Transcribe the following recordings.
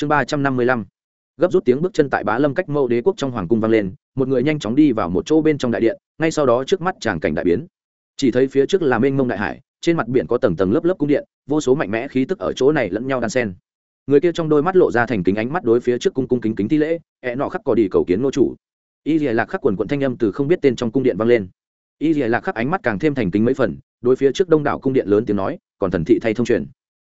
chương ba trăm năm mươi lăm. Gấp rút tiếng bước chân tại bá lâm cách mẫu đế quốc trong hoàng cung vang lên, một người nhanh chóng đi vào một chỗ bên trong đại điện, ngay sau đó trước mắt tràng cảnh đại biến. Chỉ thấy phía trước là mênh mông đại hải, trên mặt biển có tầng tầng lớp lớp cung điện, vô số mạnh mẽ khí tức ở chỗ này lẫn nhau đan sen người kia trong đôi mắt lộ ra thành kính ánh mắt đối phía trước cung cung kính kính thi lễ, ẹ nọ khắc cò đi cầu kiến nô chủ. Y dìa lạc khắc quần quận thanh âm từ không biết tên trong cung điện vang lên. Y dìa lạc khắc ánh mắt càng thêm thành kính mấy phần, đối phía trước đông đảo cung điện lớn tiếng nói, còn thần thị thay thông truyền.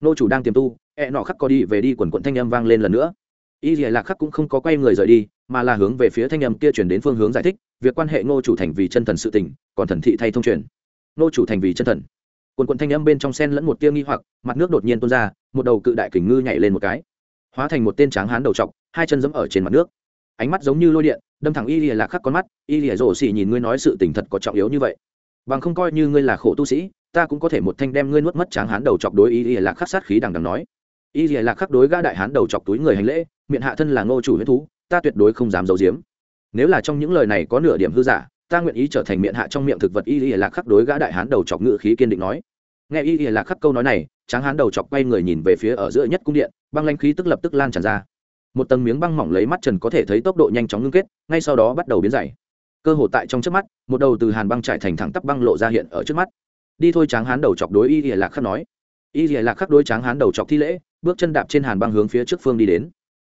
Nô chủ đang tiềm tu ẹ nọ khắc có đi về đi quần quận thanh âm vang lên lần nữa. Y dìa lạc khắc cũng không có quay người rời đi, mà là hướng về phía thanh âm kia chuyển đến phương hướng giải thích, việc quan hệ ngô chủ thành vì chân thần sự tình, còn thần thị thay thông truyền. Ngô chủ thành vì chân thần. Quần quần thanh âm bên trong sen lẫn một tia nghi hoặc, mặt nước đột nhiên tuôn ra, một đầu cự đại kình ngư nhảy lên một cái. Hóa thành một tên tráng hán đầu trọc, hai chân giẫm ở trên mặt nước. Ánh mắt giống như lôi điện, đâm thẳng y lìa lạc khắc con mắt, y lìa rổ xỉ nhìn ngươi nói sự tình thật có trọng yếu như vậy. Bằng không coi như ngươi là khổ tu sĩ, ta cũng có thể một thanh đem ngươi nuốt mất tráng hán đầu chọc đối y lìa lạc khắc sát khí đằng đằng nói y lìa lạc khắc đối gã đại hán đầu chọc túi người hành lễ, miệng hạ thân là ngô chủ huyết thú, ta tuyệt đối không dám giấu giếm. Nếu là trong những lời này có nửa điểm hư giả, ta nguyện ý trở thành miệng hạ trong miệng thực vật y lìa lạc khắc đối gã đại hán đầu chọc ngự khí kiên định nói. Nghe y lìa lạc khắc câu nói này, tráng hán đầu chọc quay người nhìn về phía ở giữa nhất cung điện, băng lanh khí tức lập tức lan tràn ra. Một tầng miếng băng mỏng lấy mắt trần có thể thấy tốc độ nhanh chóng ngưng kết, ngay sau đó bắt đầu biến dày. Cơ hồ tại trong trước mắt, một đầu từ hàn băng trải thành thẳng tắp băng lộ ra hiện ở trước mắt. Đi thôi tráng hán đầu chọc đối y lìa lạc khắc nói y dìa lạc khắc đôi tráng hán đầu chọc thi lễ, bước chân đạp trên hàn băng hướng phía trước phương đi đến.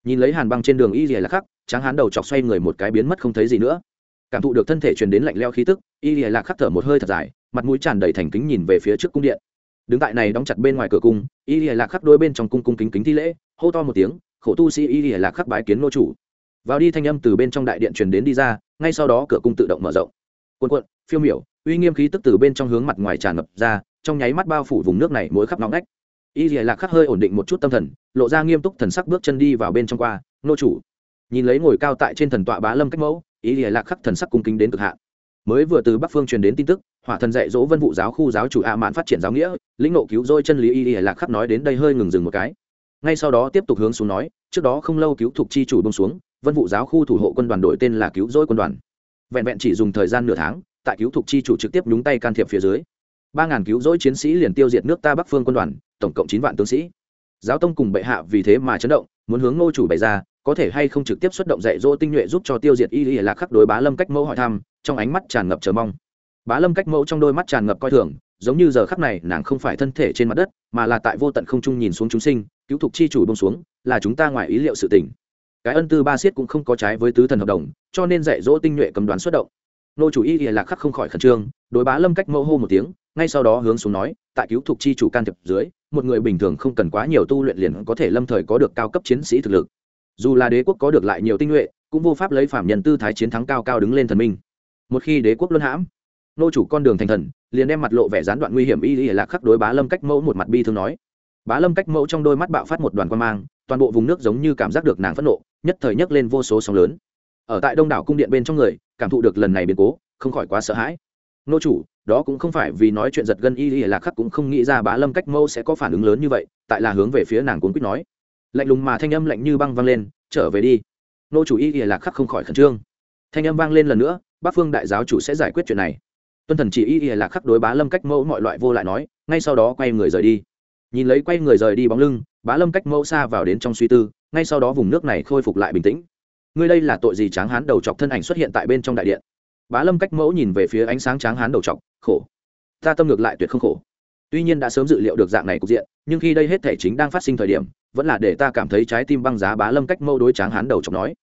Nhìn lấy hàn băng trên đường y dìa lạc khắc, tráng hán đầu chọc xoay người một cái biến mất không thấy gì nữa. Cảm thụ được thân thể truyền đến lạnh leo khí tức, y dìa lạc khắc thở một hơi thật dài, mặt mũi tràn đầy thành kính nhìn về phía trước cung điện. Đứng tại này đóng chặt bên ngoài cửa cung, y dìa lạc khắc đôi bên trong cung cung kính kính thi lễ, hô to một tiếng, khổ tu sĩ, y dìa lạc khắc bái kiến nô chủ. Vào đi thanh âm từ bên trong đại điện truyền đến đi ra, ngay sau đó cửa cung tự động mở rộng. Quân quận phiêu miểu, uy nghiêm khí tức từ bên trong hướng mặt ngoài tràn ngập ra trong nháy mắt bao phủ vùng nước này mỗi khắp nóng nách y dìa lạc khắc hơi ổn định một chút tâm thần, lộ ra nghiêm túc thần sắc bước chân đi vào bên trong qua, nô chủ. Nhìn lấy ngồi cao tại trên thần tọa bá lâm cách mẫu, y dìa lạc khắc thần sắc cung kính đến cực hạn. Mới vừa từ bắc phương truyền đến tin tức, hỏa thần dạy dỗ vân vụ giáo khu giáo chủ a mãn phát triển giáo nghĩa, lĩnh nộ cứu dôi chân lý y dìa lạc khắc nói đến đây hơi ngừng dừng một cái. Ngay sau đó tiếp tục hướng xuống nói, trước đó không lâu cứu thuộc chi chủ bông xuống, vân vụ giáo khu thủ hộ quân đoàn đội tên là cứu dôi quân đoàn. Vẹn vẹn chỉ dùng thời gian nửa tháng, tại cứu thuộc chi chủ trực tiếp nhúng tay can thiệp phía dưới ba ngàn cứu rỗi chiến sĩ liền tiêu diệt nước ta bắc phương quân đoàn, tổng cộng chín vạn tướng sĩ. Giáo tông cùng bệ hạ vì thế mà chấn động, muốn hướng ngô chủ bày ra, có thể hay không trực tiếp xuất động dạy dỗ tinh nhuệ giúp cho tiêu diệt y y lạc khắc đối bá lâm cách mẫu hỏi thăm, trong ánh mắt tràn ngập chờ mong. Bá lâm cách mẫu trong đôi mắt tràn ngập coi thường, giống như giờ khắc này nàng không phải thân thể trên mặt đất, mà là tại vô tận không trung nhìn xuống chúng sinh, cứu thục chi chủ bông xuống, là chúng ta ngoài ý liệu sự tình. Cái ân tư ba siết cũng không có trái với tứ thần hợp đồng, cho nên dạy dỗ tinh nhuệ cầm đoán xuất động. Nô chủ y y lạc khắc không khỏi khẩn trương, đối bá lâm cách mẫu hô một tiếng ngay sau đó hướng xuống nói, tại cứu thục chi chủ can thiệp dưới, một người bình thường không cần quá nhiều tu luyện liền có thể lâm thời có được cao cấp chiến sĩ thực lực. Dù là đế quốc có được lại nhiều tinh nhuệ, cũng vô pháp lấy phạm nhân tư thái chiến thắng cao cao đứng lên thần minh. Một khi đế quốc luân hãm, nô chủ con đường thành thần, liền đem mặt lộ vẻ gián đoạn nguy hiểm y y lạc khắc đối bá lâm cách mẫu một mặt bi thương nói. Bá lâm cách mẫu trong đôi mắt bạo phát một đoàn quan mang, toàn bộ vùng nước giống như cảm giác được nàng phẫn nộ, nhất thời nhấc lên vô số sóng lớn. Ở tại đông đảo cung điện bên trong người, cảm thụ được lần này biến cố, không khỏi quá sợ hãi nô chủ, đó cũng không phải vì nói chuyện giật gân y y lạc khắc cũng không nghĩ ra bá lâm cách mâu sẽ có phản ứng lớn như vậy, tại là hướng về phía nàng cuốn quýt nói. Lạnh lùng mà thanh âm lạnh như băng vang lên, trở về đi. Nô chủ y y lạc khắc không khỏi khẩn trương. Thanh âm vang lên lần nữa, bác phương đại giáo chủ sẽ giải quyết chuyện này. Tuân thần chỉ y y lạc khắc đối bá lâm cách mẫu mọi loại vô lại nói, ngay sau đó quay người rời đi. Nhìn lấy quay người rời đi bóng lưng, bá lâm cách mẫu xa vào đến trong suy tư, ngay sau đó vùng nước này khôi phục lại bình tĩnh. Ngươi đây là tội gì tráng hán đầu chọc thân ảnh xuất hiện tại bên trong đại điện? Bá lâm cách mẫu nhìn về phía ánh sáng tráng hán đầu chọc khổ. Ta tâm ngược lại tuyệt không khổ. Tuy nhiên đã sớm dự liệu được dạng này cục diện, nhưng khi đây hết thể chính đang phát sinh thời điểm, vẫn là để ta cảm thấy trái tim băng giá bá lâm cách mẫu đối tráng hán đầu chọc nói.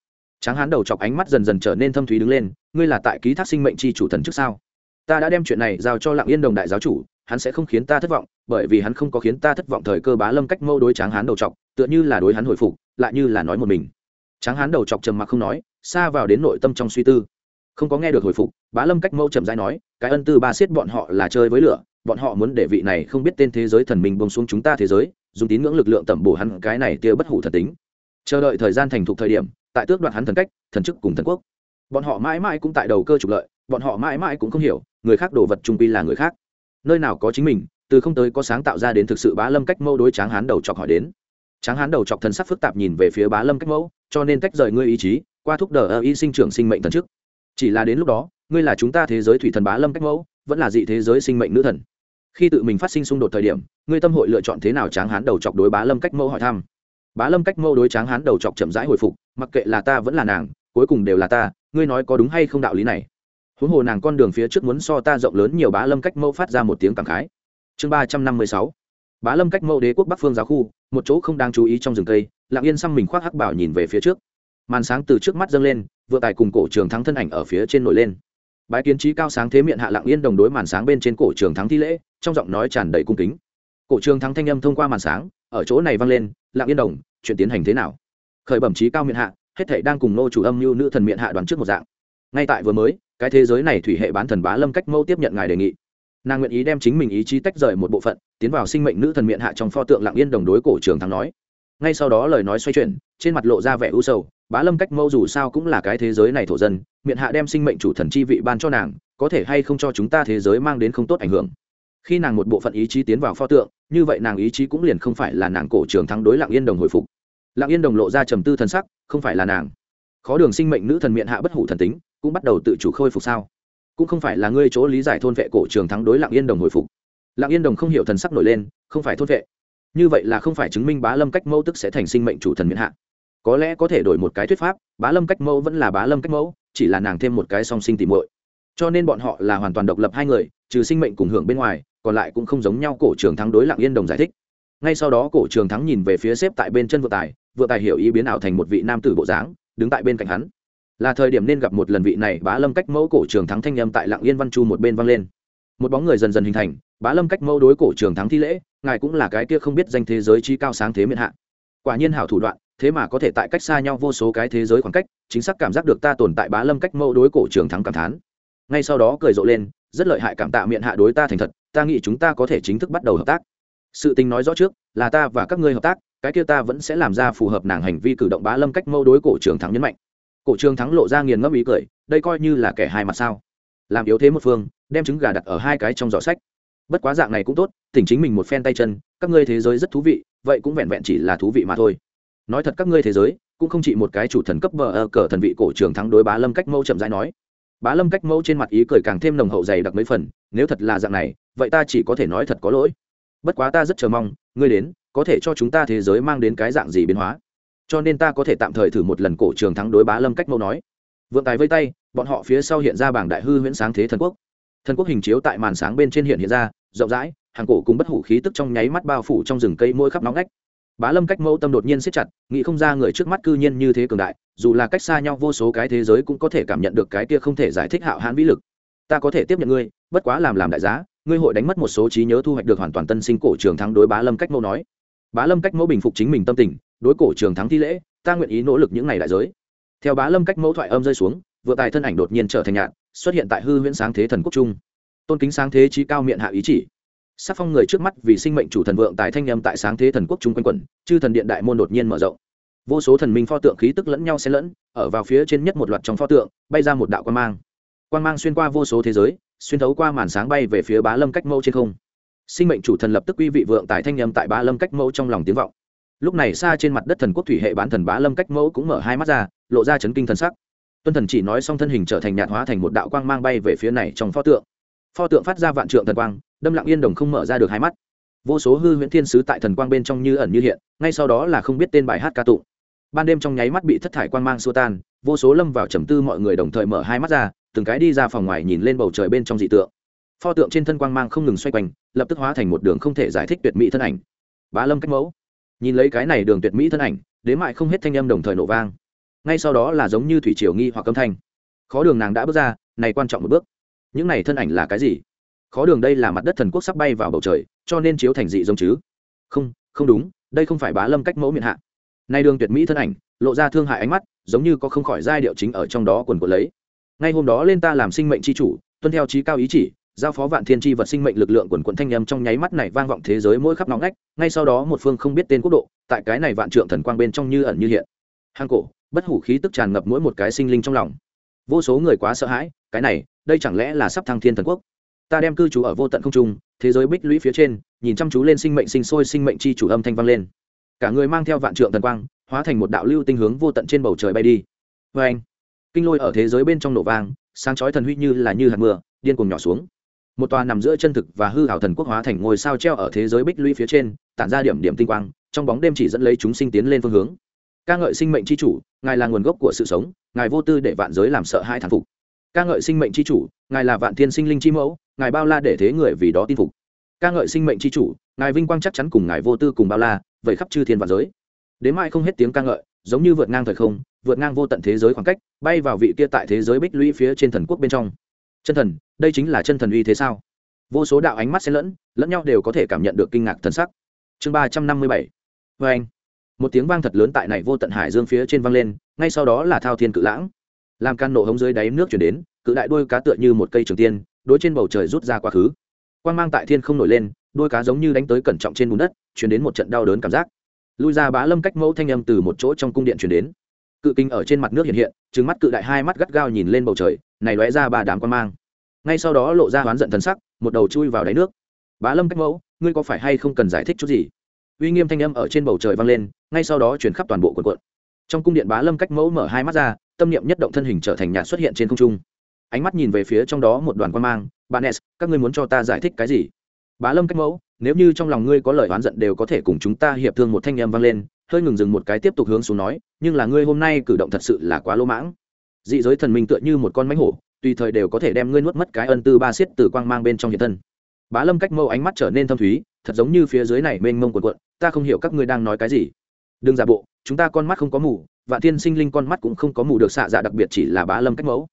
Tráng hán đầu chọc ánh mắt dần dần trở nên thâm thúy đứng lên, ngươi là tại ký thác sinh mệnh c h i chủ thần trước sao? Ta đã đem chuyện này giao cho lạng yên đồng đại giáo chủ, hắn sẽ không khiến ta thất vọng, bởi vì hắn không có khiến ta thất vọng thời cơ bá lâm cách mẫu đối tráng hán đầu chọc tựa như là đối hắn hồi phục, lại như là nói một mình. Tráng hán đầu chọc trầm mặc không nói, xa vào đến nội tâm trong suy tư không có nghe được hồi phục, bá lâm cách mẫu trầm dai nói, cái ân tư ba xiết bọn họ là chơi với lửa, bọn họ muốn để vị này không biết tên thế giới thần mình bông xuống chúng ta thế giới, dùng tín ngưỡng lực lượng tẩm bổ hắn cái này tia bất hủ thần tính. Chờ đợi thời gian thành thục thời điểm, tại tước đoạt hắn thần cách, thần chức cùng thần quốc. Bọn họ mãi mãi cũng tại đầu cơ trục lợi, bọn họ mãi mãi cũng không hiểu, người khác đồ vật trung quy là người khác. Nơi nào có chính mình, từ không tới có sáng tạo ra đến thực sự bá lâm cách mẫu đối tráng hán đầu chọc hỏi đến. Tráng hán đầu chọc thần sắc phức tạp nhìn về phía bá lâm cách mẫu cho nên tách rời ngươi ý chí, qua thúc đờ ơ y sinh trưởng sinh mệnh thần chức chỉ là đến lúc đó, ngươi là chúng ta thế giới thủy thần bá lâm cách mẫu, vẫn là dị thế giới sinh mệnh nữ thần. Khi tự mình phát sinh xung đột thời điểm, ngươi tâm hội lựa chọn thế nào tráng hán đầu chọc đối bá lâm cách mẫu hỏi thăm. Bá lâm cách mẫu đối tráng hán đầu chọc chậm rãi hồi phục, mặc kệ là ta vẫn là nàng, cuối cùng đều là ta, ngươi nói có đúng hay không đạo lý này? Huống hồ nàng con đường phía trước muốn so ta rộng lớn nhiều bá lâm cách mẫu phát ra một tiếng cảm khái. Chương ba trăm năm mươi sáu. Bá lâm cách mẫu đế quốc bắc phương giáo khu, một chỗ không đáng chú ý trong rừng cây, lặng yên xăm mình khoác hắc bảo nhìn về phía trước. Màn sáng từ trước mắt dâng lên vừa tài cùng cổ trường thắng thân ảnh ở phía trên nổi lên. Bái kiến trí cao sáng thế miệng hạ lặng yên đồng đối màn sáng bên trên cổ trường thắng thi lễ, trong giọng nói tràn đầy cung kính. Cổ trường thắng thanh âm thông qua màn sáng, ở chỗ này vang lên, lặng yên đồng, chuyện tiến hành thế nào? Khởi bẩm trí cao miệng hạ, hết thể đang cùng nô chủ âm như nữ thần miệng hạ đoán trước một dạng. Ngay tại vừa mới, cái thế giới này thủy hệ bán thần bá lâm cách mẫu tiếp nhận ngài đề nghị. Nàng nguyện ý đem chính mình ý chí tách rời một bộ phận, tiến vào sinh mệnh nữ thần miệng hạ trong pho tượng lặng yên đồng đối cổ trường thắng nói. Ngay sau đó lời nói xoay chuyển, trên mặt lộ ra vẻ u sầu bá lâm cách mâu dù sao cũng là cái thế giới này thổ dân, miệng hạ đem sinh mệnh chủ thần chi vị ban cho nàng, có thể hay không cho chúng ta thế giới mang đến không tốt ảnh hưởng. Khi nàng một bộ phận ý chí tiến vào pho tượng, như vậy nàng ý chí cũng liền không phải là nàng cổ trường thắng đối lạng yên đồng hồi phục. Lạng yên đồng lộ ra trầm tư thần sắc, không phải là nàng. Khó đường sinh mệnh nữ thần miệng hạ bất hủ thần tính, cũng bắt đầu tự chủ khôi phục sao? Cũng không phải là ngươi chỗ lý giải thôn vệ cổ trường thắng đối lạng yên đồng hồi phục. Lạng yên đồng không hiểu thần sắc nổi lên, không phải thôn vệ. Như vậy là không phải chứng minh bá lâm cách mẫu tức sẽ thành sinh mệnh chủ thần miệng hạ có lẽ có thể đổi một cái thuyết pháp, bá lâm cách mẫu vẫn là bá lâm cách mẫu, chỉ là nàng thêm một cái song sinh tìm muội. Cho nên bọn họ là hoàn toàn độc lập hai người, trừ sinh mệnh cùng hưởng bên ngoài, còn lại cũng không giống nhau, cổ trường thắng đối lặng yên đồng giải thích. Ngay sau đó cổ trường thắng nhìn về phía xếp tại bên chân vựa tài vựa tài hiểu ý biến ảo thành một vị nam tử bộ dáng, đứng tại bên cạnh hắn. Là thời điểm nên gặp một lần vị này bá lâm cách mẫu cổ trường thắng thanh âm tại lặng yên văn chu một bên vang lên. Một bóng người dần dần hình thành, bá lâm cách mẫu đối cổ trường thắng thi lễ, ngài cũng là cái kia không biết danh thế giới chi cao sáng thế miền hạ. Quả nhiên hảo thủ đoạn thế mà có thể tại cách xa nhau vô số cái thế giới khoảng cách, chính xác cảm giác được ta tồn tại bá lâm cách mẫu đối cổ trường thắng cảm thán. Ngay sau đó cười rộ lên, rất lợi hại cảm tạ miệng hạ đối ta thành thật, ta nghĩ chúng ta có thể chính thức bắt đầu hợp tác. Sự tình nói rõ trước, là ta và các ngươi hợp tác, cái kia ta vẫn sẽ làm ra phù hợp nàng hành vi cử động bá lâm cách mâu đối cổ trường thắng nhấn mạnh. Cổ trường thắng lộ ra nghiền ngẫm ý cười, đây coi như là kẻ hai mặt sao? Làm yếu thế một phương, đem trứng gà đặt ở hai cái trong giỏ sách. Bất quá dạng này cũng tốt tỉnh chính mình một phen tay chân, các ngươi thế giới rất thú vị, vậy cũng vẹn vẹn chỉ là thú vị mà thôi nói thật các ngươi thế giới cũng không chỉ một cái chủ thần cấp bờ ở cờ thần vị cổ trường thắng đối bá lâm cách mâu chậm rãi nói. Bá lâm cách mâu trên mặt ý cười càng thêm nồng hậu dày đặc mấy phần, nếu thật là dạng này, vậy ta chỉ có thể nói thật có lỗi. Bất quá ta rất chờ mong, ngươi đến, có thể cho chúng ta thế giới mang đến cái dạng gì biến hóa. Cho nên ta có thể tạm thời thử một lần cổ trường thắng đối bá lâm cách mâu nói. Vượng tài vây tay, bọn họ phía sau hiện ra bảng đại hư huyễn sáng thế thần quốc. Thần quốc hình chiếu tại màn sáng bên trên hiện hiện ra, rộng rãi, hàng cổ cùng bất hủ khí tức trong nháy mắt bao phủ trong rừng cây môi khắp nóng ngách bá lâm cách mẫu tâm đột nhiên siết chặt, nghĩ không ra người trước mắt cư nhiên như thế cường đại, dù là cách xa nhau vô số cái thế giới cũng có thể cảm nhận được cái kia không thể giải thích hạo hãn vĩ lực. Ta có thể tiếp nhận ngươi, bất quá làm làm đại giá, ngươi hội đánh mất một số trí nhớ thu hoạch được hoàn toàn tân sinh cổ trường thắng đối bá lâm cách mẫu nói. Bá lâm cách mẫu bình phục chính mình tâm tình, đối cổ trường thắng thi lễ, ta nguyện ý nỗ lực những ngày đại giới. Theo bá lâm cách mẫu thoại âm rơi xuống, vừa tài thân ảnh đột nhiên trở thành nhạn, xuất hiện tại hư huyễn sáng thế thần quốc trung. Tôn kính sáng thế trí cao miệng hạ ý chỉ sắc phong người trước mắt vì sinh mệnh chủ thần vượng tại thanh nhâm tại sáng thế thần quốc trung quanh quẩn, chư thần điện đại môn đột nhiên mở rộng. Vô số thần minh pho tượng khí tức lẫn nhau xen lẫn, ở vào phía trên nhất một loạt trong pho tượng, bay ra một đạo quan mang. Quan mang xuyên qua vô số thế giới, xuyên thấu qua màn sáng bay về phía bá lâm cách mẫu trên không. Sinh mệnh chủ thần lập tức quy vị vượng tại thanh nhâm tại bá lâm cách mẫu trong lòng tiếng vọng. Lúc này xa trên mặt đất thần quốc thủy hệ bán thần bá lâm cách mẫu cũng mở hai mắt ra, lộ ra chấn kinh thần sắc. Tuân thần chỉ nói xong thân hình trở thành nhạt hóa thành một đạo quang mang bay về phía này trong pho tượng pho tượng phát ra vạn trượng thần quang, đâm lặng yên đồng không mở ra được hai mắt. Vô số hư huyễn thiên sứ tại thần quang bên trong như ẩn như hiện, ngay sau đó là không biết tên bài hát ca tụng. Ban đêm trong nháy mắt bị thất thải quang mang xua tan, vô số lâm vào trầm tư mọi người đồng thời mở hai mắt ra, từng cái đi ra phòng ngoài nhìn lên bầu trời bên trong dị tượng. Pho tượng trên thân quang mang không ngừng xoay quanh, lập tức hóa thành một đường không thể giải thích tuyệt mỹ thân ảnh. Bá lâm cách mẫu. Nhìn lấy cái này đường tuyệt mỹ thân ảnh đến mại không hết thanh âm đồng thời nổ vang. Ngay sau đó là giống như thủy triều nghi hoặc âm thanh. Khó đường nàng đã bước ra, này quan trọng một bước những này thân ảnh là cái gì? Khó đường đây là mặt đất thần quốc sắp bay vào bầu trời, cho nên chiếu thành dị giống chứ? Không không đúng, đây không phải bá lâm cách mẫu miệng hạ. Nay đường tuyệt mỹ thân ảnh, lộ ra thương hại ánh mắt, giống như có không khỏi giai điệu chính ở trong đó quần quần lấy. Ngay hôm đó lên ta làm sinh mệnh c h i chủ, tuân theo trí cao ý chỉ, giao phó vạn thiên tri vật sinh mệnh lực lượng quần quận thanh nhâm trong nháy mắt này vang vọng thế giới mỗi khắp nóng ngách, ngay sau đó một phương không biết tên quốc độ, tại cái này vạn trượng thần quang bên trong như ẩn như hiện. Hang cổ, bất hủ khí tức tràn ngập mỗi một cái sinh linh trong lòng. Vô số người quá sợ hãi, cái này đây chẳng lẽ là sắp thăng thiên thần quốc? Ta đem cư trú ở vô tận không trung, thế giới bích lũy phía trên, nhìn chăm chú lên sinh mệnh sinh sôi, sinh mệnh chi chủ âm thanh vang lên. Cả người mang theo vạn trượng thần quang, hóa thành một đạo lưu tinh hướng vô tận trên bầu trời bay đi. Vê anh, kinh lôi ở thế giới bên trong nổ vang, sáng chói thần huy như là như hạt mưa, điên cuồng nhỏ xuống. Một tòa nằm giữa chân thực và hư hảo thần quốc hóa thành ngôi sao treo ở thế giới bích lũy phía trên, tản ra điểm điểm tinh quang, trong bóng đêm chỉ dẫn lấy chúng sinh tiến lên phương hướng. Ca ngợi sinh mệnh c h i chủ, ngài là nguồn gốc của sự sống, ngài vô tư để vạn giới làm sợ hai thản phục ca ngợi sinh mệnh c h i chủ, ngài là vạn thiên sinh linh chi mẫu, ngài bao la để thế người vì đó tin phục. Ca ngợi sinh mệnh c h i chủ, ngài vinh quang chắc chắn cùng ngài vô tư cùng bao la, vậy khắp chư thiên vạn giới. Đến mai không hết tiếng ca ngợi, giống như vượt ngang thời không, vượt ngang vô tận thế giới khoảng cách, bay vào vị kia tại thế giới bích lũy phía trên thần quốc bên trong. Chân thần, đây chính là chân thần uy thế sao? Vô số đạo ánh mắt xen lẫn lẫn nhau đều có thể cảm nhận được kinh ngạc thần sắc. Chương ba trăm năm mươi bảy. Vê anh một tiếng vang thật lớn tại này vô tận hải dương phía trên vang lên, ngay sau đó là thao thiên cự lãng làm can nổ hống dưới đáy nước chuyển đến, cự đại đôi cá tựa như một cây trường tiên, đối trên bầu trời rút ra quá khứ. Quan mang tại thiên không nổi lên đôi cá giống như đánh tới cẩn trọng trên bùn đất, chuyển đến một trận đau đớn cảm giác. Lui ra bá lâm cách mẫu thanh âm từ một chỗ trong cung điện chuyển đến. Cự kinh ở trên mặt nước hiện hiện trứng mắt cự đại hai mắt gắt gao nhìn lên bầu trời, này lóe ra ba đám quan mang. Ngay sau đó lộ ra oán giận thần sắc, một đầu chui vào đáy nước. Bá lâm cách mẫu, ngươi có phải hay không cần giải thích chút gì? Uy nghiêm thanh âm ở trên bầu trời vang lên, ngay sau đó chuyển khắp toàn bộ quần quận. Trong cung điện bá lâm cách mẫu mở hai mắt ra tâm niệm nhất động thân hình trở thành nhạt xuất hiện trên không trung. Ánh mắt nhìn về phía trong đó một đoàn quan mang, bạn s các ngươi muốn cho ta giải thích cái gì? Bá lâm cách mẫu, nếu như trong lòng ngươi có lời oán giận đều có thể cùng chúng ta hiệp thương một thanh em vang lên, hơi ngừng dừng một cái tiếp tục hướng xuống nói, nhưng là ngươi hôm nay cử động thật sự là quá lỗ mãng. Dị giới thần minh tựa như một con mánh hổ, tùy thời đều có thể đem ngươi nuốt mất cái ân tư ba xiết từ quang mang bên trong hiện thân. Bá lâm cách mâu ánh mắt trở nên thâm thúy, thật giống như phía dưới này mênh mông quần quận ta không hiểu các ngươi đang nói cái gì. Đừng giả bộ, chúng ta con mắt không có mù và thiên sinh linh con mắt cũng không có mù được xạ dạ đặc biệt chỉ là bá lâm cách mẫu.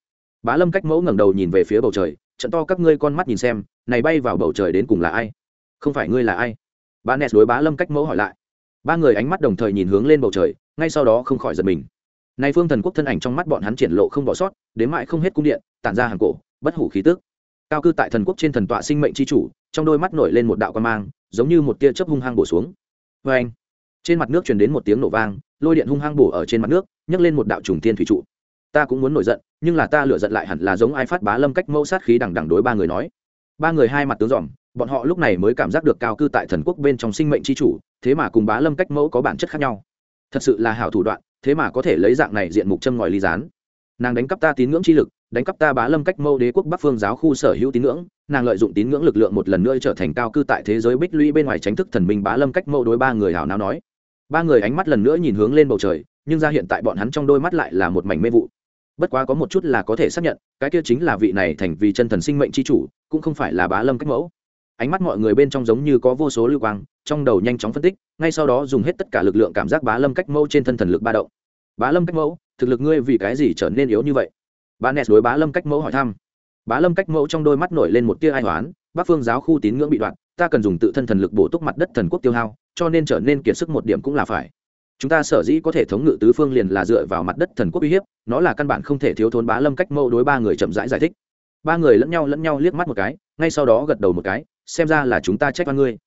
Bá lâm cách mẫu ngẩng đầu nhìn về phía bầu trời, trận to các ngươi con mắt nhìn xem, này bay vào bầu trời đến cùng là ai? Không phải ngươi là ai? Bà nẹt đối bá lâm cách mẫu hỏi lại. Ba người ánh mắt đồng thời nhìn hướng lên bầu trời, ngay sau đó không khỏi giật mình. Này phương thần quốc thân ảnh trong mắt bọn hắn triển lộ không bỏ sót, đến mãi không hết cung điện, tản ra hàng cổ, bất hủ khí tước cao cư tại thần quốc trên thần tọa sinh mệnh c h i chủ, trong đôi mắt nổi lên một đạo quan mang, giống như một tia chớp hung hăng bổ xuống. Vê anh trên mặt nước truyền đến một tiếng nổ vang lôi điện hung hăng bổ ở trên mặt nước, nhấc lên một đạo trùng tiên thủy trụ. Ta cũng muốn nổi giận, nhưng là ta lựa giận lại hẳn là giống ai phát bá lâm cách mẫu sát khí đằng đằng đối ba người nói. Ba người hai mặt tướng dòm, bọn họ lúc này mới cảm giác được cao cư tại thần quốc bên trong sinh mệnh c h i chủ, thế mà cùng bá lâm cách mẫu có bản chất khác nhau. Thật sự là hảo thủ đoạn, thế mà có thể lấy dạng này diện mục châm ngòi ly gián. Nàng đánh cắp ta tín ngưỡng chi lực, đánh cắp ta bá lâm cách mâu đế quốc bắc phương giáo khu sở hữu tín ngưỡng, nàng lợi dụng tín ngưỡng lực lượng một lần nữa trở thành cao cư tại thế giới bích lũy bên ngoài tránh thức thần minh bá lâm cách mâu đối ba người hảo nào nói ba người ánh mắt lần nữa nhìn hướng lên bầu trời, nhưng ra hiện tại bọn hắn trong đôi mắt lại là một mảnh mê vụ. Bất quá có một chút là có thể xác nhận, cái kia chính là vị này thành vì chân thần sinh mệnh c h i chủ, cũng không phải là bá lâm cách mẫu. Ánh mắt mọi người bên trong giống như có vô số lưu quang, trong đầu nhanh chóng phân tích, ngay sau đó dùng hết tất cả lực lượng cảm giác bá lâm cách mẫu trên thân thần lực ba động. Bá lâm cách mẫu, thực lực ngươi vì cái gì trở nên yếu như vậy? Bà nes đối bá lâm cách mẫu hỏi thăm. Bá lâm cách mẫu trong đôi mắt nổi lên một tia ai hoán bác phương giáo khu tín ngưỡng bị đoạn ta cần dùng tự thân thần lực bổ túc mặt đất thần quốc tiêu hao cho nên trở nên kiệt sức một điểm cũng là phải. Chúng ta sở dĩ có thể thống ngự tứ phương liền là dựa vào mặt đất thần quốc uy hiếp nó là căn bản không thể thiếu thốn bá lâm cách mâu đối ba người chậm rãi giải, giải thích. Ba người lẫn nhau lẫn nhau liếc mắt một cái ngay sau đó gật đầu một cái xem ra là chúng ta trách oan ngươi.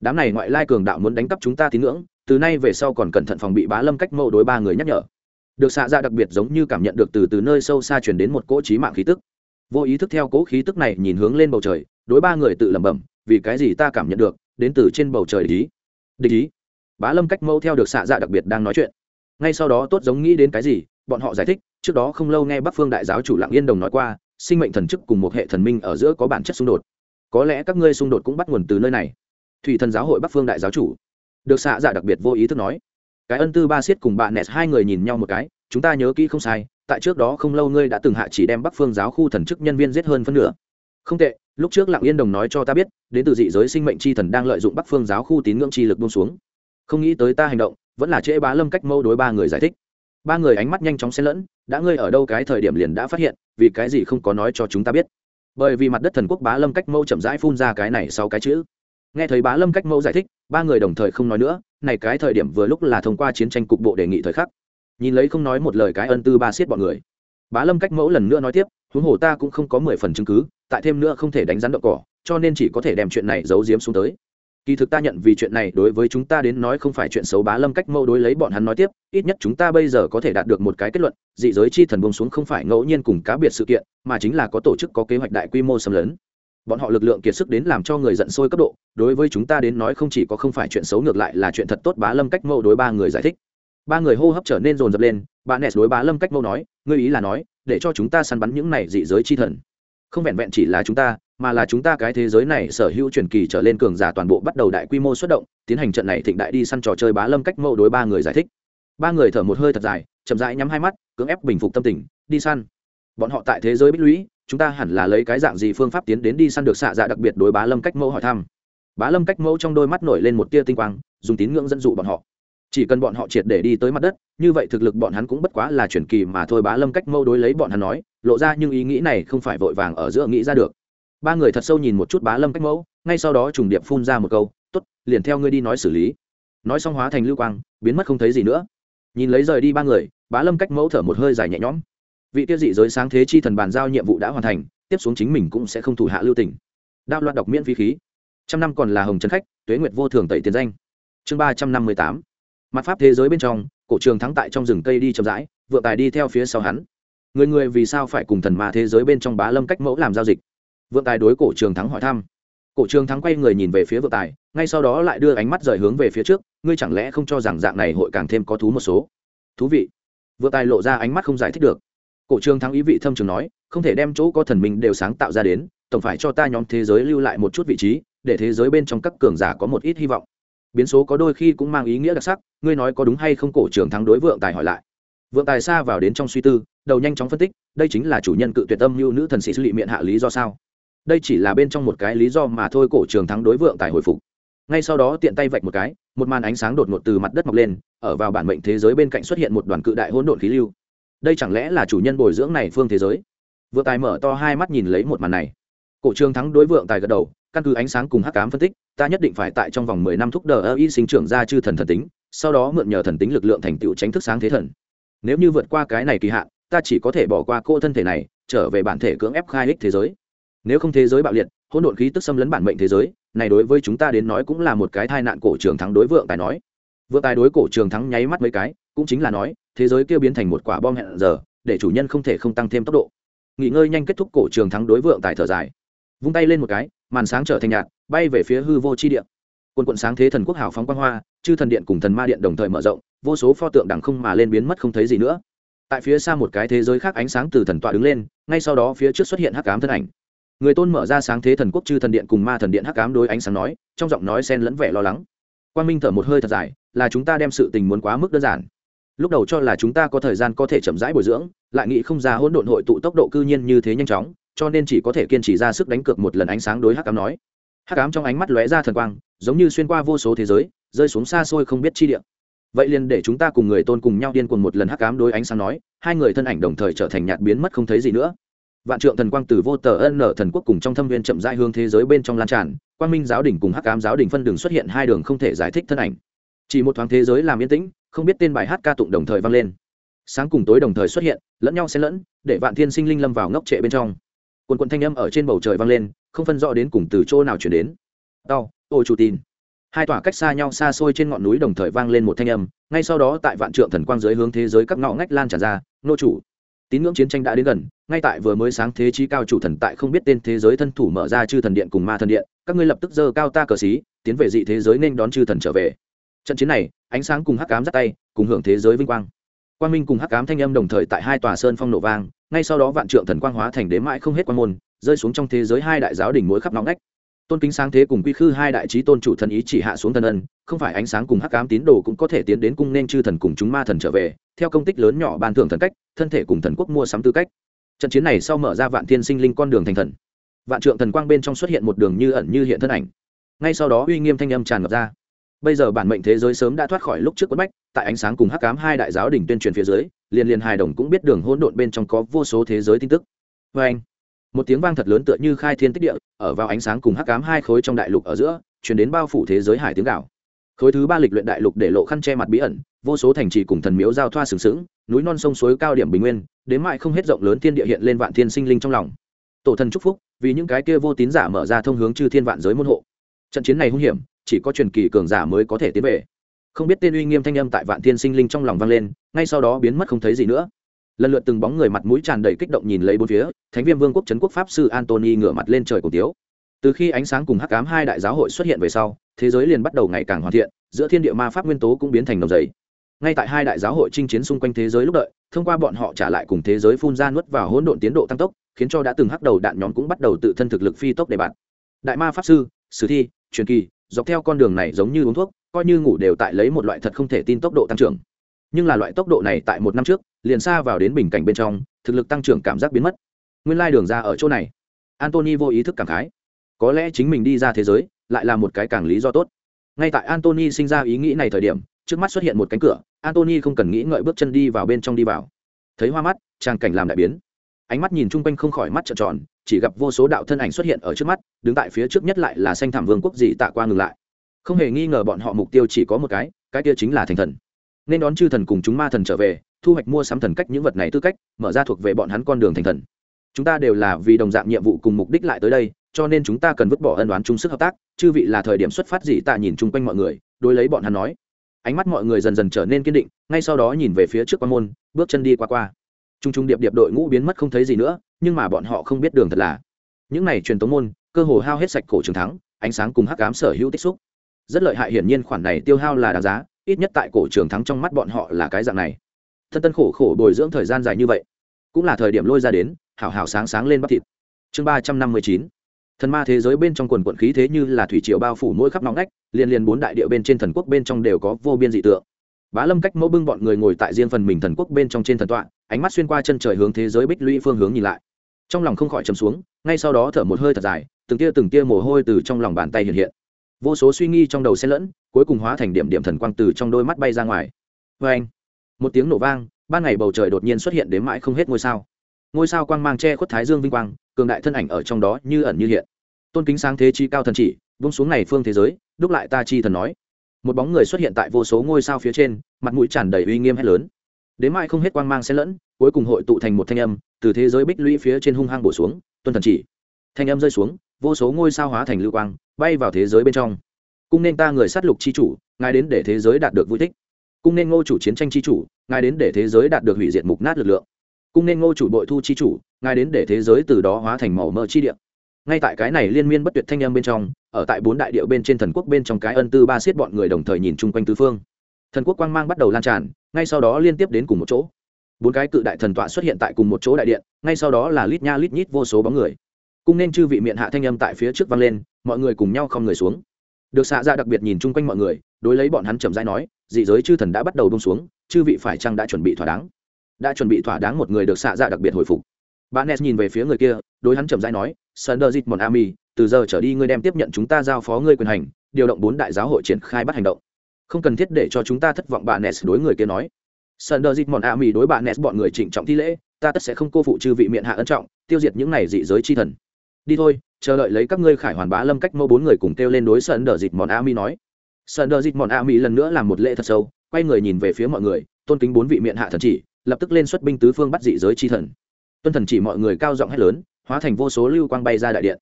Đám này ngoại lai cường đạo muốn đánh cắp chúng ta tín ngưỡng từ nay về sau còn cẩn thận phòng bị bá lâm cách mâu đối ba người nhắc nhở. Được xạ ra đặc biệt giống như cảm nhận được từ từ nơi sâu xa chuyển đến một cỗ trí mạng khí tức. Vô ý thức theo cỗ khí tức này nhìn hướng lên bầu trời đối ba người tự lẩm bẩm vì cái gì ta cảm nhận được, đến từ trên bầu trời địch ý. Địch ý? Bá lâm cách mâu theo được xạ dạ đặc biệt đang nói chuyện. Ngay sau đó tốt giống nghĩ đến cái gì, bọn họ giải thích, trước đó không lâu nghe bắc phương đại giáo chủ lặng yên đồng nói qua, sinh mệnh thần chức cùng một hệ thần minh ở giữa có bản chất xung đột. Có lẽ các ngươi xung đột cũng bắt nguồn từ nơi này. Thủy thần giáo hội bắc phương đại giáo chủ. Được xạ dạ đặc biệt vô ý thức nói. Cái ân tư ba siết cùng bạn nẹt hai người nhìn nhau một cái, chúng ta nhớ kỹ không sai, tại trước đó không lâu ngươi đã từng hạ chỉ đem bắc phương giáo khu thần chức nhân viên giết hơn phân nửa. Không tệ lúc trước lặng yên đồng nói cho ta biết, đến từ dị giới sinh mệnh c h i thần đang lợi dụng bắc phương giáo khu tín ngưỡng chi lực bông xuống. Không nghĩ tới ta hành động, vẫn là trễ bá lâm cách mâu đối ba người giải thích. Ba người ánh mắt nhanh chóng xen lẫn, đã ngươi ở đâu cái thời điểm liền đã phát hiện, vì cái gì không có nói cho chúng ta biết. Bởi vì mặt đất thần quốc bá lâm cách mâu chậm rãi phun ra cái này sau cái chữ. Nghe thấy bá lâm cách mâu giải thích, ba người đồng thời không nói nữa, này cái thời điểm vừa lúc là thông qua chiến tranh cục bộ đề nghị thời khắc. Nhìn lấy không nói một lời cái ân tư ba siết bọn người. Bá lâm cách mẫu lần nữa nói tiếp, huống hồ ta cũng không có mười phần chứng cứ tại thêm nữa không thể đánh rắn đậu cỏ, cho nên chỉ có thể đem chuyện này giấu giếm xuống tới. Kỳ thực ta nhận vì chuyện này đối với chúng ta đến nói không phải chuyện xấu bá lâm cách mâu đối lấy bọn hắn nói tiếp, ít nhất chúng ta bây giờ có thể đạt được một cái kết luận, dị giới chi thần bông xuống không phải ngẫu nhiên cùng cá biệt sự kiện, mà chính là có tổ chức, có kế hoạch đại quy mô xâm lấn. Bọn họ lực lượng kiệt sức đến làm cho người giận sôi cấp độ, đối với chúng ta đến nói không chỉ có không phải chuyện xấu ngược lại là chuyện thật tốt bá lâm cách mâu đối ba người giải thích. Ba người hô hấp trở nên rồn rập lên, bà nes đối bá lâm cách mâu nói, ngươi ý là nói, để cho chúng ta săn bắn những này dị giới chi thần không vẹn vẹn chỉ là chúng ta, mà là chúng ta cái thế giới này sở hữu truyền kỳ trở lên cường giả toàn bộ bắt đầu đại quy mô xuất động, tiến hành trận này thịnh đại đi săn trò chơi bá lâm cách mẫu đối ba người giải thích. Ba người thở một hơi thật dài, chậm rãi nhắm hai mắt, cưỡng ép bình phục tâm tình, đi săn. Bọn họ tại thế giới bích lũy, chúng ta hẳn là lấy cái dạng gì phương pháp tiến đến đi săn được xạ dạ đặc biệt đối bá lâm cách mẫu hỏi thăm. Bá lâm cách mẫu trong đôi mắt nổi lên một tia tinh quang, dùng tín ngưỡng dẫn dụ bọn họ chỉ cần bọn họ triệt để đi tới mặt đất, như vậy thực lực bọn hắn cũng bất quá là chuyển kỳ mà thôi bá lâm cách mẫu đối lấy bọn hắn nói, lộ ra nhưng ý nghĩ này không phải vội vàng ở giữa nghĩ ra được. Ba người thật sâu nhìn một chút bá lâm cách mẫu ngay sau đó trùng điệp phun ra một câu t ố t liền theo ngươi đi nói xử lý. Nói xong hóa thành lưu quang, biến mất không thấy gì nữa. Nhìn lấy rời đi ba người, bá lâm cách mẫu thở một hơi dài nhẹ nhõm. Vị tiêu dị giới sáng thế chi thần bàn giao nhiệm vụ đã hoàn thành, tiếp xuống chính mình cũng sẽ không thủ hạ lưu tỉnh đao loạt đọc miễn phí khí. Trăm năm còn là hồng trấn khách, tuế nguyệt vô thường tẩy tiền danh. Chương ba trăm năm mươi tám mặt pháp thế giới bên trong, cổ trường thắng tại trong rừng cây đi chậm rãi, vượng tài đi theo phía sau hắn. Người người vì sao phải cùng thần ma thế giới bên trong bá lâm cách mẫu làm giao dịch? Vượng tài đối cổ trường thắng hỏi thăm. Cổ trường thắng quay người nhìn về phía vượng tài, ngay sau đó lại đưa ánh mắt rời hướng về phía trước, ngươi chẳng lẽ không cho rằng dạng này hội càng thêm có thú một số? Thú vị. Vượng tài lộ ra ánh mắt không giải thích được. Cổ trường thắng ý vị thâm trường nói, không thể đem chỗ có thần minh đều sáng tạo ra đến, tổng phải cho ta nhóm thế giới lưu lại một chút vị trí, để thế giới bên trong các cường giả có một ít hy vọng biến số có đôi khi cũng mang ý nghĩa đặc sắc, ngươi nói có đúng hay không cổ trường thắng đối vượng tài hỏi lại. Vượng tài xa vào đến trong suy tư, đầu nhanh chóng phân tích, đây chính là chủ nhân cự tuyệt tâm như nữ thần sĩ sư lị miệng hạ lý do sao? Đây chỉ là bên trong một cái lý do mà thôi cổ trường thắng đối vượng tài hồi phục. Ngay sau đó tiện tay vạch một cái, một màn ánh sáng đột ngột từ mặt đất mọc lên, ở vào bản mệnh thế giới bên cạnh xuất hiện một đoàn cự đại hỗn độn khí lưu. Đây chẳng lẽ là chủ nhân bồi dưỡng này phương thế giới? Vượng tài mở to hai mắt nhìn lấy một màn này. Cổ trường thắng đối vượng tài gật đầu căn cứ ánh sáng cùng hắc ám phân tích, ta nhất định phải tại trong vòng mười năm thúc đờ ơ y sinh trưởng ra chư thần thần tính, sau đó mượn nhờ thần tính lực lượng thành tựu tránh thức sáng thế thần. Nếu như vượt qua cái này kỳ hạn, ta chỉ có thể bỏ qua cô thân thể này, trở về bản thể cưỡng ép khai ích thế giới. Nếu không thế giới bạo liệt, hỗn độn khí tức xâm lấn bản mệnh thế giới, này đối với chúng ta đến nói cũng là một cái tai nạn cổ trường thắng đối vượng tài nói. Vượng tài đối cổ trường thắng nháy mắt mấy cái, cũng chính là nói, thế giới kia biến thành một quả bom hẹn giờ, để chủ nhân không thể không tăng thêm tốc độ. Nghỉ ngơi nhanh kết thúc cổ trường thắng đối vượng tài thở dài vung tay lên một cái, màn sáng trở thành nhạt, bay về phía hư vô chi điện quân quận sáng thế thần quốc hảo phóng quang hoa, chư thần điện cùng thần ma điện đồng thời mở rộng, vô số pho tượng đằng không mà lên biến mất không thấy gì nữa. Tại phía xa một cái thế giới khác ánh sáng từ thần tọa đứng lên, ngay sau đó phía trước xuất hiện hắc ám thân ảnh. Người tôn mở ra sáng thế thần quốc chư thần điện cùng ma thần điện hắc ám đối ánh sáng nói, trong giọng nói xen lẫn vẻ lo lắng. Quan minh thở một hơi thật dài, là chúng ta đem sự tình muốn quá mức đơn giản. Lúc đầu cho là chúng ta có thời gian có thể chậm rãi bồi dưỡng, lại nghĩ không ra hỗn độn hội tụ tốc độ cư nhiên như thế nhanh chóng cho nên chỉ có thể kiên trì ra sức đánh cược một lần ánh sáng đối hắc ám nói. Hắc ám trong ánh mắt lóe ra thần quang, giống như xuyên qua vô số thế giới, rơi xuống xa xôi không biết chi địa. Vậy liền để chúng ta cùng người tôn cùng nhau điên cuồng một lần hắc ám đối ánh sáng nói, hai người thân ảnh đồng thời trở thành nhạt biến mất không thấy gì nữa. Vạn trượng thần quang từ vô tờ ân nở thần quốc cùng trong thâm viên chậm rãi hướng thế giới bên trong lan tràn, quang minh giáo đỉnh cùng hắc ám giáo đỉnh phân đường xuất hiện hai đường không thể giải thích thân ảnh. Chỉ một thoáng thế giới làm yên tĩnh, không biết tên bài hát ca tụng đồng thời vang lên. Sáng cùng tối đồng thời xuất hiện, lẫn nhau xen lẫn, để vạn thiên sinh linh lâm vào ngốc trệ bên trong quần quần thanh âm ở trên bầu trời vang lên, không phân rõ đến cùng từ chỗ nào chuyển đến. Đau ô chủ tin. Hai tòa cách xa nhau xa xôi trên ngọn núi đồng thời vang lên một thanh âm, ngay sau đó tại vạn trượng thần quang giới hướng thế giới các ngõ ngách lan tràn ra, nô chủ. Tín ngưỡng chiến tranh đã đến gần, ngay tại vừa mới sáng thế trí cao chủ thần tại không biết tên thế giới thân thủ mở ra chư thần điện cùng ma thần điện, các ngươi lập tức dơ cao ta cờ xí, tiến về dị thế giới nên đón chư thần trở về. Trận chiến này, ánh sáng cùng hắc cám dắt tay, cùng hưởng thế giới vinh quang. Quang minh cùng hắc cám thanh âm đồng thời tại hai tòa sơn phong nổ vang ngay sau đó vạn trượng thần quang hóa thành đế mãi không hết quan môn, rơi xuống trong thế giới hai đại giáo đỉnh mỗi khắp nóng nách tôn kính sáng thế cùng quy khư hai đại trí tôn chủ thần ý chỉ hạ xuống thần ân, không phải ánh sáng cùng hắc cám tín đồ cũng có thể tiến đến cung nên chư thần cùng chúng ma thần trở về, theo công tích lớn nhỏ ban thưởng thần cách, thân thể cùng thần quốc mua sắm tư cách. Trận chiến này sau mở ra vạn thiên sinh linh con đường thành thần. Vạn trượng thần quang bên trong xuất hiện một đường như ẩn như hiện thân ảnh. Ngay sau đó uy nghiêm thanh âm tràn ngập ra. Bây giờ bản mệnh thế giới sớm đã thoát khỏi lúc trước quất bách, tại ánh sáng cùng hắc cám hai đại giáo đỉnh tuyên truyền phía dưới liền liền hài đồng cũng biết đường hỗn độn bên trong có vô số thế giới tin tức. Vê anh, một tiếng vang thật lớn tựa như khai thiên tích địa, ở vào ánh sáng cùng hắc cám hai khối trong đại lục ở giữa chuyển đến bao phủ thế giới hải tiếng gạo khối thứ ba lịch luyện đại lục để lộ khăn che mặt bí ẩn, vô số thành trì cùng thần miếu giao thoa sừng sững, núi non sông suối cao điểm bình nguyên, đến mãi không hết rộng lớn thiên địa hiện lên vạn thiên sinh linh trong lòng. Tổ thần chúc phúc, vì những cái kia vô tín giả mở ra thông hướng chư thiên vạn giới môn hộ. Trận chiến này hung hiểm, chỉ có truyền kỳ cường giả mới có thể tiến về không biết tên uy nghiêm thanh âm tại vạn thiên sinh linh trong lòng vang lên, ngay sau đó biến mất không thấy gì nữa. Lần lượt từng bóng người mặt mũi tràn đầy kích động nhìn lấy bốn phía, thánh viêm vương quốc trấn quốc pháp sư antony ngửa mặt lên trời cổ tiếu. Từ khi ánh sáng cùng hắc cám hai đại giáo hội xuất hiện về sau, thế giới liền bắt đầu ngày càng hoàn thiện, giữa thiên địa ma pháp nguyên tố cũng biến thành nồng dày. Ngay tại hai đại giáo hội chinh chiến xung quanh thế giới lúc đợi, thông qua bọn họ trả lại cùng thế giới phun ra nuốt vào hỗn độn tiến độ tăng tốc, khiến cho đã từng hắc đầu đạn nhóm cũng bắt đầu tự thân thực lực phi tốc để bạn đại ma pháp sư, sử thi, truyền kỳ, dọc theo con đường này giống như uống thuốc coi như ngủ đều tại lấy một loại thật không thể tin tốc độ tăng trưởng. Nhưng là loại tốc độ này tại một năm trước, liền xa vào đến bình cảnh bên trong, thực lực tăng trưởng cảm giác biến mất. Nguyên lai đường ra ở chỗ này. Antony vô ý thức cảm khái. Có lẽ chính mình đi ra thế giới, lại là một cái càng lý do tốt. Ngay tại antony sinh ra ý nghĩ này thời điểm, trước mắt xuất hiện một cánh cửa antony không cần nghĩ ngợi bước chân đi vào bên trong đi vào. Thấy hoa mắt trang cảnh làm đại biến. Ánh mắt nhìn chung quanh không khỏi mắt trợn tròn, chỉ gặp vô số đạo thân ảnh xuất hiện ở trước mắt, đứng tại phía trước nhất lại là xanh thảm vương quốc gì tạ qua ngừng lại không hề nghi ngờ bọn họ mục tiêu chỉ có một cái cái kia chính là thành thần. Nên đón chư thần cùng chúng ma thần trở về, thu hoạch mua sắm thần cách những vật này tư cách, mở ra thuộc về bọn hắn con đường thành thần. Chúng ta đều là vì đồng dạng nhiệm vụ cùng mục đích lại tới đây, cho nên chúng ta cần vứt bỏ ân đoán chung sức hợp tác. Chư vị là thời điểm xuất phát gì tạ nhìn chung quanh mọi người, đối lấy bọn hắn nói. Ánh mắt mọi người dần dần trở nên kiên định, ngay sau đó nhìn về phía trước quan môn, bước chân đi qua qua. T r u n g t r u n g điệp điệp đội ngũ biến mất không thấy gì nữa, nhưng mà bọn họ không biết đường thật là. Những này truyền tống môn, cơ hồ hao hết sạch cổ trường thắng, ánh sáng cùng hắc cám sở hữu tích xúc rất lợi hại hiển nhiên khoản này tiêu hao là đáng giá, ít nhất tại cổ trường thắng trong mắt bọn họ là cái dạng này. Thân tân khổ khổ bồi dưỡng thời gian dài như vậy, cũng là thời điểm lôi ra đến, hảo hảo sáng sáng lên bắp thịt. Chương ba trăm năm mươi chín, thần ma thế giới bên trong quần quận khí thế như là thủy triều bao phủ mỗi khắp nóng nách liền liền bốn đại địa bên trên thần quốc bên trong đều có vô biên dị tượng. Bá lâm cách mẫu bưng bọn người ngồi tại riêng phần mình thần quốc bên trong trên thần tọa, ánh mắt xuyên qua chân trời hướng thế giới bích lũy phương hướng nhìn lại. Trong lòng không khỏi chấm xuống, ngay sau đó thở một hơi thật dài, từng tia từng tia mồ hôi từ trong lòng bàn tay hiện hiện vô số suy nghi trong đầu xen lẫn, cuối cùng hóa thành điểm điểm thần quang từ trong đôi mắt bay ra ngoài. Vê anh, một tiếng nổ vang, ban ngày bầu trời đột nhiên xuất hiện đến mãi không hết ngôi sao. Ngôi sao quang mang che khuất thái dương vinh quang, cường đại thân ảnh ở trong đó như ẩn như hiện. Tôn kính sáng thế chi cao thần chỉ, vung xuống này phương thế giới, đúc lại ta chi thần nói. Một bóng người xuất hiện tại vô số ngôi sao phía trên, mặt mũi tràn đầy uy nghiêm hét lớn. Đến mãi không hết quang mang xen lẫn, cuối cùng hội tụ thành một thanh âm, từ thế giới bích lũy phía trên hung hăng bổ xuống tuân thần chỉ. Thanh âm rơi xuống vô số ngôi sao hóa thành lưu quang, bay vào thế giới bên trong. Cung nên ta người sát lục chi chủ, ngài đến để thế giới đạt được vui thích. Cung nên ngô chủ chiến tranh chi chủ, ngài đến để thế giới đạt được hủy diệt mục nát lực lượng. Cung nên ngô chủ bội thu chi chủ, ngài đến để thế giới từ đó hóa thành màu mơ chi địa. Ngay tại cái này liên miên bất tuyệt thanh âm bên trong, ở tại bốn đại điệu bên trên thần quốc bên trong cái ân tư ba xiết bọn người đồng thời nhìn chung quanh tứ phương. Thần quốc quang mang bắt đầu lan tràn, ngay sau đó liên tiếp đến cùng một chỗ. Bốn cái cự đại thần tọa xuất hiện tại cùng một chỗ đại điện, ngay sau đó là lít nha lít nhít vô số bóng người cung nên chư vị miệng hạ thanh âm tại phía trước vang lên mọi người cùng nhau không người xuống được xạ ra đặc biệt nhìn chung quanh mọi người đối lấy bọn hắn chậm rãi nói dị giới chư thần đã bắt đầu bông xuống chư vị phải chăng đã chuẩn bị thỏa đáng đã chuẩn bị thỏa đáng một người được xạ ra đặc biệt hồi phục bà nes nhìn về phía người kia đối hắn chậm rãi nói Sunder Dịch Ami, từ giờ trở đi ngươi đem tiếp nhận chúng ta giao phó ngươi quyền hành, điều động bốn đại giáo hội triển khai bắt hành động. Không cần thiết để cho chúng ta thất vọng bà Nes đối người kia nói. Sunder Dịch Ami đối bà Nes bọn người trịnh trọng thi lễ, ta tất sẽ không cô phụ chư vị miệng hạ ân trọng, tiêu diệt những này dị giới chi thần. Đi thôi, chờ đợi lấy các ngươi khải hoàn bá lâm cách mô bốn người cùng kêu lên đối mòn a mi nói. sơn đỡ dịt mòn a mi lần nữa làm một lễ thật sâu, quay người nhìn về phía mọi người, tôn kính bốn vị miệng hạ thần chỉ, lập tức lên xuất binh tứ phương bắt dị giới chi thần. Tuân thần chỉ mọi người cao giọng hét lớn, hóa thành vô số lưu quang bay ra đại điện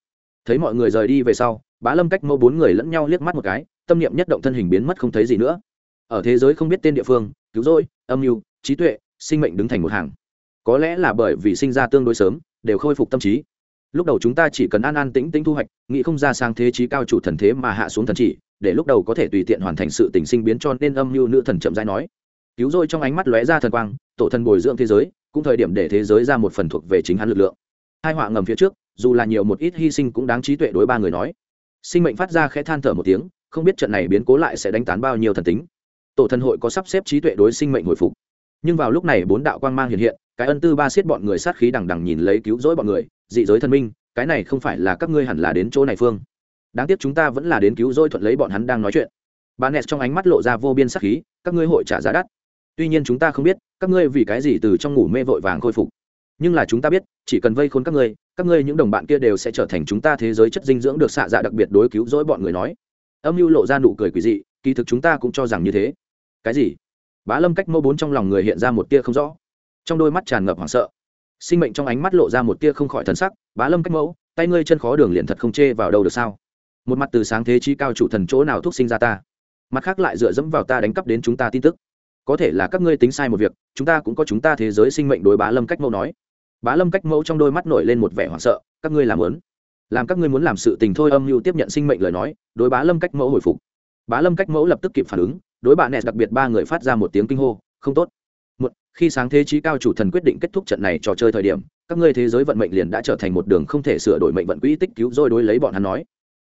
thấy mọi người rời đi về sau bá lâm cách mâu bốn người lẫn nhau liếc mắt một cái tâm niệm nhất động thân hình biến mất không thấy gì nữa ở thế giới không biết tên địa phương cứu rỗi âm mưu trí tuệ sinh mệnh đứng thành một hàng có lẽ là bởi vì sinh ra tương đối sớm đều khôi phục tâm trí lúc đầu chúng ta chỉ cần an an tĩnh tĩnh thu hoạch, nghĩ không ra sang thế trí cao chủ thần thế mà hạ xuống thần chỉ, để lúc đầu có thể tùy tiện hoàn thành sự tình sinh biến cho nên âm mưu nữ thần chậm rãi nói. Cứu rỗi trong ánh mắt lóe ra thần quang, tổ thần bồi dưỡng thế giới, cũng thời điểm để thế giới ra một phần thuộc về chính hắn lực lượng. Hai họa ngầm phía trước, dù là nhiều một ít hy sinh cũng đáng trí tuệ đối ba người nói. Sinh mệnh phát ra khẽ than thở một tiếng, không biết trận này biến cố lại sẽ đánh tán bao nhiêu thần tính. Tổ thần hội có sắp xếp trí tuệ đối sinh mệnh hồi phục. Nhưng vào lúc này bốn đạo quang mang hiện hiện, cái ân tư ba xiết bọn người sát khí đằng đằng nhìn lấy cứu rỗi bọn người dị giới thần minh, cái này không phải là các ngươi hẳn là đến chỗ này phương. Đáng tiếc chúng ta vẫn là đến cứu rỗi thuận lấy bọn hắn đang nói chuyện. Bà nes trong ánh mắt lộ ra vô biên sắc khí, các ngươi hội trả giá đắt. Tuy nhiên chúng ta không biết, các ngươi vì cái gì từ trong ngủ mê vội vàng khôi phục. Nhưng là chúng ta biết, chỉ cần vây khốn các ngươi các ngươi những đồng bạn kia đều sẽ trở thành chúng ta thế giới chất dinh dưỡng được xạ dạ đặc biệt đối cứu rỗi bọn người nói. Âm mưu lộ ra nụ cười quỷ dị, kỳ thực chúng ta cũng cho rằng như thế. Cái gì? Bá lâm cách mô bốn trong lòng người hiện ra một tia không rõ. Trong đôi mắt tràn ngập hoảng sợ sinh mệnh trong ánh mắt lộ ra một tia không khỏi thần sắc, bá lâm cách mẫu, tay ngươi chân khó đường liền thật không chê vào đâu được sao? Một mặt từ sáng thế chi cao chủ thần chỗ nào thúc sinh ra ta? Mặt khác lại dựa dẫm vào ta đánh cắp đến chúng ta tin tức. Có thể là các ngươi tính sai một việc, chúng ta cũng có chúng ta thế giới sinh mệnh đối bá lâm cách mẫu nói. Bá lâm cách mẫu trong đôi mắt nổi lên một vẻ hoảng sợ, các ngươi làm lớn làm các ngươi muốn làm sự tình thôi âm mưu tiếp nhận sinh mệnh lời nói, đối bá lâm cách mẫu hồi phục. Bá lâm cách mẫu lập tức kịp phản ứng, đối bạn nẹt đặc biệt ba người phát ra một tiếng kinh hô, không tốt khi sáng thế trí cao chủ thần quyết định kết thúc trận này trò chơi thời điểm, các ngươi thế giới vận mệnh liền đã trở thành một đường không thể sửa đổi mệnh vận quỹ tích cứu rồi đối lấy bọn hắn nói.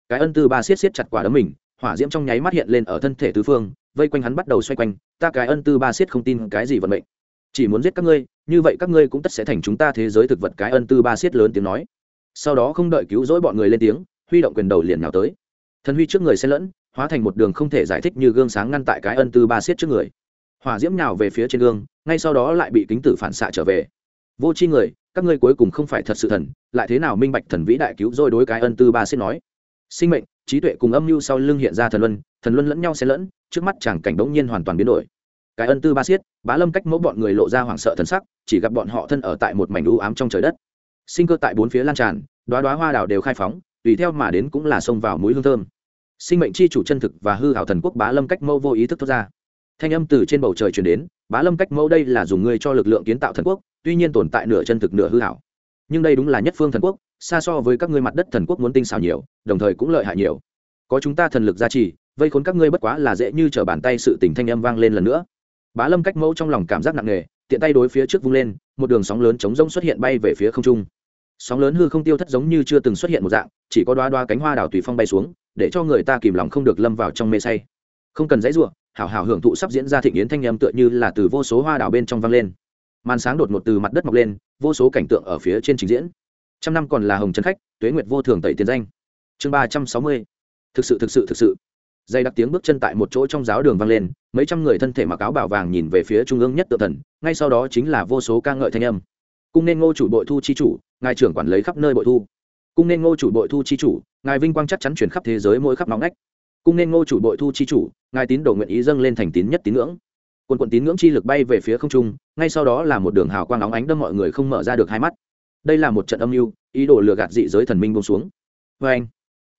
Cái ân tư ba siết siết chặt quả đấm mình, hỏa diễm trong nháy mắt hiện lên ở thân thể tứ phương, vây quanh hắn bắt đầu xoay quanh, ta cái ân tư ba siết không tin cái gì vận mệnh. Chỉ muốn giết các ngươi, như vậy các ngươi cũng tất sẽ thành chúng ta thế giới thực vật. Cái ân tư ba siết lớn tiếng nói. Sau đó không đợi cứu rỗi bọn người lên tiếng, huy động quyền đầu liền nhào tới. Thần huy trước người xen lẫn, hóa thành một đường không thể giải thích như gương sáng ngăn tại cái ân tư ba siết trước người hỏa diễm nào về phía trên gương, ngay sau đó lại bị kính tử phản xạ trở về. Vô c h i người, các ngươi cuối cùng không phải thật sự thần, lại thế nào minh bạch thần vĩ đại cứu rồi đối cái ân tư ba xích nói. Sinh mệnh, trí tuệ cùng âm mưu sau lưng hiện ra thần luân thần luân lẫn nhau xen lẫn, trước mắt chàng cảnh đống nhiên hoàn toàn biến đổi. Cái ân tư ba xiết, bá lâm cách mẫu bọn người lộ ra hoảng sợ thần sắc, chỉ gặp bọn họ thân ở tại một mảnh u ám trong trời đất. Sinh cơ tại bốn phía lan tràn đoá đoá hoa đào đều khai phóng, tùy theo mà đến cũng là xông vào mũi hương thơm. Sinh mệnh chi chủ chân thực và hư hảo thần quốc bá lâm cách mẫu vô ý thức thoát ra thanh âm từ trên bầu trời chuyển đến, bá lâm cách mẫu đây là dùng ngươi cho lực lượng kiến tạo thần quốc, tuy nhiên tồn tại nửa chân thực nửa hư hảo nhưng đây đúng là nhất phương thần quốc, xa so với các ngươi mặt đất thần quốc muốn tinh xảo nhiều, đồng thời cũng lợi hại nhiều. Có chúng ta thần lực gia trì, vây khốn các ngươi bất quá là dễ như t r ở bàn tay sự tình thanh âm vang lên lần nữa. Bá lâm cách mẫu trong lòng cảm giác nặng nề, tiện tay đối phía trước vung lên, một đường sóng lớn chống rông xuất hiện bay về phía không trung. Sóng lớn hư không tiêu thất giống như chưa từng xuất hiện một dạng, chỉ có đoá đoá cánh hoa đào tùy phong bay xuống, để cho người ta kìm lòng không được lâm vào trong mê say. Không cần dãy r u ộ hảo hảo hưởng thụ sắp diễn ra thịnh yến thanh âm tựa như là từ vô số hoa đào bên trong vang lên. Màn sáng đột ngột từ mặt đất mọc lên, vô số cảnh tượng ở phía trên trình diễn. Trăm năm còn là hồng trấn khách, tuế nguyệt vô thường tẩy tiền danh. Chương ba trăm sáu mươi. Thực sự thực sự thực sự. Dây đặc tiếng bước chân tại một chỗ trong giáo đường vang lên, mấy trăm người thân thể mặc áo bảo vàng nhìn về phía trung ương nhất tự thần, ngay sau đó chính là vô số ca ngợi thanh âm. Cung nên ngô chủ bội thu chi chủ, ngài trưởng quản lấy khắp nơi bội thu. Cung nên ngô chủ bội thu chi chủ, ngài vinh quang chắc chắn chuyển khắp thế giới mỗi khắp nóng nách cung nên ngô chủ bội thu chi chủ, ngài tín đồ nguyện ý dâng lên thành tín nhất tín ngưỡng. Quần quận tín ngưỡng chi lực bay về phía không trung, ngay sau đó là một đường hào quang óng ánh đâm mọi người không mở ra được hai mắt. Đây là một trận âm mưu, ý đồ lừa gạt dị giới thần minh bông xuống. Vê anh,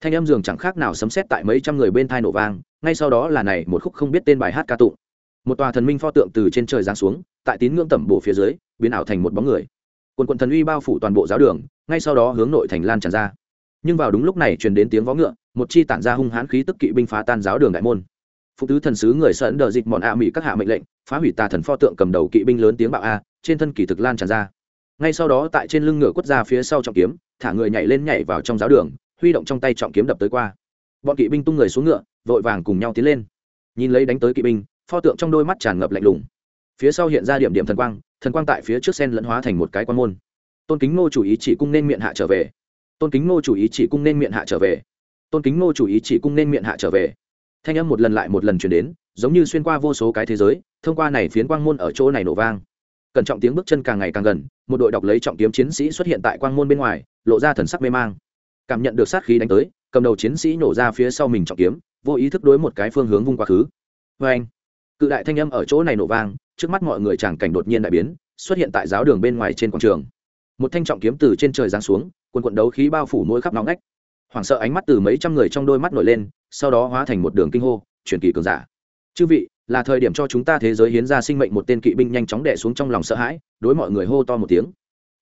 thanh âm dường chẳng khác nào sấm xét tại mấy trăm người bên thai nổ vang, ngay sau đó là này, một khúc không biết tên bài hát ca tụng. Một tòa thần minh pho tượng từ trên trời giáng xuống, tại tín ngưỡng tẩm bổ phía dưới, biến ảo thành một bóng người. Quần quần thần uy bao phủ toàn bộ giáo đường, ngay sau đó hướng nội thành lan tràn ra nhưng vào đúng lúc này truyền đến tiếng vó ngựa, một chi tản ra hung hãn khí tức kỵ binh phá tan giáo đường đại môn. Phụ tứ thần sứ người sơn đờ dịch mọn a mỹ các hạ mệnh lệnh, phá hủy tà thần pho tượng cầm đầu kỵ binh lớn tiếng bạo a, trên thân kỳ thực lan tràn ra. Ngay sau đó tại trên lưng ngựa quất ra phía sau trọng kiếm, thả người nhảy lên nhảy vào trong giáo đường, huy động trong tay trọng kiếm đập tới qua. Bọn kỵ binh tung người xuống ngựa, vội vàng cùng nhau tiến lên. Nhìn lấy đánh tới kỵ binh, pho tượng trong đôi mắt tràn ngập lạnh lùng. Phía sau hiện ra điểm điểm thần quang thần quang tại phía trước sen lẫn hóa thành một cái quan môn. Tôn kính ngô chủ ý chỉ cung nên miệng hạ trở về tôn kính ngô chủ ý chỉ cung nên miệng hạ trở về. tôn kính ngô chủ ý chỉ cung nên miệng hạ trở về. thanh âm một lần lại một lần chuyển đến, giống như xuyên qua vô số cái thế giới, thông qua này phiến quang môn ở chỗ này nổ vang. cẩn trọng tiếng bước chân càng ngày càng gần, một đội đọc lấy trọng kiếm chiến sĩ xuất hiện tại quang môn bên ngoài, lộ ra thần sắc mê mang. cảm nhận được sát khí đánh tới, cầm đầu chiến sĩ nổ ra phía sau mình trọng kiếm, vô ý thức đối một cái phương hướng vung quá khứ. vê anh. cự đại thanh âm ở chỗ này nổ vang, trước mắt mọi người tràng cảnh đột nhiên đại biến, xuất hiện tại giáo đường bên ngoài trên quảng trường. một thanh trọng kiếm từ trên trời giáng xuống quần quận đấu khí bao phủ mỗi khắp nóng nách hoảng sợ ánh mắt từ mấy trăm người trong đôi mắt nổi lên, sau đó hóa thành một đường kinh hô, truyền kỳ cường giả, chư vị, là thời điểm cho chúng ta thế giới hiến ra sinh mệnh một tên kỵ binh nhanh chóng đẻ xuống trong lòng sợ hãi, đối mọi người hô to một tiếng.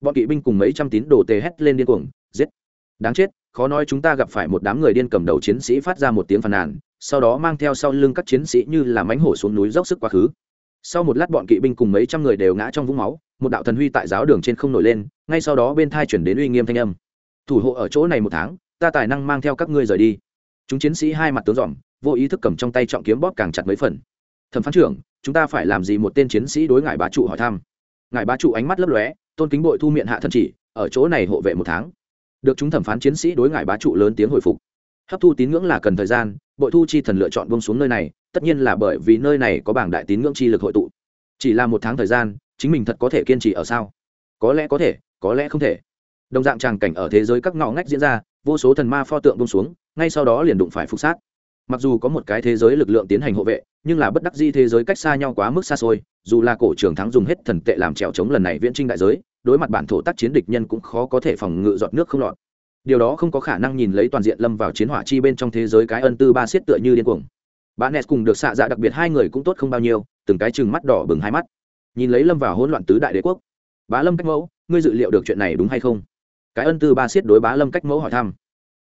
Bọn kỵ binh cùng mấy trăm tín đồ tề hét lên điên cuồng, giết. Đáng chết, khó nói chúng ta gặp phải một đám người điên cầm đầu chiến sĩ phát ra một tiếng phàn nàn, sau đó mang theo sau lưng các chiến sĩ như là mánh hổ xuống núi dốc sức quá khứ. Sau một lát bọn kỵ binh cùng mấy trăm người đều ngã trong vũng máu, một đạo thần huy tại giáo đường trên không nổi lên ngay sau đó bên thai chuyển đến uy nghiêm thanh âm. Thủ hộ ở chỗ này một tháng, ta tài năng mang theo các ngươi rời đi. Chúng chiến sĩ hai mặt tướng dòm, vô ý thức cầm trong tay trọng kiếm bóp càng chặt mấy phần. Thẩm phán trưởng, chúng ta phải làm gì một tên chiến sĩ đối ngại bá trụ hỏi thăm? Ngài bá trụ ánh mắt lấp lóe, tôn kính bội thu miệng hạ thân chỉ, ở chỗ này hộ vệ một tháng. Được chúng thẩm phán chiến sĩ đối ngại bá trụ lớn tiếng hồi phục. Hấp thu tín ngưỡng là cần thời gian, bội thu chi thần lựa chọn bông xuống nơi này, tất nhiên là bởi vì nơi này có bảng đại tín ngưỡng chi lực hội tụ. Chỉ là một tháng thời gian, chính mình thật có thể kiên trì ở sao? Có lẽ có thể có lẽ không thể. Đồng dạng tràng cảnh ở thế giới các ngõ ngách diễn ra, vô số thần ma pho tượng bông xuống, ngay sau đó liền đụng phải phục sát. Mặc dù có một cái thế giới lực lượng tiến hành hộ vệ, nhưng là bất đắc di thế giới cách xa nhau quá mức xa xôi, dù là cổ trường thắng dùng hết thần tệ làm trèo chống lần này viễn trinh đại giới, đối mặt bản thổ tác chiến địch nhân cũng khó có thể phòng ngự giọt nước không lọt. Điều đó không có khả năng nhìn lấy toàn diện lâm vào chiến hỏa chi bên trong thế giới cái ân tư ba xiết tựa như điên cuồng. Bạn nes cùng được xạ dạ đặc biệt hai người cũng tốt không bao nhiêu, từng cái chừng mắt đỏ bừng hai mắt. Nhìn lấy lâm vào hỗn loạn tứ đại đế quốc bá lâm cách mẫu, ngươi dự liệu được chuyện này đúng hay không? Cái ân tư ba xiết đối bá lâm cách mẫu hỏi thăm.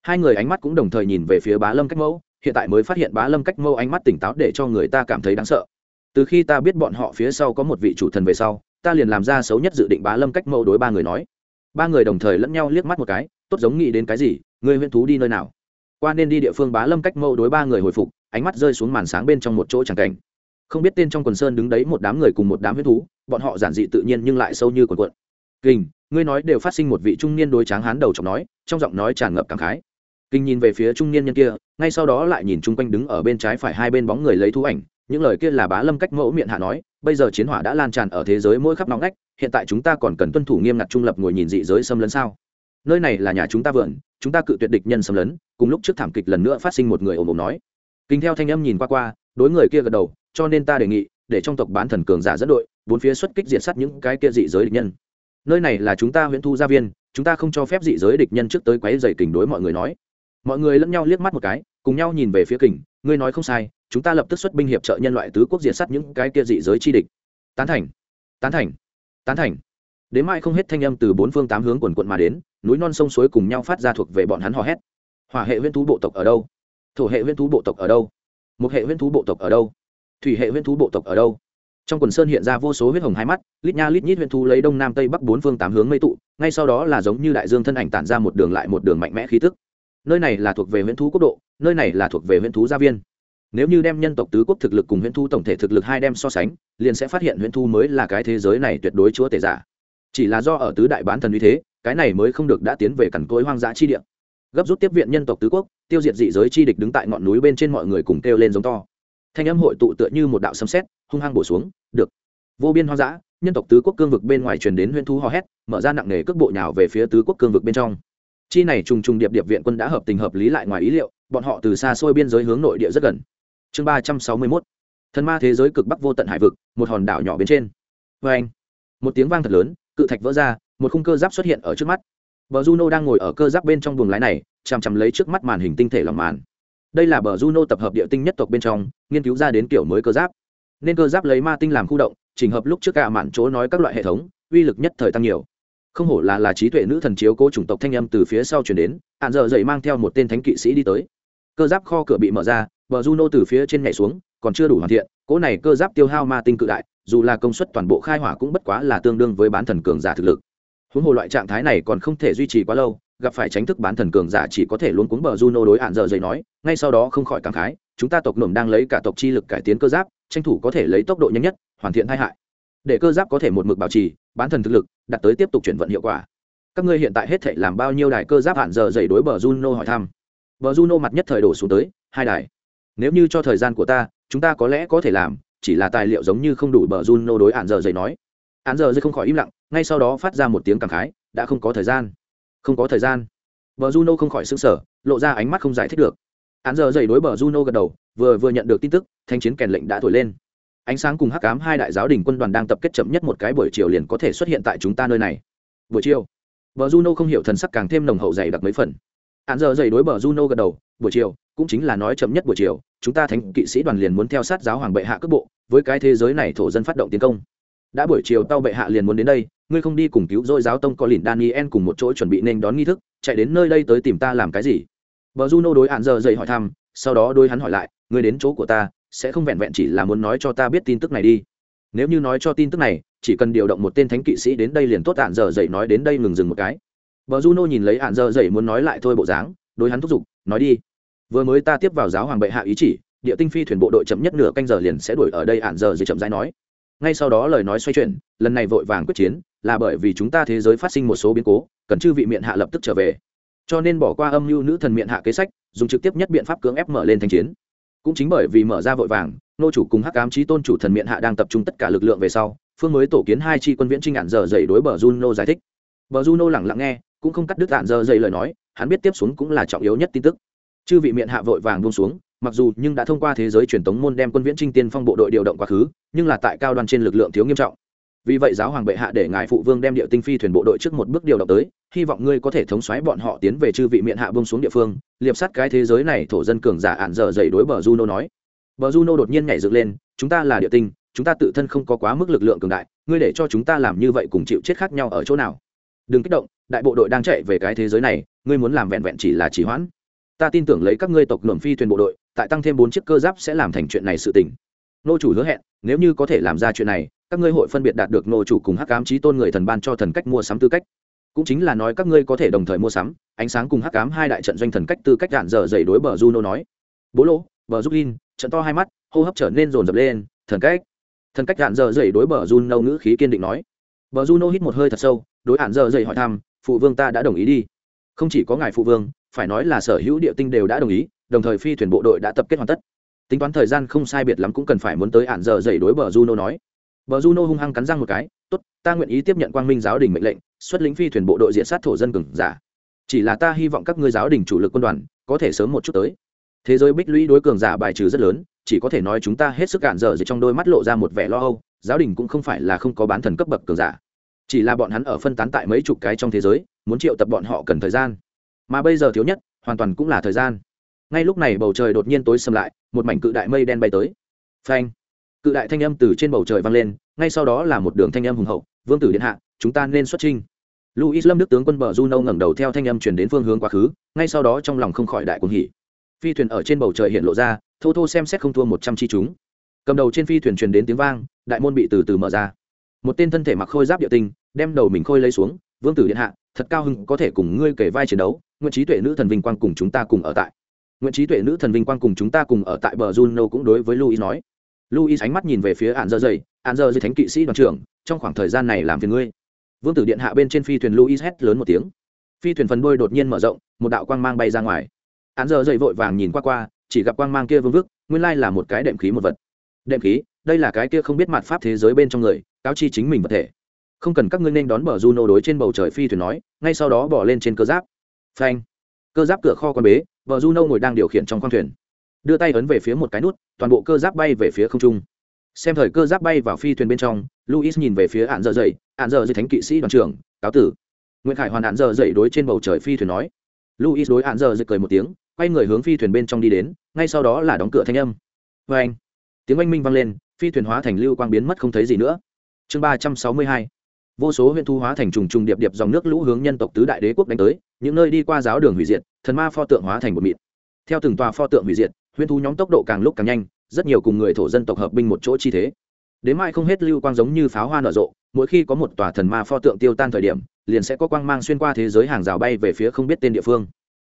Hai người ánh mắt cũng đồng thời nhìn về phía bá lâm cách mẫu, hiện tại mới phát hiện bá lâm cách mẫu ánh mắt tỉnh táo để cho người ta cảm thấy đáng sợ. Từ khi ta biết bọn họ phía sau có một vị chủ thần về sau, ta liền làm ra xấu nhất dự định bá lâm cách mẫu đối ba người nói. Ba người đồng thời lẫn nhau liếc mắt một cái, tốt giống nghĩ đến cái gì người huyễn thú đi nơi nào. Qua nên đi địa phương bá lâm cách Mẫu đối ba người hồi phục, ánh mắt rơi xuống màn sáng bên trong một chỗ chẳng cảnh. Không biết tên trong quần sơn đứng đấy một đám người cùng một đám huyết thú bọn họ giản dị tự nhiên nhưng lại sâu như quần quận. Kình, ngươi nói đều phát sinh một vị trung niên đối tráng hán đầu chọc nói, trong giọng nói tràn ngập cảm khái. Kinh nhìn về phía trung niên nhân kia, ngay sau đó lại nhìn chung quanh đứng ở bên trái phải hai bên bóng người lấy thú ảnh, những lời kia là bá lâm cách mẫu miệng hạ nói, bây giờ chiến hỏa đã lan tràn ở thế giới mỗi khắp nóng ngách, hiện tại chúng ta còn cần tuân thủ nghiêm ngặt trung lập ngồi nhìn dị giới xâm lấn sao? Nơi này là nhà chúng ta vườn, chúng ta cự tuyệt địch nhân xâm lấn, cùng lúc trước thảm kịch lần nữa phát sinh một người ồm ồm nói. Kinh theo thanh âm nhìn qua qua, đối người kia gật đầu, cho nên ta đề nghị để trong tộc bán thần cường giả dẫn đội, bốn phía xuất kích diệt sát những cái kia dị giới địch nhân. Nơi này là chúng ta huyện thu gia viên, chúng ta không cho phép dị giới địch nhân trước tới quấy dày kình đối mọi người nói. Mọi người lẫn nhau liếc mắt một cái, cùng nhau nhìn về phía kình, ngươi nói không sai, chúng ta lập tức xuất binh hiệp trợ nhân loại tứ quốc diệt sát những cái kia dị giới chi địch. Tán thành tán thành tán thành. Đến mai không hết thanh âm từ bốn phương tám hướng quần quận mà đến, núi non sông suối cùng nhau phát ra thuộc về bọn hắn hò hét. Hỏa hệ huyễn thú bộ tộc ở đâu? Thổ hệ huyễn thú bộ tộc ở đâu? Một hệ huyễn thú bộ tộc ở đâu? Thủy hệ huyễn thú bộ tộc ở đâu? Trong quần sơn hiện ra vô số huyết hồng hai mắt, lít nha lít nhít huyễn thú lấy đông nam tây bắc bốn phương tám hướng mây tụ, ngay sau đó là giống như đại dương thân ảnh tản ra một đường lại một đường mạnh mẽ khí tức. Nơi này là thuộc về huyễn thú quốc độ, nơi này là thuộc về huyễn thú gia viên. Nếu như đem nhân tộc tứ quốc thực lực cùng huyễn Thú tổng thể thực lực hai đem so sánh, liền sẽ phát hiện huyễn Thú mới là cái thế giới này tuyệt đối chúa tể giả. Chỉ là do ở tứ đại bán thần như thế, cái này mới không được đã tiến về cằn cối hoang dã chi địa. Gấp rút tiếp viện nhân tộc tứ quốc, tiêu diệt dị giới chi địch đứng tại ngọn núi bên trên mọi người cùng kêu lên giống to thanh âm hội tụ tựa như một đạo sấm sét, hung hăng bổ xuống, được. Vô biên hoang dã, nhân tộc tứ quốc cương vực bên ngoài truyền đến huyên thu hò hét, mở ra nặng nề cước bộ nhào về phía tứ quốc cương vực bên trong. Chi này trùng trùng điệp điệp viện quân đã hợp tình hợp lý lại ngoài ý liệu, bọn họ từ xa xôi biên giới hướng nội địa rất gần. Chương ba trăm sáu mươi mốt. Thần ma thế giới cực bắc vô tận hải vực, một hòn đảo nhỏ bên trên. Vê anh, một tiếng vang thật lớn, cự thạch vỡ ra, một khung cơ giáp xuất hiện ở trước mắt. Bờ juno đang ngồi ở cơ giáp bên trong buồng lái này, chằm chằm lấy trước mắt màn hình tinh thể lòng màn đây là bờ juno tập hợp địa tinh nhất tộc bên trong, nghiên cứu ra đến kiểu mới cơ giáp. Nên cơ giáp lấy ma tinh làm khu động trình hợp lúc trước cả mạn chỗ nói các loại hệ thống, uy lực nhất thời tăng nhiều. Không hổ là là trí tuệ nữ thần chiếu cố chủng tộc thanh âm từ phía sau chuyển đến, hạn dợ dậy mang theo một tên thánh kỵ sĩ đi tới. Cơ giáp kho cửa bị mở ra, bờ juno từ phía trên nhảy xuống, còn chưa đủ hoàn thiện, cỗ này cơ giáp tiêu hao ma tinh cự đại, dù là công suất toàn bộ khai hỏa cũng bất quá là tương đương với bán thần cường giả thực lực. Huống hồ loại trạng thái này còn không thể duy trì quá lâu gặp phải tránh thức bán thần cường giả chỉ có thể luôn cuống bờ juno đối hạn giờ dày nói, ngay sau đó không khỏi cảm khái, chúng ta tộc nổm đang lấy cả tộc chi lực cải tiến cơ giáp, tranh thủ có thể lấy tốc độ nhanh nhất, hoàn thiện tai hại. Để cơ giáp có thể một mực bảo trì, bán thần thực lực đặt tới tiếp tục chuyển vận hiệu quả. Các ngươi hiện tại hết thể làm bao nhiêu đài cơ giáp hạn giờ dày đối bờ juno hỏi thăm? Bờ juno mặt nhất thời đổ xuống tới, hai đài. Nếu như cho thời gian của ta, chúng ta có lẽ có thể làm, chỉ là tài liệu giống như không đủ bờ juno đối hạn giờ dày nói. Hạn giờ dày không khỏi im lặng, ngay sau đó phát ra một tiếng cảm khái, đã không có thời gian không có thời gian. Bờ juno không khỏi xứng sở lộ ra ánh mắt không giải thích được. Án giờ dậy đối bờ juno gật đầu, vừa vừa nhận được tin tức, thanh chiến kèn lệnh đã thổi lên. Ánh sáng cùng hắc cám hai đại giáo đình quân đoàn đang tập kết chậm nhất một cái buổi chiều liền có thể xuất hiện tại chúng ta nơi này. Buổi chiều, bờ juno không hiểu thần sắc càng thêm nồng hậu dày đặc mấy phần. Án giờ dậy đối bờ juno gật đầu, buổi chiều, cũng chính là nói chậm nhất buổi chiều, chúng ta thánh kỵ sĩ đoàn liền muốn theo sát giáo hoàng bệ hạ cước bộ, với cái thế giới này thổ dân phát động tiến công. Đã buổi chiều tao bệ hạ liền muốn đến đây ngươi không đi cùng cứu dôi giáo tông có lìn daniel cùng một chỗ chuẩn bị nên đón nghi thức chạy đến nơi đây tới tìm ta làm cái gì vợ juno đối hạn giờ dậy hỏi thăm sau đó đôi hắn hỏi lại ngươi đến chỗ của ta sẽ không vẹn vẹn chỉ là muốn nói cho ta biết tin tức này đi nếu như nói cho tin tức này chỉ cần điều động một tên thánh kỵ sĩ đến đây liền tốt hạn giờ dậy nói đến đây ngừng dừng một cái vợ Juno nhìn lấy hạn giờ dậy muốn nói lại thôi bộ dáng, đối hắn thúc giục, nói đi. Vừa mới ta tiếp vào giáo hoàng bệ hạ ý chỉ, địa tinh phi thuyền bộ đội chậm nhất nửa canh giờ liền sẽ đuổi ở đây hạn giờ dậy chậm rãi nói. Ngay sau đó lời nói xoay chuyển, lần này vội vàng quyết chiến, là bởi vì chúng ta thế giới phát sinh một số biến cố, cần chư vị miệng hạ lập tức trở về. Cho nên bỏ qua âm mưu nữ thần miệng hạ kế sách, dùng trực tiếp nhất biện pháp cưỡng ép mở lên thanh chiến. Cũng chính bởi vì mở ra vội vàng nô chủ cùng hắc ám trí tôn chủ thần miệng hạ đang tập trung tất cả lực lượng về sau phương mới tổ kiến hai chi quân viễn trinh ạn giờ dậy đối bờ juno giải thích. Bờ juno lẳng lặng nghe cũng không cắt đứt ạn giờ dậy lời nói hắn biết tiếp xuống cũng là trọng yếu nhất tin tức. Chư vị miệng hạ vội vàng buông xuống mặc dù nhưng đã thông qua thế giới truyền tống môn đem quân viễn trinh tiên phong bộ đội điều động quá khứ, nhưng là tại cao đoàn trên lực lượng thiếu nghiêm trọng. Vì vậy giáo hoàng bệ hạ để ngài phụ vương đem địa tinh phi thuyền bộ đội trước một bước điều động tới, hy vọng ngươi có thể thống xoáy bọn họ tiến về chư vị miệng hạ bông xuống địa phương, liệp sát cái thế giới này, thổ dân cường giả ạn dở dày đối bờ juno nói. Bờ juno đột nhiên nhảy dựng lên, chúng ta là địa tinh, chúng ta tự thân không có quá mức lực lượng cường đại, ngươi để cho chúng ta làm như vậy cùng chịu chết khác nhau ở chỗ nào? Đừng kích động, đại bộ đội đang chạy về cái thế giới này, ngươi muốn làm vẹn vẹn chỉ là chỉ hoãn. Ta tin tưởng lấy các ngươi tộc luận phi thuyền bộ đội tại tăng thêm bốn chiếc cơ giáp sẽ làm thành chuyện này sự tình. Nô chủ hứa hẹn nếu như có thể làm ra chuyện này các ngươi hội phân biệt đạt được nô chủ cùng hắc ám trí tôn người thần ban cho thần cách mua sắm tư cách. Cũng chính là nói các ngươi có thể đồng thời mua sắm ánh sáng cùng hắc ám hai đại trận doanh thần cách tư cách đạn dở dày đối bờ juno nói. Bố lỗ, bờ giúp in trận to hai mắt hô hấp trở nên rồn rập lên thần cách. Thần cách đạn dở dày đối bờ juno ngữ khí kiên định nói. Bờ juno hít một hơi thật sâu đối hạn dở dày hỏi thăm phụ vương ta đã đồng ý đi. Không chỉ có ngài phụ vương phải nói là sở hữu địa tinh đều đã đồng ý đồng thời phi thuyền bộ đội đã tập kết hoàn tất. Tính toán thời gian không sai biệt lắm cũng cần phải muốn tới ạn giờ dậy đối bờ juno nói. Bờ juno hung hăng cắn răng một cái, tốt, ta nguyện ý tiếp nhận quang minh giáo đình mệnh lệnh, xuất lĩnh phi thuyền bộ đội diện sát thổ dân cừng giả. Chỉ là ta hy vọng các ngươi giáo đình chủ lực quân đoàn có thể sớm một chút tới. Thế giới bích lũy đối cường giả bài trừ rất lớn, chỉ có thể nói chúng ta hết sức cản dở gì trong đôi mắt lộ ra một vẻ lo âu, giáo đình cũng không phải là không có bán thần cấp bậc cường giả. Chỉ là bọn hắn ở phân tán tại mấy chục cái trong thế giới, muốn triệu tập bọn họ cần thời gian. Mà bây giờ thiếu nhất, hoàn toàn cũng là thời gian ngay lúc này bầu trời đột nhiên tối sầm lại, một mảnh cự đại mây đen bay tới. Phanh! Cự đại thanh âm từ trên bầu trời vang lên, ngay sau đó là một đường thanh âm hùng hậu, vương tử điện hạ, chúng ta nên xuất trinh luis lâm đức tướng quân bờ juno ngẩng đầu theo thanh âm chuyển đến phương hướng quá khứ, ngay sau đó trong lòng không khỏi đại cuồng hỉ. Phi thuyền ở trên bầu trời hiện lộ ra, thô thô xem xét không thua một trăm chi chúng. Cầm đầu trên phi thuyền truyền đến tiếng vang, đại môn bị từ từ mở ra. Một tên thân thể mặc khôi giáp địa tinh, đem đầu mình khôi lấy xuống, vương tử điện hạ, thật cao hưng có thể cùng ngươi kể vai chiến đấu, nguyện trí tuệ nữ thần vinh quang cùng chúng ta cùng ở tại nguyễn trí tuệ nữ thần vinh quang cùng chúng ta cùng ở tại bờ juno cũng đối với luis nói. Luis ánh mắt nhìn về phía ạn dơ dày ạn dơ dây thánh kỵ sĩ đoàn trưởng, trong khoảng thời gian này làm phiền ngươi. Vương tử điện hạ bên trên phi thuyền luis hét lớn một tiếng. Phi thuyền phần đôi đột nhiên mở rộng, một đạo quang mang bay ra ngoài. Ạn dơ dày vội vàng nhìn qua qua, chỉ gặp quang mang kia vương vức, nguyên lai là một cái đệm khí một vật. Đệm khí, đây là cái kia không biết mặt pháp thế giới bên trong người, cáo chi chính mình vật thể. Không cần các ngươi nên đón bờ juno đối trên bầu trời phi thuyền nói, ngay sau đó bỏ lên trên cơ giáp. Phanh. Cơ giáp cửa kho con bế vợ juno ngồi đang điều khiển trong khoang thuyền. Đưa tay ấn về phía một cái nút, toàn bộ cơ giáp bay về phía không trung. Xem thời cơ giáp bay vào phi thuyền bên trong luis nhìn về phía ạn dở dậy ạn dở dậy thánh kỵ sĩ đoàn trưởng, cáo tử. Nguyễn khải hoàn ạn dở dậy đối trên bầu trời phi thuyền nói. Luis đối ạn dở dậy cười một tiếng, quay người hướng phi thuyền bên trong đi đến, ngay sau đó là đóng cửa thanh âm. Vê anh tiếng oanh minh vang lên, phi thuyền hóa thành lưu quang biến mất không thấy gì nữa. Chương ba trăm sáu mươi hai vô số huyện thu hóa thành trùng trùng điệp điệp dòng nước lũ hướng nhân tộc tứ đại đế quốc đánh tới, những nơi đi qua giáo đường hủy diệt, thần ma pho tượng hóa thành một mịt theo từng tòa pho tượng hủy diệt, huyện thu nhóm tốc độ càng lúc càng nhanh, rất nhiều cùng người thổ dân tộc hợp binh một chỗ chi thế. Đến mai không hết lưu quang giống như pháo hoa nở rộ, mỗi khi có một tòa thần ma pho tượng tiêu tan thời điểm, liền sẽ có quang mang xuyên qua thế giới hàng rào bay về phía không biết tên địa phương.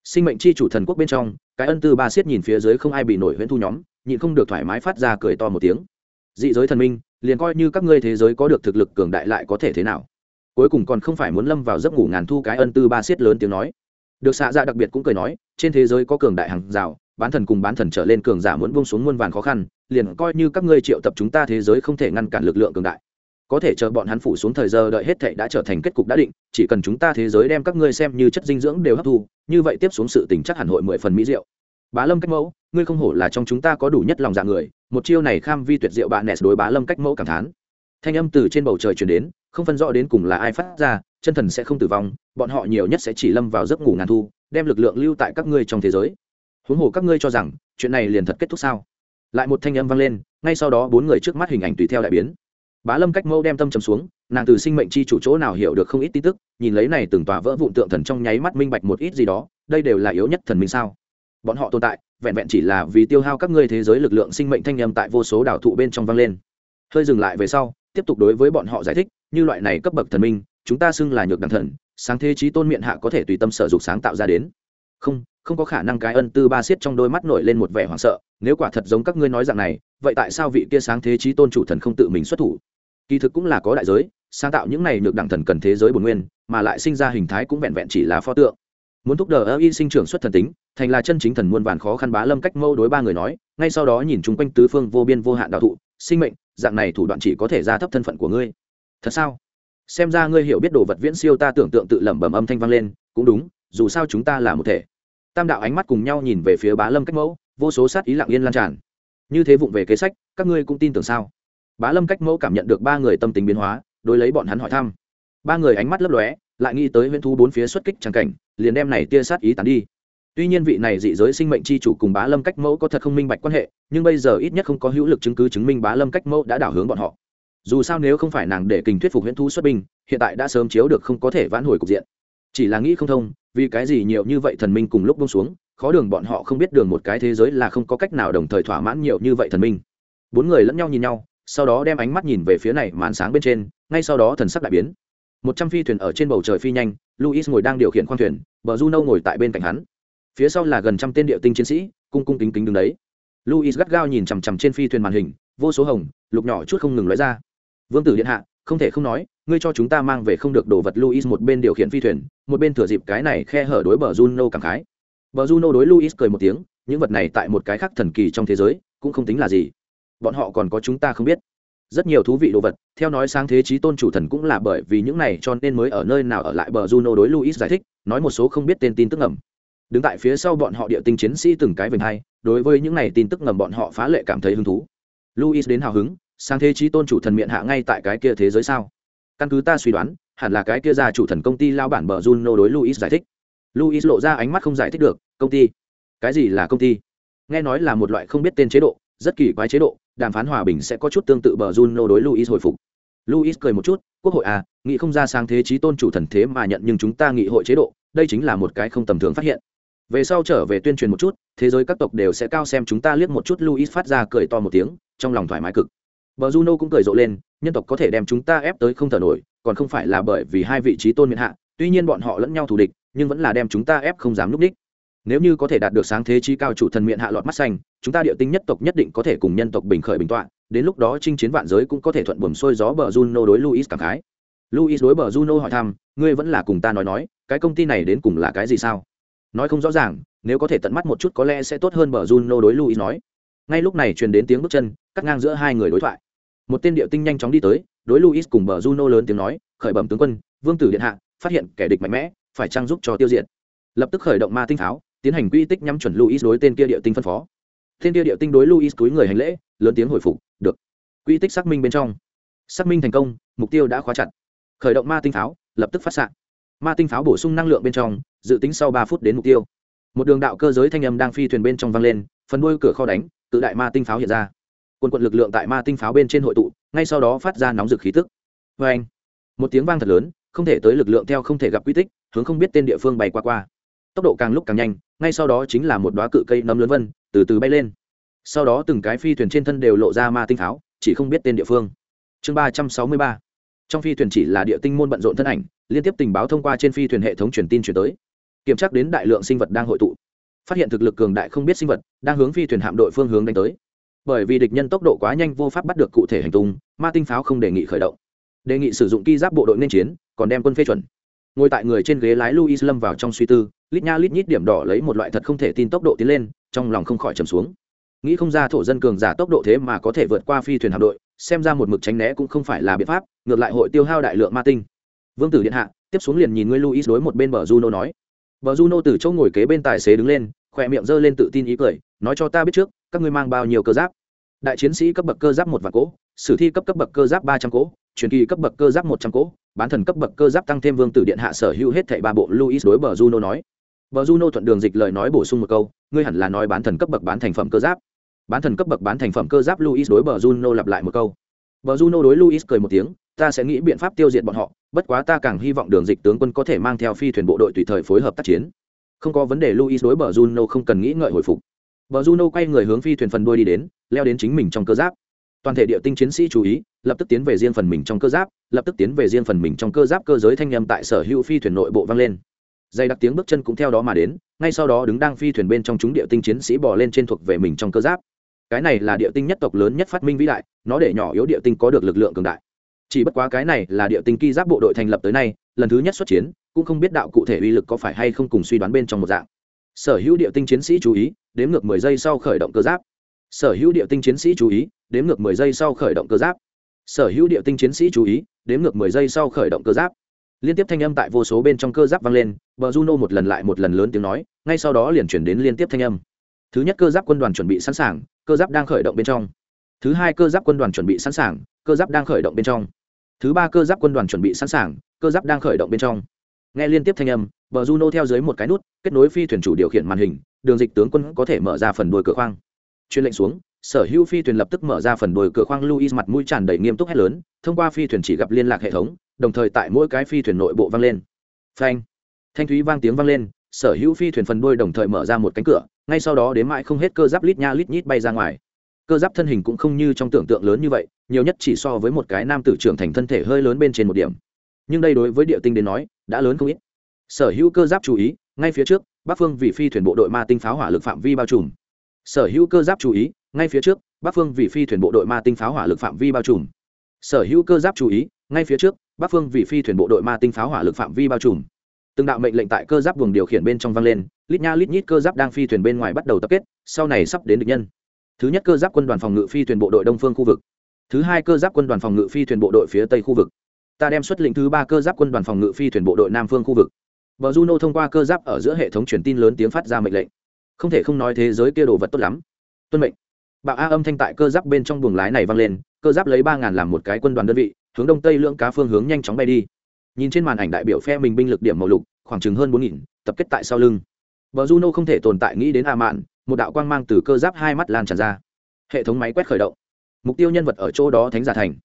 Sinh mệnh chi chủ thần quốc bên trong, cái ân tư ba siết nhìn phía dưới không ai bị nổi huyễn thu nhóm, nhịn không được thoải mái phát ra cười to một tiếng. Dị giới thần minh liền coi như các ngươi thế giới có được thực lực cường đại lại có thể thế nào. Cuối cùng còn không phải muốn lâm vào giấc ngủ ngàn thu cái ân tư ba siết lớn tiếng nói. Được xạ dạ đặc biệt cũng cười nói, trên thế giới có cường đại hàng rào, bán thần cùng bán thần trở lên cường giả muốn buông xuống muôn vàn khó khăn, liền coi như các ngươi triệu tập chúng ta thế giới không thể ngăn cản lực lượng cường đại. Có thể chờ bọn hắn phủ xuống thời giờ đợi hết thệ đã trở thành kết cục đã định, chỉ cần chúng ta thế giới đem các ngươi xem như chất dinh dưỡng đều hấp thu, như vậy tiếp xuống sự tình chắc hẳn hội mười phần mỹ diệu bá lâm cách mẫu, ngươi không hổ là trong chúng ta có đủ nhất lòng dạ người, một chiêu này kham vi tuyệt diệu bạn nẹt đối bá lâm cách mẫu cảm thán. Thanh âm từ trên bầu trời chuyển đến, không phân rõ đến cùng là ai phát ra, chân thần sẽ không tử vong, bọn họ nhiều nhất sẽ chỉ lâm vào giấc ngủ ngàn thu, đem lực lượng lưu tại các ngươi trong thế giới. Huống hồ các ngươi cho rằng, chuyện này liền thật kết thúc sao? Lại một thanh âm vang lên, ngay sau đó bốn người trước mắt hình ảnh tùy theo đại biến. Bá lâm cách mẫu đem tâm trầm xuống, nàng từ sinh mệnh chi chủ chỗ nào hiểu được không ít tin tức, nhìn lấy này từng tòa vỡ vụn tượng thần trong nháy mắt minh bạch một ít gì đó, đây đều là yếu nhất thần minh sao? Bọn họ tồn tại, vẹn vẹn chỉ là vì tiêu hao các ngươi thế giới lực lượng sinh mệnh thanh âm tại vô số đảo thụ bên trong vang lên. Hơi dừng lại về sau, tiếp tục đối với bọn họ giải thích, như loại này cấp bậc thần minh, chúng ta xưng là nhược đẳng thần, sáng thế trí tôn miệng hạ có thể tùy tâm sở dục sáng tạo ra đến. Không không có khả năng cái ân tư ba xiết trong đôi mắt nổi lên một vẻ hoảng sợ, nếu quả thật giống các ngươi nói rằng này, vậy tại sao vị kia sáng thế trí tôn chủ thần không tự mình xuất thủ? Kỳ thực cũng là có đại giới, sáng tạo những này nhược đẳng thần cần thế giới bồn nguyên, mà lại sinh ra hình thái cũng vẹn vẹn chỉ là pho tượng muốn thúc đờ ơ y sinh trưởng xuất thần tính, thành là chân chính thần muôn vàn khó khăn bá lâm cách mâu đối ba người nói, ngay sau đó nhìn chung quanh tứ phương vô biên vô hạn đạo thụ, sinh mệnh, dạng này thủ đoạn chỉ có thể ra thấp thân phận của ngươi. Thật sao? Xem ra ngươi hiểu biết đồ vật viễn siêu ta tưởng tượng tự lẩm bẩm âm thanh vang lên, cũng đúng, dù sao chúng ta là một thể. Tam đạo ánh mắt cùng nhau nhìn về phía bá lâm cách mẫu, vô số sát ý lặng yên lan tràn. Như thế vụng về kế sách, các ngươi cũng tin tưởng sao? Bá lâm cách mẫu cảm nhận được ba người tâm tình biến hóa, đối lấy bọn hắn hỏi thăm. Ba người ánh mắt lấp lóe, lại nghĩ tới huyễn thu bốn phía xuất kích tràng cảnh liền đem này tia sát ý tán đi. Tuy nhiên vị này dị giới sinh mệnh c h i chủ cùng bá lâm cách mẫu có thật không minh bạch quan hệ, nhưng bây giờ ít nhất không có hữu lực chứng cứ chứng minh bá lâm cách mẫu đã đảo hướng bọn họ. Dù sao nếu không phải nàng để kình thuyết phục huyễn thu xuất binh, hiện tại đã sớm chiếu được không có thể vãn hồi cục diện. Chỉ là nghĩ không thông, vì cái gì nhiều như vậy thần minh cùng lúc bông xuống, khó đường bọn họ không biết đường một cái thế giới là không có cách nào đồng thời thỏa mãn nhiều như vậy thần minh. Bốn người lẫn nhau nhìn nhau, sau đó đem ánh mắt nhìn về phía này màn sáng bên trên, ngay sau đó thần sắc đại biến một trăm phi thuyền ở trên bầu trời phi nhanh luis ngồi đang điều khiển khoang thuyền, bờ juno ngồi tại bên cạnh hắn. Phía sau là gần trăm tên địa tinh chiến sĩ, cung cung kính kính đứng đấy. Luis gắt gao nhìn chằm chằm trên phi thuyền màn hình, vô số hồng, lục nhỏ chút không ngừng lóe ra. Vương tử điện hạ, không thể không nói, ngươi cho chúng ta mang về không được đồ vật. Luis một bên điều khiển phi thuyền, một bên thừa dịp cái này khe hở đối bờ juno cảm khái. Bờ juno đối luis cười một tiếng, những vật này tại một cái khác thần kỳ trong thế giới, cũng không tính là gì. Bọn họ còn có chúng ta không biết rất nhiều thú vị đồ vật. Theo nói sáng thế trí tôn chủ thần cũng là bởi vì những này cho nên mới ở nơi nào ở lại bờ juno đối luis giải thích, nói một số không biết tên tin tức ngầm. Đứng tại phía sau bọn họ địa tinh chiến sĩ từng cái vành hai, đối với những này tin tức ngầm bọn họ phá lệ cảm thấy hứng thú. Luis đến hào hứng, sáng thế trí tôn chủ thần miệng hạ ngay tại cái kia thế giới sao? Căn cứ ta suy đoán, hẳn là cái kia ra chủ thần công ty lao bản bờ juno đối luis giải thích. Luis lộ ra ánh mắt không giải thích được, công ty? Cái gì là công ty? Nghe nói là một loại không biết tên chế độ, rất kỳ quái chế độ đàm phán hòa bình sẽ có chút tương tự bờ Juno đối Luis hồi phục. Luis cười một chút, quốc hội à, nghị không ra sáng thế trí tôn chủ thần thế mà nhận nhưng chúng ta nghị hội chế độ, đây chính là một cái không tầm thường phát hiện. Về sau trở về tuyên truyền một chút, thế giới các tộc đều sẽ cao xem chúng ta liếc một chút Luis phát ra cười to một tiếng, trong lòng thoải mái cực. Bờ Juno cũng cười rộ lên, nhân tộc có thể đem chúng ta ép tới không thở nổi, còn không phải là bởi vì hai vị trí tôn miện hạ, tuy nhiên bọn họ lẫn nhau thù địch, nhưng vẫn là đem chúng ta ép không dám lúc đích nếu như có thể đạt được sáng thế trí cao chủ thần miệng hạ lọt mắt xanh, chúng ta địa tinh nhất tộc nhất định có thể cùng nhân tộc bình khởi bình tọa, đến lúc đó chinh chiến vạn giới cũng có thể thuận buồm xuôi gió bờ juno đối luis cảm khái. Luis đối bờ juno hỏi thăm, ngươi vẫn là cùng ta nói nói, cái công ty này đến cùng là cái gì sao? Nói không rõ ràng, nếu có thể tận mắt một chút có lẽ sẽ tốt hơn bờ juno đối luis nói. Ngay lúc này truyền đến tiếng bước chân, cắt ngang giữa hai người đối thoại. Một tên địa tinh nhanh chóng đi tới, đối luis cùng bờ juno lớn tiếng nói, khởi bẩm tướng quân, vương tử điện hạ, phát hiện kẻ địch mạnh mẽ, phải trang giúp cho tiêu diệt. Lập tức khởi động ma tinh pháo tiến hành quy tích nhắm chuẩn luis đối tên kia địa tinh phân phó. Tên kia địa tinh đối luis túi người hành lễ, lớn tiếng hồi phục, được. Quy tích xác minh bên trong. Xác minh thành công, mục tiêu đã khóa chặt. Khởi động ma tinh pháo, lập tức phát s ma tinh pháo bổ sung năng lượng bên trong, dự tính sau ba phút đến mục tiêu. Một đường đạo cơ giới thanh âm đang phi thuyền bên trong vang lên, phần đuôi cửa kho đánh, tự đại ma tinh pháo hiện ra. Quân quận lực lượng tại ma tinh pháo bên trên hội tụ, ngay sau đó phát ra nóng rực khí tức. Vê anh một tiếng vang thật lớn, không thể tới lực lượng theo không thể gặp quy tích, hướng không biết tên địa phương bay qua qua tốc độ càng lúc càng nhanh, ngay sau đó chính là một đoá cự cây nấm lớn vân, từ từ bay lên. Sau đó từng cái phi thuyền trên thân đều lộ ra ma tinh pháo, chỉ không biết tên địa phương. Chương ba trăm sáu mươi ba. Trong phi thuyền chỉ là địa tinh môn bận rộn thân ảnh, liên tiếp tình báo thông qua trên phi thuyền hệ thống truyền tin chuyển tới. Kiểm tra đến đại lượng sinh vật đang hội tụ. Phát hiện thực lực cường đại không biết sinh vật, đang hướng phi thuyền hạm đội phương hướng đánh tới. Bởi vì địch nhân tốc độ quá nhanh vô pháp bắt được cụ thể hành tung, ma tinh pháo không đề nghị khởi động. Đề nghị sử dụng ki giáp bộ đội nên chiến, còn đem quân phê chuẩn ngồi tại người trên ghế lái luis lâm vào trong suy tư, lít nha lít nhít điểm đỏ lấy một loại thật không thể tin tốc độ tiến lên, trong lòng không khỏi trầm xuống. Nghĩ không ra thổ dân cường giả tốc độ thế mà có thể vượt qua phi thuyền hạm đội, xem ra một mực tránh né cũng không phải là biện pháp, ngược lại hội tiêu hao đại lượng ma tinh. Vương tử điện hạ, tiếp xuống liền nhìn ngươi luis đối một bên bờ juno nói. Bờ juno từ chỗ ngồi kế bên tài xế đứng lên, khỏe miệng giơ lên tự tin ý cười, nói cho ta biết trước, các ngươi mang bao nhiêu cơ giáp? Đại chiến sĩ cấp bậc cơ giáp một vạn cỗ, sử thi cấp cấp bậc cơ giáp ba trăm cỗ, truyền kỳ cấp bậc cơ giáp một trăm cỗ bán thần cấp bậc cơ giáp tăng thêm vương tử điện hạ sở hữu hết thảy ba bộ luis đối bờ juno nói. Bờ juno thuận đường dịch lời nói bổ sung một câu, ngươi hẳn là nói bán thần cấp bậc bán thành phẩm cơ giáp. Bán thần cấp bậc bán thành phẩm cơ giáp luis đối bờ juno lặp lại một câu. Bờ juno đối luis cười một tiếng, ta sẽ nghĩ biện pháp tiêu diệt bọn họ, bất quá ta càng hy vọng đường dịch tướng quân có thể mang theo phi thuyền bộ đội tùy thời phối hợp tác chiến. Không có vấn đề luis đối bờ juno không cần nghĩ ngợi hồi phục. Bờ juno quay người hướng phi thuyền phần đuôi đi đến, leo đến chính mình trong cơ giáp toàn thể địa tinh chiến sĩ chú ý, lập tức tiến về riêng phần mình trong cơ giáp, lập tức tiến về riêng phần mình trong cơ giáp cơ giới thanh em tại sở hữu phi thuyền nội bộ vang lên. Dày đặc tiếng bước chân cũng theo đó mà đến, ngay sau đó đứng đang phi thuyền bên trong chúng địa tinh chiến sĩ bò lên trên thuộc về mình trong cơ giáp. Cái này là địa tinh nhất tộc lớn nhất phát minh vĩ đại, nó để nhỏ yếu địa tinh có được lực lượng cường đại. Chỉ bất quá cái này là địa tinh ki giáp bộ đội thành lập tới nay, lần thứ nhất xuất chiến, cũng không biết đạo cụ thể uy lực có phải hay không cùng suy đoán bên trong một dạng. Sở hữu địa tinh chiến sĩ chú ý đếm ngược mười giây sau khởi động cơ giáp sở hữu địa tinh chiến sĩ chú ý, đếm ngược mười giây sau khởi động cơ giáp. Sở hữu địa tinh chiến sĩ chú ý, đếm ngược mười giây sau khởi động cơ giáp. Liên tiếp thanh âm tại vô số bên trong cơ giáp vang lên, bờ juno một lần lại một lần lớn tiếng nói, ngay sau đó liền chuyển đến liên tiếp thanh âm. Thứ nhất cơ giáp quân đoàn chuẩn bị sẵn sàng, cơ giáp đang khởi động bên trong. Thứ hai cơ giáp quân đoàn chuẩn bị sẵn sàng, cơ giáp đang khởi động bên trong. Thứ ba cơ giáp quân đoàn chuẩn bị sẵn sàng, cơ giáp đang khởi động bên trong. Nghe liên tiếp thanh âm, bờ juno theo dưới một cái nút, kết nối phi thuyền chủ điều khiển màn hình, đường dịch tướng quân có thể mở ra phần đuôi cửa khoang chuyên lệnh xuống, sở hữu phi thuyền lập tức mở ra phần đồi cửa khoang luis mặt mũi tràn đầy nghiêm túc hét lớn, thông qua phi thuyền chỉ gặp liên lạc hệ thống, đồng thời tại mỗi cái phi thuyền nội bộ vang lên. Phanh. Thanh thúy vang tiếng vang lên, sở hữu phi thuyền phần đuôi đồng thời mở ra một cánh cửa, ngay sau đó đến mãi không hết cơ giáp lít nha lít nhít bay ra ngoài. Cơ giáp thân hình cũng không như trong tưởng tượng lớn như vậy, nhiều nhất chỉ so với một cái nam tử trưởng thành thân thể hơi lớn bên trên một điểm. Nhưng đây đối với địa tinh đến nói, đã lớn không ít. Sở hữu cơ giáp chú ý, ngay phía trước, bắc phương vì phi thuyền bộ đội ma tinh pháo hỏa lực phạm vi bao trùm sở hữu cơ giáp chú ý, ngay phía trước, bắc phương vì phi thuyền bộ đội ma tinh pháo hỏa lực phạm vi bao trùm. Sở hữu cơ giáp chú ý, ngay phía trước, bắc phương vì phi thuyền bộ đội ma tinh pháo hỏa lực phạm vi bao trùm. Từng đạo mệnh lệnh tại cơ giáp buồng điều khiển bên trong vang lên, lít nha lít nhít cơ giáp đang phi thuyền bên ngoài bắt đầu tập kết, sau này sắp đến được nhân. Thứ nhất cơ giáp quân đoàn phòng ngự phi thuyền bộ đội đông phương khu vực. Thứ hai cơ giáp quân đoàn phòng ngự phi thuyền bộ đội phía tây khu vực. Ta đem xuất lĩnh thứ ba cơ giáp quân đoàn phòng ngự phi thuyền bộ đội nam phương khu vực. Bờ Juno thông qua cơ giáp ở giữa hệ thống truyền tin lớn tiếng phát ra mệnh lệnh. Không thể không nói thế giới kia đồ vật tốt lắm. Tuân mệnh. Bạo A âm thanh tại cơ giáp bên trong buồng lái này vang lên, cơ giáp lấy ba ngàn làm một cái quân đoàn đơn vị, hướng đông tây lưỡng cá phương hướng nhanh chóng bay đi. Nhìn trên màn ảnh đại biểu phe mình binh lực điểm màu lục, khoảng chừng hơn bốn nghìn, tập kết tại sau lưng. Bờ Juno không thể tồn tại nghĩ đến A Mạn, một đạo quang mang từ cơ giáp hai mắt lan tràn ra. Hệ thống máy quét khởi động. Mục tiêu nhân vật ở chỗ đó thánh giả thành.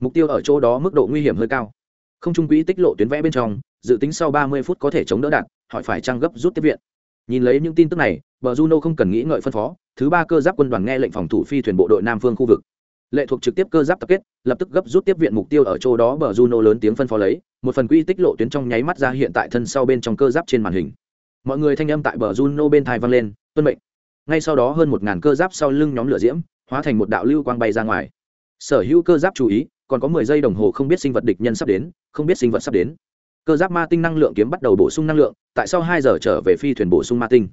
Mục tiêu ở chỗ đó mức độ nguy hiểm hơi cao. Không trung quỹ tích lộ tuyến vẽ bên trong, dự tính sau ba mươi phút có thể chống đỡ đạn hỏi phải trang gấp rút tiếp viện nhìn lấy những tin tức này bờ juno không cần nghĩ ngợi phân phó, thứ ba cơ giáp quân đoàn nghe lệnh phòng thủ phi thuyền bộ đội nam phương khu vực. Lệ thuộc trực tiếp cơ giáp tập kết, lập tức gấp rút tiếp viện mục tiêu ở chỗ đó, bờ juno lớn tiếng phân phó lấy, một phần quy tích lộ tuyến trong nháy mắt ra hiện tại thân sau bên trong cơ giáp trên màn hình. Mọi người thanh âm tại bờ juno bên thai vang lên, tuân mệnh. Ngay sau đó hơn một ngàn cơ giáp sau lưng nhóm lửa diễm, hóa thành một đạo lưu quang bay ra ngoài. Sở hữu cơ giáp chú ý, còn có mười giây đồng hồ không biết sinh vật địch nhân sắp đến, không biết sinh vật sắp đến. Cơ giáp ma tinh năng lượng kiếm bắt đầu bổ sung năng lượng, tại sau hai giờ trở về phi thuyền bổ sung ma tinh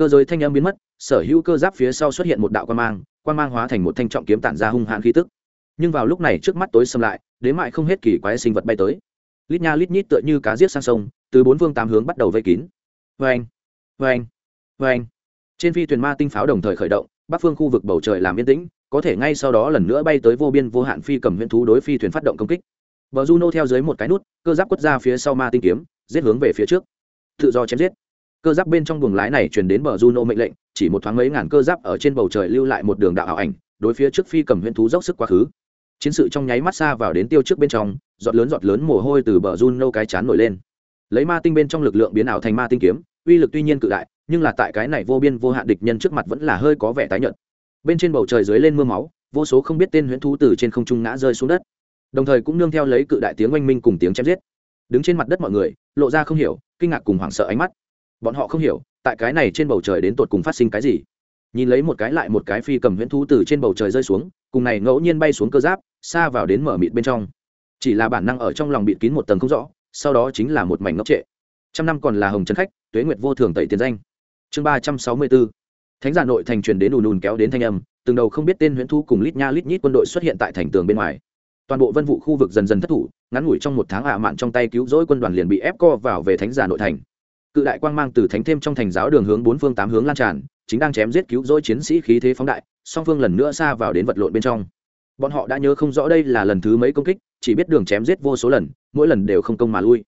cơ giới thanh âm biến mất sở hữu cơ giáp phía sau xuất hiện một đạo quan mang quan mang hóa thành một thanh trọng kiếm tản ra hung hãn khí tức. Nhưng vào lúc này trước mắt tối xâm lại đến mại không hết kỳ quái sinh vật bay tới. Lít nha lít nhít tựa như cá giết sang sông từ bốn phương tám hướng bắt đầu vây kín. Vê anh vê anh vê anh trên phi thuyền ma tinh pháo đồng thời khởi động bắc phương khu vực bầu trời làm yên tĩnh có thể ngay sau đó lần nữa bay tới vô biên vô hạn phi cầm huyễn thú đối phi thuyền phát động công kích. Bờ Juno theo dưới một cái nút, cơ giáp quất ra phía sau ma tinh kiếm, giết hướng về phía trước. Tự do chém giết. Cơ giáp bên trong buồng lái này truyền đến bờ Juno mệnh lệnh, chỉ một thoáng mấy ngàn cơ giáp ở trên bầu trời lưu lại một đường đạo ảo ảnh, đối phía trước phi cầm huyễn thú dốc sức quá khứ. Chiến sự trong nháy mắt xa vào đến tiêu trước bên trong, giọt lớn giọt lớn mồ hôi từ bờ Juno cái chán nổi lên. Lấy ma tinh bên trong lực lượng biến ảo thành ma tinh kiếm, uy lực tuy nhiên cự đại, nhưng là tại cái này vô biên vô hạn địch nhân trước mặt vẫn là hơi có vẻ tái nhợt. Bên trên bầu trời dưới lên mưa máu, vô số không biết tên huyễn thú từ trên không trung ngã rơi xuống đất đồng thời cũng nương theo lấy cự đại tiếng oanh minh cùng tiếng chém giết đứng trên mặt đất mọi người lộ ra không hiểu kinh ngạc cùng hoảng sợ ánh mắt bọn họ không hiểu, tại cái này trên bầu trời đến tột cùng phát sinh cái gì. Nhìn lấy một cái lại một cái phi cầm huyễn thú từ trên bầu trời rơi xuống, cùng này ngẫu nhiên bay xuống cơ giáp, xa vào đến mở mịt bên trong. Chỉ là bản năng ở trong lòng bịt kín một tầng không rõ, sau đó chính là một mảnh ngốc trệ. Trăm năm còn là hồng trấn khách, tuế nguyệt vô thường tẩy tiền danh. Chương ba trăm sáu mươi bốn. Thánh giả nội thành truyền đến ùn ùn kéo đến thanh âm, từng đầu không biết tên huyễn thu cùng lít nha lít nhít quân đội xuất hiện tại thành tường bên ngoài. Toàn bộ vân vụ khu vực dần dần thất thủ, ngắn ngủi trong một tháng ả mạn trong tay cứu rỗi quân đoàn liền bị ép co vào về thánh giả nội thành cự đại quang mang từ thánh thêm trong thành giáo đường hướng bốn phương tám hướng lan tràn, chính đang chém giết cứu rỗi chiến sĩ khí thế phóng đại, song phương lần nữa xa vào đến vật lộn bên trong. Bọn họ đã nhớ không rõ đây là lần thứ mấy công kích, chỉ biết đường chém giết vô số lần, mỗi lần đều không công mà lui.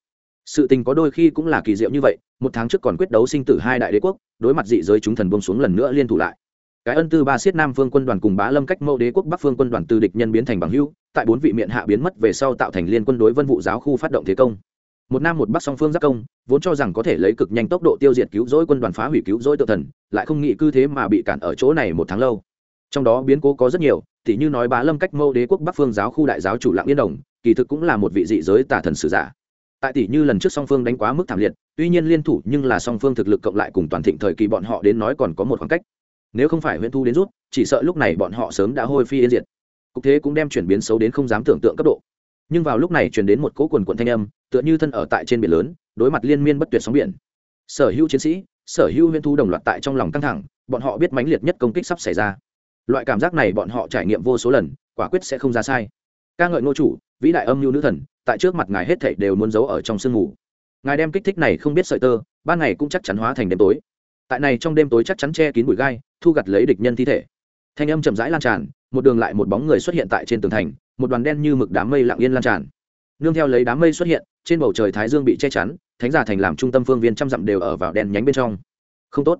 Sự tình có đôi khi cũng là kỳ diệu như vậy, một tháng trước còn quyết đấu sinh tử hai đại đế quốc, đối mặt dị giới chúng thần bông xuống lần nữa liên thủ lại. Cái ân tư ba siết nam phương quân đoàn cùng bá lâm cách mẫu đế quốc bắc phương quân đoàn từ địch nhân biến thành bằng hữu, tại bốn vị miệng hạ biến mất về sau tạo thành liên quân đối vân vụ giáo khu phát động thế công một nam một bắc song phương giác công, vốn cho rằng có thể lấy cực nhanh tốc độ tiêu diệt cứu rỗi quân đoàn phá hủy cứu rỗi tự thần, lại không nghĩ cư thế mà bị cản ở chỗ này một tháng lâu. Trong đó biến cố có rất nhiều t như nói bá lâm cách Mâu đế quốc bắc phương giáo khu đại giáo chủ lạng yên đồng, kỳ thực cũng là một vị dị giới tả thần sử giả. Tại tỷ như lần trước song phương đánh quá mức thảm liệt, tuy nhiên liên thủ nhưng là song phương thực lực cộng lại cùng toàn thịnh thời kỳ bọn họ đến nói còn có một khoảng cách. Nếu không phải huyện thu đến rút, chỉ sợ lúc này bọn họ sớm đã hôi phi yên diệt. Cục thế cũng đem chuyển biến xấu đến không dám tưởng tượng cấp độ nhưng vào lúc này chuyển đến một cỗ quần quận thanh âm, tựa như thân ở tại trên biển lớn, đối mặt liên miên bất tuyệt sóng biển. Sở hữu chiến sĩ, sở hữu huyện thu đồng loạt tại trong lòng căng thẳng, bọn họ biết mãnh liệt nhất công kích sắp xảy ra. Loại cảm giác này bọn họ trải nghiệm vô số lần, quả quyết sẽ không ra sai. Ca ngợi ngô chủ, vĩ đại âm mưu nữ thần, tại trước mặt ngài hết thảy đều muốn giấu ở trong sương mù. Ngài đem kích thích này không biết sợi tơ, ban ngày cũng chắc chắn hóa thành đêm tối. Tại này trong đêm tối chắc chắn che kín bụi gai, thu gặt lấy địch nhân thi thể. Thanh âm chậm rãi lan tràn, một đường lại một bóng người xuất hiện tại trên tường thành một đoàn đen như mực đám mây lặng yên lan tràn. Nương theo lấy đám mây xuất hiện, trên bầu trời thái dương bị che chắn, thánh giả thành làm trung tâm phương viên trăm dặm đều ở vào đen nhánh bên trong. Không tốt.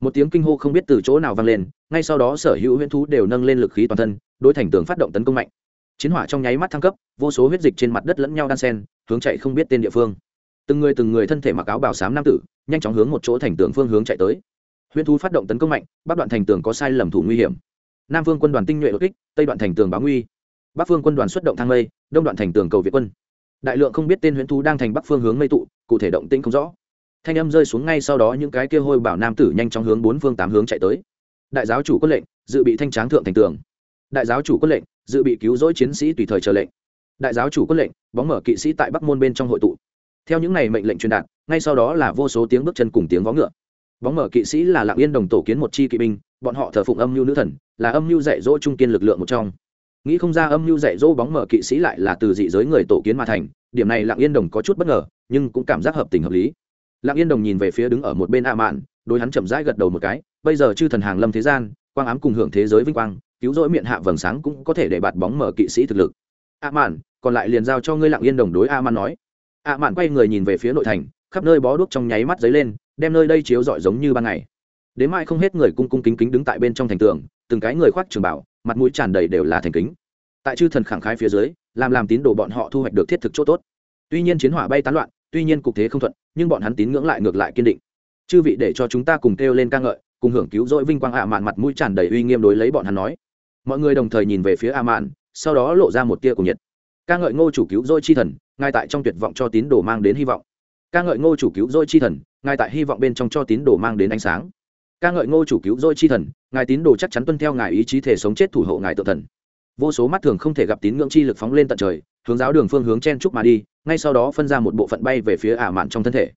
Một tiếng kinh hô không biết từ chỗ nào vang lên, ngay sau đó sở hữu huyễn thú đều nâng lên lực khí toàn thân, đối thành tường phát động tấn công mạnh. Chiến hỏa trong nháy mắt thăng cấp, vô số huyết dịch trên mặt đất lẫn nhau đan sen hướng chạy không biết tên địa phương. Từng người từng người thân thể mặc áo bào xám nam tử, nhanh chóng hướng một chỗ thành tường phương hướng chạy tới. Huyễn thú phát động tấn công mạnh, bắc đoạn thành tường có sai lầm thủ nguy hiểm. Nam vương quân đoàn tinh nhuệ đột kích, tây đoạn thành tường báo nguy bắc phương quân đoàn xuất động thang mây, đông đoạn thành tường cầu việt quân. Đại lượng không biết tên huyễn thú đang thành bắc phương hướng mây tụ, cụ thể động tĩnh không rõ. Thanh âm rơi xuống ngay sau đó những cái kia hôi bảo nam tử nhanh chóng hướng bốn phương tám hướng chạy tới. Đại giáo chủ quân lệnh, dự bị thanh tráng thượng thành tường. Đại giáo chủ quân lệnh, dự bị cứu rỗi chiến sĩ tùy thời chờ lệnh. Đại giáo chủ quân lệnh, bóng mở kỵ sĩ tại bắc môn bên trong hội tụ. Theo những này mệnh lệnh truyền đạt, ngay sau đó là vô số tiếng bước chân cùng tiếng vó ngựa. Bóng mở kỵ sĩ là lạng yên đồng tổ kiến một chi kỵ binh, bọn họ thờ phụng âm mưu nữ thần, là âm mưu dạy dỗ trung kiên lực lượng một trong nghĩ không ra âm mưu dạy dỗ bóng mở kỵ sĩ lại là từ dị giới người tổ kiến mà thành, điểm này lạng yên đồng có chút bất ngờ, nhưng cũng cảm giác hợp tình hợp lý. Lạng yên đồng nhìn về phía đứng ở một bên a mạn, đối hắn chậm rãi gật đầu một cái, bây giờ chư thần hàng lâm thế gian, quang ám cùng hưởng thế giới vinh quang, cứu rỗi miệng hạ vầng sáng cũng có thể để bạt bóng mở kỵ sĩ thực lực. A mạn, còn lại liền giao cho ngươi lạng yên đồng đối a mạn nói. A mạn quay người nhìn về phía nội thành, khắp nơi bó đuốc trong nháy mắt dấy lên, đem nơi đây chiếu rọi giống như ban ngày. Đến mai không hết người cung cung kính kính đứng tại bên trong thành tường, từng cái người khoác trường bảo mặt mũi tràn đầy đều là thành kính. Tại chư thần khẳng khái phía dưới, làm làm tín đồ bọn họ thu hoạch được thiết thực chỗ tốt. Tuy nhiên chiến hỏa bay tán loạn, tuy nhiên cục thế không thuận, nhưng bọn hắn tín ngưỡng lại ngược lại kiên định. Chư vị để cho chúng ta cùng kêu lên ca ngợi, cùng hưởng cứu rỗi vinh quang ạ mạn mặt mũi tràn đầy uy nghiêm đối lấy bọn hắn nói. Mọi người đồng thời nhìn về phía a mạn, sau đó lộ ra một tia cùng nhiệt. Ca ngợi ngô chủ cứu rỗi chi thần, ngay tại trong tuyệt vọng cho tín đồ mang đến hy vọng. Ca ngợi ngô chủ cứu rỗi chi thần, ngay tại hy vọng bên trong cho tín đồ mang đến ánh sáng ca ngợi ngô chủ cứu dôi chi thần, ngài tín đồ chắc chắn tuân theo ngài ý chí thể sống chết thủ hộ ngài tự thần. Vô số mắt thường không thể gặp tín ngưỡng chi lực phóng lên tận trời, hướng giáo đường phương hướng chen trúc mà đi, ngay sau đó phân ra một bộ phận bay về phía ả mạn trong thân thể.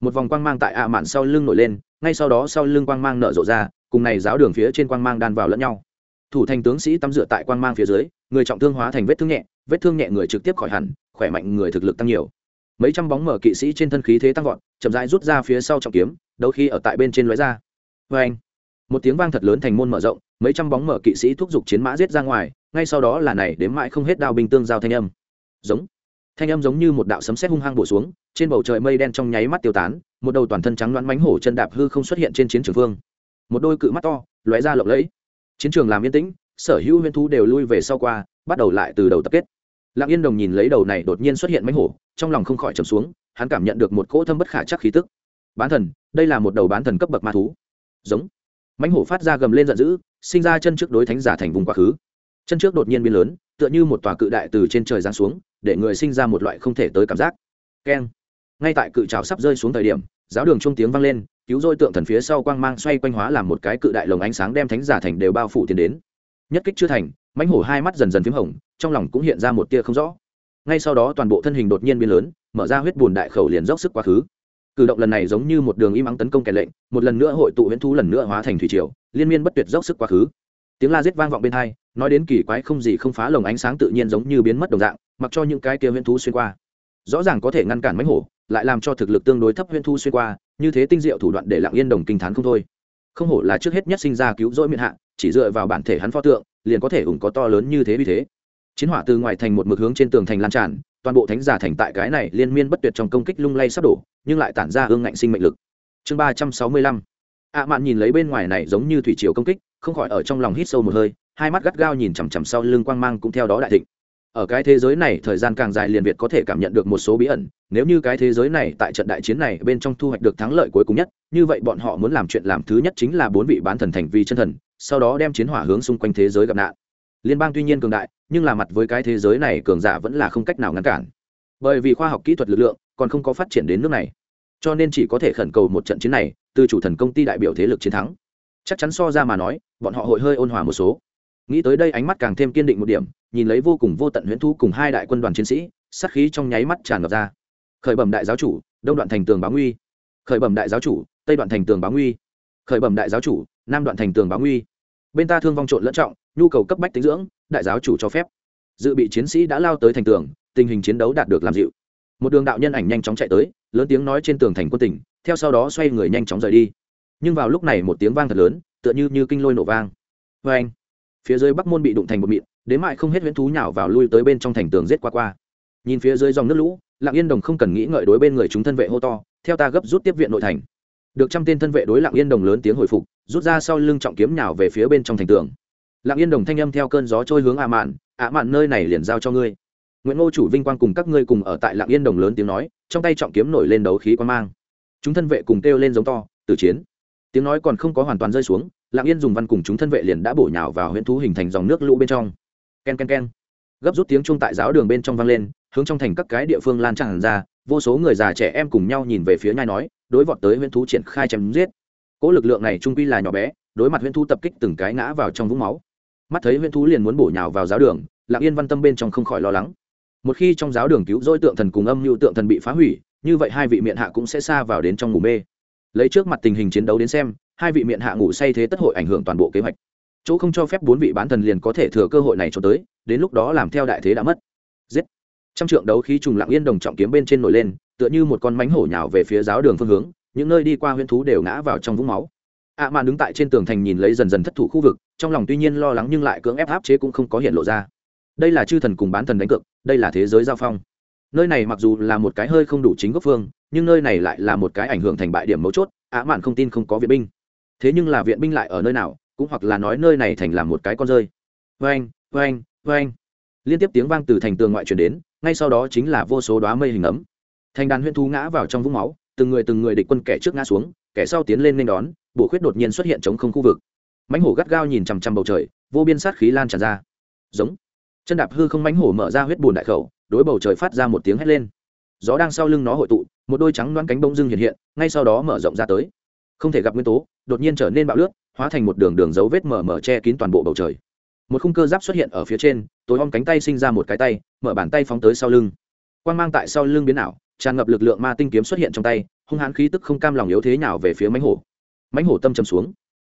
Một vòng quang mang tại ả mạn sau lưng nổi lên, ngay sau đó sau lưng quang mang nở rộ ra, cùng này giáo đường phía trên quang mang đan vào lẫn nhau. Thủ thành tướng sĩ tắm rửa tại quang mang phía dưới, người trọng thương hóa thành vết thương nhẹ, vết thương nhẹ người trực tiếp khỏi hẳn, khỏe mạnh người thực lực tăng nhiều. Mấy trăm bóng mở kỵ sĩ trên thân khí thế tăng vọt, chậm rãi rút ra phía sau trọng kiếm, đấu khi ở tại bên trên lóe ra vê anh. Một tiếng vang thật lớn thành môn mở rộng, mấy trăm bóng mở kỵ sĩ thúc giục chiến mã giết ra ngoài, ngay sau đó là này đến mãi không hết đao binh tương giao thanh âm. Giống. Thanh âm giống như một đạo sấm sét hung hăng bổ xuống, trên bầu trời mây đen trong nháy mắt tiêu tán, một đầu toàn thân trắng loãng mánh hổ chân đạp hư không xuất hiện trên chiến trường phương một đôi cự mắt to, lóe ra lộng lẫy. Chiến trường làm yên tĩnh, sở hữu huyễn thú đều lui về sau qua, bắt đầu lại từ đầu tập kết. Lặng yên đồng nhìn lấy đầu này đột nhiên xuất hiện mánh hổ, trong lòng không khỏi trầm xuống, hắn cảm nhận được một cỗ thâm bất khả chắc khí tức. Bán thần, đây là một đầu bán thần cấp bậc ma thú giống. Mãnh hổ phát ra gầm lên giận dữ, sinh ra chân trước đối thánh giả thành vùng quá khứ. Chân trước đột nhiên biến lớn, tựa như một tòa cự đại từ trên trời giáng xuống, để người sinh ra một loại không thể tới cảm giác. Keng. Ngay tại cự trào sắp rơi xuống thời điểm, giáo đường trung tiếng vang lên, cứu dôi tượng thần phía sau quang mang xoay quanh hóa làm một cái cự đại lồng ánh sáng đem thánh giả thành đều bao phủ tiến đến. Nhất kích chưa thành, mãnh hổ hai mắt dần dần p h í m hồng, trong lòng cũng hiện ra một tia không rõ. Ngay sau đó toàn bộ thân hình đột nhiên biến lớn, mở ra huyết bùn đại khẩu liền dốc sức quá khứ cử động lần này giống như một đường im ắng tấn công kẻ lệnh, một lần nữa hội tụ huyễn thú lần nữa hóa thành thủy triều, liên miên bất tuyệt dốc sức quá khứ. Tiếng la giết vang vọng bên hai, nói đến kỳ quái không gì không phá lồng ánh sáng tự nhiên giống như biến mất đồng dạng, mặc cho những cái kia huyễn thú xuyên qua. Rõ ràng có thể ngăn cản mánh hổ, lại làm cho thực lực tương đối thấp huyễn thú xuyên qua, như thế tinh diệu thủ đoạn để lặng yên đồng kinh t h á n không thôi. Không hổ là trước hết nhất sinh ra cứu rỗi miệng hạ, chỉ dựa vào bản thể hắn pho tượng, liền có thể ủng có to lớn như thế vì thế. Chiến hỏa từ ngoài thành một mực hướng trên tường thành lan tràn, toàn bộ thánh giả thành tại cái này liên miên bất tuyệt trong công kích lung lay sắp đổ nhưng lại tản ra hương ngạnh sinh mệnh lực. Chương ba trăm sáu mươi lăm. Ạ mạn nhìn lấy bên ngoài này giống như thủy chiều công kích, không khỏi ở trong lòng hít sâu một hơi, hai mắt gắt gao nhìn chằm chằm sau lưng quang mang cũng theo đó đại thịnh. Ở cái thế giới này, thời gian càng dài liền việt có thể cảm nhận được một số bí ẩn, nếu như cái thế giới này tại trận đại chiến này bên trong thu hoạch được thắng lợi cuối cùng nhất, như vậy bọn họ muốn làm chuyện làm thứ nhất chính là bốn vị bán thần thành vi chân thần, sau đó đem chiến hỏa hướng xung quanh thế giới gặp nạn. Liên bang tuy nhiên cường đại, nhưng là mặt với cái thế giới này cường giả vẫn là không cách nào ngăn cản. Bởi vì khoa học kỹ thuật lực lượng còn không có phát triển đến nước này. Cho nên chỉ có thể khẩn cầu một trận chiến này, từ chủ thần công ty đại biểu thế lực chiến thắng. Chắc chắn so ra mà nói, bọn họ hội hơi ôn hòa một số. Nghĩ tới đây ánh mắt càng thêm kiên định một điểm, nhìn lấy vô cùng vô tận huyễn thu cùng hai đại quân đoàn chiến sĩ, sát khí trong nháy mắt tràn ngập ra. Khởi bẩm đại giáo chủ, đông đoạn thành tường báo nguy. Khởi bẩm đại giáo chủ, tây đoạn thành tường báo nguy. Khởi bẩm đại giáo chủ, nam đoạn thành tường báo nguy. Bên ta thương vong trộn lẫn trọng, nhu cầu cấp bách tính dưỡng, đại giáo chủ cho phép. Dự bị chiến sĩ đã lao tới thành tường, tình hình chiến đấu đạt được làm dịu một đường đạo nhân ảnh nhanh chóng chạy tới, lớn tiếng nói trên tường thành quân tỉnh, theo sau đó xoay người nhanh chóng rời đi. Nhưng vào lúc này một tiếng vang thật lớn, tựa như như kinh lôi nổ vang. Vê anh, phía dưới bắc môn bị đụng thành một mịn, đến mại không hết huyễn thú nhào vào lui tới bên trong thành tường giết qua qua. Nhìn phía dưới dòng nước lũ, lạng yên đồng không cần nghĩ ngợi đối bên người chúng thân vệ hô to, theo ta gấp rút tiếp viện nội thành. Được trăm tên thân vệ đối lạng yên đồng lớn tiếng hồi phục, rút ra sau lưng trọng kiếm nhào về phía bên trong thành tường. Lạng yên đồng thanh âm theo cơn gió trôi hướng ạ mạn ạ mạn, nơi này liền giao cho ngươi nguyễn ngô chủ vinh quang cùng các ngươi cùng ở tại lạng yên đồng lớn tiếng nói, trong tay trọng kiếm nổi lên đấu khí quan mang. Chúng thân vệ cùng kêu lên giống to, tử chiến. Tiếng nói còn không có hoàn toàn rơi xuống, lạng yên dùng văn cùng chúng thân vệ liền đã bổ nhào vào huyễn thú hình thành dòng nước lũ bên trong. K e n k e n k e n gấp rút tiếng chung tại giáo đường bên trong vang lên, hướng trong thành các cái địa phương lan tràn ra, vô số người già trẻ em cùng nhau nhìn về phía nhai nói, đối vọt tới huyễn thú triển khai chém giết. Cỗ lực lượng này trung quy là nhỏ bé, đối mặt huyễn thú tập kích từng cái ngã vào trong vũng máu. Mắt thấy huyễn thú liền muốn bổ nhào vào giáo đường, Lạng yên văn tâm bên trong không khỏi lo lắng một khi trong giáo đường cứu rỗi tượng thần cùng âm mưu tượng thần bị phá hủy, như vậy hai vị miệng hạ cũng sẽ xa vào đến trong ngủ mê. Lấy trước mặt tình hình chiến đấu đến xem, hai vị miệng hạ ngủ say thế tất hội ảnh hưởng toàn bộ kế hoạch. Chỗ không cho phép bốn vị bán thần liền có thể thừa cơ hội này cho tới, đến lúc đó làm theo đại thế đã mất. Giết. Trong trượng đấu khí trùng lặng yên đồng trọng kiếm bên trên nổi lên, tựa như một con mánh hổ nhào về phía giáo đường phương hướng, những nơi đi qua huyễn thú đều ngã vào trong vũng máu. Ạ à mạn đứng tại trên tường thành nhìn lấy dần dần thất thủ khu vực, trong lòng tuy nhiên lo lắng nhưng lại cưỡng ép áp chế cũng không có hiện lộ ra. Đây là chư thần cùng bán thần đánh cược đây là thế giới giao phong. Nơi này mặc dù là một cái hơi không đủ chính gốc phương, nhưng nơi này lại là một cái ảnh hưởng thành bại điểm mấu chốt, ạ mạn không tin không có viện binh. Thế nhưng là viện binh lại ở nơi nào, cũng hoặc là nói nơi này thành làm một cái con rơi. Vang vang vang liên tiếp tiếng vang từ thành tường ngoại truyền đến, ngay sau đó chính là vô số đoá mây hình ấm. Thành đàn Huyên thú ngã vào trong vũng máu, từng người từng người địch quân kẻ trước ngã xuống, kẻ sau tiến lên nên đón, bổ khuyết đột nhiên xuất hiện chống không khu vực. Mãnh hổ gắt gao nhìn chằm chằm bầu trời, vô biên sát khí lan tràn ra. Giống chân đạp hư không mãnh hổ mở ra huyết bùn đại khẩu, đối bầu trời phát ra một tiếng hét lên. Gió đang sau lưng nó hội tụ, một đôi trắng đoán cánh bông dưng hiện hiện, ngay sau đó mở rộng ra tới. Không thể gặp nguyên tố, đột nhiên trở nên bạo lướt, hóa thành một đường đường dấu vết mở mở che kín toàn bộ bầu trời. Một khung cơ giáp xuất hiện ở phía trên, tối om cánh tay sinh ra một cái tay, mở bàn tay phóng tới sau lưng. Quan g mang tại sau lưng biến ảo, tràn ngập lực lượng ma tinh kiếm xuất hiện trong tay, hung hãn khí tức không cam lòng yếu thế nào về phía mánh hổ. Mánh hổ tâm trầm xuống.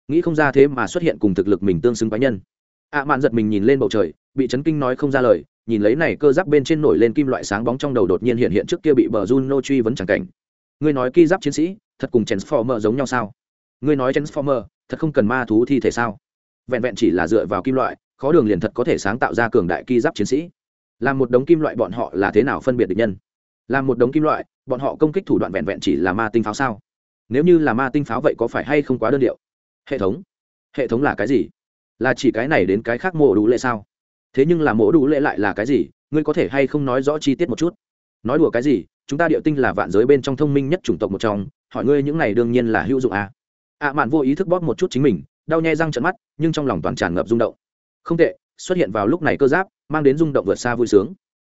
Nghĩ không ra thế mà xuất hiện cùng thực lực mình tương xứng cá nhân ạ mạn giật mình nhìn lên bầu trời bị chấn kinh nói không ra lời nhìn lấy này cơ giáp bên trên nổi lên kim loại sáng bóng trong đầu đột nhiên hiện hiện trước kia bị bờ Juno truy vấn chẳng cảnh. Ngươi nói ki giáp chiến sĩ, thật cùng Transformer giống nhau sao? Ngươi nói Transformer, thật không cần ma thú thi thể sao? Vẹn vẹn chỉ là dựa vào kim loại, khó đường liền thật có thể sáng tạo ra cường đại ki giáp chiến sĩ. Làm một đống kim loại bọn họ là thế nào phân biệt địch nhân? Làm một đống kim loại, bọn họ công kích thủ đoạn vẹn vẹn chỉ là ma tinh pháo sao? Nếu như là ma tinh pháo vậy có phải hay không quá đơn điệu? Hệ thống, hệ thống là cái gì? Là chỉ cái này đến cái khác mộ đủ lệ sao? thế nhưng là mổ đủ lệ lại là cái gì? Ngươi có thể hay không nói rõ chi tiết một chút? Nói đùa cái gì? Chúng ta điệu tinh là vạn giới bên trong thông minh nhất chủng tộc một trong, hỏi ngươi những này đương nhiên là hữu dụng à. ạ mạn vô ý thức bóp một chút chính mình, đau nhai răng trận mắt, nhưng trong lòng toàn tràn ngập rung động. Không tệ, xuất hiện vào lúc này cơ giáp, mang đến rung động vượt xa vui sướng.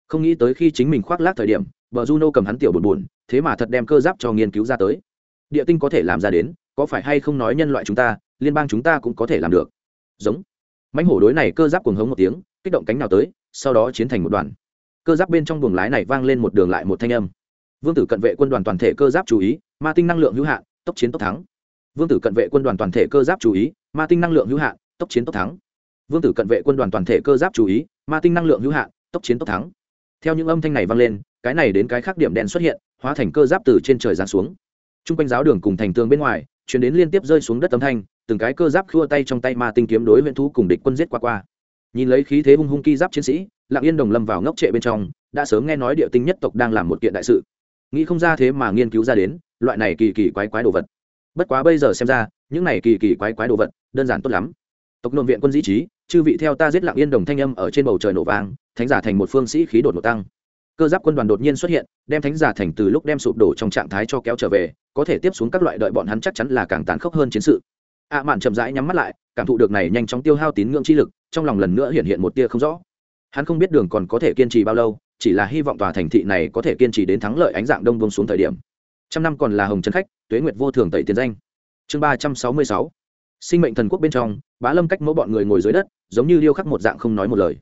Không nghĩ tới khi chính mình khoác lác thời điểm, bờ juno cầm hắn tiểu buồn buồn, thế mà thật đem cơ giáp cho nghiên cứu ra tới. Địa tinh có thể làm ra đến, có phải hay không nói nhân loại chúng ta, liên bang chúng ta cũng có thể làm được giống. Mãnh hổ đối này cơ giáp cuồng hống một tiếng, kích động cánh nào tới, sau đó chiến thành một đoàn. Cơ giáp bên trong buồng lái này vang lên một đường lại một thanh âm. Vương tử cận vệ quân đoàn toàn thể cơ giáp chú ý, ma tinh năng lượng hữu hạn, tốc chiến tốc thắng. Vương tử cận vệ quân đoàn toàn thể cơ giáp chú ý, ma tinh năng lượng hữu hạn, tốc chiến tốc thắng. Vương tử cận vệ quân đoàn toàn thể cơ giáp chú ý, ma tinh năng lượng hữu hạn, tốc chiến tốc thắng. Theo những âm thanh này vang lên, cái này đến cái khác điểm đen xuất hiện, hóa thành cơ giáp từ trên trời giáng xuống. T r u n g quanh giáo đường cùng thành tường bên ngoài chuyển đến liên tiếp rơi xuống đất âm thanh từng cái cơ giáp khua tay trong tay ma tinh kiếm đối huyện thú cùng địch quân giết qua qua. Nhìn lấy khí thế hung hung ki giáp chiến sĩ, lặng yên đồng lâm vào ngốc trệ bên trong, đã sớm nghe nói địa tinh nhất tộc đang làm một kiện đại sự. Nghĩ không ra thế mà nghiên cứu ra đến, loại này kỳ kỳ quái quái đồ vật. Bất quá bây giờ xem ra, những này kỳ kỳ quái quái đồ vật, đơn giản tốt lắm. Tộc nội viện quân dĩ trí, chư vị theo ta giết lặng yên đồng thanh âm ở trên bầu trời nổ vang, thánh giả thành một phương sĩ khí đột ngột tăng. Cơ giáp quân đoàn đột nhiên xuất hiện, đem thánh giả thành từ lúc đem sụp đổ trong trạng thái cho kéo trở về, có thể tiếp xuống các loại đợi bọn hắn chắc chắn là càng tàn khốc hơn chiến sự ạ mạn chậm rãi nhắm mắt lại, cảm thụ được này nhanh chóng tiêu hao tín ngưỡng chi lực, trong lòng lần nữa hiện hiện một tia không rõ. Hắn không biết đường còn có thể kiên trì bao lâu, chỉ là hy vọng tòa thành thị này có thể kiên trì đến thắng lợi ánh dạng đông bông xuống thời điểm. Trăm năm còn là hồng trấn khách, tuế nguyệt vô thường tẩy tiền danh. Chương ba trăm sáu mươi sáu. Sinh mệnh thần quốc bên trong, bá lâm cách mẫu bọn người ngồi dưới đất, giống như điêu khắc một dạng không nói một lời.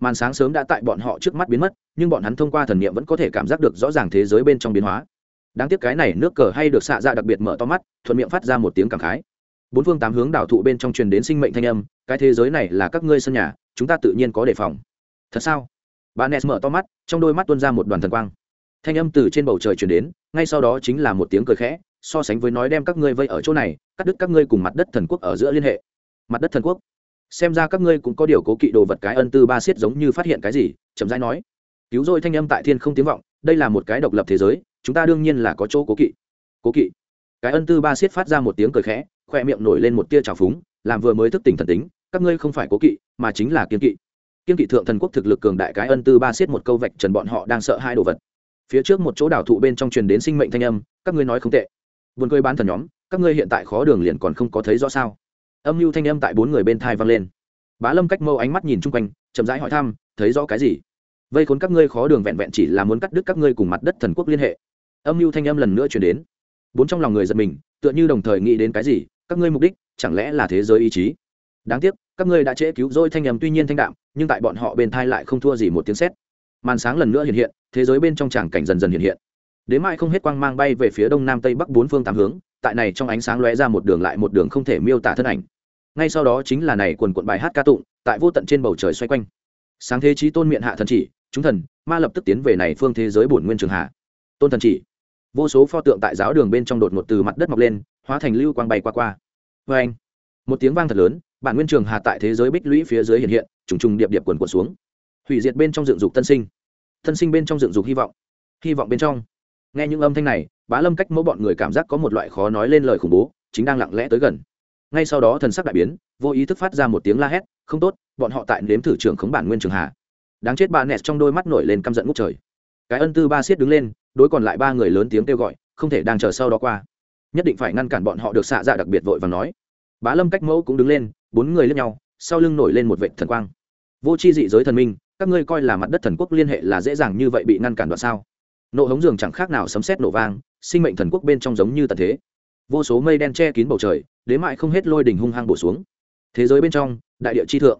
Màn sáng sớm đã tại bọn họ trước mắt biến mất, nhưng bọn hắn thông qua thần niệm vẫn có thể cảm giác được rõ ràng thế giới bên trong biến hóa. Đáng tiếc cái này nước cờ hay được xạ ra đặc biệt mở to mắt, thuận miệng phát ra một tiếng cảm khái bốn phương tám hướng đảo thụ bên trong truyền đến sinh mệnh thanh âm, cái thế giới này là các ngươi sân nhà, chúng ta tự nhiên có đề phòng. Thật sao? Bà nes mở to mắt, trong đôi mắt tuôn ra một đoàn thần quang. Thanh âm từ trên bầu trời truyền đến, ngay sau đó chính là một tiếng cười khẽ, so sánh với nói đem các ngươi vây ở chỗ này, cắt đứt các ngươi cùng mặt đất thần quốc ở giữa liên hệ. Mặt đất thần quốc? Xem ra các ngươi cũng có điều cố kỵ đồ vật cái ân tư ba siết giống như phát hiện cái gì, chậm rãi nói. Cứu rồi thanh âm tại thiên không tiếng vọng, đây là một cái độc lập thế giới, chúng ta đương nhiên là có chỗ cố kỵ. Cố kỵ. Cái ân tư ba siết phát ra một tiếng cười khẽ khoe miệng nổi lên một tia trào phúng, làm vừa mới thức tỉnh thần tính, các ngươi không phải cố kỵ, mà chính là kiên kỵ. Kiên kỵ thượng thần quốc thực lực cường đại cái ân tư ba xiết một câu vạch trần bọn họ đang sợ hai đồ vật. Phía trước một chỗ đảo thụ bên trong truyền đến sinh mệnh thanh âm, các ngươi nói không tệ. Vườn cười bán thần nhóm, các ngươi hiện tại khó đường liền còn không có thấy rõ sao. Âm mưu thanh âm tại bốn người bên thai vang lên. Bá lâm cách mâu ánh mắt nhìn chung quanh, chậm rãi hỏi thăm, thấy rõ cái gì? Vây khốn các ngươi khó đường vẹn vẹn chỉ là muốn cắt đứt các ngươi cùng mặt đất thần quốc liên hệ. Âm mưu thanh âm lần nữa chuyển đến. Bốn trong lòng người giật mình, tựa như đồng thời nghĩ đến cái gì các ngươi mục đích chẳng lẽ là thế giới ý chí? Đáng tiếc, các ngươi đã trễ cứu rỗi thanh nhầm tuy nhiên thanh đạm, nhưng tại bọn họ bên thai lại không thua gì một tiếng sét. Màn sáng lần nữa hiện hiện, thế giới bên trong tràng cảnh dần dần hiện hiện. Đến mai không hết quang mang bay về phía đông nam tây bắc bốn phương tám hướng, tại này trong ánh sáng lóe ra một đường lại một đường không thể miêu tả thân ảnh. Ngay sau đó chính là này quần quận bài hát ca tụng, tại vô tận trên bầu trời xoay quanh. Sáng thế trí tôn miệng hạ thần chỉ, chúng thần, ma lập tức tiến về này phương thế giới bổn nguyên trường hạ. Tôn thần chỉ, vô số pho tượng tại giáo đường bên trong đột ngột từ mặt đất mọc lên hóa thành lưu quang bay qua qua. Vê anh, một tiếng vang thật lớn, bản nguyên trường hà tại thế giới bích lũy phía dưới hiện hiện, trùng trùng điệp điệp quần quần xuống. Hủy diệt bên trong dựng dục tân sinh. Tân sinh bên trong dựng dục hy vọng. Hy vọng bên trong. Nghe những âm thanh này, bá lâm cách mẫu bọn người cảm giác có một loại khó nói lên lời khủng bố, chính đang lặng lẽ tới gần. Ngay sau đó thần sắc đại biến, vô ý thức phát ra một tiếng la hét, không tốt, bọn họ tại nếm thử trưởng khống bản nguyên trường hà. Đáng chết bà nẹt trong đôi mắt nổi lên căm giận ngút trời. Cái ân tư ba siết đứng lên, đối còn lại ba người lớn tiếng kêu gọi, không thể đang chờ sau đó qua nhất định phải ngăn cản bọn họ được xạ dạ đặc biệt vội và nói. Bá lâm cách mẫu cũng đứng lên, bốn người lên nhau, sau lưng nổi lên một vệ thần quang. Vô c h i dị giới thần minh, các ngươi coi là mặt đất thần quốc liên hệ là dễ dàng như vậy bị ngăn cản đoạn sao? Nộ hống giường chẳng khác nào sấm xét nổ vang, sinh mệnh thần quốc bên trong giống như tận thế. Vô số mây đen che kín bầu trời đến mại không hết lôi đình hung hăng bổ xuống. Thế giới bên trong, đại địa chi thượng.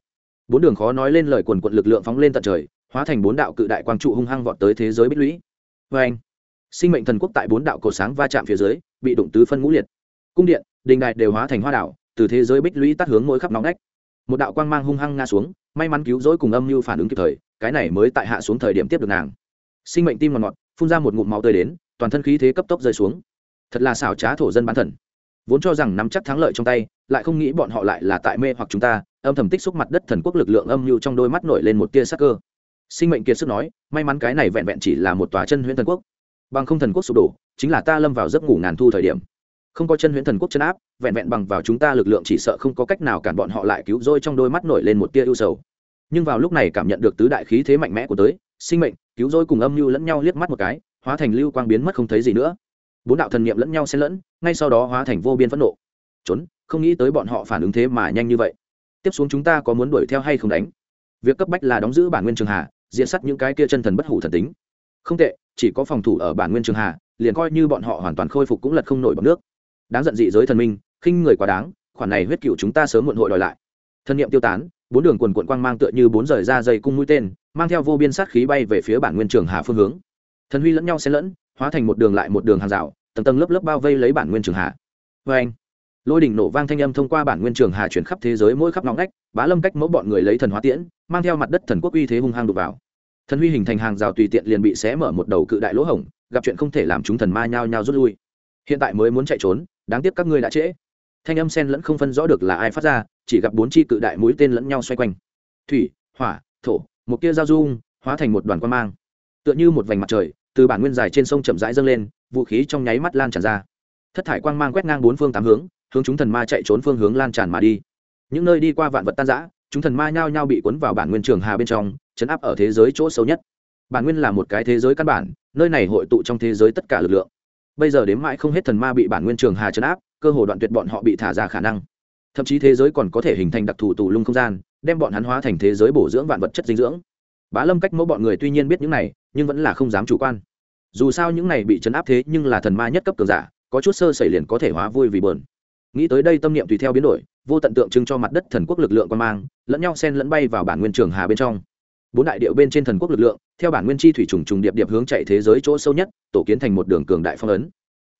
Bốn đường khó nói lên lời quần quận lực lượng phóng lên tận trời, hóa thành bốn đạo cự đại quang trụ hung hăng vọt tới thế giới bích lũy. Vê anh sinh mệnh thần quốc tại bốn đạo cổ sáng va chạm phía dưới, bị đụng tứ phân ngũ liệt. Cung điện, đình đại đều hóa thành hoa đảo, từ thế giới bích lũy tắt hướng mỗi khắp nóng nách. Một đạo quang mang hung hăng nga xuống, may mắn cứu rỗi cùng âm mưu phản ứng kịp thời, cái này mới tại hạ xuống thời điểm tiếp được nàng. Sinh mệnh tim ngọt ngọt, phun ra một ngụm máu tươi đến, toàn thân khí thế cấp tốc rơi xuống. Thật là xảo trá thổ dân bán thần. Vốn cho rằng nắm chắc thắng lợi trong tay, lại không nghĩ bọn họ lại là tại mê hoặc chúng ta, âm thầm tích xúc mặt đất thần quốc lực lượng âm mưu trong đôi mắt nổi lên một tia sắc cơ. Sinh mệnh kiệt sức nói, may mắn cái này vẹn vẹn chỉ là một tòa chân huyễn thần quốc bằng không thần quốc sụp đổ, chính là ta lâm vào giấc ngủ ngàn thu thời điểm. Không có chân huyễn thần quốc chân áp, vẹn vẹn bằng vào chúng ta lực lượng chỉ sợ không có cách nào cản bọn họ lại cứu rỗi trong đôi mắt nổi lên một tia ưu sầu. Nhưng vào lúc này cảm nhận được tứ đại khí thế mạnh mẽ của tới, sinh mệnh, cứu rỗi cùng âm mưu lẫn nhau liếc mắt một cái, hóa thành lưu quang biến mất không thấy gì nữa. Bốn đạo thần niệm lẫn nhau xen lẫn, ngay sau đó hóa thành vô biên phẫn nộ. Trốn, không nghĩ tới bọn họ phản ứng thế mà nhanh như vậy. Tiếp xuống chúng ta có muốn đuổi theo hay không đánh? Việc cấp bách là đóng giữ bản nguyên trường hà diện sắt những cái kia chân thần bất hủ thần tính. Không tệ chỉ có phòng thủ ở bản nguyên trường hà, liền coi như bọn họ hoàn toàn khôi phục cũng lật không nổi bằng nước. Đáng giận dị giới thần minh, khinh người quá đáng, khoản này huyết cựu chúng ta sớm muộn hội đòi lại. Thân nhiệm tiêu tán, bốn đường quần quận quang mang tựa như bốn rời ra dây cung mũi tên, mang theo vô biên sát khí bay về phía bản nguyên trường hà phương hướng. Thần huy lẫn nhau xen lẫn, hóa thành một đường lại một đường hàng rào, tầng tầng lớp lớp bao vây lấy bản nguyên trường hà. Vê anh, lôi đỉnh nổ vang thanh âm thông qua bản nguyên trường hà chuyển khắp thế giới, mỗi khắp nóng ngách, bá lâm cách mẫu bọn người lấy thần hóa tiễn, mang theo mặt đất thần quốc uy thế hung hăng đục vào thần huy hình thành hàng rào tùy tiện liền bị xé mở một đầu cự đại lỗ hổng, gặp chuyện không thể làm chúng thần ma nhao nhao rút lui. Hiện tại mới muốn chạy trốn, đáng tiếc các ngươi đã trễ. Thanh âm sen lẫn không phân rõ được là ai phát ra, chỉ gặp bốn chi cự đại mũi tên lẫn nhau xoay quanh. Thủy, hỏa, thổ, một kia giao dung, hóa thành một đoàn quan mang. Tựa như một vành mặt trời, từ bản nguyên dài trên sông chậm rãi dâng lên, vũ khí trong nháy mắt lan tràn ra. Thất thải quang mang quét ngang bốn phương tám hướng hướng chúng thần ma chạy trốn phương hướng lan tràn mà đi. Những nơi đi qua vạn vật tan giã chúng thần ma nhao nhao bị cuốn vào bản nguyên trường hà bên trong, chấn áp ở thế giới chỗ sâu nhất. Bản nguyên là một cái thế giới căn bản, nơi này hội tụ trong thế giới tất cả lực lượng. Bây giờ đến mãi không hết thần ma bị bản nguyên trường hà chấn áp, cơ hồ đoạn tuyệt bọn họ bị thả ra khả năng. Thậm chí thế giới còn có thể hình thành đặc thù tù lung không gian, đem bọn hắn hóa thành thế giới bổ dưỡng vạn vật chất dinh dưỡng. Bá lâm cách mẫu bọn người tuy nhiên biết những này, nhưng vẫn là không dám chủ quan. Dù sao những này bị chấn áp thế nhưng là thần ma nhất cấp cường giả, có chút sơ xảy liền có thể hóa vui vì bờn nghĩ tới đây tâm niệm tùy theo biến đổi vô tận tượng trưng cho mặt đất thần quốc lực lượng quan mang, lẫn nhau sen lẫn bay vào bản nguyên trường hà bên trong. Bốn đại điệu bên trên thần quốc lực lượng, theo bản nguyên chi thủy trùng trùng điệp điệp hướng chạy thế giới chỗ sâu nhất, tổ kiến thành một đường cường đại phong ấn.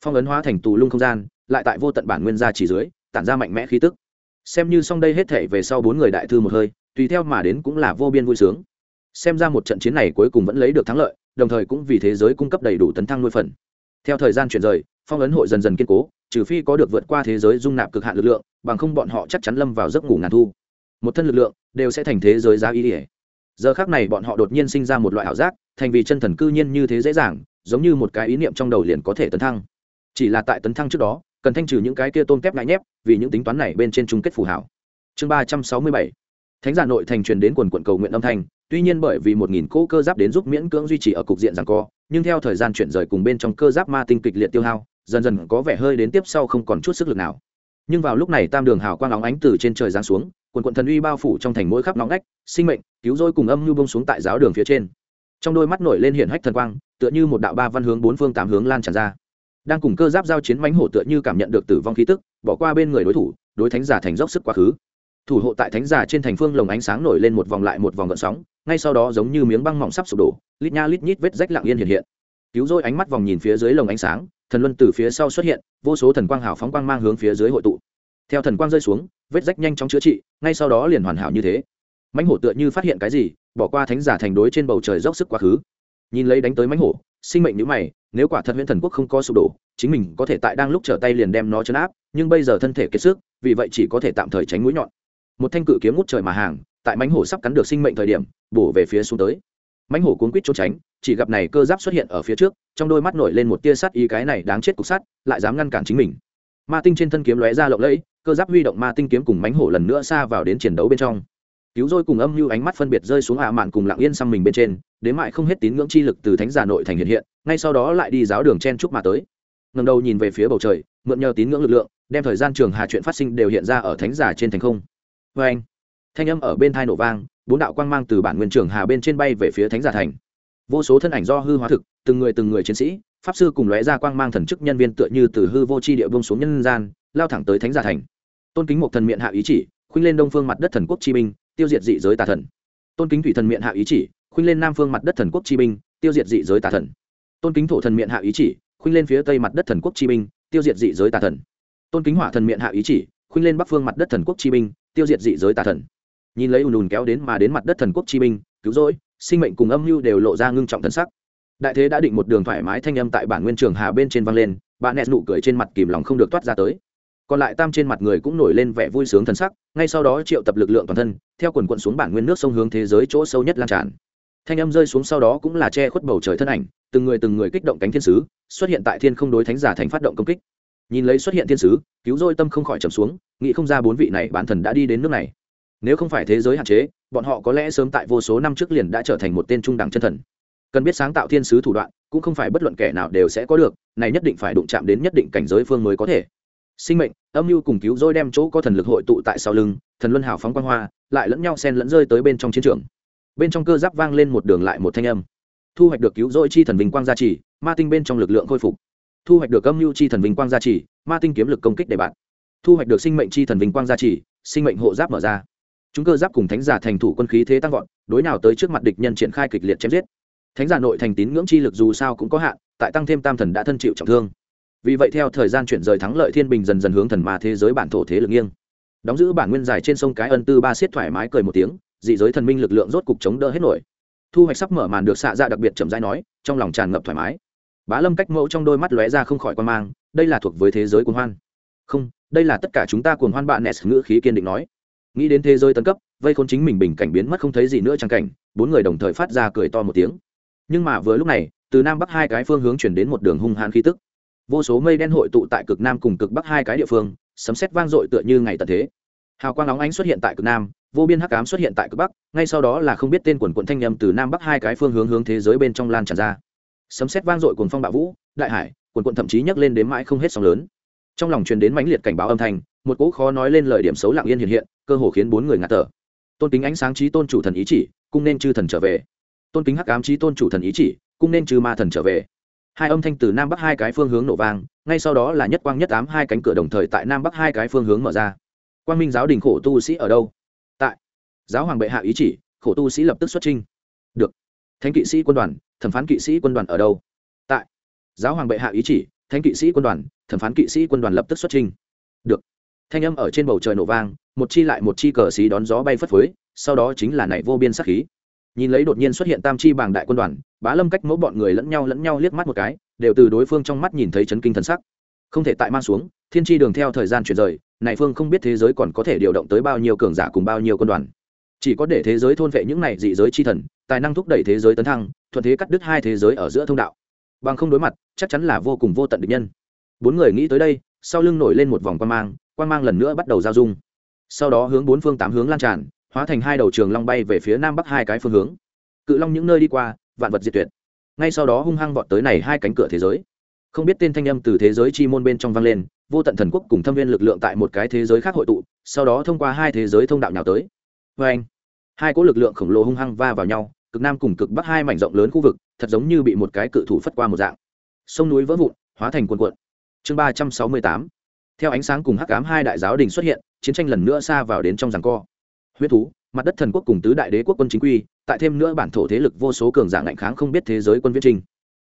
Phong ấn hóa thành tù lung không gian, lại tại vô tận bản nguyên gia chỉ dưới, tản ra mạnh mẽ khí tức. Xem như xong đây hết thể về sau bốn người đại thư một hơi, tùy theo mà đến cũng là vô biên vui sướng. Xem ra một trận chiến này cuối cùng vẫn lấy được thắng lợi, đồng thời cũng vì thế giới cung cấp đầy đủ tấn thăng nuôi phần. Theo thời gian chuyển rời, phong ấn hội dần dần kiên cố, trừ phi có được vượt qua thế giới dung nạp cực hạn lực lượng bằng không bọn họ chắc chắn lâm vào giấc ngủ ngàn thu. Một thân lực lượng đều sẽ thành thế giới giá ý ỉa giờ khác này bọn họ đột nhiên sinh ra một loại ảo giác, thành vì chân thần cư nhiên như thế dễ dàng, giống như một cái ý niệm trong đầu liền có thể tấn thăng. Chỉ là tại tấn thăng trước đó, cần thanh trừ những cái kia tôn kép ngại nhép, vì những tính toán này bên trên chung kết phù hảo. Chương ba trăm sáu mươi bảy. Thánh giả nội thành truyền đến quần quận cầu nguyện âm thanh, tuy nhiên bởi vì một nghìn cỗ cơ giáp đến giúp miễn cưỡng duy trì ở cục diện rằng co, nhưng theo thời gian chuyển rời cùng bên trong cơ giáp ma tinh kịch liệt tiêu hao, dần dần có vẻ hơi đến tiếp sau không còn chút sức lực nào nhưng vào lúc này tam đường hào quang óng ánh từ trên trời giáng xuống, quần quận thần uy bao phủ trong thành mỗi khắp nóng ngách, sinh mệnh, cứu rỗi cùng âm nhu bông xuống tại giáo đường phía trên. Trong đôi mắt nổi lên hiện hách thần quang, tựa như một đạo ba văn hướng bốn phương tám hướng lan tràn ra. Đang cùng cơ giáp giao chiến mánh hổ tựa như cảm nhận được tử vong khí tức, bỏ qua bên người đối thủ, đối thánh giả thành dốc sức quá khứ. Thủ hộ tại thánh giả trên thành phương lồng ánh sáng nổi lên một vòng lại một vòng gợn sóng, ngay sau đó giống như miếng băng mỏng sắp sụp đổ, lít nha lít nhít vết rách lặng yên hiện hiện. Cứu rỗi ánh mắt vòng nhìn phía dưới lồng ánh sáng thần luân từ phía sau xuất hiện, vô số thần quang hào phóng quang mang hướng phía dưới hội tụ. Theo thần quang rơi xuống, vết rách nhanh chóng chữa trị, ngay sau đó liền hoàn hảo như thế. Mãnh hổ tựa như phát hiện cái gì, bỏ qua thánh giả thành đối trên bầu trời dốc sức quá khứ. Nhìn lấy đánh tới mãnh hổ, sinh mệnh nhữ mày, nếu quả thật huyễn thần quốc không có sụp đổ, chính mình có thể tại đang lúc trở tay liền đem nó chấn áp, nhưng bây giờ thân thể kiệt sức, vì vậy chỉ có thể tạm thời tránh mũi nhọn. Một thanh cự kiếm ngút trời mà hàng, tại mãnh hổ sắp cắn được sinh mệnh thời điểm, bổ về phía xuống tới mãnh hổ cuốn quýt trốn tránh, chỉ gặp này cơ giáp xuất hiện ở phía trước, trong đôi mắt nổi lên một tia sắt ý cái này đáng chết cục sắt, lại dám ngăn cản chính mình. Ma tinh trên thân kiếm lóe ra lộng lẫy, cơ giáp huy động ma tinh kiếm cùng mãnh hổ lần nữa xa vào đến chiến đấu bên trong. Cứu rồi cùng âm mưu ánh mắt phân biệt rơi xuống ạ mạn cùng lặng yên sang mình bên trên, đến mại không hết tín ngưỡng chi lực từ thánh giả nội thành hiện hiện, ngay sau đó lại đi giáo đường chen trúc mà tới. Ngầm đầu nhìn về phía bầu trời, mượn nhờ tín ngưỡng lực lượng, đem thời gian trường hà chuyện phát sinh đều hiện ra ở thánh giả trên thành không. Vê anh thanh âm ở bên thai nổ vang bốn đạo quang mang từ bản nguyên trường hà bên trên bay về phía thánh giả thành. Vô số thân ảnh do hư hóa thực, từng người từng người chiến sĩ, pháp sư cùng lóe ra quang mang thần chức nhân viên tựa như từ hư vô c h i địa bông xuống nhân gian, lao thẳng tới thánh giả thành. Tôn kính một thần miệng hạ ý chỉ, khuynh lên đông phương mặt đất thần quốc chi binh, tiêu diệt dị giới tà thần. Tôn kính thủy thần miệng hạ ý chỉ, khuynh lên nam phương mặt đất thần quốc chi binh, tiêu diệt dị giới tà thần. Tôn kính thổ thần miệng hạ ý chỉ, khuynh lên phía tây mặt đất thần quốc chi binh, tiêu diệt dị giới tà thần. Tôn kính hỏa thần miệng hạ ý chỉ, khuynh lên bắc phương mặt đất thần quốc chi binh, tiêu diệt dị giới tà thần nhìn lấy ùn ùn kéo đến mà đến mặt đất thần quốc chi binh, cứu rỗi, sinh mệnh cùng âm mưu đều lộ ra ngưng trọng thân sắc. Đại thế đã định một đường thoải mái thanh âm tại bản nguyên trường hà bên trên vang lên bạn nẹt nụ cười trên mặt kìm lòng không được toát ra tới. Còn lại tam trên mặt người cũng nổi lên vẻ vui sướng thần sắc, ngay sau đó triệu tập lực lượng toàn thân, theo quần quận xuống bản nguyên nước sông hướng thế giới chỗ sâu nhất lan tràn. Thanh âm rơi xuống sau đó cũng là che khuất bầu trời thân ảnh, từng người từng người kích động cánh thiên sứ, xuất hiện tại thiên không đối thánh giả thành phát động công kích. Nhìn lấy xuất hiện thiên sứ, cứu rôi tâm không khỏi trầm xuống, nghĩ không ra bốn vị này bản thần đã đi đến nước này nếu không phải thế giới hạn chế, bọn họ có lẽ sớm tại vô số năm trước liền đã trở thành một tên trung đẳng chân thần. Cần biết sáng tạo thiên sứ thủ đoạn, cũng không phải bất luận kẻ nào đều sẽ có được, này nhất định phải đụng chạm đến nhất định cảnh giới phương mới có thể. Sinh mệnh, âm mưu cùng cứu rỗi đem chỗ có thần lực hội tụ tại sau lưng, thần luân hào phóng quan hoa, lại lẫn nhau sen lẫn rơi tới bên trong chiến trường. Bên trong cơ giáp vang lên một đường lại một thanh âm. Thu hoạch được cứu rỗi chi thần vinh quang gia trì, ma tinh bên trong lực lượng khôi phục. Thu hoạch được âm mưu chi thần vinh quang gia trì, ma tinh kiếm lực công kích để bạn. Thu hoạch được sinh mệnh chi thần vinh quang gia trì, sinh mệnh hộ giáp mở ra chúng cơ giáp cùng thánh giả thành thủ quân khí thế tăng vọt, đối nào tới trước mặt địch nhân triển khai kịch liệt chém giết. Thánh giả nội thành tín ngưỡng chi lực dù sao cũng có hạn, tại tăng thêm tam thần đã thân chịu trọng thương. Vì vậy theo thời gian chuyển rời thắng lợi thiên bình dần dần hướng thần ma thế giới bản thổ thế lực nghiêng. Đóng giữ bản nguyên dài trên sông cái ân tư ba xiết thoải mái cười một tiếng, dị giới thần minh lực lượng rốt cục chống đỡ hết nổi. Thu hoạch sắp mở màn được xạ ra đặc biệt chậm rãi nói, trong lòng tràn ngập thoải mái. Bá lâm cách mẫu trong đôi mắt lóe ra không khỏi quan mang, đây là thuộc với thế giới cuồng hoan. Không, đây là tất cả chúng ta cuồng hoan bạn nes ngữ khí kiên định nói nghĩ đến thế giới tấn cấp, vây khốn chính mình bình cảnh biến mất không thấy gì nữa trang cảnh, bốn người đồng thời phát ra cười to một tiếng. Nhưng mà vừa lúc này, từ nam bắc hai cái phương hướng chuyển đến một đường hung hãn khí tức. Vô số mây đen hội tụ tại cực nam cùng cực bắc hai cái địa phương, sấm xét vang dội tựa như ngày tận thế. Hào quang óng ánh xuất hiện tại cực nam, vô biên hắc ám xuất hiện tại cực bắc, ngay sau đó là không biết tên quần quận thanh nhầm từ nam bắc hai cái phương hướng hướng thế giới bên trong lan tràn ra. Sấm xét vang dội cuồng phong bạo vũ, đại hải, quần quận thậm chí nhấc lên đến mãi không hết sóng lớn. Trong lòng truyền đến mãnh liệt cảnh báo âm thanh, một cỗ khó nói lên lời điểm xấu lặng yên hiện hiện cơ hồ khiến bốn người ngạt thở. Tôn kính ánh sáng trí tôn chủ thần ý chỉ, cung nên chư thần trở về. Tôn kính hắc ám trí tôn chủ thần ý chỉ, cung nên chư ma thần trở về. Hai âm thanh từ nam bắc hai cái phương hướng nổ vang, ngay sau đó là nhất quang nhất ám hai cánh cửa đồng thời tại nam bắc hai cái phương hướng mở ra. Quang minh giáo đình khổ tu sĩ ở đâu? Tại giáo hoàng bệ hạ ý chỉ, khổ tu sĩ lập tức xuất trinh được. Thánh kỵ sĩ quân đoàn, thẩm phán kỵ sĩ quân đoàn ở đâu? Tại giáo hoàng bệ hạ ý chỉ, thánh kỵ sĩ quân đoàn, thẩm phán kỵ sĩ quân đoàn lập tức xuất trình được. Thanh âm ở trên bầu trời nổ vang một chi lại một chi cờ xí đón gió bay phất phới, sau đó chính là nảy vô biên sắc khí. Nhìn lấy đột nhiên xuất hiện tam chi bảng đại quân đoàn, bá lâm cách mẫu bọn người lẫn nhau lẫn nhau liếc mắt một cái, đều từ đối phương trong mắt nhìn thấy chấn kinh thần sắc. Không thể tại mang xuống, thiên tri đường theo thời gian chuyển rời, này phương không biết thế giới còn có thể điều động tới bao nhiêu cường giả cùng bao nhiêu quân đoàn. Chỉ có để thế giới thôn vệ những này dị giới chi thần, tài năng thúc đẩy thế giới tấn thăng, thuận thế cắt đứt hai thế giới ở giữa thông đạo. Bằng không đối mặt, chắc chắn là vô cùng vô tận địch nhân. Bốn người nghĩ tới đây, sau lưng nổi lên một vòng quan mang quan mang lần nữa bắt đầu giao dung sau đó hướng bốn phương tám hướng lan tràn, hóa thành hai đầu trường long bay về phía nam bắc hai cái phương hướng. Cự long những nơi đi qua, vạn vật diệt tuyệt. Ngay sau đó hung hăng vọt tới này hai cánh cửa thế giới. Không biết tên thanh âm từ thế giới chi môn bên trong vang lên, vô tận thần quốc cùng thâm viên lực lượng tại một cái thế giới khác hội tụ, sau đó thông qua hai thế giới thông đạo nhào tới. Vê anh, hai cỗ lực lượng khổng lồ hung hăng va vào nhau, cực nam cùng cực bắc hai mảnh rộng lớn khu vực, thật giống như bị một cái cự thủ phất qua một dạng. Sông núi vỡ vụn, hóa thành quần quận chương ba trăm sáu mươi tám. Theo ánh sáng cùng hắc ám hai đại giáo đình xuất hiện chiến tranh lần nữa xa vào đến trong giằng co. Huyết thú, mặt đất thần quốc cùng tứ đại đế quốc quân chính quy, tại thêm nữa bản thổ thế lực vô số cường giả ngạnh kháng không biết thế giới quân viết trình.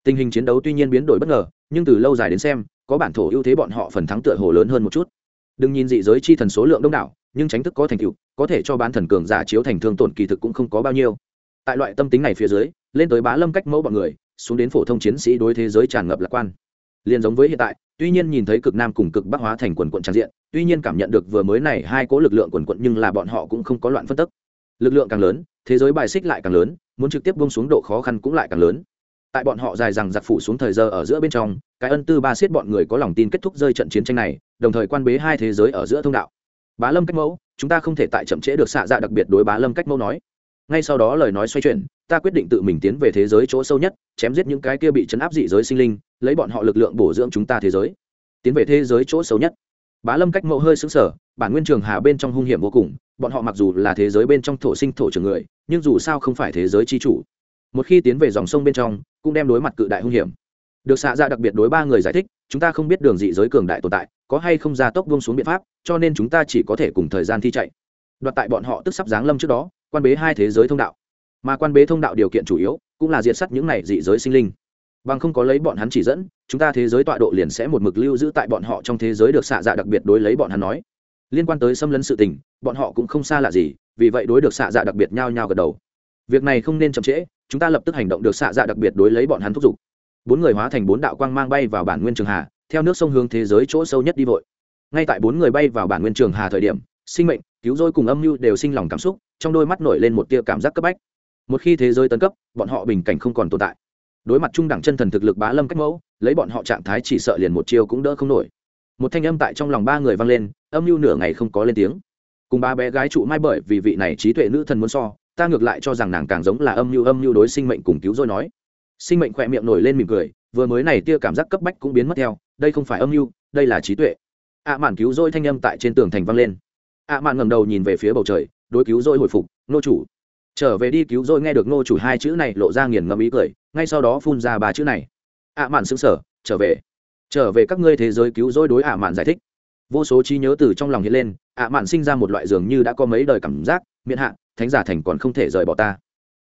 Tình hình chiến đấu tuy nhiên biến đổi bất ngờ, nhưng từ lâu dài đến xem, có bản thổ ưu thế bọn họ phần thắng tựa hồ lớn hơn một chút. Đừng nhìn dị giới chi thần số lượng đông đảo, nhưng tránh thức có thành tựu, có thể cho bán thần cường giả chiếu thành thương tổn kỳ thực cũng không có bao nhiêu. Tại loại tâm tính này phía dưới, lên tới bá lâm cách mẫu bọn người, xuống đến phổ thông chiến sĩ đối thế giới tràn ngập lạc quan liền giống với hiện tại, tuy nhiên nhìn thấy cực nam cùng cực bắc hóa thành quần quận tràn diện, tuy nhiên cảm nhận được vừa mới này hai cố lực lượng quần quận nhưng là bọn họ cũng không có loạn phân tức lực lượng càng lớn, thế giới bài xích lại càng lớn, muốn trực tiếp bông xuống độ khó khăn cũng lại càng lớn. Tại bọn họ dài rằng giặc phủ xuống thời giờ ở giữa bên trong, cái ân tư ba xiết bọn người có lòng tin kết thúc rơi trận chiến tranh này, đồng thời quan bế hai thế giới ở giữa thông đạo. Bá lâm cách mẫu, chúng ta không thể tại chậm trễ được xạ dạ đặc biệt đối bá lâm cách mẫu nói. Ngay sau đó lời nói xoay chuyển, ta quyết định tự mình tiến về thế giới chỗ sâu nhất, chém giết những cái kia bị chấn áp dị giới sinh linh lấy bọn họ lực lượng bổ dưỡng chúng ta thế giới. Tiến về thế giới chỗ xấu nhất. Bá lâm cách mẫu hơi xứng sở bản nguyên trường hà bên trong hung hiểm vô cùng, bọn họ mặc dù là thế giới bên trong thổ sinh thổ trường người, nhưng dù sao không phải thế giới chi chủ. Một khi tiến về dòng sông bên trong, cũng đem đối mặt cự đại hung hiểm. Được xạ ra đặc biệt đối ba người giải thích, chúng ta không biết đường dị giới cường đại tồn tại, có hay không ra tốc vông xuống biện pháp, cho nên chúng ta chỉ có thể cùng thời gian thi chạy. Đoạt tại bọn họ tức sắp giáng lâm trước đó, quan bế hai thế giới thông đạo. Mà quan bế thông đạo điều kiện chủ yếu, cũng là diệt sắt những này dị giới sinh linh bằng không có lấy bọn hắn chỉ dẫn, chúng ta thế giới tọa độ liền sẽ một mực lưu giữ tại bọn họ trong thế giới được xạ dạ đặc biệt đối lấy bọn hắn nói. Liên quan tới xâm lấn sự tình, bọn họ cũng không xa lạ gì, vì vậy đối được xạ dạ đặc biệt nhao nhao gật đầu. Việc này không nên chậm trễ, chúng ta lập tức hành động được xạ dạ đặc biệt đối lấy bọn hắn thúc giục. Bốn người hóa thành bốn đạo quang mang bay vào bản nguyên trường hà, theo nước sông hướng thế giới chỗ sâu nhất đi vội. Ngay tại bốn người bay vào bản nguyên trường hà thời điểm, sinh mệnh, cứu rỗi cùng âm mưu đều sinh lòng cảm xúc, trong đôi mắt nổi lên một tia cảm giác cấp bách. Một khi thế giới tấn cấp, bọn họ bình cảnh không còn tồn tại đối mặt trung đẳng chân thần thực lực bá lâm cách mẫu, lấy bọn họ trạng thái chỉ sợ liền một chiêu cũng đỡ không nổi. Một thanh âm tại trong lòng ba người vang lên, âm mưu nửa ngày không có lên tiếng. Cùng ba bé gái trụ mai bởi vì vị này trí tuệ nữ thần muốn so, ta ngược lại cho rằng nàng càng giống là âm mưu âm mưu đối sinh mệnh cùng cứu rồi nói. Sinh mệnh khỏe miệng nổi lên mỉm cười, vừa mới này tia cảm giác cấp bách cũng biến mất theo, đây không phải âm mưu, đây là trí tuệ. Ạ mạn cứu rỗi thanh âm tại trên tường thành vang lên. Ạ mạn ngầm đầu nhìn về phía bầu trời, đối cứu rỗi hồi phục, nô chủ trở về đi cứu rồi nghe được nô chủ hai chữ này lộ ra nghiền ngẫm ý cười, ngay sau đó phun ra ba chữ này. Ạ mạn xứng sở trở về. Trở về các ngươi thế giới cứu rỗi đối ạ mạn giải thích. Vô số trí nhớ từ trong lòng hiện lên, ạ mạn sinh ra một loại dường như đã có mấy đời cảm giác, miễn hạn thánh giả thành còn không thể rời bỏ ta.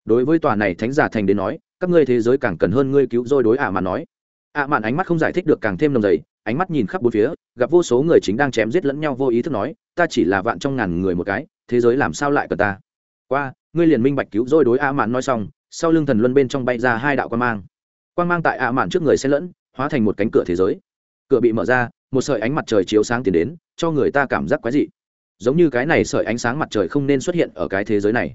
Đối với tòa này thánh giả thành đến nói, các ngươi thế giới càng cần hơn ngươi cứu rồi đối ạ mạn nói. Ạ mạn ánh mắt không giải thích được càng thêm nồng dày ánh mắt nhìn khắp bốn phía, gặp vô số người chính đang chém giết lẫn nhau vô ý thức nói, ta chỉ là vạn trong ngàn người một cái, thế giới làm sao lại cần ta? Qua ngươi liền minh bạch cứu rồi đối a mạn nói xong, sau lưng thần luân bên trong bay ra hai đạo quan mang. Quan mang tại a mạn trước người xen lẫn, hóa thành một cánh cửa thế giới. Cửa bị mở ra, một sợi ánh mặt trời chiếu sáng tiến đến, cho người ta cảm giác quái dị. Giống như cái này sợi ánh sáng mặt trời không nên xuất hiện ở cái thế giới này.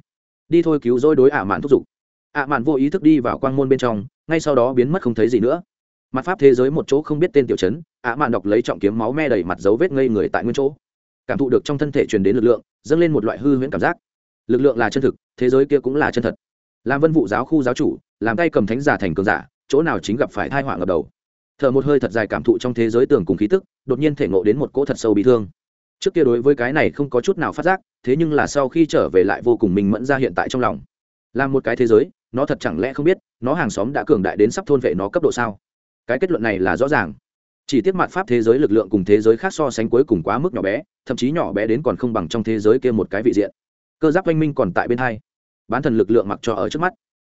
Đi thôi cứu rỗi đối ả mạn thúc giục. Ả mạn vô ý thức đi vào quang môn bên trong, ngay sau đó biến mất không thấy gì nữa. Mặt pháp thế giới một chỗ không biết tên tiểu chấn ả mạn đọc lấy trọng kiếm máu me đầy mặt dấu vết ngây người tại nguyên chỗ. Cảm thụ được trong thân thể truyền đến lực lượng, dâng lên một loại hư huyễn cảm giác lực lượng là chân thực, thế giới kia cũng là chân thật. Làm vân vụ giáo khu giáo chủ, làm tay cầm thánh giả thành cường giả, chỗ nào chính gặp phải thai họa ngập đầu. Thở một hơi thật dài cảm thụ trong thế giới tường cùng khí tức, đột nhiên thể ngộ đến một cỗ thật sâu bị thương. Trước kia đối với cái này không có chút nào phát giác, thế nhưng là sau khi trở về lại vô cùng mình mẫn ra hiện tại trong lòng. Là một cái thế giới, nó thật chẳng lẽ không biết, nó hàng xóm đã cường đại đến sắp thôn vệ nó cấp độ sao? Cái kết luận này là rõ ràng. Chỉ tiếc mặt pháp thế giới lực lượng cùng thế giới khác so sánh cuối cùng quá mức nhỏ bé, thậm chí nhỏ bé đến còn không bằng trong thế giới kia một cái vị diện cơ giáp oanh minh còn tại bên hai. Bán thần lực lượng mặc cho ở trước mắt.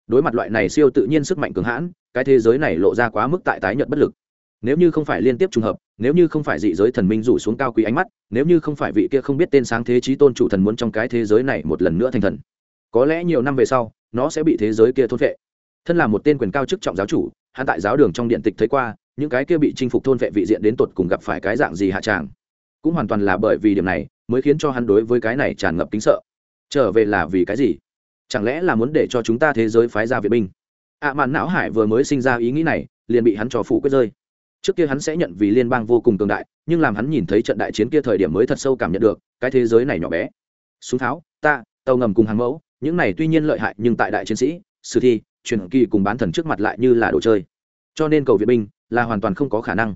Đối mặt loại này siêu tự nhiên sức mạnh cường hãn, cái thế giới này lộ ra quá mức tại tái nhận bất lực. Nếu như không phải liên tiếp trùng hợp, nếu như không phải dị giới thần minh rủ xuống cao quý ánh mắt, nếu như không phải vị kia không biết tên sáng thế trí tôn chủ thần muốn trong cái thế giới này một lần nữa thành thần, có lẽ nhiều năm về sau, nó sẽ bị thế giới kia thôn vệ. Thân là một tên quyền cao chức trọng giáo chủ, hắn tại giáo đường trong điện tịch thấy qua, những cái kia bị chinh phục thôn vệ vị diện đến tột cùng gặp phải cái dạng gì hạ tràng. Cũng hoàn toàn là bởi vì điểm này, mới khiến cho hắn đối với cái này tràn ngập kính sợ trở về là vì cái gì? Chẳng lẽ là muốn để cho chúng ta thế giới phái ra viện binh? Ạ à mạn não hải vừa mới sinh ra ý nghĩ này, liền bị hắn trò phủ quyết rơi. Trước kia hắn sẽ nhận vì liên bang vô cùng cường đại, nhưng làm hắn nhìn thấy trận đại chiến kia thời điểm mới thật sâu cảm nhận được, cái thế giới này nhỏ bé. Súng tháo, ta, tàu ngầm cùng hàng mẫu, những này tuy nhiên lợi hại nhưng tại đại chiến sĩ, sử thi, truyền kỳ cùng bán thần trước mặt lại như là đồ chơi. Cho nên cầu viện binh là hoàn toàn không có khả năng.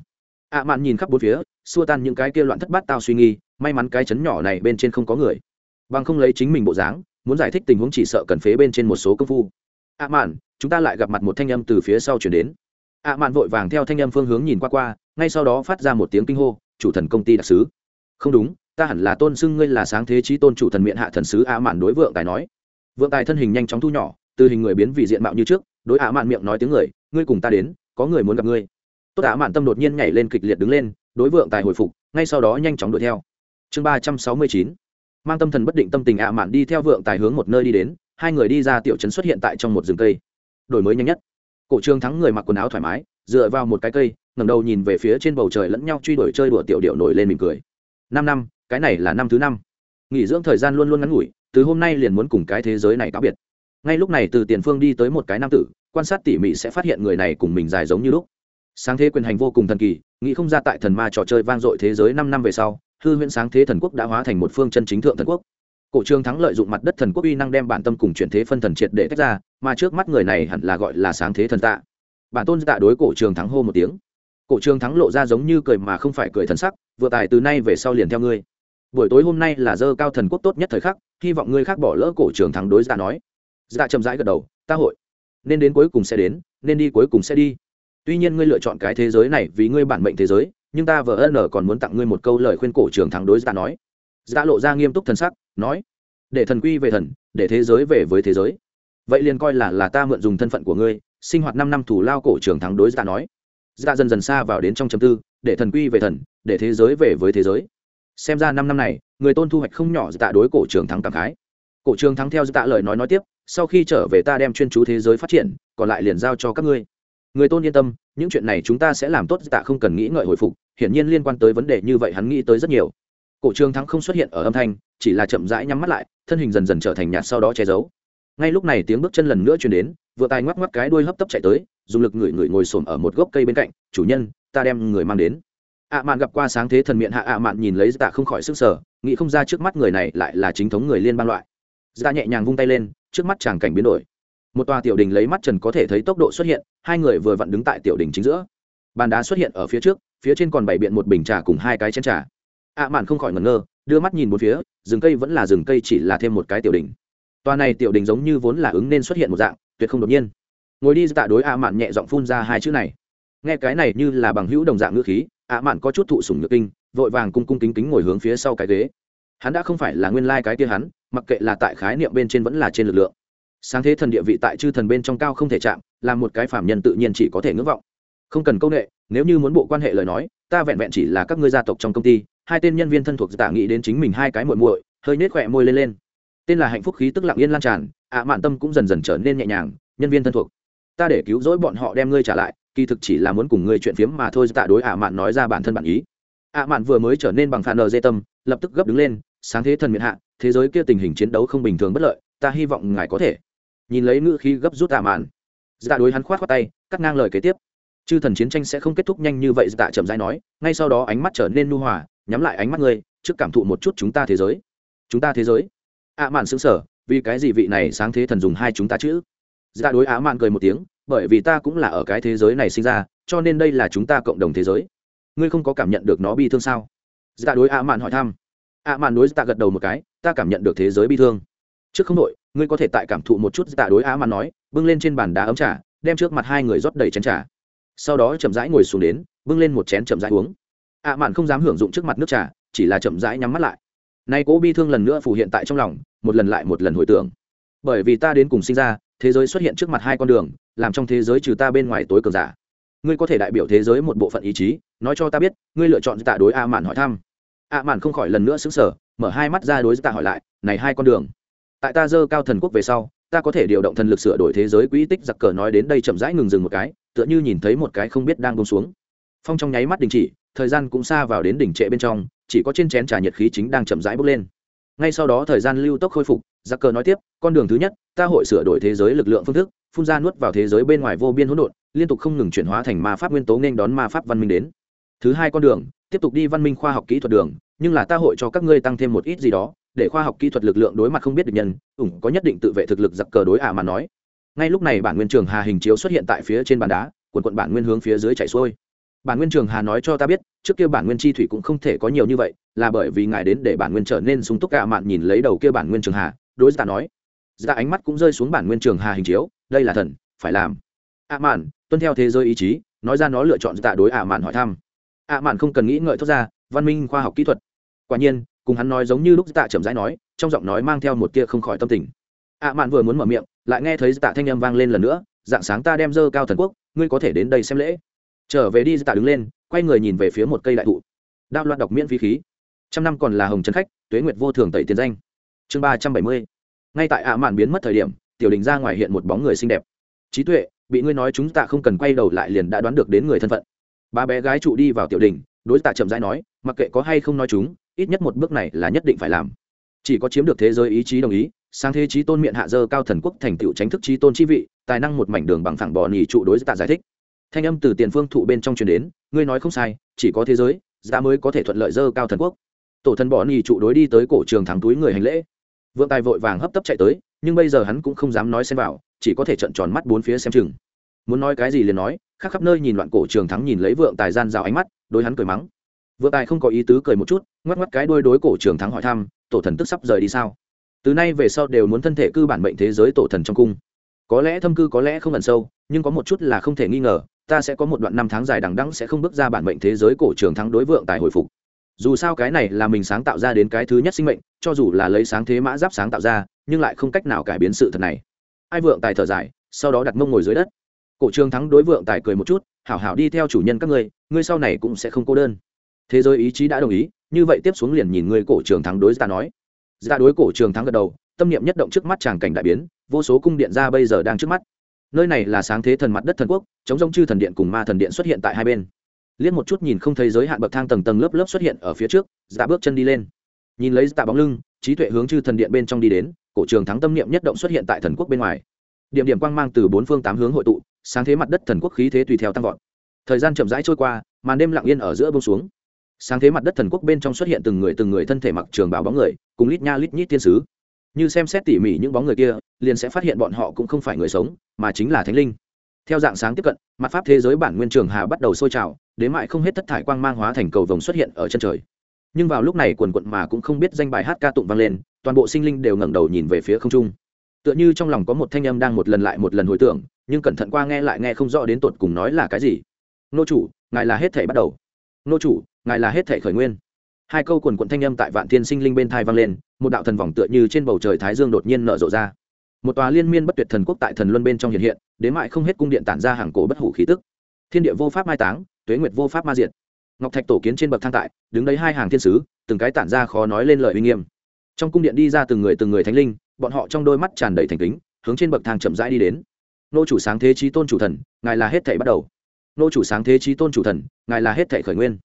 Ạ à mạn nhìn khắp bốn phía, xua tan những cái kia loạn thất bát tao suy nghi may mắn cái chấn nhỏ này bên trên không có người bằng không lấy chính mình bộ dáng, muốn giải thích tình huống chỉ sợ cần phế bên trên một số công phu. Ạ mạn, chúng ta lại gặp mặt một thanh âm từ phía sau chuyển đến. Ạ mạn vội vàng theo thanh âm phương hướng nhìn qua qua, ngay sau đó phát ra một tiếng kinh hô, chủ thần công ty đặc sứ. Không đúng, ta hẳn là tôn xưng ngươi là sáng thế trí tôn chủ thần miệng hạ thần sứ. Ạ mạn đối vượng tài nói. Vượng tài thân hình nhanh chóng thu nhỏ, từ hình người biến vì diện mạo như trước, đối ạ mạn miệng nói tiếng người, ngươi cùng ta đến, có người muốn gặp ngươi. Tốt ạ mạn tâm đột nhiên nhảy lên kịch liệt đứng lên, đối vượng tài hồi phục, ngay sau đó nhanh chóng đuổi theo. Chương ba trăm sáu mươi chín mang tâm thần bất định tâm tình ạ mạn đi theo vượng tài hướng một nơi đi đến, hai người đi ra tiểu trấn xuất hiện tại trong một rừng cây. Đổi mới nhanh nhất. Cổ trương thắng người mặc quần áo thoải mái, dựa vào một cái cây, ngẩng đầu nhìn về phía trên bầu trời lẫn nhau truy đuổi chơi đùa tiểu điệu nổi lên mỉm cười. Năm năm, cái này là năm thứ năm. Nghỉ dưỡng thời gian luôn luôn ngắn ngủi, từ hôm nay liền muốn cùng cái thế giới này cáo biệt. Ngay lúc này từ tiền phương đi tới một cái nam tử, quan sát tỉ mỉ sẽ phát hiện người này cùng mình dài giống như lúc. Sáng thế quyền hành vô cùng thần kỳ, nghĩ không ra tại thần ma trò chơi vang dội thế giới năm năm về sau hư huyễn sáng thế thần quốc đã hóa thành một phương chân chính thượng thần quốc. Cổ trương thắng lợi dụng mặt đất thần quốc uy năng đem bản tâm cùng chuyển thế phân thần triệt để tách ra, mà trước mắt người này hẳn là gọi là sáng thế thần tạ. Bản tôn tạ đối cổ trường thắng hô một tiếng. Cổ trường thắng lộ ra giống như cười mà không phải cười thần sắc, vừa tài từ nay về sau liền theo ngươi. Buổi tối hôm nay là dơ cao thần quốc tốt nhất thời khắc, hy vọng ngươi khác bỏ lỡ cổ trường thắng đối dạ nói. Dạ chậm rãi gật đầu, ta hội. Nên đến cuối cùng sẽ đến, nên đi cuối cùng sẽ đi. Tuy nhiên ngươi lựa chọn cái thế giới này vì ngươi bản mệnh thế giới nhưng ta vợ ân còn muốn tặng ngươi một câu lời khuyên cổ trường thắng đối ta nói. Dạ lộ ra nghiêm túc thần sắc, nói, để thần quy về thần, để thế giới về với thế giới. Vậy liền coi là là ta mượn dùng thân phận của ngươi, sinh hoạt năm năm thủ lao cổ trường thắng đối ta nói. Dạ dần dần xa vào đến trong chấm tư, để thần quy về thần, để thế giới về với thế giới. Xem ra năm năm này, người tôn thu hoạch không nhỏ dạ đối cổ trường thắng cảm khái. Cổ trường thắng theo dạ lời nói nói tiếp, sau khi trở về ta đem chuyên chú thế giới phát triển, còn lại liền giao cho các ngươi. Người tôn yên tâm những chuyện này chúng ta sẽ làm tốt, tạ không cần nghĩ ngợi hồi phục, hiển nhiên liên quan tới vấn đề như vậy hắn nghĩ tới rất nhiều. Cổ trường thắng không xuất hiện ở âm thanh, chỉ là chậm rãi nhắm mắt lại, thân hình dần dần trở thành nhạt sau đó che giấu. Ngay lúc này tiếng bước chân lần nữa chuyển đến, vừa tài ngoắc ngoắc cái đuôi hấp tấp chạy tới, dùng lực ngửi ngửi ngồi xổm ở một gốc cây bên cạnh, chủ nhân, ta đem người mang đến. Ạ mạn gặp qua sáng thế thần miệng hạ, ạ mạn nhìn lấy tạ không khỏi sức sở, nghĩ không ra trước mắt người này lại là chính thống người liên bang loại. Dạ nhẹ nhàng vung tay lên, trước mắt chàng cảnh biến đổi một tòa tiểu đình lấy mắt trần có thể thấy tốc độ xuất hiện, hai người vừa vặn đứng tại tiểu đình chính giữa. Bàn đá xuất hiện ở phía trước, phía trên còn bày biện một bình trà cùng hai cái chén trà. Ạ mạn không khỏi ngẩn ngơ, đưa mắt nhìn một phía, rừng cây vẫn là rừng cây chỉ là thêm một cái tiểu đình. Tòa này tiểu đình giống như vốn là ứng nên xuất hiện một dạng, tuyệt không đột nhiên. Ngồi đi tạ đối ạ mạn nhẹ giọng phun ra hai chữ này. Nghe cái này như là bằng hữu đồng dạng ngữ khí, ạ mạn có chút thụ sủng nhược kinh, vội vàng cung cung kính kính ngồi hướng phía sau cái ghế. Hắn đã không phải là nguyên lai cái kia hắn, mặc kệ là tại khái niệm bên trên vẫn là trên lực lượng sáng thế thần địa vị tại chư thần bên trong cao không thể chạm, là một cái phạm nhân tự nhiên chỉ có thể ngưỡng vọng. Không cần công nghệ nếu như muốn bộ quan hệ lời nói, ta vẹn vẹn chỉ là các ngươi gia tộc trong công ty, hai tên nhân viên thân thuộc tả nghĩ đến chính mình hai cái muội muội, hơi nết khỏe môi lên lên. Tên là hạnh phúc khí tức lặng yên lan tràn, ạ mạn tâm cũng dần dần trở nên nhẹ nhàng, nhân viên thân thuộc. Ta để cứu rỗi bọn họ đem ngươi trả lại, kỳ thực chỉ là muốn cùng ngươi chuyện phiếm mà thôi, tạ đối ạ mạn nói ra bản thân bản ý. Ạ mạn vừa mới trở nên bằng phản nờ dê tâm, lập tức gấp đứng lên, sáng thế thần miệng hạ, thế giới kia tình hình chiến đấu không bình thường bất lợi, ta hy vọng ngài có thể nhìn lấy ngữ khí gấp rút tạ mạn. Dạ đối hắn khoát khoát tay, cắt ngang lời kế tiếp. Chư thần chiến tranh sẽ không kết thúc nhanh như vậy Dạ chậm rãi nói, ngay sau đó ánh mắt trở nên nu hòa, nhắm lại ánh mắt ngươi trước cảm thụ một chút chúng ta thế giới. Chúng ta thế giới? Ạ mạn xứng sở vì cái gì vị này sáng thế thần dùng hai chúng ta chữ dạ đối ạ mạn cười một tiếng, bởi vì ta cũng là ở cái thế giới này sinh ra, cho nên đây là chúng ta cộng đồng thế giới. Ngươi không có cảm nhận được nó bi thương sao? Dạ đối ạ mạn hỏi thăm. Ạ mạn đối dạ gật đầu một cái, ta cảm nhận được thế giới bi thương. Trước không đội ngươi có thể tại cảm thụ một chút tạ đối á mạn nói, bưng lên trên bàn đá ấm trà, đem trước mặt hai người rót đầy chén trà. Sau đó chậm rãi ngồi xuống đến, bưng lên một chén chậm rãi uống. Ạ mạn không dám hưởng dụng trước mặt nước trà, chỉ là chậm rãi nhắm mắt lại. Nay cố bi thương lần nữa phủ hiện tại trong lòng, một lần lại một lần hồi tưởng. Bởi vì ta đến cùng sinh ra, thế giới xuất hiện trước mặt hai con đường, làm trong thế giới trừ ta bên ngoài tối cường giả. Ngươi có thể đại biểu thế giới một bộ phận ý chí, nói cho ta biết, ngươi lựa chọn tạ đối a mạn hỏi thăm. A mạn không khỏi lần nữa xứng sở mở hai mắt ra đối tạ hỏi lại, này hai con đường tại ta dơ cao thần quốc về sau, ta có thể điều động thần lực sửa đổi thế giới quỹ tích giặc cờ nói đến đây chậm rãi ngừng dừng một cái, tựa như nhìn thấy một cái không biết đang bông xuống. Phong trong nháy mắt đình chỉ, thời gian cũng xa vào đến đỉnh trệ bên trong, chỉ có trên chén trà nhiệt khí chính đang chậm rãi bốc lên. Ngay sau đó thời gian lưu tốc khôi phục, giặc cờ nói tiếp, con đường thứ nhất, ta hội sửa đổi thế giới lực lượng phương thức, phun ra nuốt vào thế giới bên ngoài vô biên hỗn độn, liên tục không ngừng chuyển hóa thành ma pháp nguyên tố nên đón ma pháp văn minh đến. Thứ hai con đường, tiếp tục đi văn minh khoa học kỹ thuật đường, nhưng là ta hội cho các ngươi tăng thêm một ít gì đó để khoa học kỹ thuật lực lượng đối mặt không biết địch nhân, ủng có nhất định tự vệ thực lực giặc cờ đối ả mà nói. Ngay lúc này bản nguyên trường hà hình chiếu xuất hiện tại phía trên bàn đá quần quận bản nguyên hướng phía dưới chạy xuôi. Bản nguyên trường hà nói cho ta biết, trước kia bản nguyên chi thủy cũng không thể có nhiều như vậy, là bởi vì ngài đến để bản nguyên trở nên sung túc cả mạn nhìn lấy đầu kia bản nguyên trường hà, đối giả nói. Giả ánh mắt cũng rơi xuống bản nguyên trường hà hình chiếu, đây là thần, phải làm. Ạ mạn, tuân theo thế giới ý chí, nói ra nó lựa chọn tạ đối ạ mạn hỏi thăm. Ạ mạn không cần nghĩ ngợi thốt ra, văn minh khoa học kỹ thuật. Quả nhiên cùng hắn nói giống như lúc tạ chậm rãi nói, trong giọng nói mang theo một tia không khỏi tâm tình. Ạ mạn vừa muốn mở miệng, lại nghe thấy tạ thanh âm vang lên lần nữa, dạng sáng ta đem dơ cao thần quốc, ngươi có thể đến đây xem lễ. Trở về đi, tạ đứng lên, quay người nhìn về phía một cây đại thụ. Đao loạt đọc miễn phí khí. Trăm năm còn là hồng trấn khách, tuế nguyệt vô thường tẩy tiền danh. Chương ba trăm bảy mươi. Ngay tại ạ mạn biến mất thời điểm, tiểu đình ra ngoài hiện một bóng người xinh đẹp. Trí tuệ, bị ngươi nói chúng ta không cần quay đầu lại liền đã đoán được đến người thân phận. Ba bé gái trụ đi vào tiểu đình, đối tạ chậm rãi nói, mặc kệ có hay không nói chúng ít nhất một bước này là nhất định phải làm. Chỉ có chiếm được thế giới ý chí đồng ý sang thế trí tôn miệng hạ dơ cao thần quốc thành tựu tránh thức trí tôn chi vị, tài năng một mảnh đường bằng thẳng bò nỉ trụ đối tạ giải thích. Thanh âm từ tiền phương thụ bên trong truyền đến, ngươi nói không sai, chỉ có thế giới, giá mới có thể thuận lợi dơ cao thần quốc. Tổ thần bò nỉ trụ đối đi tới cổ trường thắng túi người hành lễ. Vượng tài vội vàng hấp tấp chạy tới, nhưng bây giờ hắn cũng không dám nói xem vào, chỉ có thể trận tròn mắt bốn phía xem chừng. Muốn nói cái gì liền nói khác khắp nơi nhìn loạn cổ trường thắng nhìn lấy vượng tài gian rào ánh mắt, đối hắn cười mắng. Vừa tài không có ý tứ cười một chút, ngoắc ngoắc cái đuôi đối cổ trường thắng hỏi thăm, tổ thần tức sắp rời đi sao? Từ nay về sau đều muốn thân thể cư bản mệnh thế giới tổ thần trong cung. Có lẽ thâm cư có lẽ không ẩn sâu, nhưng có một chút là không thể nghi ngờ, ta sẽ có một đoạn năm tháng dài đằng đẵng sẽ không bước ra bản mệnh thế giới cổ trường thắng đối vượng tài hồi phục. Dù sao cái này là mình sáng tạo ra đến cái thứ nhất sinh mệnh, cho dù là lấy sáng thế mã giáp sáng tạo ra, nhưng lại không cách nào cải biến sự thật này. Ai vượng tài thở dài, sau đó đặt mông ngồi dưới đất. Cổ trường thắng đối vượng tài cười một chút, hảo hảo đi theo chủ nhân các ngươi ngươi sau này cũng sẽ không cô đơn thế giới ý chí đã đồng ý, như vậy tiếp xuống liền nhìn người cổ trường thắng đối ra nói. Ra đối cổ trường thắng gật đầu, tâm niệm nhất động trước mắt tràng cảnh đại biến, vô số cung điện ra bây giờ đang trước mắt. Nơi này là sáng thế thần mặt đất thần quốc, chống giống chư thần điện cùng ma thần điện xuất hiện tại hai bên. Liếc một chút nhìn không thấy giới hạn bậc thang tầng tầng lớp lớp xuất hiện ở phía trước ra bước chân đi lên. Nhìn lấy tạ bóng lưng, trí tuệ hướng chư thần điện bên trong đi đến, cổ trường thắng tâm niệm nhất động xuất hiện tại thần quốc bên ngoài. Điểm điểm quang mang từ bốn phương tám hướng hội tụ, sáng thế mặt đất thần quốc khí thế tùy theo tăng vọt. Thời gian chậm rãi trôi qua, màn đêm lặng yên ở giữa bông xuống sáng thế mặt đất thần quốc bên trong xuất hiện từng người từng người thân thể mặc trường bào bóng người, cùng lít nha lít nhít thiên sứ. Như xem xét tỉ mỉ những bóng người kia, liền sẽ phát hiện bọn họ cũng không phải người sống, mà chính là thánh linh. Theo dạng sáng tiếp cận, mặt pháp thế giới bản nguyên trường hà bắt đầu sôi trào, đến mại không hết thất thải quang mang hóa thành cầu vồng xuất hiện ở chân trời. Nhưng vào lúc này quần quận mà cũng không biết danh bài hát ca tụng vang lên, toàn bộ sinh linh đều ngẩng đầu nhìn về phía không trung. Tựa như trong lòng có một thanh âm đang một lần lại một lần hồi tưởng, nhưng cẩn thận qua nghe lại nghe không rõ đến tột cùng nói là cái gì. Nô chủ, ngài là hết thể bắt đầu. Nô chủ ngài là hết thể khởi nguyên. Hai câu quần quận thanh âm tại vạn thiên sinh linh bên thai vang lên, một đạo thần vòng tựa như trên bầu trời thái dương đột nhiên nở rộ ra. Một tòa liên miên bất tuyệt thần quốc tại thần luân bên trong hiện hiện, đến mại không hết cung điện tản ra hàng cổ bất hủ khí tức. Thiên địa vô pháp mai táng, tuế nguyệt vô pháp ma diệt. Ngọc thạch tổ kiến trên bậc thang tại, đứng đấy hai hàng thiên sứ, từng cái tản ra khó nói lên lời uy nghiêm. Trong cung điện đi ra từng người từng người thánh linh, bọn họ trong đôi mắt tràn đầy thành kính, hướng trên bậc thang chậm rãi đi đến. Nô chủ sáng thế trí tôn chủ thần, ngài là hết thảy bắt đầu. Nô chủ sáng thế trí tôn chủ thần, ngài là hết thảy khởi nguyên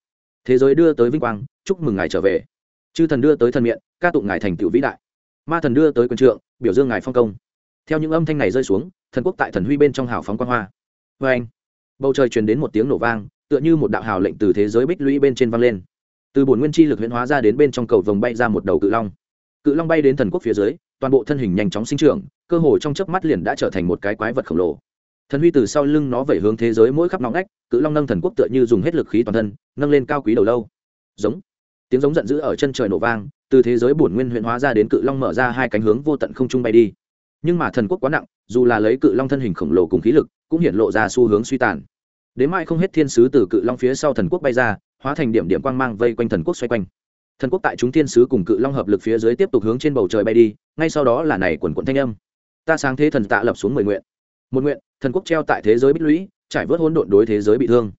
thế giới đưa tới vinh quang, chúc mừng ngài trở về. Chư thần đưa tới thần miệng ca tụng ngài thành tựu vĩ đại. Ma thần đưa tới quân trượng, biểu dương ngài phong công. Theo những âm thanh này rơi xuống, thần quốc tại thần huy bên trong hào phóng quan hoa. Vê anh, bầu trời truyền đến một tiếng nổ vang, tựa như một đạo hào lệnh từ thế giới bích lũy bên trên vang lên. Từ bổn nguyên chi lực huyễn hóa ra đến bên trong cầu vồng bay ra một đầu cự long. Cự long bay đến thần quốc phía dưới, toàn bộ thân hình nhanh chóng sinh trưởng, cơ hồ trong chớp mắt liền đã trở thành một cái quái vật khổng lồ thần huy từ sau lưng nó vẩy hướng thế giới mỗi khắp nóng ngách, cự long nâng thần quốc tựa như dùng hết lực khí toàn thân, nâng lên cao quý đầu lâu. Giống. Tiếng giống giận dữ ở chân trời nổ vang, từ thế giới bổn nguyên huyện hóa ra đến cự long mở ra hai cánh hướng vô tận không trung bay đi. Nhưng mà thần quốc quá nặng, dù là lấy cự long thân hình khổng lồ cùng khí lực, cũng hiện lộ ra xu hướng suy tàn. Đến mai không hết thiên sứ từ cự long phía sau thần quốc bay ra, hóa thành điểm điểm quang mang vây quanh thần quốc xoay quanh. Thần quốc tại chúng thiên sứ cùng cự long hợp lực phía dưới tiếp tục hướng trên bầu trời bay đi, ngay sau đó là này quần quận thanh âm. Ta sáng thế thần tạ lập xuống mười nguyện. Một nguyện thần quốc treo tại thế giới bích lũy, trải vớt hỗn độn đối thế giới bị thương.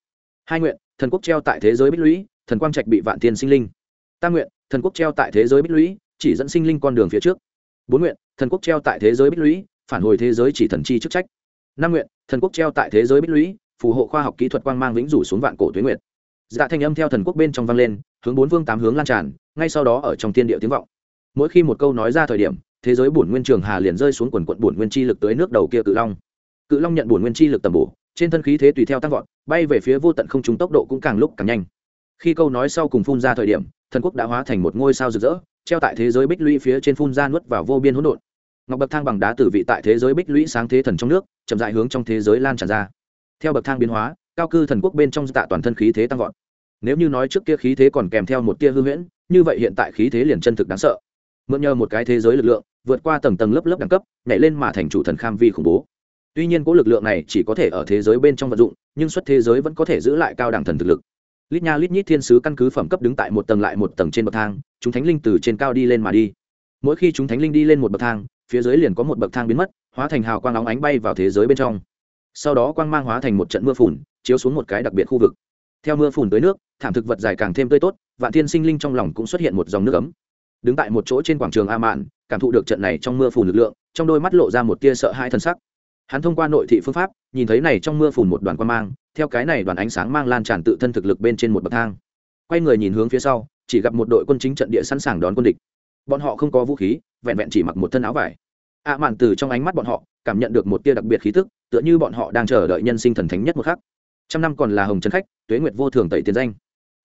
Hai nguyện, thần quốc treo tại thế giới bích lũy, thần quang trạch bị vạn thiên sinh linh. Tam nguyện, thần quốc treo tại thế giới bích lũy, chỉ dẫn sinh linh con đường phía trước. Bốn nguyện, thần quốc treo tại thế giới bích lũy, phản hồi thế giới chỉ thần chi chức trách. Năm nguyện, thần quốc treo tại thế giới bích lũy, phù hộ khoa học kỹ thuật quang mang vĩnh rủ xuống vạn cổ tuyến nguyện. Dạ thanh âm theo thần quốc bên trong vang lên, hướng bốn vương tám hướng lan tràn, ngay sau đó ở trong thiên địa tiếng vọng. Mỗi khi một câu nói ra thời điểm, thế giới bổn nguyên trường hà liền rơi xuống quần quận bổn nguyên chi lực tới nước đầu kia cự long cự long nhận bổn nguyên chi lực tầm bổ, trên thân khí thế tùy theo tăng vọt, bay về phía vô tận không trung tốc độ cũng càng lúc càng nhanh. Khi câu nói sau cùng phun ra thời điểm, thần quốc đã hóa thành một ngôi sao rực rỡ, treo tại thế giới bích lũy phía trên phun ra nuốt vào vô biên hỗn độn. Ngọc bậc thang bằng đá tử vị tại thế giới bích lũy sáng thế thần trong nước, chậm dại hướng trong thế giới lan tràn ra. Theo bậc thang biến hóa, cao cư thần quốc bên trong tạ toàn thân khí thế tăng vọt. Nếu như nói trước kia khí thế còn kèm theo một tia hư huyễn, như vậy hiện tại khí thế liền chân thực đáng sợ. Mượn nhờ một cái thế giới lực lượng, vượt qua tầng tầng lớp lớp đẳng cấp, nhảy lên mà thành chủ thần kham vi khủng bố tuy nhiên cỗ lực lượng này chỉ có thể ở thế giới bên trong vận dụng, nhưng xuất thế giới vẫn có thể giữ lại cao đẳng thần thực lực. Lít nha lít nhít thiên sứ căn cứ phẩm cấp đứng tại một tầng lại một tầng trên bậc thang, chúng thánh linh từ trên cao đi lên mà đi. Mỗi khi chúng thánh linh đi lên một bậc thang, phía dưới liền có một bậc thang biến mất, hóa thành hào quang óng ánh bay vào thế giới bên trong. Sau đó quang mang hóa thành một trận mưa phùn, chiếu xuống một cái đặc biệt khu vực. Theo mưa phùn tới nước, thảm thực vật dài càng thêm tươi tốt, vạn thiên sinh linh trong lòng cũng xuất hiện một dòng nước ấm. Đứng tại một chỗ trên quảng trường a mạn, cảm thụ được trận này trong mưa phùn lực lượng, trong đôi mắt lộ ra một tia sợ hai thân sắc hắn thông qua nội thị phương pháp, nhìn thấy này trong mưa phùn một đoàn quang mang, theo cái này đoàn ánh sáng mang lan tràn tự thân thực lực bên trên một bậc thang. Quay người nhìn hướng phía sau, chỉ gặp một đội quân chính trận địa sẵn sàng đón quân địch. Bọn họ không có vũ khí, vẹn vẹn chỉ mặc một thân áo vải. Ạ mạn từ trong ánh mắt bọn họ, cảm nhận được một tia đặc biệt khí tức, tựa như bọn họ đang chờ đợi nhân sinh thần thánh nhất một khắc. Trăm năm còn là hồng trấn khách, tuế nguyệt vô thường tẩy tiền danh.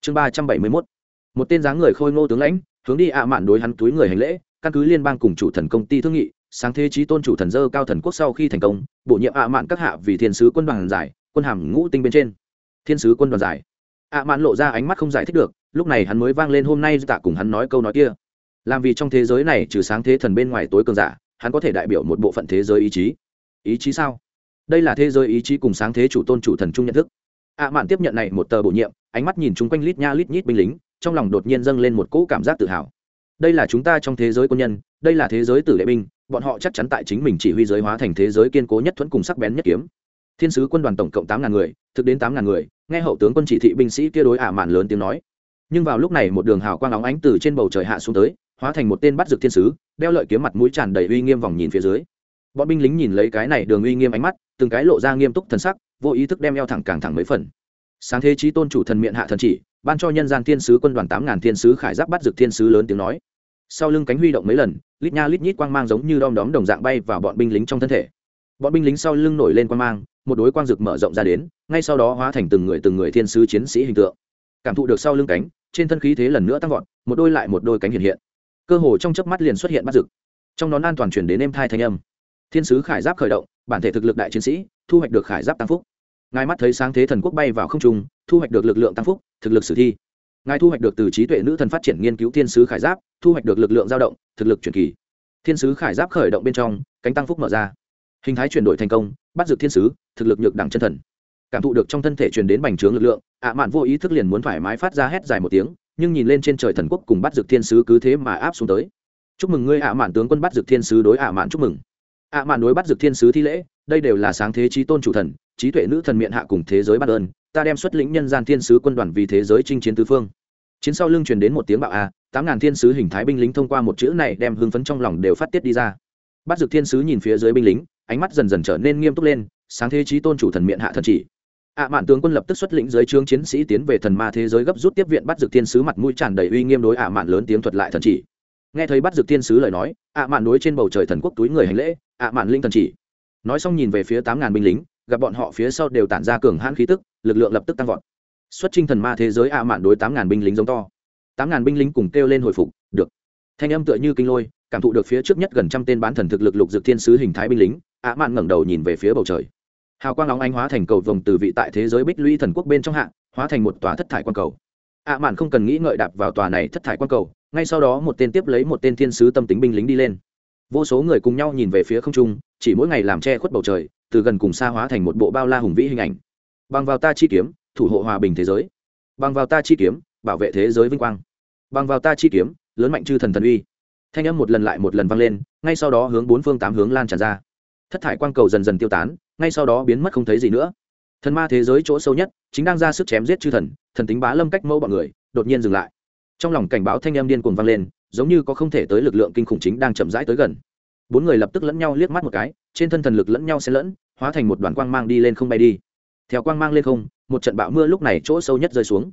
Chương ba trăm bảy mươi mốt. Một tên dáng người khôi ngô tướng lãnh, hướng đi ạ mạn đối hắn túi người hành lễ, căn cứ liên bang cùng chủ thần công ty thương nghị sáng thế trí tôn chủ thần dơ cao thần quốc sau khi thành công, bổ nhiệm ạ mạn các hạ vì thiên sứ quân đoàn giải, quân hàm ngũ tinh bên trên. Thiên sứ quân đoàn giải. Ạ mạn lộ ra ánh mắt không giải thích được, lúc này hắn mới vang lên hôm nay tạ cùng hắn nói câu nói kia. Làm vì trong thế giới này trừ sáng thế thần bên ngoài tối cường giả, hắn có thể đại biểu một bộ phận thế giới ý chí. Ý chí sao? Đây là thế giới ý chí cùng sáng thế chủ tôn chủ thần chung nhận thức. Ạ mạn tiếp nhận này một tờ bổ nhiệm, ánh mắt nhìn chung quanh lít nha lít nhít binh lính, trong lòng đột nhiên dâng lên một cỗ cảm giác tự hào. Đây là chúng ta trong thế giới quân nhân, đây là thế giới tử đệ binh bọn họ chắc chắn tại chính mình chỉ huy giới hóa thành thế giới kiên cố nhất thuẫn cùng sắc bén nhất kiếm. Thiên sứ quân đoàn tổng cộng tám ngàn người, thực đến tám ngàn người, nghe hậu tướng quân chỉ thị binh sĩ kia đối ả mạn lớn tiếng nói. Nhưng vào lúc này một đường hào quang óng ánh từ trên bầu trời hạ xuống tới, hóa thành một tên bắt dược thiên sứ, đeo lợi kiếm mặt mũi tràn đầy uy nghiêm vòng nhìn phía dưới. Bọn binh lính nhìn lấy cái này đường uy nghiêm ánh mắt, từng cái lộ ra nghiêm túc thần sắc, vô ý thức đem eo thẳng càng thẳng mấy phần. Sáng thế trí tôn chủ thần miệng hạ thần chỉ, ban cho nhân gian thiên sứ quân đoàn tám ngàn thiên sứ khải giáp bắt dược thiên sứ lớn tiếng nói sau lưng cánh huy động mấy lần, lít nha lít nhít quang mang giống như đom đóm đồng dạng bay vào bọn binh lính trong thân thể. Bọn binh lính sau lưng nổi lên quang mang, một đối quang rực mở rộng ra đến, ngay sau đó hóa thành từng người từng người thiên sứ chiến sĩ hình tượng. Cảm thụ được sau lưng cánh, trên thân khí thế lần nữa tăng vọt, một đôi lại một đôi cánh hiện hiện. Cơ hồ trong chớp mắt liền xuất hiện bắt rực. Trong nón an toàn chuyển đến êm thai thanh âm. Thiên sứ khải giáp khởi động, bản thể thực lực đại chiến sĩ, thu hoạch được khải giáp tăng phúc. Ngài mắt thấy sáng thế thần quốc bay vào không trung, thu hoạch được lực lượng tăng phúc, thực lực sử thi ngài thu hoạch được từ trí tuệ nữ thần phát triển nghiên cứu thiên sứ khải giáp, thu hoạch được lực lượng dao động, thực lực truyền kỳ. Thiên sứ khải giáp khởi động bên trong, cánh tăng phúc mở ra. Hình thái chuyển đổi thành công, bắt dược thiên sứ, thực lực nhược đẳng chân thần. Cảm thụ được trong thân thể truyền đến bành trướng lực lượng, ạ mạn vô ý thức liền muốn thoải mái phát ra hét dài một tiếng, nhưng nhìn lên trên trời thần quốc cùng bắt dược thiên sứ cứ thế mà áp xuống tới. Chúc mừng ngươi, ạ mạn tướng quân bắt dược thiên sứ đối ạ mạn chúc mừng. Ạ mạn đối bắt dược thiên sứ thi lễ, đây đều là sáng thế trí tôn chủ thần, trí tuệ nữ thần miệng hạ cùng thế giới bắt ơn ta đem xuất lĩnh nhân gian thiên sứ quân đoàn vì thế giới chinh chiến tứ phương. Chiến sau lưng truyền đến một tiếng bạo a, tám ngàn thiên sứ hình thái binh lính thông qua một chữ này đem hưng phấn trong lòng đều phát tiết đi ra. Bắt dược thiên sứ nhìn phía dưới binh lính, ánh mắt dần dần trở nên nghiêm túc lên, sáng thế trí tôn chủ thần miệng hạ thần chỉ. Ạ mạn tướng quân lập tức xuất lĩnh dưới trướng chiến sĩ tiến về thần ma thế giới gấp rút tiếp viện bắt dược thiên sứ mặt mũi tràn đầy uy nghiêm đối ạ mạn lớn tiếng thuật lại thần chỉ. Nghe thấy bắt dược thiên sứ lời nói ạ mạn đối trên bầu trời thần quốc túi người hành lễ ạ mạn linh thần chỉ. Nói xong nhìn về phía tám ngàn binh lính, gặp bọn họ phía sau đều tản ra cường hãn khí tức lực lượng lập tức tăng vọt. Xuất trinh thần ma thế giới ạ mạn đối tám ngàn binh lính giống to. Tám ngàn binh lính cùng kêu lên hồi phục, được. Thanh âm tựa như kinh lôi, cảm thụ được phía trước nhất gần trăm tên bán thần thực lực lục dược thiên sứ hình thái binh lính, ạ mạn ngẩng đầu nhìn về phía bầu trời. Hào quang óng ánh hóa thành cầu vồng từ vị tại thế giới bích lũy thần quốc bên trong hạ, hóa thành một tòa thất thải quan cầu. Ạ mạn không cần nghĩ ngợi đạp vào tòa này thất thải quan cầu, ngay sau đó một tên tiếp lấy một tên thiên sứ tâm tính binh lính đi lên. Vô số người cùng nhau nhìn về phía không trung, chỉ mỗi ngày làm che khuất bầu trời, từ gần cùng xa hóa thành một bộ bao la hùng vĩ hình ảnh bằng vào ta chi kiếm, thủ hộ hòa bình thế giới. Bằng vào ta chi kiếm, bảo vệ thế giới vinh quang. Bằng vào ta chi kiếm, lớn mạnh chư thần thần uy. Thanh âm một lần lại một lần vang lên, ngay sau đó hướng bốn phương tám hướng lan tràn ra. Thất thải quang cầu dần dần tiêu tán, ngay sau đó biến mất không thấy gì nữa. Thần ma thế giới chỗ sâu nhất, chính đang ra sức chém giết chư thần thần tính bá lâm cách mẫu bọn người, đột nhiên dừng lại. Trong lòng cảnh báo thanh âm điên cuồng vang lên, giống như có không thể tới lực lượng kinh khủng chính đang chậm rãi tới gần. Bốn người lập tức lẫn nhau liếc mắt một cái, trên thân thần lực lẫn nhau xen lẫn, hóa thành một đoàn quang mang đi lên không bay đi theo quang mang lên không, một trận bão mưa lúc này chỗ sâu nhất rơi xuống.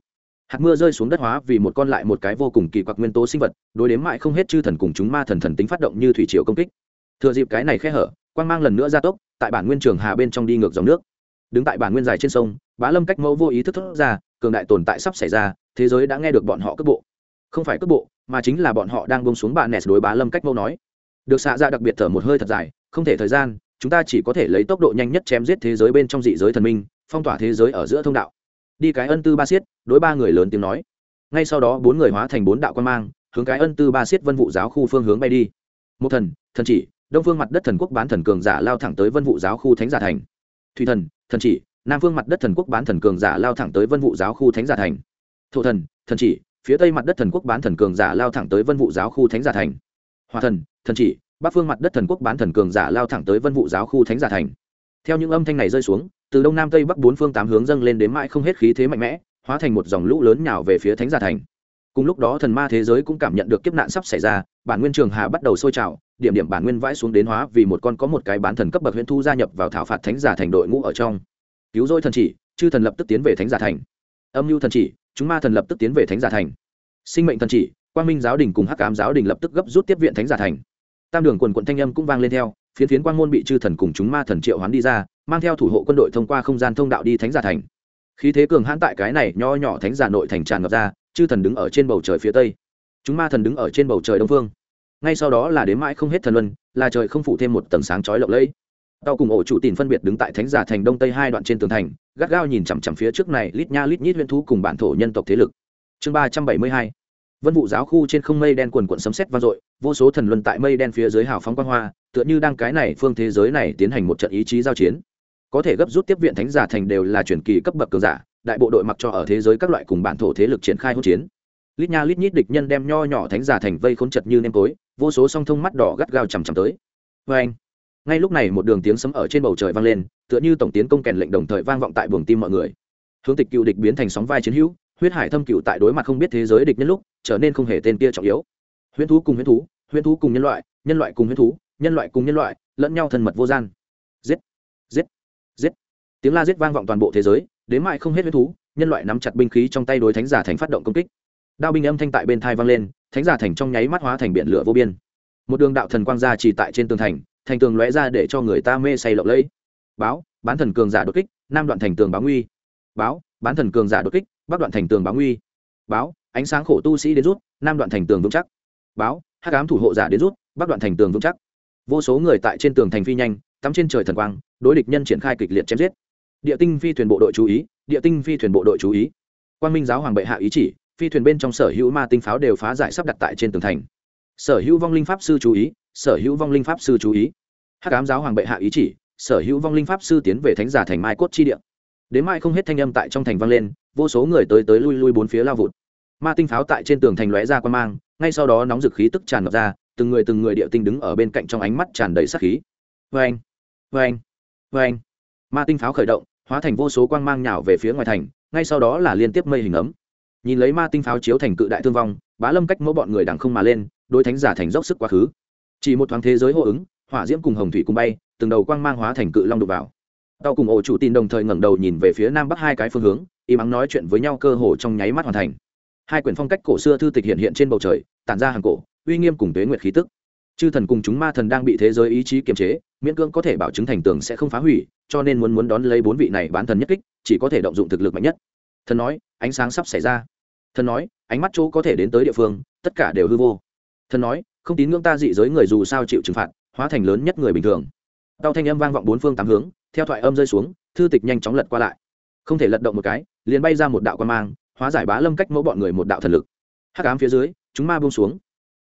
Hạt mưa rơi xuống đất hóa vì một con lại một cái vô cùng kỳ quặc nguyên tố sinh vật, đối đếm mại không hết chư thần cùng chúng ma thần thần tính phát động như thủy triều công kích. Thừa dịp cái này khe hở, quang mang lần nữa gia tốc, tại bản nguyên trường hà bên trong đi ngược dòng nước. Đứng tại bản nguyên dài trên sông, bá lâm cách mẫu vô ý thức thốt ra, cường đại tồn tại sắp xảy ra, thế giới đã nghe được bọn họ cước bộ. Không phải cước bộ, mà chính là bọn họ đang bông xuống bà nẹt đối bá lâm cách mẫu nói. Được xạ ra đặc biệt thở một hơi thật dài, không thể thời gian, chúng ta chỉ có thể lấy tốc độ nhanh nhất chém giết thế giới bên trong dị giới thần minh phong tỏa thế giới ở giữa thông đạo. Đi cái ân tư ba siết đối ba người lớn tiếng nói. Ngay sau đó bốn người hóa thành bốn đạo quan mang, hướng cái ân tư ba siết vân vụ giáo khu phương hướng bay đi. Một thần thần chỉ, đông phương mặt đất thần quốc bán thần cường giả lao thẳng tới vân vụ giáo khu thánh giả thành. Thủy thần thần chỉ, nam phương mặt đất thần quốc bán thần cường giả lao thẳng tới vân vụ giáo khu thánh giả thành. Thổ thần thần chỉ, phía tây mặt đất thần quốc bán thần cường giả lao thẳng tới vân vụ giáo khu thánh giả thành. Hòa thần thần chỉ, bắc phương mặt đất thần quốc bán thần cường giả lao thẳng tới vân vụ giáo khu thánh giả thành. Theo những âm thanh này rơi xuống từ đông nam tây bắc bốn phương tám hướng dâng lên đến mãi không hết khí thế mạnh mẽ, hóa thành một dòng lũ lớn nhào về phía thánh giả thành. Cùng lúc đó thần ma thế giới cũng cảm nhận được kiếp nạn sắp xảy ra, bản nguyên trường hà bắt đầu sôi trào, điểm điểm bản nguyên vãi xuống đến hóa vì một con có một cái bán thần cấp bậc huyễn thu gia nhập vào thảo phạt thánh giả thành đội ngũ ở trong. Cứu rỗi thần chỉ, chư thần lập tức tiến về thánh giả thành. Âm mưu thần chỉ, chúng ma thần lập tức tiến về thánh giả thành. Sinh mệnh thần chỉ, quang minh giáo đình cùng hắc ám giáo đình lập tức gấp rút tiếp viện thánh giả thành. Tam đường quần quận thanh âm cũng vang lên theo phiến phiến quang môn bị chư thần cùng chúng ma thần triệu hoán đi ra, mang theo thủ hộ quân đội thông qua không gian thông đạo đi thánh giả thành. Khí thế cường hãn tại cái này nho nhỏ thánh giả nội thành tràn ngập ra, chư thần đứng ở trên bầu trời phía tây. Chúng ma thần đứng ở trên bầu trời đông phương. Ngay sau đó là đến mãi không hết thần luân, là trời không phủ thêm một tầng sáng chói lộng lẫy. Tao cùng ổ chủ tìm phân biệt đứng tại thánh giả thành đông tây hai đoạn trên tường thành, gắt gao nhìn chằm chằm phía trước này, lít nha lít nhít huyễn thú cùng bản thổ nhân tộc thế lực. Chương ba trăm bảy mươi hai. Vân vụ giáo khu trên không mây đen quần quận sấm sét vang dội vô số thần luân tại mây đen phía dưới hào phóng quang hoa, tựa như đang cái này phương thế giới này tiến hành một trận ý chí giao chiến. Có thể gấp rút tiếp viện thánh giả thành đều là truyền kỳ cấp bậc cường giả, đại bộ đội mặc cho ở thế giới các loại cùng bản thổ thế lực triển khai hỗn chiến. Lít nha lít nhít địch nhân đem nho nhỏ thánh giả thành vây khốn chật như nêm tối vô số song thông mắt đỏ gắt gao chằm chằm tới. Vê anh, ngay lúc này một đường tiếng sấm ở trên bầu trời vang lên, tựa như tổng tiến công kèn lệnh đồng thời vang vọng tại buồng tim mọi người. Hướng tịch cựu địch biến thành sóng vai chiến hữu, huyết hải thâm cựu tại đối mặt không biết thế giới địch nhân lúc, trở nên không hề tên kia trọng yếu huyễn thú cùng huyễn thú huyễn thú cùng nhân loại nhân loại cùng huyễn thú, nhân loại cùng nhân loại, lẫn nhau thân mật vô gian. Giết giết giết. Tiếng la giết vang vọng toàn bộ thế giới, đến mại không hết huyễn thú, nhân loại nắm chặt binh khí trong tay đối thánh giả thành phát động công kích. Đao binh âm thanh tại bên thai vang lên, thánh giả thành trong nháy mắt hóa thành biển lửa vô biên. Một đường đạo thần quang gia chỉ tại trên tường thành thành tường lóe ra để cho người ta mê say lộng lẫy. Báo, bán thần cường giả đột kích, nam đoạn thành tường báo nguy. Báo, bán thần cường giả đột kích, bắc đoạn thành tường báo nguy. Báo, ánh sáng khổ tu sĩ đến rút, nam đoạn thành tường vững chắc báo, hắc ám thủ hộ giả đến rút, bắc đoạn thành tường vững chắc. Vô số người tại trên tường thành phi nhanh, tắm trên trời thần quang, đối địch nhân triển khai kịch liệt chém giết. Địa tinh phi thuyền bộ đội chú ý, địa tinh phi thuyền bộ đội chú ý. Quan minh giáo hoàng bệ hạ ý chỉ, phi thuyền bên trong sở hữu ma tinh pháo đều phá giải sắp đặt tại trên tường thành. Sở hữu vong linh pháp sư chú ý, sở hữu vong linh pháp sư chú ý. Hắc ám giáo hoàng bệ hạ ý chỉ, sở hữu vong linh pháp sư tiến về thánh giả thành mai cốt chi địa. Đến mai không hết thanh âm tại trong thành vang lên, vô số người tới tới lui lui bốn phía lao vụt. Ma tinh pháo tại trên tường thành lóe ra quan mang ngay sau đó nóng dực khí tức tràn ngập ra, từng người từng người địa tinh đứng ở bên cạnh trong ánh mắt tràn đầy sắc khí. Vê anh vê anh vê anh ma tinh pháo khởi động, hóa thành vô số quang mang nhào về phía ngoài thành, ngay sau đó là liên tiếp mây hình ấm. Nhìn lấy ma tinh pháo chiếu thành cự đại thương vong, bá lâm cách mẫu bọn người đằng không mà lên đôi thánh giả thành dốc sức quá khứ. Chỉ một thoáng thế giới hô ứng, hỏa diễm cùng hồng thủy cùng bay, từng đầu quang mang hóa thành cự long đục vào. Tàu cùng ổ chủ tin đồng thời ngẩng đầu nhìn về phía nam bắc hai cái phương hướng, im ắng nói chuyện với nhau cơ hồ trong nháy mắt hoàn thành. Hai quyển phong cách cổ xưa thư tịch hiện hiện trên bầu trời tản ra hàng cổ, uy nghiêm cùng tuế nguyệt khí tức. Chư thần cùng chúng ma thần đang bị thế giới ý chí kiềm chế, miễn cưỡng có thể bảo chứng thành tường sẽ không phá hủy, cho nên muốn muốn đón lấy bốn vị này bán thần nhất kích, chỉ có thể động dụng thực lực mạnh nhất. Thần nói, ánh sáng sắp xảy ra. Thần nói, ánh mắt chỗ có thể đến tới địa phương, tất cả đều hư vô. Thần nói, không tín ngưỡng ta dị giới người dù sao chịu trừng phạt, hóa thành lớn nhất người bình thường. Tao thanh âm vang vọng bốn phương tám hướng, theo thoại âm rơi xuống, thư tịch nhanh chóng lật qua lại. Không thể lật động một cái, liền bay ra một đạo quan mang, hóa giải bá lâm cách mẫu bọn người một đạo thần lực. Hắc ám phía dưới chúng ma buông xuống.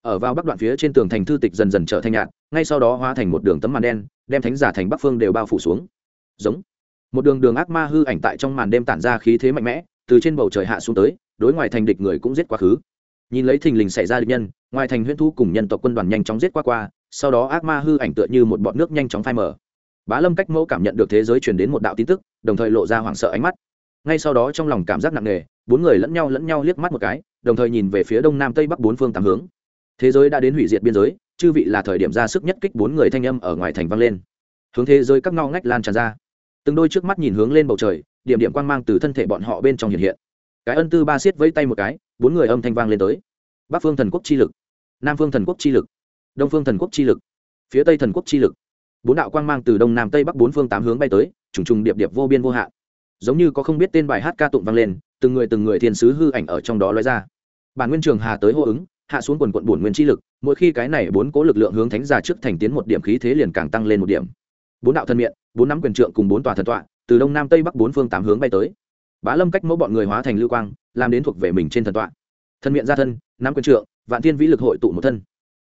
Ở vào bắc đoạn phía trên tường thành thư tịch dần dần trở thành nhạt, ngay sau đó hóa thành một đường tấm màn đen, đem thánh giả thành bắc phương đều bao phủ xuống. Giống. Một đường đường ác ma hư ảnh tại trong màn đêm tản ra khí thế mạnh mẽ, từ trên bầu trời hạ xuống tới, đối ngoài thành địch người cũng giết quá khứ. Nhìn lấy thình lình xảy ra địch nhân, ngoài thành huyễn thu cùng nhân tộc quân đoàn nhanh chóng giết qua qua, sau đó ác ma hư ảnh tựa như một bọn nước nhanh chóng phai mở bá lâm cách mẫu cảm nhận được thế giới truyền đến một đạo tin tức, đồng thời lộ ra hoảng sợ ánh mắt. Ngay sau đó trong lòng cảm giác nặng nề, bốn người lẫn nhau lẫn nhau liếc mắt một cái đồng thời nhìn về phía đông nam tây bắc bốn phương tám hướng. Thế giới đã đến hủy diệt biên giới, chư vị là thời điểm ra sức nhất kích bốn người thanh âm ở ngoài thành vang lên. Hướng thế giới các ngao ngách lan tràn ra. Từng đôi trước mắt nhìn hướng lên bầu trời, điểm điểm quang mang từ thân thể bọn họ bên trong hiện hiện. Cái ân tư ba xiết vẫy tay một cái, bốn người âm thanh vang lên tới. Bắc phương thần quốc chi lực, nam phương thần quốc chi lực, đông phương thần quốc chi lực, phía tây thần quốc chi lực. Bốn đạo quang mang từ đông nam tây bắc bốn phương tám hướng bay tới, trùng trùng điệp điệp vô biên vô hạn. Giống như có không biết tên bài hát ca tụng vang lên, từng người từng người thiên sứ hư ảnh ở trong đó lóe ra bản nguyên trường hà tới hô ứng, hạ xuống quần quận bổn nguyên chi lực, mỗi khi cái này bốn cố lực lượng hướng thánh giả trước thành tiến một điểm khí thế liền càng tăng lên một điểm. Bốn đạo thân miệng bốn nắm quyền trượng cùng bốn tòa thần tọa, từ đông nam tây bắc bốn phương tám hướng bay tới. Bá lâm cách mẫu bọn người hóa thành lưu quang, làm đến thuộc về mình trên thần tọa. Thân miệng ra thân, nắm quyền trượng, vạn thiên vĩ lực hội tụ một thân.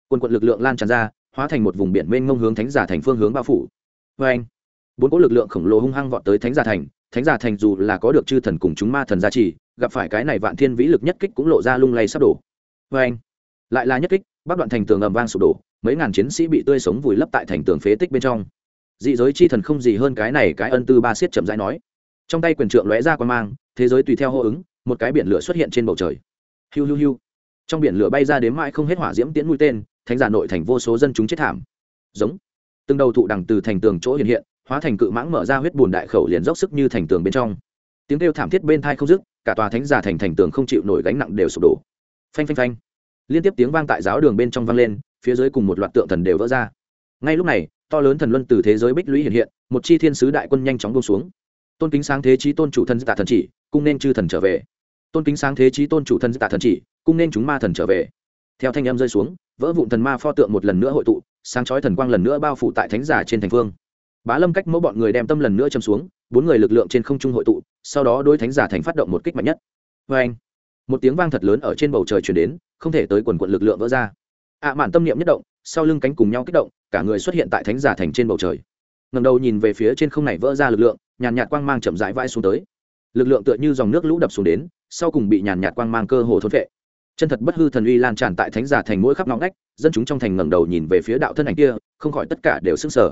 Quần quận lực lượng lan tràn ra, hóa thành một vùng biển mênh mông hướng thánh giả thành phương hướng bao phủ. Vê anh bốn cỗ lực lượng khổng lồ hung hăng vọt tới thánh giả thành thánh giả thành dù là có được chư thần cùng chúng ma thần gia trì, gặp phải cái này vạn thiên vĩ lực nhất kích cũng lộ ra lung lay sắp đổ. Vê anh, lại là nhất kích bắc đoạn thành tường ầm vang sụp đổ, mấy ngàn chiến sĩ bị tươi sống vùi lấp tại thành tường phế tích bên trong. Dị giới chi thần không gì hơn cái này cái ân tư ba siết chậm rãi nói. Trong tay quyền trượng lóe ra quan mang, thế giới tùy theo hô ứng, một cái biển lửa xuất hiện trên bầu trời. Hiu hiu hiu. Trong biển lửa bay ra đến mãi không hết hỏa diễm tiễn mũi tên, thánh giả nội thành vô số dân chúng chết thảm. Giống. Từng đầu thụ đằng từ thành tường chỗ hiện hiện hóa thành cự mãng mở ra huyết bùn đại khẩu liền dốc sức như thành tường bên trong. Tiếng kêu thảm thiết bên thai không dứt, cả tòa thánh giả thành thành tường không chịu nổi gánh nặng đều sụp đổ. Phanh phanh phanh. Liên tiếp tiếng vang tại giáo đường bên trong vang lên, phía dưới cùng một loạt tượng thần đều vỡ ra. Ngay lúc này, to lớn thần luân từ thế giới bích lũy hiện hiện, một chi thiên sứ đại quân nhanh chóng bông xuống. Tôn kính sáng thế trí tôn chủ thân tạ thần chỉ, cung nên chư thần trở về. Tôn kính sáng thế trí tôn chủ thân tạ thần chỉ, cung nên chúng ma thần trở về. Theo thanh âm rơi xuống, vỡ vụn thần ma pho tượng một lần nữa hội tụ, sáng chói thần quang lần nữa bao phủ tại thánh giả trên thành phương bá lâm cách mẫu bọn người đem tâm lần nữa châm xuống, bốn người lực lượng trên không trung hội tụ, sau đó đôi thánh giả thành phát động một kích mạnh nhất. Vê anh, một tiếng vang thật lớn ở trên bầu trời chuyển đến, không thể tới quần quận lực lượng vỡ ra. Ạ mạn tâm niệm nhất động, sau lưng cánh cùng nhau kích động, cả người xuất hiện tại thánh giả thành trên bầu trời. Ngầm đầu nhìn về phía trên không này vỡ ra lực lượng, nhàn nhạt quang mang chậm rãi vãi xuống tới. Lực lượng tựa như dòng nước lũ đập xuống đến, sau cùng bị nhàn nhạt quang mang cơ hồ thôn vệ chân thật bất hư thần uy lan tràn tại thánh giả thành mỗi khắp ngõ ngách, dân chúng trong thành ngẩng đầu nhìn về phía đạo thân ảnh kia, không khỏi tất cả đều sững sờ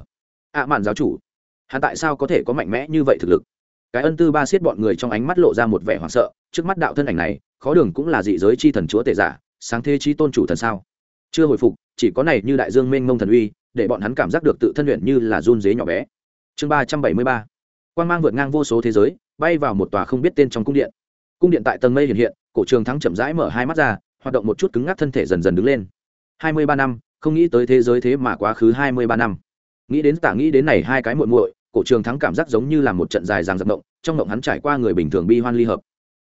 ạ mạn giáo chủ, hắn tại sao có thể có mạnh mẽ như vậy thực lực? Cái ân tư ba xiết bọn người trong ánh mắt lộ ra một vẻ hoảng sợ, trước mắt đạo thân ảnh này, khó đường cũng là dị giới chi thần chúa tể giả, sáng thế chi tôn chủ thần sao? Chưa hồi phục, chỉ có này như đại dương mênh mông thần uy, để bọn hắn cảm giác được tự thân luyện như là run dế nhỏ bé. Chương ba trăm bảy mươi ba. Quan mang vượt ngang vô số thế giới, bay vào một tòa không biết tên trong cung điện. Cung điện tại tầng mây hiện hiện, cổ trường thắng chậm rãi mở hai mắt ra, hoạt động một chút cứng ngắc thân thể dần dần đứng lên. Hai mươi ba năm, không nghĩ tới thế giới thế mà quá khứ hai mươi ba năm nghĩ đến tả nghĩ đến này hai cái muội muội, cổ trường thắng cảm giác giống như là một trận dài dàng dập động trong động hắn trải qua người bình thường bi hoan ly hợp.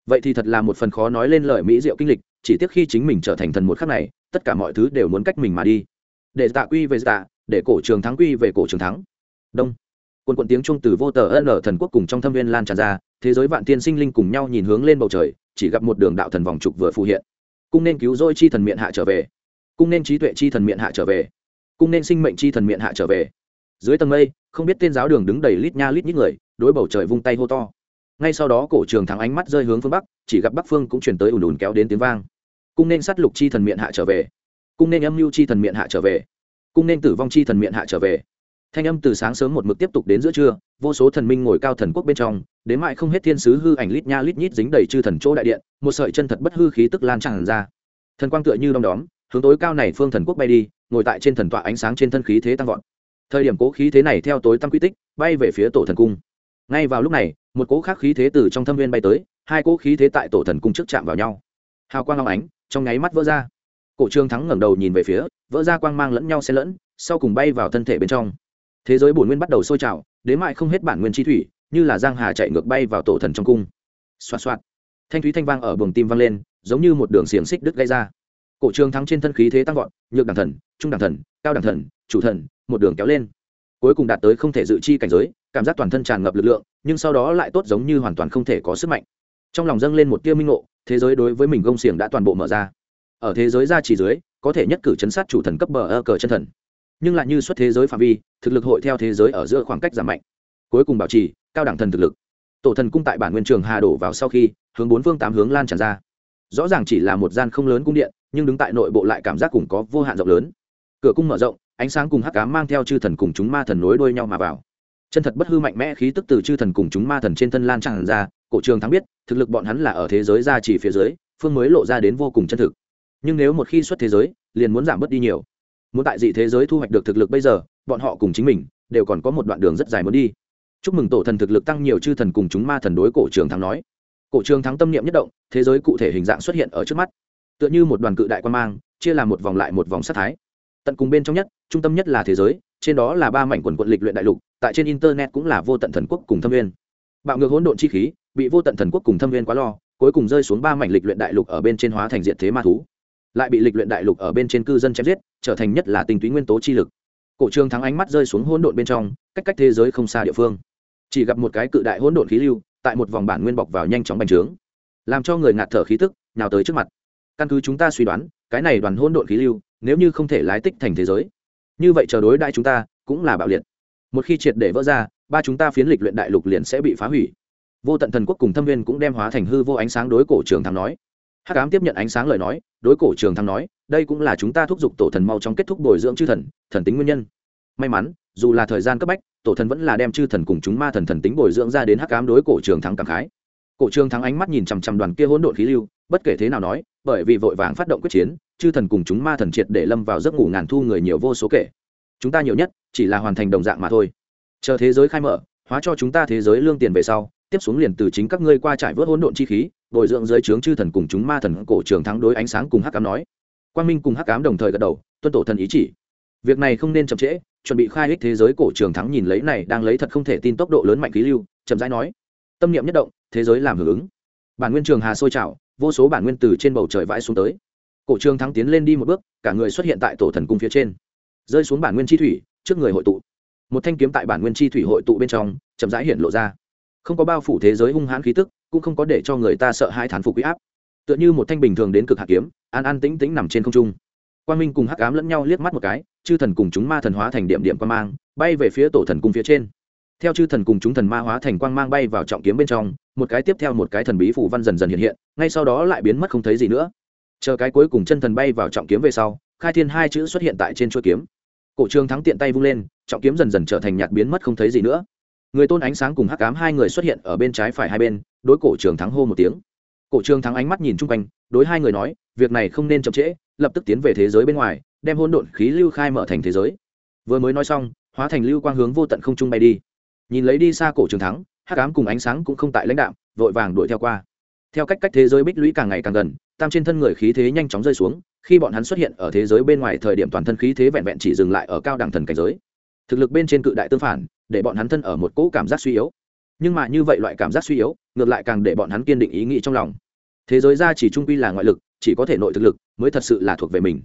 Vậy thì thật là một phần khó nói lên lời mỹ diệu kinh lịch, chỉ tiếc khi chính mình trở thành thần một khắc này, tất cả mọi thứ đều muốn cách mình mà đi. Để tạ quy về tạ, để cổ trường thắng quy về cổ trường thắng. Đông. Quân quận tiếng trung từ vô tờ ân ở thần quốc cùng trong thâm viên lan tràn ra, thế giới vạn tiên sinh linh cùng nhau nhìn hướng lên bầu trời, chỉ gặp một đường đạo thần vòng trục vừa phù hiện. Cung nên cứu rỗi chi thần miệng hạ trở về. Cung nên trí tuệ chi thần miệng hạ trở về. Cung nên sinh mệnh chi thần miệng hạ trở về dưới tầng mây, không biết tên giáo đường đứng đầy lít nha lít nhít người, đối bầu trời vung tay hô to. Ngay sau đó cổ trường thắng ánh mắt rơi hướng phương bắc, chỉ gặp bắc phương cũng chuyển tới ùn ùn kéo đến tiếng vang. Cung nên sát lục chi thần miệng hạ trở về. Cung nên âm mưu chi thần miệng hạ trở về. Cung nên tử vong chi thần miệng hạ trở về. Thanh âm từ sáng sớm một mực tiếp tục đến giữa trưa, vô số thần minh ngồi cao thần quốc bên trong, đến mãi không hết thiên sứ hư ảnh lít nha lít nhít dính đầy chư thần chỗ đại điện, một sợi chân thật bất hư khí tức lan tràn ra. Thần quang tựa như đom đóm, hướng tối cao này phương thần quốc bay đi, ngồi tại trên thần tọa ánh sáng trên thân khí thế tăng vọt thời điểm cố khí thế này theo tối tăm quy tích, bay về phía tổ thần cung. Ngay vào lúc này, một cố khác khí thế từ trong thâm viên bay tới, hai cố khí thế tại tổ thần cung trước chạm vào nhau. Hào quang long ánh, trong nháy mắt vỡ ra. Cổ trương thắng ngẩng đầu nhìn về phía, vỡ ra quang mang lẫn nhau xen lẫn, sau cùng bay vào thân thể bên trong. Thế giới bổn nguyên bắt đầu sôi trào, đến mại không hết bản nguyên chi thủy, như là giang hà chạy ngược bay vào tổ thần trong cung. Xoa xoa thanh thúy thanh vang ở buồng tim vang lên, giống như một đường xiềng xích đứt gây ra. Cổ Trương thắng trên thân khí thế tăng vọt, nhược đẳng thần, trung đẳng thần, cao đẳng thần, chủ thần một đường kéo lên. Cuối cùng đạt tới không thể dự chi cảnh giới, cảm giác toàn thân tràn ngập lực lượng, nhưng sau đó lại tốt giống như hoàn toàn không thể có sức mạnh. Trong lòng dâng lên một tia minh ngộ, thế giới đối với mình gông xiềng đã toàn bộ mở ra. Ở thế giới ra chỉ dưới, có thể nhất cử chấn sát chủ thần cấp bờ ơ cờ chân thần. Nhưng lại như xuất thế giới phạm vi, thực lực hội theo thế giới ở giữa khoảng cách giảm mạnh. Cuối cùng bảo trì, cao đẳng thần thực lực. Tổ thần cung tại bản nguyên trường hà đổ vào sau khi, hướng bốn phương tám hướng lan tràn ra. Rõ ràng chỉ là một gian không lớn cung điện, nhưng đứng tại nội bộ lại cảm giác cùng có vô hạn rộng lớn. Cửa cung mở rộng ánh sáng cùng hắc cám mang theo chư thần cùng chúng ma thần nối đuôi nhau mà vào. Chân thật bất hư mạnh mẽ khí tức từ chư thần cùng chúng ma thần trên thân lan tràn ra, cổ trường thắng biết, thực lực bọn hắn là ở thế giới ra chỉ phía dưới, phương mới lộ ra đến vô cùng chân thực. Nhưng nếu một khi xuất thế giới, liền muốn giảm bớt đi nhiều. Muốn tại dị thế giới thu hoạch được thực lực bây giờ, bọn họ cùng chính mình, đều còn có một đoạn đường rất dài muốn đi. Chúc mừng tổ thần thực lực tăng nhiều chư thần cùng chúng ma thần đối cổ trường thắng nói. Cổ trường thắng tâm niệm nhất động, thế giới cụ thể hình dạng xuất hiện ở trước mắt. Tựa như một đoàn cự đại quan mang, chia làm một vòng lại một vòng sát thái tận cùng bên trong nhất, trung tâm nhất là thế giới, trên đó là ba mảnh quần quận lịch luyện đại lục, tại trên internet cũng là vô tận thần quốc cùng thâm viên bạo ngược hỗn độn chi khí, bị vô tận thần quốc cùng thâm viên quá lo, cuối cùng rơi xuống ba mảnh lịch luyện đại lục ở bên trên hóa thành diện thế ma thú. Lại bị lịch luyện đại lục ở bên trên cư dân chém giết, trở thành nhất là tinh túy nguyên tố chi lực. Cổ trường thắng ánh mắt rơi xuống hỗn độn bên trong, cách cách thế giới không xa địa phương. Chỉ gặp một cái cự đại hỗn độn khí lưu, tại một vòng bản nguyên bọc vào nhanh chóng bành trướng, làm cho người ngạt thở khí tức nào tới trước mặt. Căn cứ chúng ta suy đoán, cái này đoàn hỗn độn khí lưu nếu như không thể lái tích thành thế giới. Như vậy chờ đối đại chúng ta cũng là bạo liệt. Một khi triệt để vỡ ra, ba chúng ta phiến lịch luyện đại lục liền sẽ bị phá hủy. Vô tận thần quốc cùng thâm viên cũng đem hóa thành hư vô ánh sáng đối cổ trường thắng nói. Hắc ám tiếp nhận ánh sáng lời nói, đối cổ trường thắng nói, đây cũng là chúng ta thúc giục tổ thần mau trong kết thúc bồi dưỡng chư thần thần tính nguyên nhân. May mắn, dù là thời gian cấp bách, tổ thần vẫn là đem chư thần cùng chúng ma thần thần tính bồi dưỡng ra đến hắc ám đối cổ trường thắng cảm khái. Cổ trường thắng ánh mắt nhìn chằm chằm đoàn kia hỗn độn khí lưu, bất kể thế nào nói bởi vì vội vàng phát động quyết chiến, chư thần cùng chúng ma thần triệt để lâm vào giấc ngủ ngàn thu người nhiều vô số kể. Chúng ta nhiều nhất, chỉ là hoàn thành đồng dạng mà thôi. Chờ thế giới khai mở, hóa cho chúng ta thế giới lương tiền về sau, tiếp xuống liền từ chính các ngươi qua trải vớt hỗn độn chi khí, bồi dưỡng dưới trướng chư thần cùng chúng ma thần cổ trường thắng đối ánh sáng cùng hắc ám nói. Quang minh cùng hắc ám đồng thời gật đầu, tuân tổ thần ý chỉ. Việc này không nên chậm trễ, chuẩn bị khai ích thế giới cổ trường thắng nhìn lấy này đang lấy thật không thể tin tốc độ lớn mạnh khí lưu, chậm rãi nói. Tâm niệm nhất động, thế giới làm hưởng ứng. Bản nguyên trường hà sôi trào vô số bản nguyên từ trên bầu trời vãi xuống tới. Cổ trường thắng tiến lên đi một bước, cả người xuất hiện tại tổ thần cung phía trên. Rơi xuống bản nguyên chi thủy, trước người hội tụ. Một thanh kiếm tại bản nguyên chi thủy hội tụ bên trong, chậm rãi hiện lộ ra. Không có bao phủ thế giới hung hãn khí tức, cũng không có để cho người ta sợ hai thán phục quý áp. Tựa như một thanh bình thường đến cực hạ kiếm, an an tĩnh tĩnh nằm trên không trung. Quang minh cùng hắc ám lẫn nhau liếc mắt một cái, chư thần cùng chúng ma thần hóa thành điểm điểm quang mang, bay về phía tổ thần cung phía trên theo chư thần cùng chúng thần ma hóa thành quang mang bay vào trọng kiếm bên trong, một cái tiếp theo một cái thần bí phủ văn dần dần hiện hiện, ngay sau đó lại biến mất không thấy gì nữa. Chờ cái cuối cùng chân thần bay vào trọng kiếm về sau, khai thiên hai chữ xuất hiện tại trên chuôi kiếm. Cổ trường thắng tiện tay vung lên, trọng kiếm dần dần trở thành nhạt biến mất không thấy gì nữa. Người tôn ánh sáng cùng hắc cám hai người xuất hiện ở bên trái phải hai bên, đối cổ trường thắng hô một tiếng. Cổ trường thắng ánh mắt nhìn chung quanh, đối hai người nói, việc này không nên chậm trễ, lập tức tiến về thế giới bên ngoài, đem hôn độn khí lưu khai mở thành thế giới. Vừa mới nói xong, hóa thành lưu quang hướng vô tận không trung bay đi nhìn lấy đi xa cổ trường thắng, hắc ám cùng ánh sáng cũng không tại lãnh đạo, vội vàng đuổi theo qua. Theo cách cách thế giới bích lũy càng ngày càng gần, tam trên thân người khí thế nhanh chóng rơi xuống, khi bọn hắn xuất hiện ở thế giới bên ngoài thời điểm toàn thân khí thế vẹn vẹn chỉ dừng lại ở cao đẳng thần cảnh giới. Thực lực bên trên cự đại tương phản, để bọn hắn thân ở một cỗ cảm giác suy yếu. Nhưng mà như vậy loại cảm giác suy yếu, ngược lại càng để bọn hắn kiên định ý nghĩ trong lòng. Thế giới ra chỉ trung quy là ngoại lực, chỉ có thể nội thực lực mới thật sự là thuộc về mình.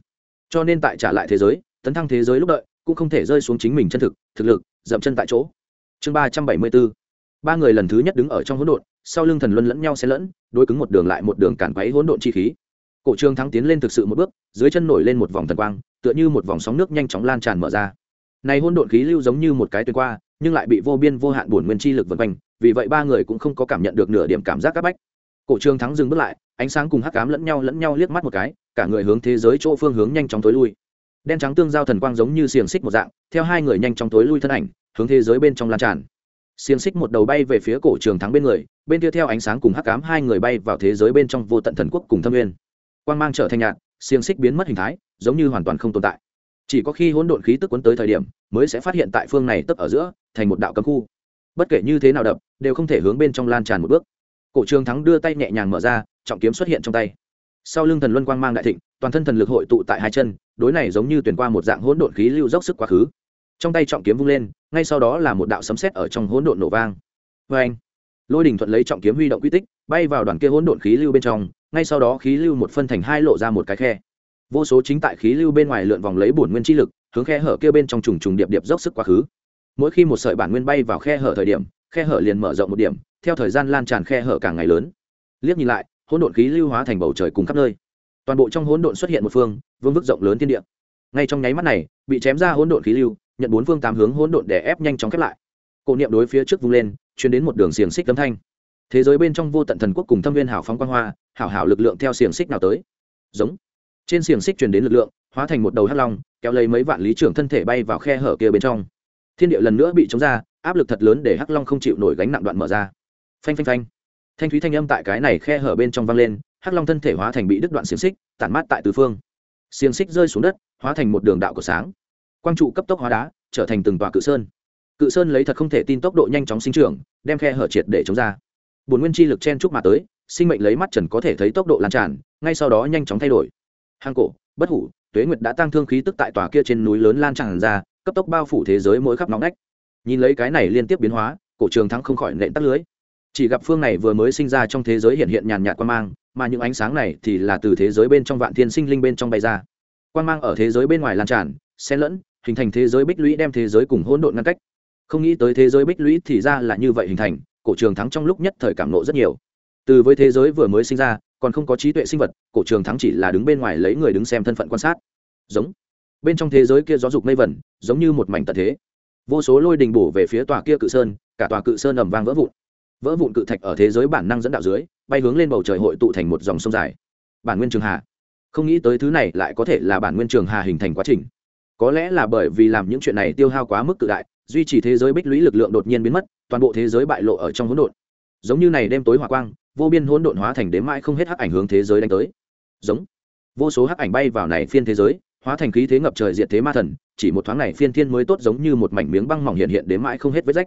Cho nên tại trả lại thế giới, tấn thăng thế giới lúc đợi, cũng không thể rơi xuống chính mình chân thực thực lực, dậm chân tại chỗ chương ba trăm bảy mươi bốn. Ba người lần thứ nhất đứng ở trong hỗn độn, sau lưng thần luân lẫn nhau xen lẫn, đối cứng một đường lại một đường cản quấy hỗn độn chi khí. Cổ trương thắng tiến lên thực sự một bước, dưới chân nổi lên một vòng thần quang, tựa như một vòng sóng nước nhanh chóng lan tràn mở ra. Này hỗn độn khí lưu giống như một cái tuyến qua, nhưng lại bị vô biên vô hạn bổn nguyên chi lực vần quanh, vì vậy ba người cũng không có cảm nhận được nửa điểm cảm giác áp bách. Cổ trương thắng dừng bước lại, ánh sáng cùng hắc ám lẫn nhau lẫn nhau liếc mắt một cái, cả người hướng thế giới chỗ phương hướng nhanh chóng tối lui. Đen trắng tương giao thần quang giống như xiềng xích một dạng, theo hai người nhanh chóng tối lui thân ảnh hướng thế giới bên trong lan tràn. Xiềng xích một đầu bay về phía cổ trường thắng bên người, bên kia theo ánh sáng cùng hắc ám hai người bay vào thế giới bên trong vô tận thần quốc cùng thâm nguyên. Quang mang trở thành nhạt, xiềng xích biến mất hình thái, giống như hoàn toàn không tồn tại. Chỉ có khi hỗn độn khí tức cuốn tới thời điểm, mới sẽ phát hiện tại phương này tấp ở giữa, thành một đạo cấm khu. Bất kể như thế nào đập, đều không thể hướng bên trong lan tràn một bước. Cổ trường thắng đưa tay nhẹ nhàng mở ra, trọng kiếm xuất hiện trong tay. Sau lưng thần luân quang mang đại thịnh, toàn thân thần lực hội tụ tại hai chân, đối này giống như tuyển qua một dạng hỗn độn khí lưu dốc sức quá khứ trong tay trọng kiếm vung lên, ngay sau đó là một đạo sấm sét ở trong hỗn độn nổ vang. Vê anh lôi đình thuận lấy trọng kiếm huy động quy tích, bay vào đoàn kia hỗn độn khí lưu bên trong, ngay sau đó khí lưu một phân thành hai lộ ra một cái khe. Vô số chính tại khí lưu bên ngoài lượn vòng lấy bổn nguyên chi lực, hướng khe hở kia bên trong trùng trùng điệp điệp dốc sức quá khứ. Mỗi khi một sợi bản nguyên bay vào khe hở thời điểm, khe hở liền mở rộng một điểm, theo thời gian lan tràn khe hở càng ngày lớn. Liếc nhìn lại, hỗn độn khí lưu hóa thành bầu trời cùng khắp nơi. Toàn bộ trong hỗn độn xuất hiện một phương, vương vức rộng lớn thiên địa. Ngay trong nháy mắt này, bị chém ra hỗn độn khí lưu nhận bốn phương tám hướng hỗn độn để ép nhanh chóng khép lại. Cổ niệm đối phía trước vung lên chuyến đến một đường xiềng xích âm thanh. Thế giới bên trong vô tận thần quốc cùng thâm viên hảo phóng quang hoa, hảo hảo lực lượng theo xiềng xích nào tới. Giống. Trên xiềng xích truyền đến lực lượng, hóa thành một đầu hắc long, kéo lấy mấy vạn lý trưởng thân thể bay vào khe hở kia bên trong. Thiên địa lần nữa bị chống ra, áp lực thật lớn để hắc long không chịu nổi gánh nặng đoạn mở ra. Phanh phanh phanh. Thanh thúy thanh âm tại cái này khe hở bên trong vang lên, hắc long thân thể hóa thành bị đứt đoạn xiềng xích, tản mát tại tứ phương. Xiềng xích rơi xuống đất, hóa thành một đường đạo của sáng quang trụ cấp tốc hóa đá, trở thành từng tòa cự sơn. Cự sơn lấy thật không thể tin tốc độ nhanh chóng sinh trưởng, đem khe hở triệt để chống ra. Bồn nguyên chi lực chen chúc mà tới, sinh mệnh lấy mắt trần có thể thấy tốc độ lan tràn, ngay sau đó nhanh chóng thay đổi. Hang cổ, bất hủ, tuế nguyệt đã tăng thương khí tức tại tòa kia trên núi lớn lan tràn ra, cấp tốc bao phủ thế giới mỗi khắp nóng nách nhìn lấy cái này liên tiếp biến hóa, cổ trường thắng không khỏi nện tắt lưới. Chỉ gặp phương này vừa mới sinh ra trong thế giới hiện hiện nhàn nhạt quan mang, mà những ánh sáng này thì là từ thế giới bên trong vạn thiên sinh linh bên trong bay ra. Quan mang ở thế giới bên ngoài lan tràn, xen lẫn hình thành thế giới bích lũy đem thế giới cùng hỗn độn ngăn cách. Không nghĩ tới thế giới bích lũy thì ra là như vậy hình thành, cổ trường thắng trong lúc nhất thời cảm nộ rất nhiều. Từ với thế giới vừa mới sinh ra, còn không có trí tuệ sinh vật, cổ trường thắng chỉ là đứng bên ngoài lấy người đứng xem thân phận quan sát. Giống. Bên trong thế giới kia gió dục mây vẩn, giống như một mảnh tận thế. Vô số lôi đình bổ về phía tòa kia cự sơn, cả tòa cự sơn ầm vang vỡ vụn. Vỡ vụn cự thạch ở thế giới bản năng dẫn đạo dưới, bay hướng lên bầu trời hội tụ thành một dòng sông dài. Bản nguyên trường hà. Không nghĩ tới thứ này lại có thể là bản nguyên trường hà hình thành quá trình có lẽ là bởi vì làm những chuyện này tiêu hao quá mức cự đại, duy trì thế giới bích lũy lực lượng đột nhiên biến mất, toàn bộ thế giới bại lộ ở trong hỗn độn. Giống như này đêm tối hỏa quang, vô biên hỗn độn hóa thành đếm mãi không hết hắc ảnh hướng thế giới đánh tới. Giống. Vô số hắc ảnh bay vào này phiên thế giới, hóa thành khí thế ngập trời diệt thế ma thần, chỉ một thoáng này phiên thiên mới tốt giống như một mảnh miếng băng mỏng hiện hiện đến mãi không hết vết rách.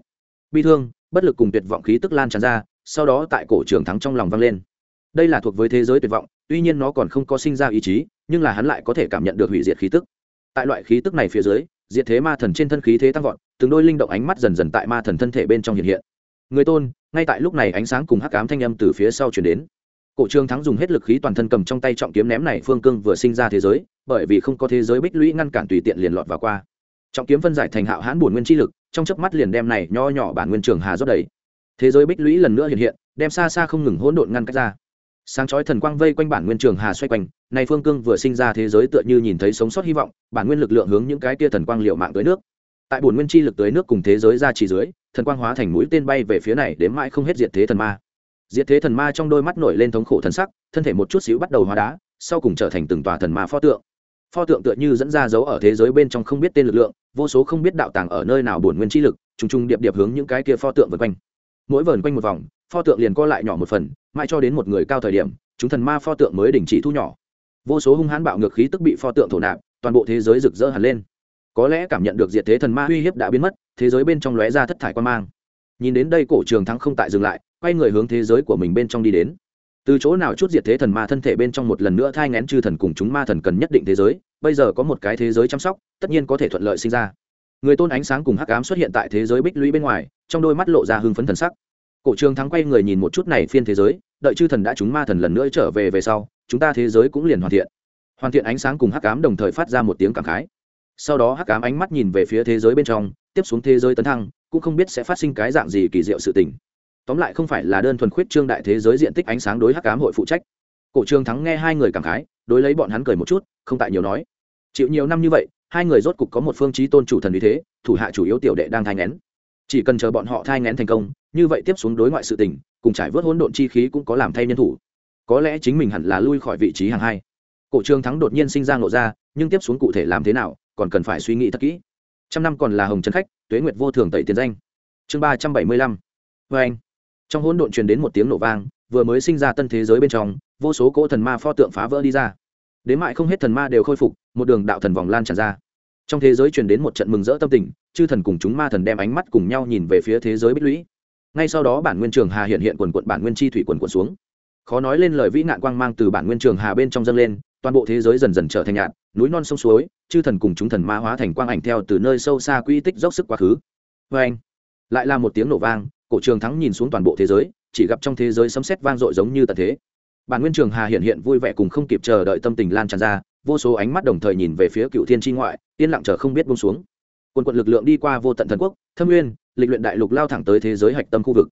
Bi thương, bất lực cùng tuyệt vọng khí tức lan tràn ra, sau đó tại cổ trường thắng trong lòng vang lên. Đây là thuộc với thế giới tuyệt vọng, tuy nhiên nó còn không có sinh ra ý chí, nhưng là hắn lại có thể cảm nhận được hủy diệt khí tức tại loại khí tức này phía dưới, diệt thế ma thần trên thân khí thế tăng vọt, từng đôi linh động ánh mắt dần dần tại ma thần thân thể bên trong hiện hiện. Người tôn, ngay tại lúc này ánh sáng cùng hắc ám thanh âm từ phía sau chuyển đến. Cổ trương thắng dùng hết lực khí toàn thân cầm trong tay trọng kiếm ném này phương cương vừa sinh ra thế giới, bởi vì không có thế giới bích lũy ngăn cản tùy tiện liền lọt vào qua. Trọng kiếm phân giải thành hạo hãn bổn nguyên chi lực, trong chớp mắt liền đem này nho nhỏ bản nguyên trường hà rót đầy. Thế giới bích lũy lần nữa hiện hiện, đem xa xa không ngừng hỗn độn ngăn cách ra sáng chói thần quang vây quanh bản nguyên trường hà xoay quanh này phương cương vừa sinh ra thế giới tựa như nhìn thấy sống sót hy vọng, bản nguyên lực lượng hướng những cái tia thần quang liệu mạng tới nước. Tại bổn nguyên chi lực tới nước cùng thế giới ra chỉ dưới, thần quang hóa thành mũi tên bay về phía này đến mãi không hết diệt thế thần ma. Diệt thế thần ma trong đôi mắt nổi lên thống khổ thần sắc, thân thể một chút xíu bắt đầu hóa đá, sau cùng trở thành từng tòa thần ma pho tượng. Pho tượng tựa như dẫn ra dấu ở thế giới bên trong không biết tên lực lượng, vô số không biết đạo tàng ở nơi nào bổn nguyên chi lực, trùng trùng điệp điệp hướng những cái kia pho tượng vần quanh. Mỗi vần quanh một vòng pho tượng liền co lại nhỏ một phần, mãi cho đến một người cao thời điểm, chúng thần ma pho tượng mới đình chỉ thu nhỏ. Vô số hung hãn bạo ngược khí tức bị pho tượng thổ nạp, toàn bộ thế giới rực rỡ hẳn lên. Có lẽ cảm nhận được diệt thế thần ma uy hiếp đã biến mất, thế giới bên trong lóe ra thất thải quan mang. Nhìn đến đây cổ trường thắng không tại dừng lại, quay người hướng thế giới của mình bên trong đi đến. Từ chỗ nào chút diệt thế thần ma thân thể bên trong một lần nữa thai ngén chư thần cùng chúng ma thần cần nhất định thế giới, bây giờ có một cái thế giới chăm sóc, tất nhiên có thể thuận lợi sinh ra. Người tôn ánh sáng cùng hắc ám xuất hiện tại thế giới bích lũy bên ngoài, trong đôi mắt lộ ra hưng phấn thần sắc cổ trường thắng quay người nhìn một chút này phiên thế giới, đợi chư thần đã chúng ma thần lần nữa trở về về sau, chúng ta thế giới cũng liền hoàn thiện. Hoàn thiện ánh sáng cùng hắc ám đồng thời phát ra một tiếng cảm khái. Sau đó hắc ám ánh mắt nhìn về phía thế giới bên trong, tiếp xuống thế giới tấn thăng, cũng không biết sẽ phát sinh cái dạng gì kỳ diệu sự tình. Tóm lại không phải là đơn thuần khuyết trương đại thế giới diện tích ánh sáng đối hắc ám hội phụ trách. Cổ trường thắng nghe hai người cảm khái, đối lấy bọn hắn cười một chút, không tại nhiều nói. Chịu nhiều năm như vậy, hai người rốt cục có một phương chí tôn chủ thần uy thế, thủ hạ chủ yếu tiểu đệ đang thai ngén chỉ cần chờ bọn họ thai ngén thành công, như vậy tiếp xuống đối ngoại sự tình, cùng trải vớt hỗn độn chi khí cũng có làm thay nhân thủ. Có lẽ chính mình hẳn là lui khỏi vị trí hàng hai. Cổ trường thắng đột nhiên sinh ra ngộ ra, nhưng tiếp xuống cụ thể làm thế nào, còn cần phải suy nghĩ thật kỹ. Trăm năm còn là hồng trấn khách, tuế nguyệt vô thường tẩy tiền danh. Chương ba trăm bảy mươi lăm. Vê anh. Trong hỗn độn truyền đến một tiếng nổ vang, vừa mới sinh ra tân thế giới bên trong, vô số cỗ thần ma pho tượng phá vỡ đi ra. Đến mại không hết thần ma đều khôi phục, một đường đạo thần vòng lan tràn ra. Trong thế giới truyền đến một trận mừng rỡ tâm tình chư thần cùng chúng ma thần đem ánh mắt cùng nhau nhìn về phía thế giới bích lũy. Ngay sau đó bản nguyên trường hà hiện hiện quần quận, bản nguyên chi thủy quần quận xuống. Khó nói lên lời vĩ nạn quang mang từ bản nguyên trường hà bên trong dâng lên, toàn bộ thế giới dần dần trở thành nhạt, núi non sông suối, chư thần cùng chúng thần ma hóa thành quang ảnh theo từ nơi sâu xa quỹ tích dốc sức quá khứ. Vê anh, lại là một tiếng nổ vang, cổ trường thắng nhìn xuống toàn bộ thế giới, chỉ gặp trong thế giới sấm sét vang dội giống như tận thế. Bản nguyên trường hà hiện hiện vui vẻ cùng không kịp chờ đợi tâm tình lan tràn ra, vô số ánh mắt đồng thời nhìn về phía cựu thiên tri ngoại, yên lặng chờ không biết bông xuống quân quận lực lượng đi qua vô tận thần quốc, thâm nguyên lịch luyện đại lục lao thẳng tới thế giới hạch tâm khu vực.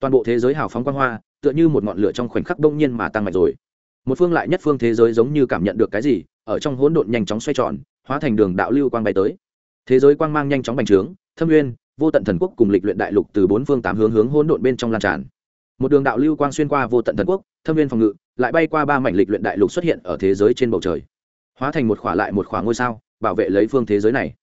Toàn bộ thế giới hào phóng quang hoa, tựa như một ngọn lửa trong khoảnh khắc đông nhiên mà tăng mạnh rồi. Một phương lại nhất phương thế giới giống như cảm nhận được cái gì, ở trong hỗn độn nhanh chóng xoay tròn, hóa thành đường đạo lưu quang bay tới. Thế giới quang mang nhanh chóng bành trướng, thâm nguyên vô tận thần quốc cùng lịch luyện đại lục từ bốn phương tám hướng hướng hỗn độn bên trong lan tràn. Một đường đạo lưu quang xuyên qua vô tận thần quốc, thâm viên phòng ngự, lại bay qua ba mảnh lịch luyện đại lục xuất hiện ở thế giới trên bầu trời. Hóa thành một khỏa lại một khỏa ngôi sao, bảo vệ lấy phương thế giới này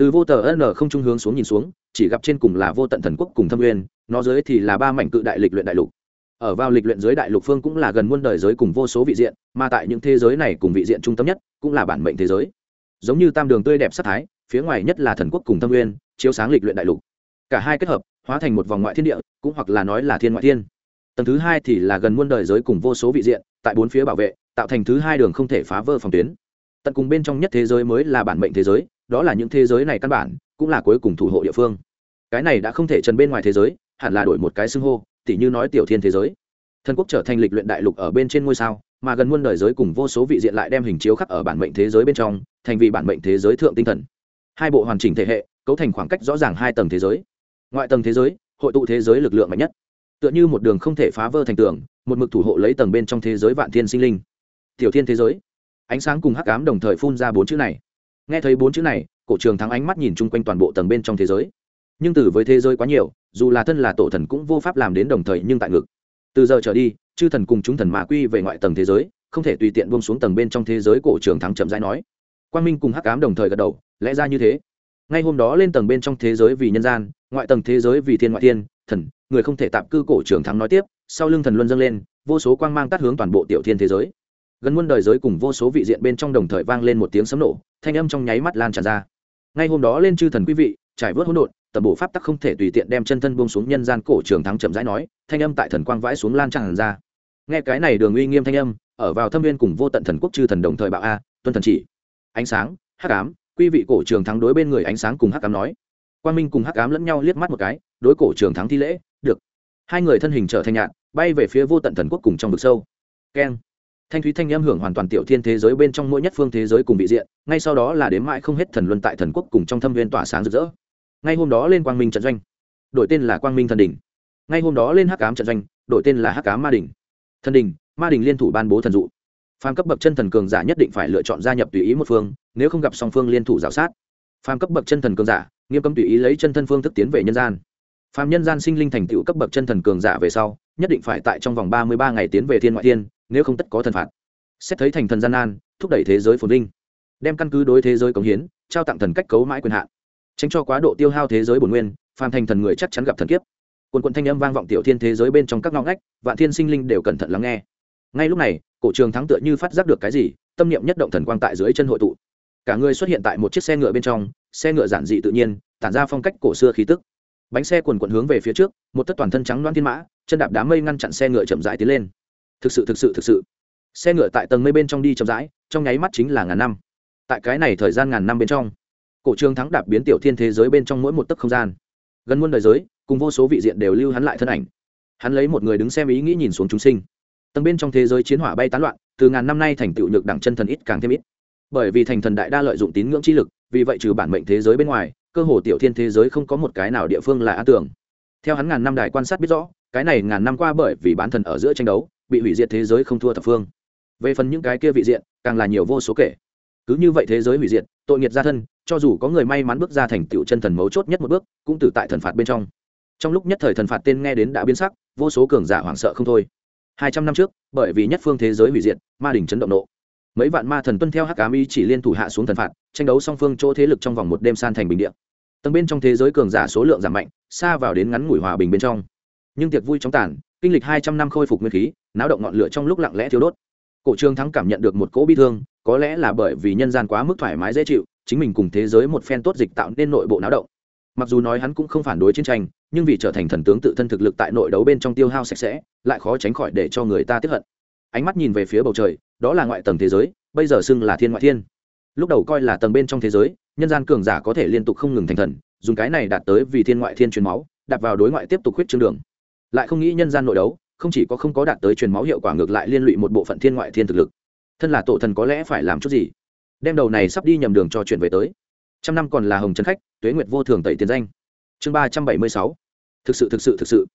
từ vô tờ n không trung hướng xuống nhìn xuống, chỉ gặp trên cùng là vô tận thần quốc cùng thâm nguyên, nó dưới thì là ba mảnh cự đại lịch luyện đại lục. Ở vào lịch luyện giới đại lục phương cũng là gần muôn đời giới cùng vô số vị diện, mà tại những thế giới này cùng vị diện trung tâm nhất, cũng là bản mệnh thế giới. Giống như tam đường tươi đẹp sắc thái, phía ngoài nhất là thần quốc cùng thâm nguyên, chiếu sáng lịch luyện đại lục. Cả hai kết hợp, hóa thành một vòng ngoại thiên địa, cũng hoặc là nói là thiên ngoại thiên. Tầng thứ hai thì là gần muôn đời giới cùng vô số vị diện, tại bốn phía bảo vệ, tạo thành thứ hai đường không thể phá vỡ phòng tuyến. Tận cùng bên trong nhất thế giới mới là bản mệnh thế giới đó là những thế giới này căn bản, cũng là cuối cùng thủ hộ địa phương. Cái này đã không thể trần bên ngoài thế giới, hẳn là đổi một cái xưng hô, tỉ như nói tiểu thiên thế giới. Thần quốc trở thành lịch luyện đại lục ở bên trên ngôi sao, mà gần muôn đời giới cùng vô số vị diện lại đem hình chiếu khắc ở bản mệnh thế giới bên trong, thành vì bản mệnh thế giới thượng tinh thần. Hai bộ hoàn chỉnh thể hệ, cấu thành khoảng cách rõ ràng hai tầng thế giới. Ngoại tầng thế giới, hội tụ thế giới lực lượng mạnh nhất. Tựa như một đường không thể phá vỡ thành tường, một mực thủ hộ lấy tầng bên trong thế giới vạn thiên sinh linh. Tiểu thiên thế giới. Ánh sáng cùng hắc ám đồng thời phun ra bốn chữ này nghe thấy bốn chữ này, cổ trường thắng ánh mắt nhìn chung quanh toàn bộ tầng bên trong thế giới. Nhưng từ với thế giới quá nhiều, dù là thân là tổ thần cũng vô pháp làm đến đồng thời nhưng tại ngực. Từ giờ trở đi, chư thần cùng chúng thần mạ quy về ngoại tầng thế giới, không thể tùy tiện buông xuống tầng bên trong thế giới cổ trường thắng chậm rãi nói. Quang minh cùng hắc ám đồng thời gật đầu, lẽ ra như thế. Ngay hôm đó lên tầng bên trong thế giới vì nhân gian, ngoại tầng thế giới vì thiên ngoại thiên, thần, người không thể tạm cư cổ trường thắng nói tiếp, sau lưng thần luân dâng lên, vô số quang mang tắt hướng toàn bộ tiểu thiên thế giới gần muôn đời giới cùng vô số vị diện bên trong đồng thời vang lên một tiếng sấm nổ, thanh âm trong nháy mắt lan tràn ra. Ngay hôm đó lên chư thần quý vị, trải vớt hỗn độn, tầm bộ pháp tắc không thể tùy tiện đem chân thân buông xuống nhân gian cổ trường thắng chậm rãi nói, thanh âm tại thần quang vãi xuống lan tràn ra. Nghe cái này đường uy nghiêm thanh âm, ở vào thâm viên cùng vô tận thần quốc chư thần đồng thời bạo a, tuân thần chỉ. Ánh sáng, hắc ám, quý vị cổ trường thắng đối bên người ánh sáng cùng hắc ám nói. Quang minh cùng hắc ám lẫn nhau liếc mắt một cái, đối cổ trường thắng thi lễ, được. Hai người thân hình trở thành nhạn, bay về phía vô tận thần quốc cùng trong vực sâu. Keng thanh thúy thanh âm hưởng hoàn toàn tiểu thiên thế giới bên trong mỗi nhất phương thế giới cùng vị diện, ngay sau đó là đếm mãi không hết thần luân tại thần quốc cùng trong thâm viên tỏa sáng rực rỡ. Ngay hôm đó lên quang minh trận doanh. Đổi tên là quang minh thần đình ngay hôm đó lên hắc ám trận doanh, đổi tên là hắc ám ma đình thần đình ma đình liên thủ ban bố thần dụ. Phàm cấp bậc chân thần cường giả nhất định phải lựa chọn gia nhập tùy ý một phương, nếu không gặp song phương liên thủ giáo sát. Phàm cấp bậc chân thần cường giả, nghiêm cấm tùy ý lấy chân thân phương thức tiến về nhân gian. Phàm nhân gian sinh linh thành tựu cấp bậc chân thần cường giả về sau, nhất định phải tại trong vòng ba mươi ba ngày tiến về thiên ngoại thiên nếu không tất có thần phạt. Xét thấy thành thần gian nan, thúc đẩy thế giới phồn vinh. Đem căn cứ đối thế giới cống hiến, trao tặng thần cách cấu mãi quyền hạn. Tránh cho quá độ tiêu hao thế giới bổn nguyên, phàm thành thần người chắc chắn gặp thần kiếp. Quần quận thanh âm vang vọng tiểu thiên thế giới bên trong các ngõ ngách, vạn thiên sinh linh đều cẩn thận lắng nghe. Ngay lúc này, cổ trường thắng tựa như phát giác được cái gì, tâm niệm nhất động thần quang tại dưới chân hội tụ. Cả người xuất hiện tại một chiếc xe ngựa bên trong, xe ngựa giản dị tự nhiên, tản ra phong cách cổ xưa khí tức. Bánh xe quần quận hướng về phía trước, một tất toàn thân trắng loan thiên mã, chân đạp đám mây ngăn chặn xe ngựa chậm rãi tiến lên thực sự thực sự thực sự. Xe ngựa tại tầng mây bên trong đi chậm rãi, trong nháy mắt chính là ngàn năm. Tại cái này thời gian ngàn năm bên trong, cổ trương thắng đạp biến tiểu thiên thế giới bên trong mỗi một tấc không gian. Gần muôn đời giới, cùng vô số vị diện đều lưu hắn lại thân ảnh. Hắn lấy một người đứng xem ý nghĩ nhìn xuống chúng sinh. Tầng bên trong thế giới chiến hỏa bay tán loạn, từ ngàn năm nay thành tựu nhược đẳng chân thần ít càng thêm ít. Bởi vì thành thần đại đa lợi dụng tín ngưỡng chi lực, vì vậy trừ bản mệnh thế giới bên ngoài, cơ hồ tiểu thiên thế giới không có một cái nào địa phương là an tưởng theo hắn ngàn năm đài quan sát biết rõ, cái này ngàn năm qua bởi vì bán thần ở giữa tranh đấu bị hủy diệt thế giới không thua thập phương. Về phần những cái kia vị diện, càng là nhiều vô số kể. Cứ như vậy thế giới hủy diệt, tội nghiệt gia thân, cho dù có người may mắn bước ra thành tựu chân thần mấu chốt nhất một bước, cũng từ tại thần phạt bên trong. Trong lúc nhất thời thần phạt tên nghe đến đã biến sắc, vô số cường giả hoảng sợ không thôi. Hai trăm năm trước, bởi vì nhất phương thế giới hủy diệt, ma đình chấn động nộ. Mấy vạn ma thần tuân theo hắc ám ý chỉ liên thủ hạ xuống thần phạt, tranh đấu song phương chỗ thế lực trong vòng một đêm san thành bình địa. Tầng bên trong thế giới cường giả số lượng giảm mạnh, xa vào đến ngắn ngủi hòa bình bên trong. Nhưng tiệc vui chóng tàn kinh lịch hai trăm năm khôi phục nguyên khí, náo động ngọn lửa trong lúc lặng lẽ thiếu đốt. Cổ trương thắng cảm nhận được một cỗ bi thương, có lẽ là bởi vì nhân gian quá mức thoải mái dễ chịu, chính mình cùng thế giới một phen tốt dịch tạo nên nội bộ náo động. Mặc dù nói hắn cũng không phản đối chiến tranh, nhưng vì trở thành thần tướng tự thân thực lực tại nội đấu bên trong tiêu hao sạch sẽ, lại khó tránh khỏi để cho người ta tiếp hận. Ánh mắt nhìn về phía bầu trời, đó là ngoại tầng thế giới, bây giờ xưng là thiên ngoại thiên. Lúc đầu coi là tầng bên trong thế giới, nhân gian cường giả có thể liên tục không ngừng thành thần, dùng cái này đạt tới vì thiên ngoại thiên truyền máu đặt vào đối ngoại tiếp tục huyết trương đường lại không nghĩ nhân gian nội đấu, không chỉ có không có đạt tới truyền máu hiệu quả ngược lại liên lụy một bộ phận thiên ngoại thiên thực lực. Thân là tổ thần có lẽ phải làm chút gì? Đem đầu này sắp đi nhầm đường cho chuyển về tới. Trăm năm còn là hồng trấn khách, tuế nguyệt vô thường tẩy tiền danh. Chương ba trăm bảy mươi sáu. Thực sự thực sự thực sự.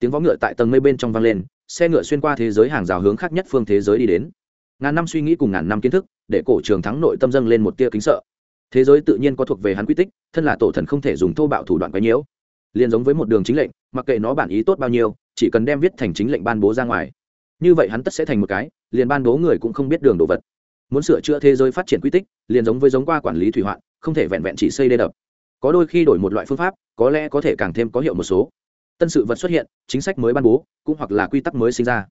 Tiếng võ ngựa tại tầng mây bên trong vang lên, xe ngựa xuyên qua thế giới hàng rào hướng khác nhất phương thế giới đi đến. Ngàn năm suy nghĩ cùng ngàn năm kiến thức, để cổ trường thắng nội tâm dâng lên một tia kính sợ. Thế giới tự nhiên có thuộc về hắn quy tích, thân là tổ thần không thể dùng thô bạo thủ đoạn quấy nhiễu liền giống với một đường chính lệnh mặc kệ nó bản ý tốt bao nhiêu chỉ cần đem viết thành chính lệnh ban bố ra ngoài. Như vậy hắn tất sẽ thành một cái liền ban bố người cũng không biết đường đồ vật. Muốn sửa chữa thế giới phát triển quy tích liền giống với giống qua quản lý thủy hoạn không thể vẹn vẹn chỉ xây đê đập. Có đôi khi đổi một loại phương pháp có lẽ có thể càng thêm có hiệu một số. Tân sự vật xuất hiện chính sách mới ban bố cũng hoặc là quy tắc mới sinh ra.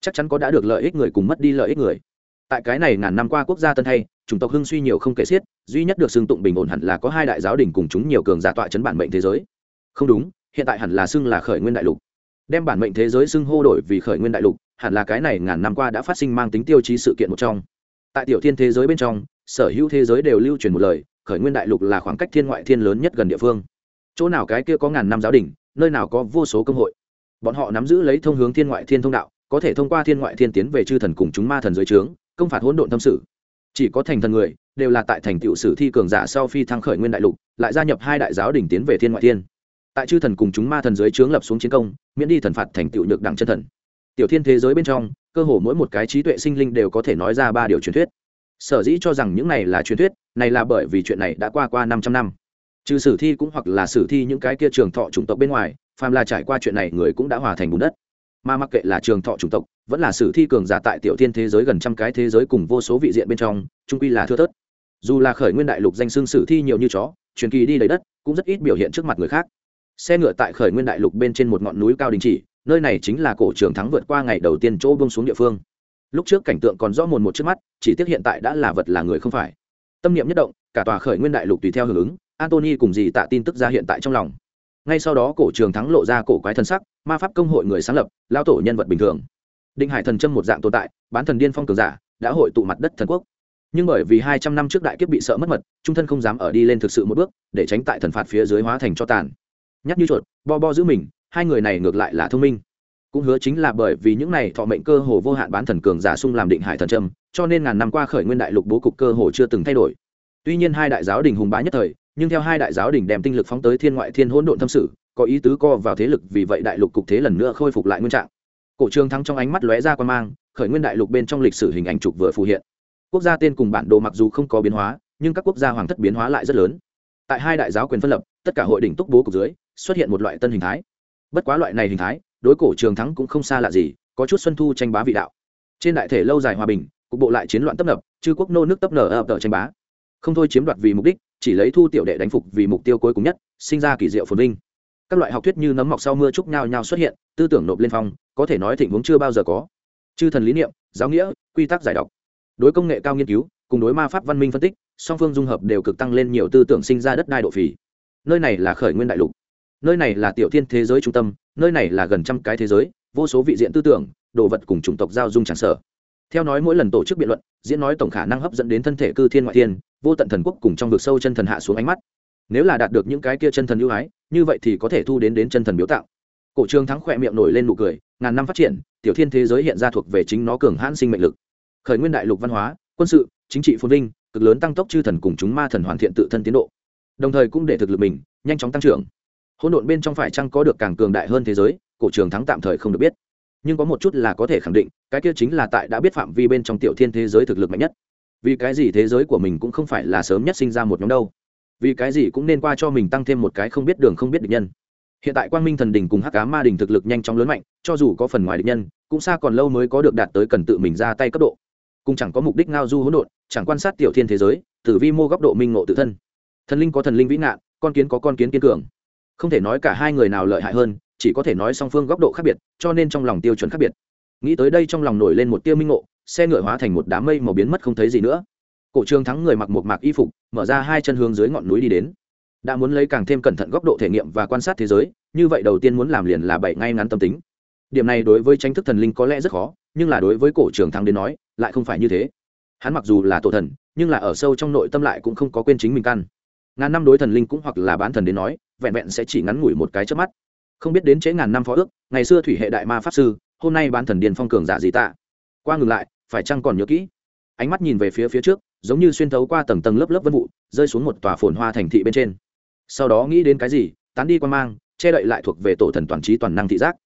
Chắc chắn có đã được lợi ích người cùng mất đi lợi ích người. Tại cái này ngàn năm qua quốc gia tân hay, chủng tộc hưng suy nhiều không kể xiết duy nhất được xưng tụng bình ổn hẳn là có hai đại giáo đình cùng chúng nhiều cường giả tọa chấn bản mệnh thế giới không đúng, hiện tại hẳn là xưng là khởi nguyên đại lục. Đem bản mệnh thế giới xưng hô đổi vì khởi nguyên đại lục, hẳn là cái này ngàn năm qua đã phát sinh mang tính tiêu chí sự kiện một trong. Tại tiểu thiên thế giới bên trong, sở hữu thế giới đều lưu truyền một lời, khởi nguyên đại lục là khoảng cách thiên ngoại thiên lớn nhất gần địa phương. Chỗ nào cái kia có ngàn năm giáo đình, nơi nào có vô số công hội. Bọn họ nắm giữ lấy thông hướng thiên ngoại thiên thông đạo, có thể thông qua thiên ngoại thiên tiến về chư thần cùng chúng ma thần dưới trướng, công phạt hỗn độn tâm sự. Chỉ có thành thần người, đều là tại thành tựu sử thi cường giả sau phi thăng khởi nguyên đại lục, lại gia nhập hai đại giáo đình tiến về thiên ngoại thiên tại chư thần cùng chúng ma thần dưới trướng lập xuống chiến công, miễn đi thần phạt thành tựu nhược đẳng chân thần. Tiểu thiên thế giới bên trong, cơ hồ mỗi một cái trí tuệ sinh linh đều có thể nói ra ba điều truyền thuyết. Sở dĩ cho rằng những này là truyền thuyết, này là bởi vì chuyện này đã qua qua 500 năm. Trừ sử thi cũng hoặc là sử thi những cái kia trường thọ chủng tộc bên ngoài, phàm là trải qua chuyện này người cũng đã hòa thành bùn đất. Mà mặc kệ là trường thọ chủng tộc, vẫn là sử thi cường giả tại tiểu thiên thế giới gần trăm cái thế giới cùng vô số vị diện bên trong trung quy là thưa thớt. Dù là khởi nguyên đại lục danh xưng sử thi nhiều như chó, truyền kỳ đi lấy đất, cũng rất ít biểu hiện trước mặt người khác xe ngựa tại khởi nguyên đại lục bên trên một ngọn núi cao đình chỉ, nơi này chính là cổ trường thắng vượt qua ngày đầu tiên chỗ bông xuống địa phương. Lúc trước cảnh tượng còn rõ mồn một trước mắt, chỉ tiếc hiện tại đã là vật là người không phải. Tâm niệm nhất động, cả tòa khởi nguyên đại lục tùy theo hưởng ứng antony cùng dì tạ tin tức ra hiện tại trong lòng. Ngay sau đó cổ trường thắng lộ ra cổ quái thân sắc, ma pháp công hội người sáng lập lao tổ nhân vật bình thường. Định hải thần châm một dạng tồn tại, bán thần điên phong cường giả, đã hội tụ mặt đất thần quốc. Nhưng bởi vì hai trăm năm trước đại kiếp bị sợ mất mật, trung thân không dám ở đi lên thực sự một bước, để tránh tại thần phạt phía dưới hóa thành cho tàn nhắc như chuột, bo bo giữ mình, hai người này ngược lại là thông minh. Cũng hứa chính là bởi vì những này thọ mệnh cơ hồ vô hạn bán thần cường giả sung làm định hải thần trâm, cho nên ngàn năm qua khởi nguyên đại lục bố cục cơ hồ chưa từng thay đổi. Tuy nhiên hai đại giáo đình hùng bá nhất thời, nhưng theo hai đại giáo đình đem tinh lực phóng tới thiên ngoại thiên hỗn độn thâm sử có ý tứ co vào thế lực vì vậy đại lục cục thế lần nữa khôi phục lại nguyên trạng. Cổ trường thắng trong ánh mắt lóe ra quan mang, khởi nguyên đại lục bên trong lịch sử hình ảnh trục vừa phù hiện. Quốc gia tên cùng bản đồ mặc dù không có biến hóa, nhưng các quốc gia hoàng thất biến hóa lại rất lớn. Tại hai đại giáo quyền phân lập, tất cả hội đỉnh túc bố cục dưới xuất hiện một loại tân hình thái. Bất quá loại này hình thái, đối cổ trường thắng cũng không xa lạ gì, có chút xuân thu tranh bá vị đạo. Trên đại thể lâu dài hòa bình, cục bộ lại chiến loạn tấp nập, chư quốc nô nước tấp nở ập tờ tranh bá. Không thôi chiếm đoạt vì mục đích, chỉ lấy thu tiểu đệ đánh phục vì mục tiêu cuối cùng nhất, sinh ra kỳ diệu phồn vinh. Các loại học thuyết như nấm mọc sau mưa trúc nhau nhau xuất hiện, tư tưởng nộp lên phong, có thể nói thịnh vốn chưa bao giờ có. Chư thần lý niệm, giáo nghĩa, quy tắc giải độc. Đối công nghệ cao nghiên cứu, cùng đối ma pháp văn minh phân tích, song phương dung hợp đều cực tăng lên nhiều tư tưởng sinh ra đất đai độ phì. Nơi này là khởi nguyên đại lục nơi này là tiểu thiên thế giới trung tâm, nơi này là gần trăm cái thế giới, vô số vị diện tư tưởng, đồ vật cùng chủng tộc giao dung tràn sở. Theo nói mỗi lần tổ chức biện luận, diễn nói tổng khả năng hấp dẫn đến thân thể cư thiên ngoại thiên, vô tận thần quốc cùng trong vực sâu chân thần hạ xuống ánh mắt. Nếu là đạt được những cái kia chân thần ưu ái, như vậy thì có thể thu đến đến chân thần biểu tạo. Cổ trương thắng khỏe miệng nổi lên nụ cười, ngàn năm phát triển, tiểu thiên thế giới hiện ra thuộc về chính nó cường hãn sinh mệnh lực. Khởi nguyên đại lục văn hóa, quân sự, chính trị phồn vinh, cực lớn tăng tốc chư thần cùng chúng ma thần hoàn thiện tự thân tiến độ. Đồng thời cũng để thực lực mình nhanh chóng tăng trưởng hỗn độn bên trong phải chăng có được càng cường đại hơn thế giới, cổ trường thắng tạm thời không được biết. Nhưng có một chút là có thể khẳng định, cái kia chính là tại đã biết phạm vi bên trong tiểu thiên thế giới thực lực mạnh nhất. Vì cái gì thế giới của mình cũng không phải là sớm nhất sinh ra một nhóm đâu? Vì cái gì cũng nên qua cho mình tăng thêm một cái không biết đường không biết địch nhân. Hiện tại quang minh thần đình cùng hắc cá ma đình thực lực nhanh chóng lớn mạnh, cho dù có phần ngoài địch nhân, cũng xa còn lâu mới có được đạt tới cần tự mình ra tay cấp độ. Cũng chẳng có mục đích ngao du hỗn độn, chẳng quan sát tiểu thiên thế giới từ vi mô góc độ minh ngộ tự thân. Thần linh có thần linh vĩ ngạn, con kiến có con kiến kiên cường không thể nói cả hai người nào lợi hại hơn, chỉ có thể nói song phương góc độ khác biệt, cho nên trong lòng tiêu chuẩn khác biệt. Nghĩ tới đây trong lòng nổi lên một tiêu minh ngộ, xe ngựa hóa thành một đám mây màu biến mất không thấy gì nữa. Cổ trường thắng người mặc một mạc y phục, mở ra hai chân hướng dưới ngọn núi đi đến. Đã muốn lấy càng thêm cẩn thận góc độ thể nghiệm và quan sát thế giới, như vậy đầu tiên muốn làm liền là bảy ngay ngắn tâm tính. Điểm này đối với tranh thức thần linh có lẽ rất khó, nhưng là đối với cổ trường thắng đến nói, lại không phải như thế. Hắn mặc dù là tổ thần, nhưng là ở sâu trong nội tâm lại cũng không có quên chính mình căn ngàn năm đối thần linh cũng hoặc là bán thần đến nói, vẹn vẹn sẽ chỉ ngắn ngủi một cái trước mắt. Không biết đến chế ngàn năm phó ước, ngày xưa thủy hệ đại ma pháp sư, hôm nay bán thần điền phong cường giả gì tạ? Qua ngừng lại, phải chăng còn nhớ kỹ? Ánh mắt nhìn về phía phía trước, giống như xuyên thấu qua tầng tầng lớp lớp vân vụ, rơi xuống một tòa phồn hoa thành thị bên trên. Sau đó nghĩ đến cái gì, tán đi quan mang, che đậy lại thuộc về tổ thần toàn trí toàn năng thị giác.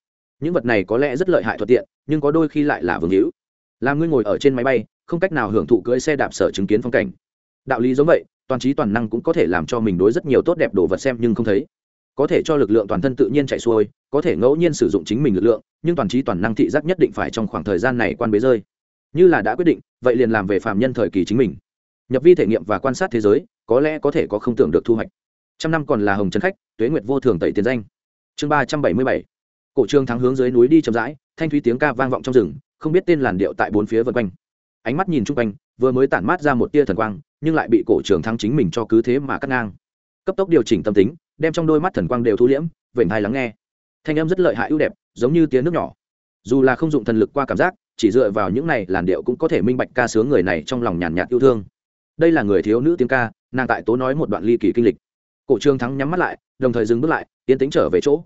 Những vật này có lẽ rất lợi hại thuận tiện, nhưng có đôi khi lại là vương hữu. Làm ngươi ngồi ở trên máy bay, không cách nào hưởng thụ cưỡi xe đạp sở chứng kiến phong cảnh. Đạo lý giống vậy toàn trí toàn năng cũng có thể làm cho mình đối rất nhiều tốt đẹp đồ vật xem nhưng không thấy. Có thể cho lực lượng toàn thân tự nhiên chạy xuôi, có thể ngẫu nhiên sử dụng chính mình lực lượng, nhưng toàn trí toàn năng thị giác nhất định phải trong khoảng thời gian này quan bế rơi. Như là đã quyết định, vậy liền làm về phạm nhân thời kỳ chính mình. Nhập vi thể nghiệm và quan sát thế giới, có lẽ có thể có không tưởng được thu hoạch. Trăm năm còn là hồng trấn khách, tuế nguyệt vô thường tẩy tiền danh. Chương ba trăm bảy mươi bảy. Cổ trương thắng hướng dưới núi đi chậm rãi, thanh thúy tiếng ca vang vọng trong rừng, không biết tên làn điệu tại bốn phía vân quanh ánh mắt nhìn chung quanh, vừa mới tản mát ra một tia thần quang, nhưng lại bị cổ trường thắng chính mình cho cứ thế mà cắt ngang. Cấp tốc điều chỉnh tâm tính, đem trong đôi mắt thần quang đều thu liễm vểnh hai lắng nghe. Thanh âm rất lợi hại ưu đẹp, giống như tiếng nước nhỏ. Dù là không dụng thần lực qua cảm giác, chỉ dựa vào những này làn điệu cũng có thể minh bạch ca sướng người này trong lòng nhàn nhạt yêu thương. Đây là người thiếu nữ tiếng ca, nàng tại tố nói một đoạn ly kỳ kinh lịch. Cổ trương thắng nhắm mắt lại, đồng thời dừng bước lại tiến tính trở về chỗ.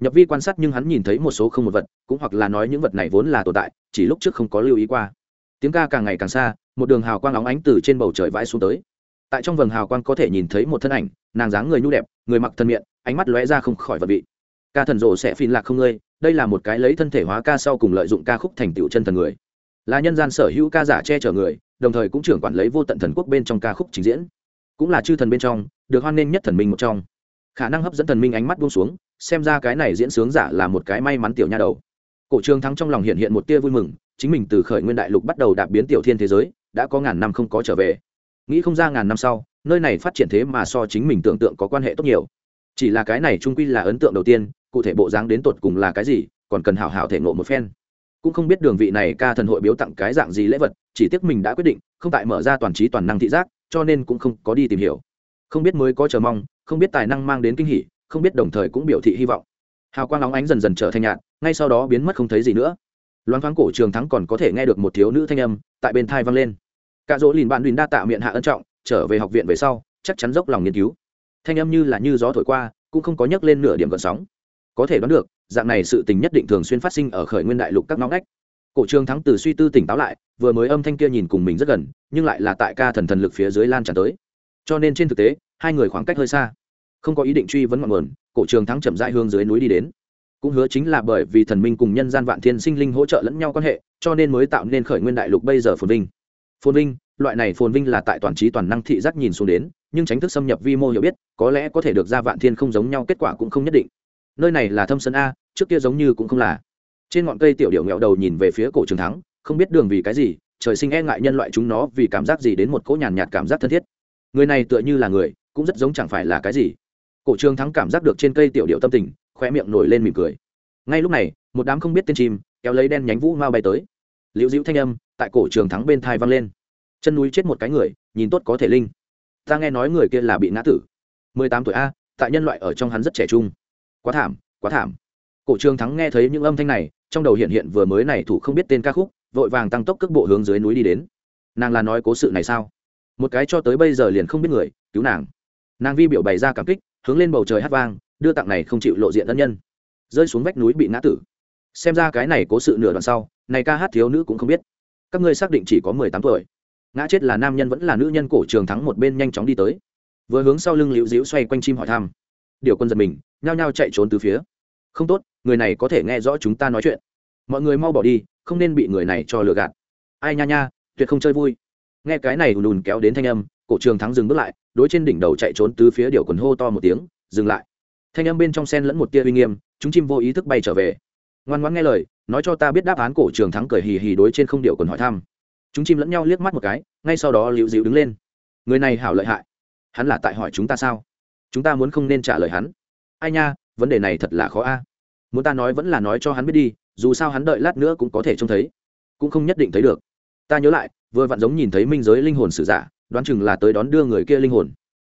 Nhập vi quan sát nhưng hắn nhìn thấy một số không một vật, cũng hoặc là nói những vật này vốn là tồn tại, chỉ lúc trước không có lưu ý qua tiếng ca càng ngày càng xa, một đường hào quang óng ánh từ trên bầu trời vãi xuống tới. Tại trong vầng hào quang có thể nhìn thấy một thân ảnh, nàng dáng người nhu đẹp, người mặc thân miệng ánh mắt lóe ra không khỏi vật vị. Ca thần rộ sẽ phin lạc không ngơi đây là một cái lấy thân thể hóa ca sau cùng lợi dụng ca khúc thành tựu chân thần người. Là nhân gian sở hữu ca giả che chở người, đồng thời cũng trưởng quản lấy vô tận thần quốc bên trong ca khúc trình diễn. Cũng là chư thần bên trong, được hoan nghênh nhất thần minh một trong. Khả năng hấp dẫn thần minh ánh mắt buông xuống, xem ra cái này diễn sướng giả là một cái may mắn tiểu nha đầu. Cổ trường thắng trong lòng hiện hiện một tia vui mừng chính mình từ khởi nguyên đại lục bắt đầu đạp biến tiểu thiên thế giới, đã có ngàn năm không có trở về. Nghĩ không ra ngàn năm sau, nơi này phát triển thế mà so chính mình tưởng tượng có quan hệ tốt nhiều. Chỉ là cái này trung quy là ấn tượng đầu tiên, cụ thể bộ dáng đến tột cùng là cái gì, còn cần hảo hảo thể ngộ một phen. Cũng không biết đường vị này ca thần hội biếu tặng cái dạng gì lễ vật, chỉ tiếc mình đã quyết định, không tại mở ra toàn trí toàn năng thị giác, cho nên cũng không có đi tìm hiểu. Không biết mới có chờ mong, không biết tài năng mang đến kinh hỉ, không biết đồng thời cũng biểu thị hy vọng. Hào quang óng ánh dần dần trở thành nhạt, ngay sau đó biến mất không thấy gì nữa loáng thoáng cổ trường thắng còn có thể nghe được một thiếu nữ thanh âm tại bên thai vang lên. Cả dỗ lìn bạn đùn đa tạ miệng hạ ân trọng, trở về học viện về sau, chắc chắn dốc lòng nghiên cứu. Thanh âm như là như gió thổi qua, cũng không có nhắc lên nửa điểm gợn sóng. Có thể đoán được, dạng này sự tình nhất định thường xuyên phát sinh ở khởi nguyên đại lục các ngõ ngách. Cổ trường thắng từ suy tư tỉnh táo lại, vừa mới âm thanh kia nhìn cùng mình rất gần, nhưng lại là tại ca thần thần lực phía dưới lan tràn tới. Cho nên trên thực tế, hai người khoảng cách hơi xa. Không có ý định truy vấn ngọn nguồn, cổ trường thắng chậm rãi hướng dưới núi đi đến cũng hứa chính là bởi vì thần minh cùng nhân gian vạn thiên sinh linh hỗ trợ lẫn nhau quan hệ, cho nên mới tạo nên khởi nguyên đại lục bây giờ phồn vinh. Phồn vinh, loại này phồn vinh là tại toàn trí toàn năng thị giác nhìn xuống đến, nhưng tránh thức xâm nhập vi mô hiểu biết, có lẽ có thể được ra vạn thiên không giống nhau kết quả cũng không nhất định. Nơi này là thâm sơn a, trước kia giống như cũng không là. Trên ngọn cây tiểu điệu nghẹo đầu nhìn về phía cổ trường thắng, không biết đường vì cái gì, trời sinh e ngại nhân loại chúng nó vì cảm giác gì đến một cỗ nhàn nhạt cảm giác thân thiết. Người này tựa như là người, cũng rất giống chẳng phải là cái gì. Cổ trường thắng cảm giác được trên cây tiểu điệu tâm tình khoe miệng nổi lên mỉm cười. Ngay lúc này, một đám không biết tên chim kéo lấy đen nhánh vũ mau bay tới. Liễu dĩu thanh âm tại cổ trường thắng bên thai vang lên. Chân núi chết một cái người, nhìn tốt có thể linh. Ta nghe nói người kia là bị ngã tử. Mười tám tuổi a, tại nhân loại ở trong hắn rất trẻ trung. Quá thảm quá thảm. Cổ trường thắng nghe thấy những âm thanh này, trong đầu hiện hiện vừa mới này thủ không biết tên ca khúc, vội vàng tăng tốc cước bộ hướng dưới núi đi đến. Nàng là nói cố sự này sao? Một cái cho tới bây giờ liền không biết người, cứu nàng. Nàng vi biểu bày ra cảm kích, hướng lên bầu trời hát vang đưa tặng này không chịu lộ diện ân nhân. Rơi xuống vách núi bị ngã tử. Xem ra cái này cố sự nửa đoạn sau, này ca hát thiếu nữ cũng không biết. Các ngươi xác định chỉ có mười tám tuổi. Ngã chết là nam nhân vẫn là nữ nhân cổ trường thắng một bên nhanh chóng đi tới. Vừa hướng sau lưng liễu diễu xoay quanh chim hỏi thăm. Điều quân giật mình, nhao nhao chạy trốn từ phía. Không tốt, người này có thể nghe rõ chúng ta nói chuyện. Mọi người mau bỏ đi, không nên bị người này cho lừa gạt. Ai nha nha, tuyệt không chơi vui. Nghe cái này lùn kéo đến thanh âm, cổ trường thắng dừng bước lại, đối trên đỉnh đầu chạy trốn từ phía điều quần hô to một tiếng, dừng lại thanh âm bên trong sen lẫn một tia uy nghiêm, chúng chim vô ý thức bay trở về. Ngoan ngoãn nghe lời, nói cho ta biết đáp án, cổ trường thắng cười hì hì đối trên không điệu còn hỏi thăm. Chúng chim lẫn nhau liếc mắt một cái, ngay sau đó liễu dịu đứng lên. Người này hảo lợi hại. Hắn là tại hỏi chúng ta sao? Chúng ta muốn không nên trả lời hắn. Ai nha, vấn đề này thật là khó a. Muốn ta nói vẫn là nói cho hắn biết đi, dù sao hắn đợi lát nữa cũng có thể trông thấy. Cũng không nhất định thấy được. Ta nhớ lại, vừa vặn giống nhìn thấy minh giới linh hồn sử giả, đoán chừng là tới đón đưa người kia linh hồn.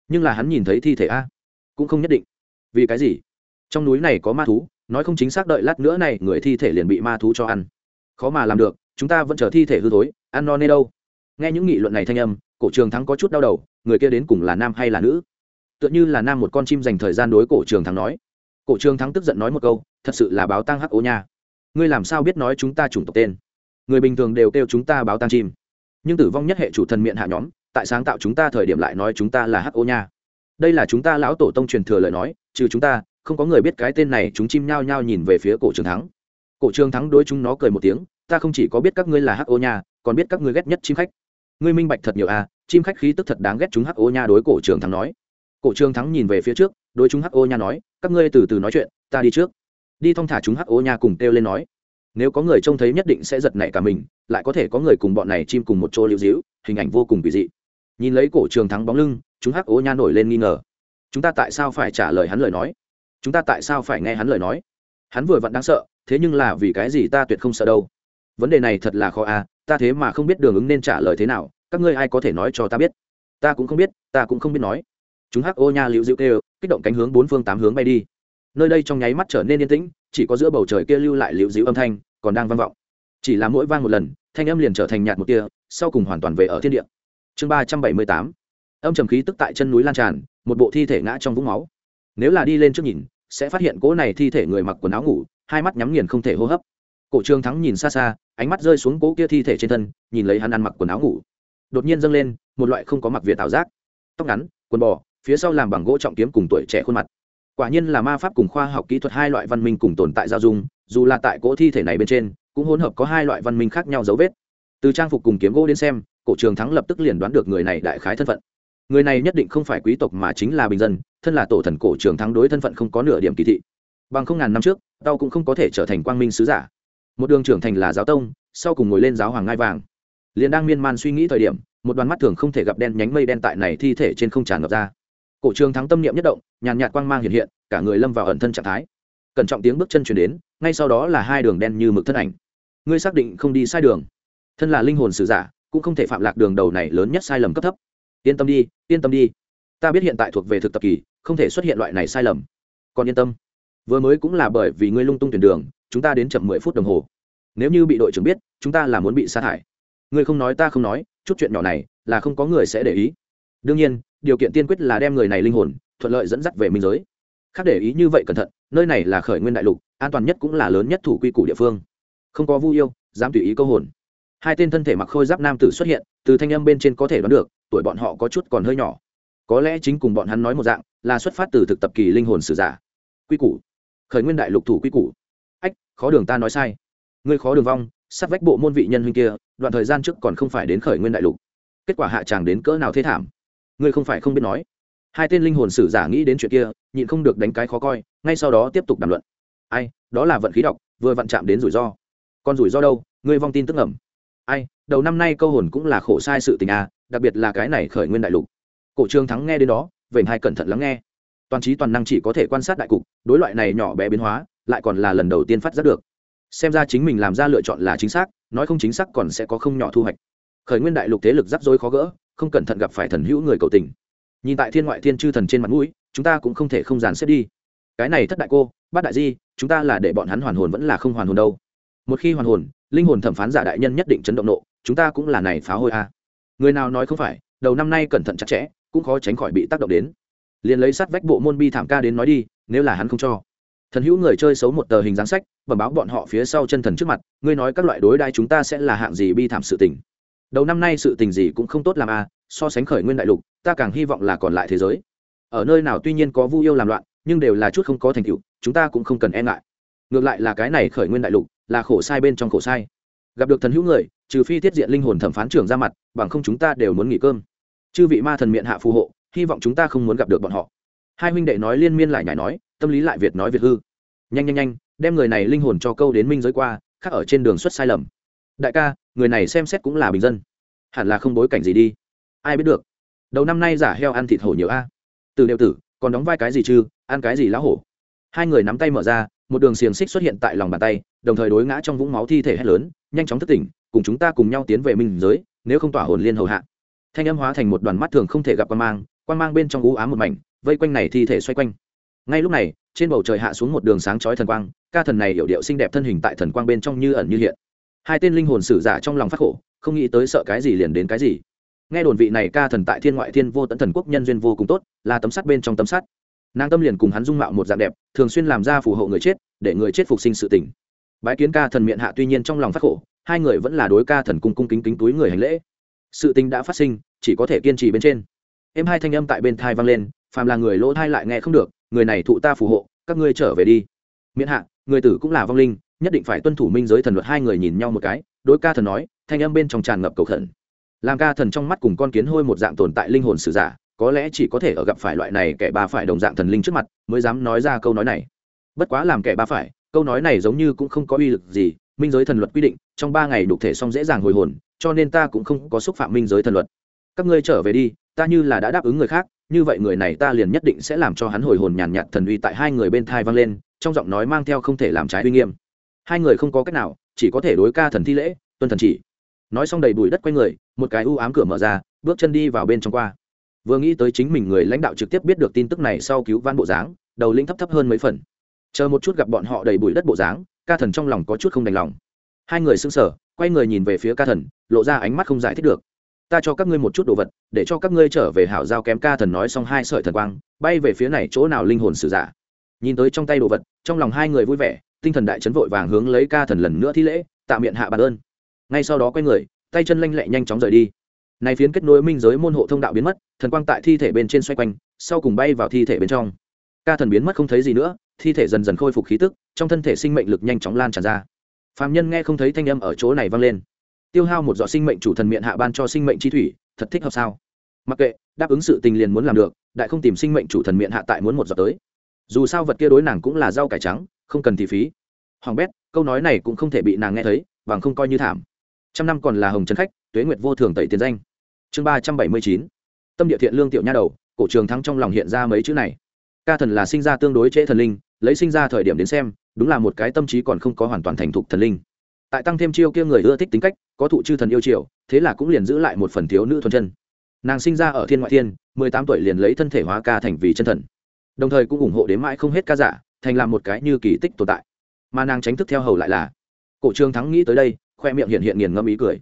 Nhưng là hắn nhìn thấy thi thể a. Cũng không nhất định vì cái gì? Trong núi này có ma thú, nói không chính xác đợi lát nữa này, người thi thể liền bị ma thú cho ăn. Khó mà làm được, chúng ta vẫn chờ thi thể hư thối, ăn no nê đâu. Nghe những nghị luận này thanh âm, cổ trường thắng có chút đau đầu, người kia đến cùng là nam hay là nữ? Tựa như là nam một con chim dành thời gian đối cổ trường thắng nói. Cổ trường thắng tức giận nói một câu, thật sự là báo tăng hắc ô nha. Ngươi làm sao biết nói chúng ta chủng tộc tên? Người bình thường đều kêu chúng ta báo tăng chim. Nhưng tử vong nhất hệ chủ thần miệng hạ nhóm, tại sáng tạo chúng ta thời điểm lại nói chúng ta là hắc ô nha đây là chúng ta lão tổ tông truyền thừa lời nói, trừ chúng ta, không có người biết cái tên này, chúng chim nhao nhao nhìn về phía cổ trường thắng. Cổ trường thắng đối chúng nó cười một tiếng, ta không chỉ có biết các ngươi là hắc ô nha, còn biết các ngươi ghét nhất chim khách. Ngươi minh bạch thật nhiều à chim khách khí tức thật đáng ghét chúng hắc ô nha đối cổ trường thắng nói. Cổ trường thắng nhìn về phía trước, đối chúng hắc ô nha nói, các ngươi từ từ nói chuyện, ta đi trước. Đi thong thả chúng hắc ô nha cùng kêu lên nói. Nếu có người trông thấy nhất định sẽ giật nảy cả mình, lại có thể có người cùng bọn này chim cùng một chỗ lưu dĩu hình ảnh vô cùng kỳ dị. Nhìn lấy cổ trường thắng bóng lưng chúng hắc ô nha nổi lên nghi ngờ. Chúng ta tại sao phải trả lời hắn lời nói? Chúng ta tại sao phải nghe hắn lời nói? Hắn vừa vặn đáng sợ, thế nhưng là vì cái gì ta tuyệt không sợ đâu? Vấn đề này thật là khó à ta thế mà không biết đường ứng nên trả lời thế nào, các ngươi ai có thể nói cho ta biết? Ta cũng không biết, ta cũng không biết nói. Chúng hắc ô nha liễu dịu kêu, kích động cánh hướng bốn phương tám hướng bay đi. Nơi đây trong nháy mắt trở nên yên tĩnh, chỉ có giữa bầu trời kia lưu lại liễu dịu âm thanh, còn đang vang vọng. Chỉ là mỗi vang một lần, thanh âm liền trở thành nhạt một kia sau cùng hoàn toàn về ở thiên địa. Chương ba trăm bảy mươi tám âm trầm khí tức tại chân núi lan tràn, một bộ thi thể ngã trong vũng máu. Nếu là đi lên trước nhìn, sẽ phát hiện cỗ này thi thể người mặc quần áo ngủ, hai mắt nhắm nghiền không thể hô hấp. Cổ trường thắng nhìn xa xa, ánh mắt rơi xuống cỗ kia thi thể trên thân, nhìn lấy hắn ăn mặc quần áo ngủ. Đột nhiên dâng lên, một loại không có mặc việt tạo giác. Tóc ngắn, quần bò, phía sau làm bằng gỗ trọng kiếm cùng tuổi trẻ khuôn mặt. Quả nhiên là ma pháp cùng khoa học kỹ thuật hai loại văn minh cùng tồn tại giao dung, dù là tại cỗ thi thể này bên trên, cũng hỗn hợp có hai loại văn minh khác nhau dấu vết. Từ trang phục cùng kiếm gỗ đến xem, cổ trường thắng lập tức liền đoán được người này đại khái thân phận người này nhất định không phải quý tộc mà chính là bình dân, thân là tổ thần cổ trường thắng đối thân phận không có nửa điểm kỳ thị. Bằng không ngàn năm trước, tao cũng không có thể trở thành quang minh sứ giả. Một đường trưởng thành là giáo tông, sau cùng ngồi lên giáo hoàng ngai vàng. Liền đang miên man suy nghĩ thời điểm, một đoàn mắt thường không thể gặp đen nhánh mây đen tại này thi thể trên không tràn ngập ra. Cổ trường thắng tâm niệm nhất động, nhàn nhạt quang mang hiện hiện, cả người lâm vào ẩn thân trạng thái. Cẩn trọng tiếng bước chân chuyển đến, ngay sau đó là hai đường đen như mực thân ảnh. Ngươi xác định không đi sai đường. Thân là linh hồn sử giả, cũng không thể phạm lạc đường đầu này lớn nhất sai lầm cấp thấp yên tâm đi, yên tâm đi. Ta biết hiện tại thuộc về thực tập kỳ, không thể xuất hiện loại này sai lầm. Còn yên tâm. Vừa mới cũng là bởi vì ngươi lung tung tuyển đường, chúng ta đến chậm mười phút đồng hồ. Nếu như bị đội trưởng biết, chúng ta là muốn bị sa thải. Ngươi không nói ta không nói, chút chuyện nhỏ này là không có người sẽ để ý. Đương nhiên, điều kiện tiên quyết là đem người này linh hồn, thuận lợi dẫn dắt về minh giới. Khác để ý như vậy cẩn thận, nơi này là khởi nguyên đại lục, an toàn nhất cũng là lớn nhất thủ quy củ địa phương. Không có vu yêu, dám tùy ý câu hồn. Hai tên thân thể mặc khôi giáp nam tử xuất hiện, từ thanh âm bên trên có thể đoán được tuổi bọn họ có chút còn hơi nhỏ. Có lẽ chính cùng bọn hắn nói một dạng, là xuất phát từ thực tập kỳ linh hồn sử giả. Quy củ. Khởi nguyên đại lục thủ quy củ. Ách, khó đường ta nói sai. Ngươi khó đường vong sát vách bộ môn vị nhân huynh kia, đoạn thời gian trước còn không phải đến khởi nguyên đại lục. Kết quả hạ tràng đến cỡ nào thế thảm? Ngươi không phải không biết nói. Hai tên linh hồn sử giả nghĩ đến chuyện kia, nhịn không được đánh cái khó coi, ngay sau đó tiếp tục đàm luận. Ai, đó là vận khí độc, vừa vặn chạm đến rủi ro. Còn rủi ro đâu? Ngươi vong tin tức ẩm ai, đầu năm nay câu hồn cũng là khổ sai sự tình à đặc biệt là cái này khởi nguyên đại lục. Cổ trương thắng nghe đến đó vậy hai cẩn thận lắng nghe. Toàn trí toàn năng chỉ có thể quan sát đại cục, đối loại này nhỏ bé biến hóa, lại còn là lần đầu tiên phát giác được. Xem ra chính mình làm ra lựa chọn là chính xác, nói không chính xác còn sẽ có không nhỏ thu hoạch. Khởi nguyên đại lục thế lực rắc rối khó gỡ, không cẩn thận gặp phải thần hữu người cầu tình. Nhìn tại thiên ngoại thiên chư thần trên mặt mũi, chúng ta cũng không thể không dàn xếp đi. Cái này thất đại cô, bát đại di, chúng ta là để bọn hắn hoàn hồn vẫn là không hoàn hồn đâu. Một khi hoàn hồn, linh hồn thẩm phán giả đại nhân nhất định chấn động nộ, chúng ta cũng là này phá hôi a. à người nào nói không phải, đầu năm nay cẩn thận chặt chẽ, cũng khó tránh khỏi bị tác động đến. Liền lấy sát vách bộ môn bi thảm ca đến nói đi, nếu là hắn không cho. Thần hữu người chơi xấu một tờ hình dáng sách, bẩm báo bọn họ phía sau chân thần trước mặt, ngươi nói các loại đối đai chúng ta sẽ là hạng gì bi thảm sự tình. Đầu năm nay sự tình gì cũng không tốt làm a so sánh khởi nguyên đại lục, ta càng hy vọng là còn lại thế giới. Ở nơi nào tuy nhiên có vu yêu làm loạn, nhưng đều là chút không có thành tựu, chúng ta cũng không cần e ngại. Ngược lại là cái này khởi nguyên đại lục, là khổ sai bên trong khổ sai. Gặp được thần hữu người trừ phi tiết diện linh hồn thẩm phán trưởng ra mặt, bằng không chúng ta đều muốn nghỉ cơm. Chư vị ma thần miệng hạ phù hộ, hy vọng chúng ta không muốn gặp được bọn họ. Hai huynh đệ nói liên miên lại nhảy nói, tâm lý lại việt nói việt hư. Nhanh nhanh nhanh, đem người này linh hồn cho câu đến minh giới qua, khác ở trên đường xuất sai lầm. Đại ca, người này xem xét cũng là bình dân. Hẳn là không bối cảnh gì đi. Ai biết được. Đầu năm nay giả heo ăn thịt hổ nhiều a. Từ đều tử, còn đóng vai cái gì chứ, ăn cái gì lá hổ? Hai người nắm tay mở ra, một đường xiềng xích xuất hiện tại lòng bàn tay, đồng thời đối ngã trong vũng máu thi thể hét lớn, nhanh chóng thức tỉnh cùng chúng ta cùng nhau tiến về minh giới, nếu không tỏa hồn liên hầu hạ. Thanh âm hóa thành một đoàn mắt thường không thể gặp quan mang quan mang bên trong u ám một mảnh, vây quanh này thi thể xoay quanh. Ngay lúc này, trên bầu trời hạ xuống một đường sáng chói thần quang, ca thần này hiểu điệu xinh đẹp thân hình tại thần quang bên trong như ẩn như hiện. Hai tên linh hồn sử giả trong lòng phát khổ, không nghĩ tới sợ cái gì liền đến cái gì. Nghe đồn vị này ca thần tại thiên ngoại thiên vô tận thần quốc nhân duyên vô cùng tốt, là tấm sắt bên trong tấm sắt. Nàng tâm liền cùng hắn dung mạo một dạng đẹp, thường xuyên làm ra phù hộ người chết, để người chết phục sinh sự tỉnh bái kiến ca thần miệng hạ tuy nhiên trong lòng phát khổ hai người vẫn là đối ca thần cung cung kính kính túi người hành lễ. Sự tình đã phát sinh, chỉ có thể kiên trì bên trên. Em hai thanh âm tại bên thai vang lên, phàm là người lỗ thai lại nghe không được, người này thụ ta phù hộ, các ngươi trở về đi. Miễn hạ, người tử cũng là vong linh, nhất định phải tuân thủ minh giới thần luật hai người nhìn nhau một cái, đối ca thần nói, thanh âm bên trong tràn ngập cầu khẩn. Làm ca thần trong mắt cùng con kiến hôi một dạng tồn tại linh hồn sử giả, có lẽ chỉ có thể ở gặp phải loại này kẻ ba phải đồng dạng thần linh trước mặt, mới dám nói ra câu nói này. Bất quá làm kẻ ba phải, câu nói này giống như cũng không có uy lực gì minh giới thần luật quy định, trong ba ngày đục thể xong dễ dàng hồi hồn, cho nên ta cũng không có xúc phạm minh giới thần luật. Các ngươi trở về đi, ta như là đã đáp ứng người khác, như vậy người này ta liền nhất định sẽ làm cho hắn hồi hồn nhàn nhạt thần uy tại hai người bên thai vang lên, trong giọng nói mang theo không thể làm trái uy nghiêm. Hai người không có cách nào, chỉ có thể đối ca thần thi lễ, tuân thần chỉ. Nói xong đầy bụi đất quanh người, một cái u ám cửa mở ra, bước chân đi vào bên trong qua. Vừa nghĩ tới chính mình người lãnh đạo trực tiếp biết được tin tức này sau cứu văn bộ dáng, đầu linh thấp thấp hơn mấy phần. Chờ một chút gặp bọn họ đầy bụi đất bộ dáng ca thần trong lòng có chút không đành lòng. Hai người xưng sở quay người nhìn về phía ca thần, lộ ra ánh mắt không giải thích được. Ta cho các ngươi một chút đồ vật, để cho các ngươi trở về hảo giao kém ca thần nói xong hai sợi thần quang, bay về phía này chỗ nào linh hồn sử giả. Nhìn tới trong tay đồ vật, trong lòng hai người vui vẻ, tinh thần đại chấn vội vàng hướng lấy ca thần lần nữa thi lễ, tạ miệng hạ bàn ơn. Ngay sau đó quay người, tay chân lanh lẹ nhanh chóng rời đi. Này phiến kết nối minh giới môn hộ thông đạo biến mất, thần quang tại thi thể bên trên xoay quanh, sau cùng bay vào thi thể bên trong. Ca thần biến mất không thấy gì nữa, thi thể dần dần khôi phục khí tức trong thân thể sinh mệnh lực nhanh chóng lan tràn ra. Phạm nhân nghe không thấy thanh âm ở chỗ này vang lên. Tiêu hao một giọt sinh mệnh chủ thần miệng hạ ban cho sinh mệnh chi thủy, thật thích hợp sao? Mặc kệ, đáp ứng sự tình liền muốn làm được, đại không tìm sinh mệnh chủ thần miệng hạ tại muốn một giọt tới. Dù sao vật kia đối nàng cũng là rau cải trắng, không cần thì phí. Hoàng bét, câu nói này cũng không thể bị nàng nghe thấy, bằng không coi như thảm. Trăm năm còn là hồng trấn khách, tuế nguyệt vô thường tẩy tiền danh. Chương ba trăm bảy mươi chín. Tâm địa thiện lương tiểu nha đầu, cổ trường thắng trong lòng hiện ra mấy chữ này. Ca thần là sinh ra tương đối trễ thần linh lấy sinh ra thời điểm đến xem, đúng là một cái tâm trí còn không có hoàn toàn thành thục thần linh. Tại tăng thêm chiêu kia người ưa thích tính cách, có thụ chư thần yêu triều, thế là cũng liền giữ lại một phần thiếu nữ thuần chân. Nàng sinh ra ở thiên ngoại thiên, mười tám tuổi liền lấy thân thể hóa ca thành vì chân thần. Đồng thời cũng ủng hộ đến mãi không hết ca giả, thành làm một cái như kỳ tích tồn tại. Mà nàng tránh thức theo hầu lại là, cổ trường thắng nghĩ tới đây, khoe miệng hiện hiện nghiền ngâm ý cười.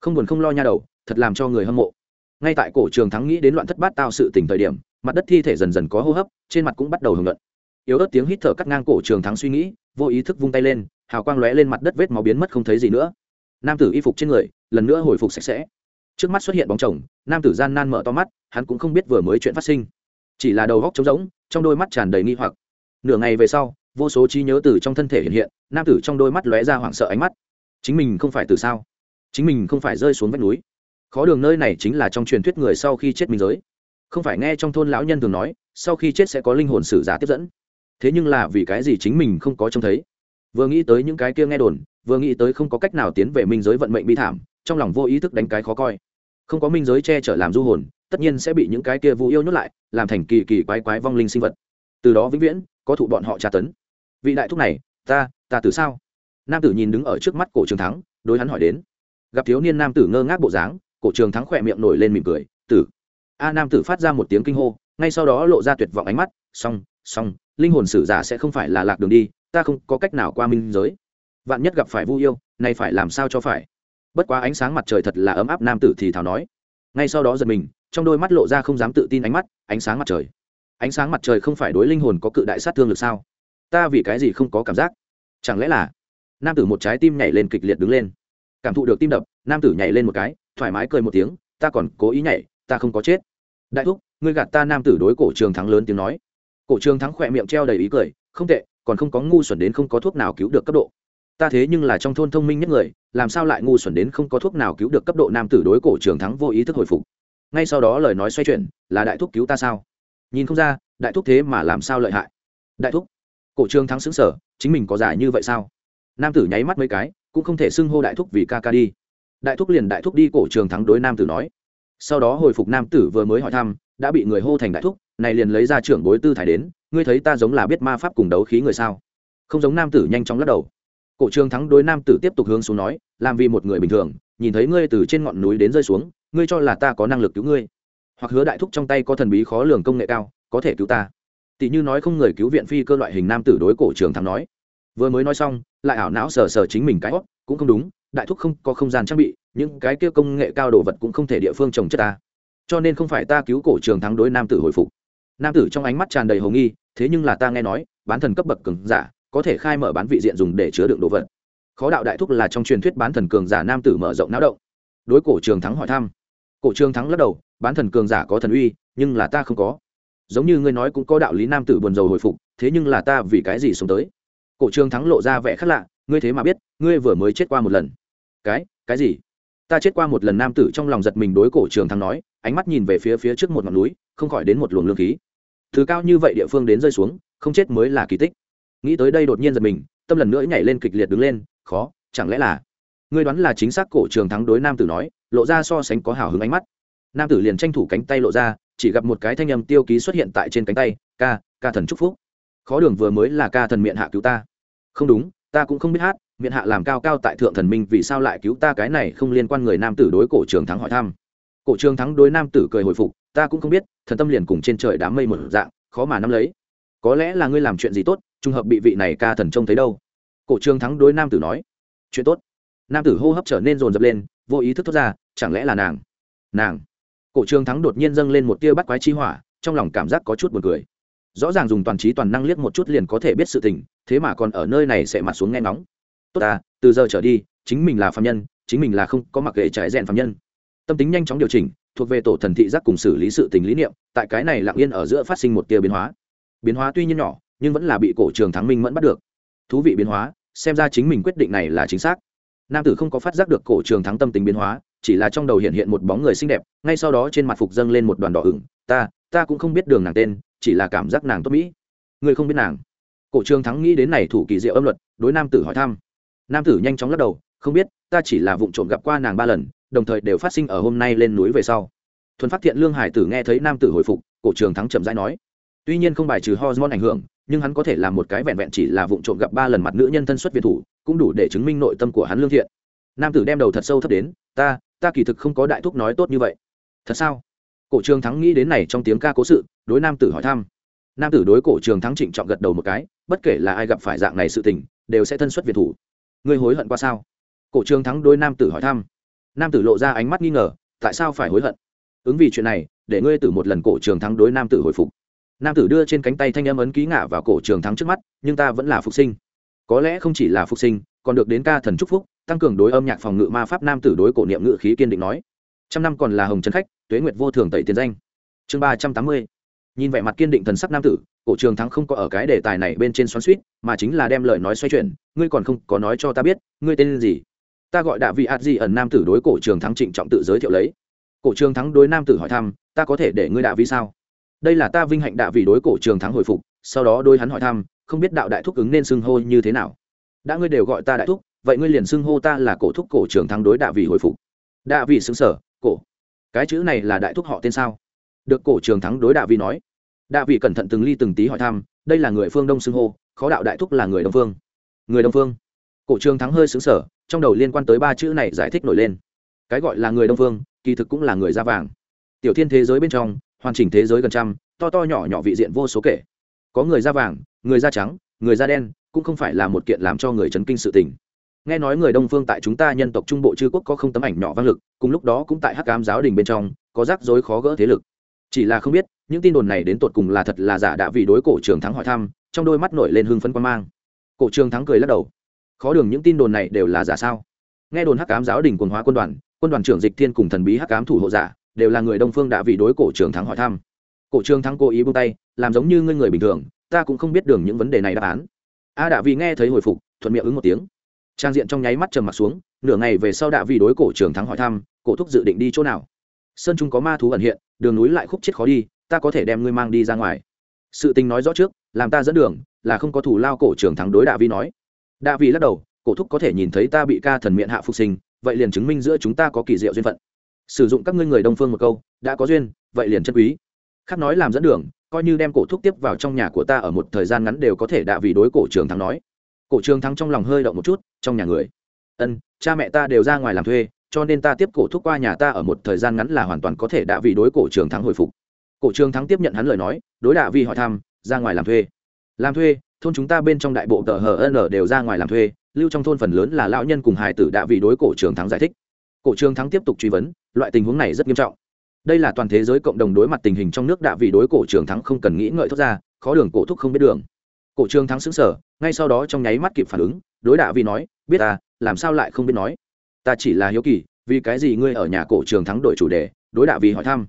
Không buồn không lo nha đầu, thật làm cho người hâm mộ. Ngay tại cổ trường thắng nghĩ đến loạn thất bát tao sự tình thời điểm, mặt đất thi thể dần dần có hô hấp, trên mặt cũng bắt đầu hưởng luận yếu ớt tiếng hít thở cắt ngang cổ trường thắng suy nghĩ, vô ý thức vung tay lên, hào quang lóe lên mặt đất vết máu biến mất không thấy gì nữa. Nam tử y phục trên người, lần nữa hồi phục sạch sẽ. Trước mắt xuất hiện bóng chồng, nam tử gian nan mở to mắt, hắn cũng không biết vừa mới chuyện phát sinh. Chỉ là đầu góc trống rỗng, trong đôi mắt tràn đầy nghi hoặc. Nửa ngày về sau, vô số trí nhớ từ trong thân thể hiện hiện, nam tử trong đôi mắt lóe ra hoảng sợ ánh mắt. Chính mình không phải từ sao? Chính mình không phải rơi xuống vách núi. Khó đường nơi này chính là trong truyền thuyết người sau khi chết mình giới. Không phải nghe trong thôn lão nhân thường nói, sau khi chết sẽ có linh hồn sử giả tiếp dẫn thế nhưng là vì cái gì chính mình không có trông thấy? Vừa nghĩ tới những cái kia nghe đồn, vừa nghĩ tới không có cách nào tiến về minh giới vận mệnh bi thảm, trong lòng vô ý thức đánh cái khó coi. Không có minh giới che chở làm du hồn, tất nhiên sẽ bị những cái kia vu yêu nhốt lại, làm thành kỳ kỳ quái quái vong linh sinh vật. Từ đó vĩnh viễn, có thụ bọn họ tra tấn. Vị đại thúc này, ta ta từ sao? Nam tử nhìn đứng ở trước mắt cổ trường thắng, đối hắn hỏi đến. Gặp thiếu niên nam tử ngơ ngác bộ dáng, cổ trường thắng khỏe miệng nổi lên mỉm cười, tử. A nam tử phát ra một tiếng kinh hô, ngay sau đó lộ ra tuyệt vọng ánh mắt song song linh hồn sử giả sẽ không phải là lạc đường đi, ta không có cách nào qua minh giới. Vạn nhất gặp phải vu yêu, nay phải làm sao cho phải? Bất quá ánh sáng mặt trời thật là ấm áp nam tử thì thảo nói. Ngay sau đó giật mình, trong đôi mắt lộ ra không dám tự tin ánh mắt, ánh sáng mặt trời. Ánh sáng mặt trời không phải đối linh hồn có cự đại sát thương lực sao? Ta vì cái gì không có cảm giác? Chẳng lẽ là nam tử một trái tim nhảy lên kịch liệt đứng lên. Cảm thụ được tim đập, nam tử nhảy lên một cái, thoải mái cười một tiếng, ta còn cố ý nhảy, ta không có chết. Đại thúc, ngươi gạt ta nam tử đối cổ trường thắng lớn tiếng nói cổ trường thắng khỏe miệng treo đầy ý cười, không tệ, còn không có ngu xuẩn đến không có thuốc nào cứu được cấp độ. Ta thế nhưng là trong thôn thông minh nhất người, làm sao lại ngu xuẩn đến không có thuốc nào cứu được cấp độ nam tử đối cổ trường thắng vô ý thức hồi phục. Ngay sau đó lời nói xoay chuyển, là đại thúc cứu ta sao? Nhìn không ra, đại thúc thế mà làm sao lợi hại. Đại thúc? Cổ trường thắng xứng sở chính mình có giải như vậy sao? Nam tử nháy mắt mấy cái, cũng không thể xưng hô đại thúc vì ca ca đi. Đại thúc liền đại thúc đi, cổ trường thắng đối nam tử nói. Sau đó hồi phục nam tử vừa mới hỏi thăm đã bị người hô thành đại thúc, này liền lấy ra trưởng bối tư thải đến, ngươi thấy ta giống là biết ma pháp cùng đấu khí người sao? Không giống nam tử nhanh chóng lắc đầu. Cổ trường thắng đối nam tử tiếp tục hướng xuống nói, làm vì một người bình thường, nhìn thấy ngươi từ trên ngọn núi đến rơi xuống, ngươi cho là ta có năng lực cứu ngươi. Hoặc hứa đại thúc trong tay có thần bí khó lường công nghệ cao, có thể cứu ta. Tỷ như nói không người cứu viện phi cơ loại hình nam tử đối cổ trường thắng nói. Vừa mới nói xong, lại ảo não sờ sờ chính mình cái hót cũng không đúng, đại thúc không có không gian trang bị, những cái kia công nghệ cao đồ vật cũng không thể địa phương trồng chất ta cho nên không phải ta cứu cổ trường thắng đối nam tử hồi phục. Nam tử trong ánh mắt tràn đầy hồ nghi, thế nhưng là ta nghe nói, bán thần cấp bậc cường giả, có thể khai mở bán vị diện dùng để chứa đựng đồ vật. Khó đạo đại thúc là trong truyền thuyết bán thần cường giả nam tử mở rộng não động. Đối cổ trường thắng hỏi thăm. Cổ trường thắng lắc đầu, bán thần cường giả có thần uy, nhưng là ta không có. Giống như ngươi nói cũng có đạo lý nam tử buồn rầu hồi phục, thế nhưng là ta vì cái gì sống tới? Cổ trường thắng lộ ra vẻ khác lạ, ngươi thế mà biết, ngươi vừa mới chết qua một lần. Cái cái gì? Ta chết qua một lần, nam tử trong lòng giật mình đối cổ trường thắng nói ánh mắt nhìn về phía phía trước một ngọn núi, không khỏi đến một luồng lương khí. Thứ cao như vậy địa phương đến rơi xuống, không chết mới là kỳ tích. Nghĩ tới đây đột nhiên giật mình, tâm lần nữa nhảy lên kịch liệt đứng lên, khó, chẳng lẽ là? Ngươi đoán là chính xác cổ trường thắng đối nam tử nói, lộ ra so sánh có hào hứng ánh mắt. Nam tử liền tranh thủ cánh tay lộ ra, chỉ gặp một cái thanh âm tiêu ký xuất hiện tại trên cánh tay, ca ca thần chúc phúc. Khó đường vừa mới là ca thần miệng hạ cứu ta. Không đúng, ta cũng không biết hát miệng hạ làm cao cao tại thượng thần minh vì sao lại cứu ta? Cái này không liên quan người nam tử đối cổ trường thắng hỏi thăm cổ trường thắng đối nam tử cười hồi phục, ta cũng không biết, thần tâm liền cùng trên trời đám mây một dạng, khó mà nắm lấy. Có lẽ là ngươi làm chuyện gì tốt, trùng hợp bị vị này ca thần trông thấy đâu. Cổ trường thắng đối nam tử nói, chuyện tốt. Nam tử hô hấp trở nên rồn rập lên, vô ý thức thốt ra, chẳng lẽ là nàng? Nàng. Cổ trường thắng đột nhiên dâng lên một tia bắt quái chi hỏa, trong lòng cảm giác có chút buồn cười. Rõ ràng dùng toàn trí toàn năng liếc một chút liền có thể biết sự tình, thế mà còn ở nơi này sẽ mặt xuống nghe ngóng. Tốt ta, từ giờ trở đi, chính mình là phạm nhân, chính mình là không có mặc kệ trải rèn phạm nhân tâm tính nhanh chóng điều chỉnh, thuộc về tổ thần thị giác cùng xử lý sự tình lý niệm, tại cái này lặng yên ở giữa phát sinh một tia biến hóa. Biến hóa tuy nhiên nhỏ, nhưng vẫn là bị cổ trường thắng minh mẫn bắt được. Thú vị biến hóa, xem ra chính mình quyết định này là chính xác. Nam tử không có phát giác được cổ trường thắng tâm tính biến hóa, chỉ là trong đầu hiện hiện một bóng người xinh đẹp, ngay sau đó trên mặt phục dâng lên một đoàn đỏ ửng. Ta ta cũng không biết đường nàng tên, chỉ là cảm giác nàng tốt mỹ. Người không biết nàng. Cổ trường thắng nghĩ đến này thủ kỳ diệu âm luật, đối nam tử hỏi thăm. Nam tử nhanh chóng lắc đầu, không biết, ta chỉ là vụ trộm gặp qua nàng ba lần đồng thời đều phát sinh ở hôm nay lên núi về sau. Thuần phát thiện lương hải tử nghe thấy nam tử hồi phục, cổ trường thắng chậm rãi nói. Tuy nhiên không bài trừ hormone ảnh hưởng, nhưng hắn có thể làm một cái vẹn vẹn chỉ là vụ trộm gặp ba lần mặt nữ nhân thân xuất việt thủ, cũng đủ để chứng minh nội tâm của hắn lương thiện. Nam tử đem đầu thật sâu thấp đến, ta ta kỳ thực không có đại thúc nói tốt như vậy. Thật sao? Cổ trường thắng nghĩ đến này trong tiếng ca cố sự, đối nam tử hỏi thăm. Nam tử đối cổ trường thắng trịnh trọng gật đầu một cái, bất kể là ai gặp phải dạng này sự tình, đều sẽ thân xuất việt thủ. Ngươi hối hận qua sao? Cổ trường thắng đối nam tử hỏi thăm nam tử lộ ra ánh mắt nghi ngờ, tại sao phải hối hận? Ứng vì chuyện này, để ngươi tử một lần cổ trường thắng đối nam tử hồi phục. Nam tử đưa trên cánh tay thanh âm ấn ký ngả vào cổ trường thắng trước mắt, nhưng ta vẫn là phục sinh. Có lẽ không chỉ là phục sinh, còn được đến ca thần trúc phúc, tăng cường đối âm nhạc phòng ngự ma pháp nam tử đối cổ niệm ngự khí kiên định nói. Trăm năm còn là hồng trấn khách, tuế nguyệt vô thường tẩy tiền danh. Chương ba trăm tám mươi. Nhìn vẻ mặt kiên định thần sắc nam tử, cổ trường thắng không có ở cái đề tài này bên trên xoắn suýt mà chính là đem lời nói xoay chuyển. Ngươi còn không có nói cho ta biết, ngươi tên gì? Ta gọi đạ vị ạt gì ẩn nam tử đối cổ trường thắng trịnh trọng tự giới thiệu lấy. Cổ trường thắng đối nam tử hỏi thăm, ta có thể để ngươi đạ vi sao? Đây là ta vinh hạnh đạ vị đối cổ trường thắng hồi phục, sau đó đôi hắn hỏi thăm, không biết đạo đại thúc ứng nên xưng hô như thế nào? Đã ngươi đều gọi ta đại thúc, vậy ngươi liền xưng hô ta là cổ thúc cổ trường thắng đối đạo vị hồi phục. Đạ vị xứng sở, cổ. Cái chữ này là đại thúc họ tên sao? Được cổ trường thắng đối đạo vị nói. Đạ vị cẩn thận từng ly từng tí hỏi thăm, đây là người phương đông xưng hô, khó đạo đại thúc là người đông phương. Người đông phương. Cổ trường thắng hơi xứng sở trong đầu liên quan tới ba chữ này giải thích nổi lên. Cái gọi là người đông phương, kỳ thực cũng là người da vàng. Tiểu thiên thế giới bên trong, hoàn chỉnh thế giới gần trăm, to to nhỏ nhỏ vị diện vô số kể. Có người da vàng, người da trắng, người da đen, cũng không phải là một kiện làm cho người chấn kinh sự tình. Nghe nói người đông phương tại chúng ta nhân tộc trung bộ chư quốc có không tấm ảnh nhỏ vang lực, cùng lúc đó cũng tại hắc cám giáo đình bên trong, có rắc rối khó gỡ thế lực. Chỉ là không biết, những tin đồn này đến tột cùng là thật là giả đã vì đối cổ trường thắng hỏi thăm, trong đôi mắt nổi lên hưng phấn quan mang. Cổ trường thắng cười lắc đầu khó đường những tin đồn này đều là giả sao? Nghe đồn hắc cám giáo đình quần hóa quân đoàn quân đoàn trưởng dịch thiên cùng thần bí hắc cám thủ hộ giả đều là người đông phương đã vì đối cổ trường thắng hỏi thăm. Cổ trường thắng cố ý buông tay, làm giống như ngươi người bình thường, ta cũng không biết đường những vấn đề này đáp án. A đạ vì nghe thấy hồi phục, thuận miệng ứng một tiếng. Trang diện trong nháy mắt trầm mặt xuống, nửa ngày về sau đạ vì đối cổ trường thắng hỏi thăm, cổ thúc dự định đi chỗ nào? Sơn trung có ma thú ẩn hiện, đường núi lại khúc chết khó đi, ta có thể đem ngươi mang đi ra ngoài. Sự tình nói rõ trước, làm ta dẫn đường, là không có thủ lao cổ trường thắng đối đạ vi nói đa vị lắc đầu, cổ thúc có thể nhìn thấy ta bị ca thần miệng hạ phục sinh, vậy liền chứng minh giữa chúng ta có kỳ diệu duyên phận. Sử dụng các ngươi người đông phương một câu, đã có duyên, vậy liền chân quý. Khác nói làm dẫn đường, coi như đem cổ thúc tiếp vào trong nhà của ta ở một thời gian ngắn đều có thể đạ vì đối cổ trường thắng nói. Cổ trường thắng trong lòng hơi động một chút, trong nhà người. Ân, cha mẹ ta đều ra ngoài làm thuê, cho nên ta tiếp cổ thúc qua nhà ta ở một thời gian ngắn là hoàn toàn có thể đạ vì đối cổ trường thắng hồi phục. Cổ trường thắng tiếp nhận hắn lời nói, đối đạ vì hỏi thăm, ra ngoài làm thuê? Làm thuê thôn chúng ta bên trong đại bộ tờ hờ n đều ra ngoài làm thuê, lưu trong thôn phần lớn là lão nhân cùng hải tử đã vì đối cổ trường thắng giải thích. Cổ trường thắng tiếp tục truy vấn, loại tình huống này rất nghiêm trọng. Đây là toàn thế giới cộng đồng đối mặt tình hình trong nước đã vì đối cổ trường thắng không cần nghĩ ngợi thoát ra, khó đường cổ thúc không biết đường. Cổ trường thắng xứng sở ngay sau đó trong nháy mắt kịp phản ứng, đối đạ vì nói, biết ta làm sao lại không biết nói? Ta chỉ là hiếu kỳ, vì cái gì ngươi ở nhà cổ trường thắng đổi chủ đề? Đối đạ vì hỏi thăm.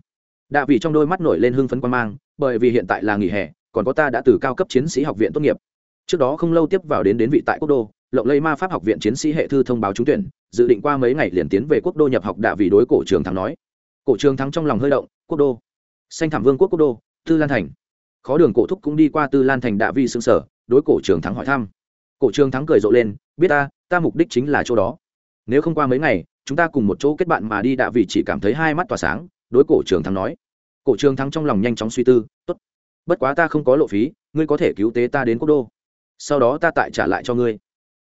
Đạ vì trong đôi mắt nổi lên hưng phấn quan mang, bởi vì hiện tại là nghỉ hè còn có ta đã từ cao cấp chiến sĩ học viện tốt nghiệp. Trước đó không lâu tiếp vào đến đến vị tại quốc đô, lộng lây ma pháp học viện chiến sĩ hệ thư thông báo trúng tuyển, dự định qua mấy ngày liền tiến về quốc đô nhập học đạ vì đối cổ trường thắng nói. Cổ trường thắng trong lòng hơi động, quốc đô. Xanh thảm vương quốc quốc đô, tư lan thành. Khó đường cổ thúc cũng đi qua tư lan thành đạ vi xương sở, đối cổ trường thắng hỏi thăm. Cổ trường thắng cười rộ lên, biết ta ta mục đích chính là chỗ đó. Nếu không qua mấy ngày, chúng ta cùng một chỗ kết bạn mà đi đạ vì chỉ cảm thấy hai mắt tỏa sáng, đối cổ trường thắng nói. Cổ trường thắng trong lòng nhanh chóng suy tư, tốt bất quá ta không có lộ phí, ngươi có thể cứu tế ta đến quốc đô. Sau đó ta tại trả lại cho ngươi.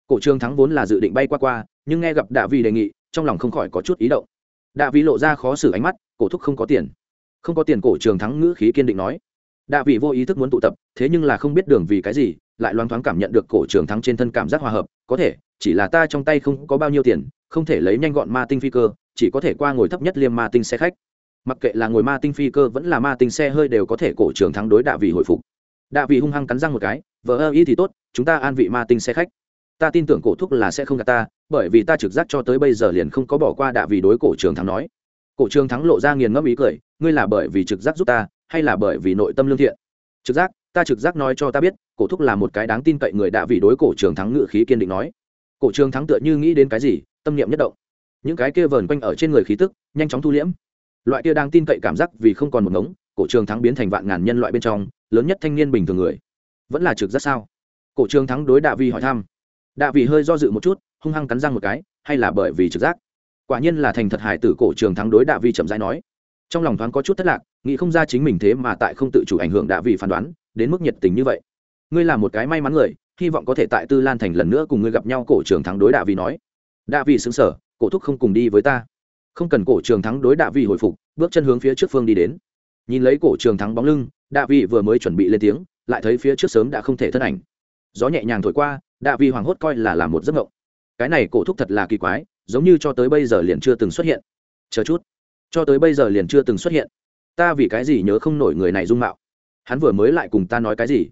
Cổ trường thắng vốn là dự định bay qua qua, nhưng nghe gặp đạ vi đề nghị, trong lòng không khỏi có chút ý động. Đạ vi lộ ra khó xử ánh mắt, cổ thúc không có tiền. Không có tiền, cổ trường thắng ngữ khí kiên định nói. Đạ vị vô ý thức muốn tụ tập, thế nhưng là không biết đường vì cái gì, lại loáng thoáng cảm nhận được cổ trường thắng trên thân cảm giác hòa hợp, có thể, chỉ là ta trong tay không có bao nhiêu tiền, không thể lấy nhanh gọn ma tinh phi cơ, chỉ có thể qua ngồi thấp nhất liêm ma tinh xe khách mặc kệ là ngồi ma tinh phi cơ vẫn là ma tinh xe hơi đều có thể cổ trường thắng đối đạ vị hồi phục. Đạ vị hung hăng cắn răng một cái, vợ ơ, ý thì tốt, chúng ta an vị ma tinh xe khách. Ta tin tưởng cổ thúc là sẽ không gạt ta, bởi vì ta trực giác cho tới bây giờ liền không có bỏ qua đạ vị đối cổ trường thắng nói. Cổ trường thắng lộ ra nghiền ngẫm ý cười, ngươi là bởi vì trực giác giúp ta, hay là bởi vì nội tâm lương thiện? Trực giác, ta trực giác nói cho ta biết, cổ thúc là một cái đáng tin cậy người đạ vị đối cổ trường thắng ngự khí kiên định nói. Cổ trường thắng tựa như nghĩ đến cái gì, tâm niệm nhất động. Những cái kia vờn quanh ở trên người khí tức, nhanh chóng thu liễm loại kia đang tin cậy cảm giác vì không còn một ngống, cổ trường thắng biến thành vạn ngàn nhân loại bên trong, lớn nhất thanh niên bình thường người. Vẫn là trực giác sao? Cổ trường thắng đối đạ vi hỏi thăm. Đạ vi hơi do dự một chút, hung hăng cắn răng một cái, hay là bởi vì trực giác? Quả nhiên là thành thật hải tử cổ trường thắng đối đạ vi chậm rãi nói. Trong lòng thoáng có chút thất lạc, nghĩ không ra chính mình thế mà tại không tự chủ ảnh hưởng đạ vi phán đoán, đến mức nhiệt tình như vậy. Ngươi là một cái may mắn người, hy vọng có thể tại tư lan thành lần nữa cùng ngươi gặp nhau, cổ trường thắng đối đạ vi nói. Đạ vi xứng sở cổ thúc không cùng đi với ta không cần cổ trường thắng đối đạ vị hồi phục, bước chân hướng phía trước phương đi đến. Nhìn lấy cổ trường thắng bóng lưng, đạ vị vừa mới chuẩn bị lên tiếng, lại thấy phía trước sớm đã không thể thân ảnh. Gió nhẹ nhàng thổi qua, đạ vị hoảng hốt coi là làm một giấc ngộng cái này cổ thúc thật là kỳ quái, giống như cho tới bây giờ liền chưa từng xuất hiện. Chờ chút. Cho tới bây giờ liền chưa từng xuất hiện. Ta vì cái gì nhớ không nổi người này dung mạo? Hắn vừa mới lại cùng ta nói cái gì?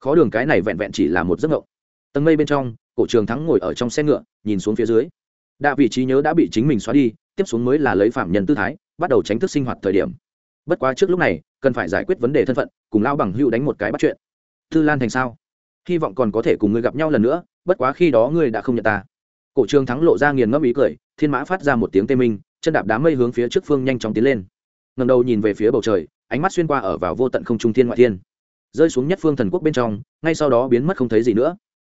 Khó đường cái này vẹn vẹn chỉ là một giấc ngộng tầng mây bên trong, cổ trường thắng ngồi ở trong xe ngựa, nhìn xuống phía dưới. Đạ vị trí nhớ đã bị chính mình xóa đi tiếp xuống mới là lấy phạm nhân tư thái, bắt đầu tránh thức sinh hoạt thời điểm. Bất quá trước lúc này, cần phải giải quyết vấn đề thân phận, cùng lao bằng hữu đánh một cái bắt chuyện. Thư lan thành sao? Hy vọng còn có thể cùng ngươi gặp nhau lần nữa, bất quá khi đó ngươi đã không nhận ta. Cổ trường thắng lộ ra nghiền ngẫm ý cười, thiên mã phát ra một tiếng tê minh, chân đạp đám mây hướng phía trước phương nhanh chóng tiến lên. Ngầm đầu nhìn về phía bầu trời, ánh mắt xuyên qua ở vào vô tận không trung thiên ngoại thiên. Rơi xuống nhất phương thần quốc bên trong, ngay sau đó biến mất không thấy gì nữa.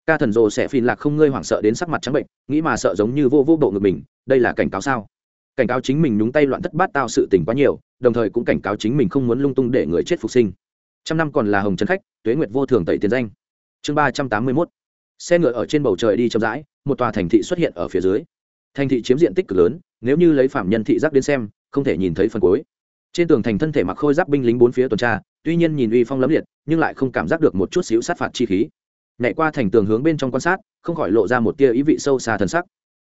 Ca thần rồ sẽ phìn lạc không ngơi hoảng sợ đến sắc mặt trắng bệnh, nghĩ mà sợ giống như vô vô bộ ngực mình, đây là cảnh cáo sao? Cảnh cáo chính mình nhúng tay loạn thất bát tao sự tình quá nhiều, đồng thời cũng cảnh cáo chính mình không muốn lung tung để người chết phục sinh. Trăm năm còn là hồng trần khách, tuế nguyệt vô thường tẩy tiền danh. Chương ba trăm tám mươi mốt. Xe ngựa ở trên bầu trời đi chậm rãi, một tòa thành thị xuất hiện ở phía dưới. Thành thị chiếm diện tích cực lớn, nếu như lấy phạm nhân thị giác đến xem, không thể nhìn thấy phần cuối. Trên tường thành thân thể mặc khôi giáp binh lính bốn phía tuần tra, tuy nhiên nhìn uy phong lấm liệt, nhưng lại không cảm giác được một chút xíu sát phạt chi khí. Nhảy qua thành tường hướng bên trong quan sát, không khỏi lộ ra một tia ý vị sâu xa thần sắc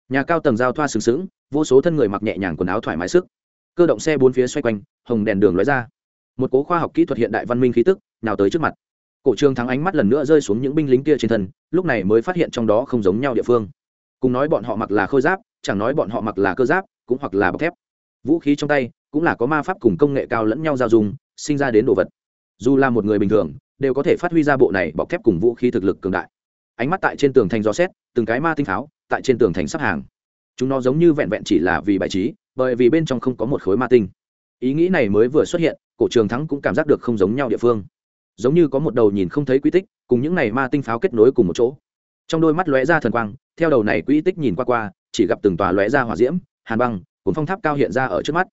nhà cao tầng giao thoa sừng sững, vô số thân người mặc nhẹ nhàng quần áo thoải mái sức. Cơ động xe bốn phía xoay quanh, hồng đèn đường lóe ra. Một cố khoa học kỹ thuật hiện đại văn minh khí tức, nào tới trước mặt. Cổ trương thắng ánh mắt lần nữa rơi xuống những binh lính kia trên thân, lúc này mới phát hiện trong đó không giống nhau địa phương. Cùng nói bọn họ mặc là khôi giáp, chẳng nói bọn họ mặc là cơ giáp, cũng hoặc là bọc thép. Vũ khí trong tay, cũng là có ma pháp cùng công nghệ cao lẫn nhau giao dùng sinh ra đến đồ vật. Dù là một người bình thường, đều có thể phát huy ra bộ này bọc thép cùng vũ khí thực lực cường đại. Ánh mắt tại trên tường thành gió xét, từng cái ma tinh pháo tại trên tường thành sắp hàng. Chúng nó giống như vẹn vẹn chỉ là vì bài trí, bởi vì bên trong không có một khối ma tinh. Ý nghĩ này mới vừa xuất hiện, cổ trường thắng cũng cảm giác được không giống nhau địa phương. Giống như có một đầu nhìn không thấy quy tích, cùng những này ma tinh pháo kết nối cùng một chỗ. Trong đôi mắt lóe ra thần quang, theo đầu này quy tích nhìn qua qua, chỉ gặp từng tòa lóe ra hỏa diễm, hàn băng, cuốn phong tháp cao hiện ra ở trước mắt.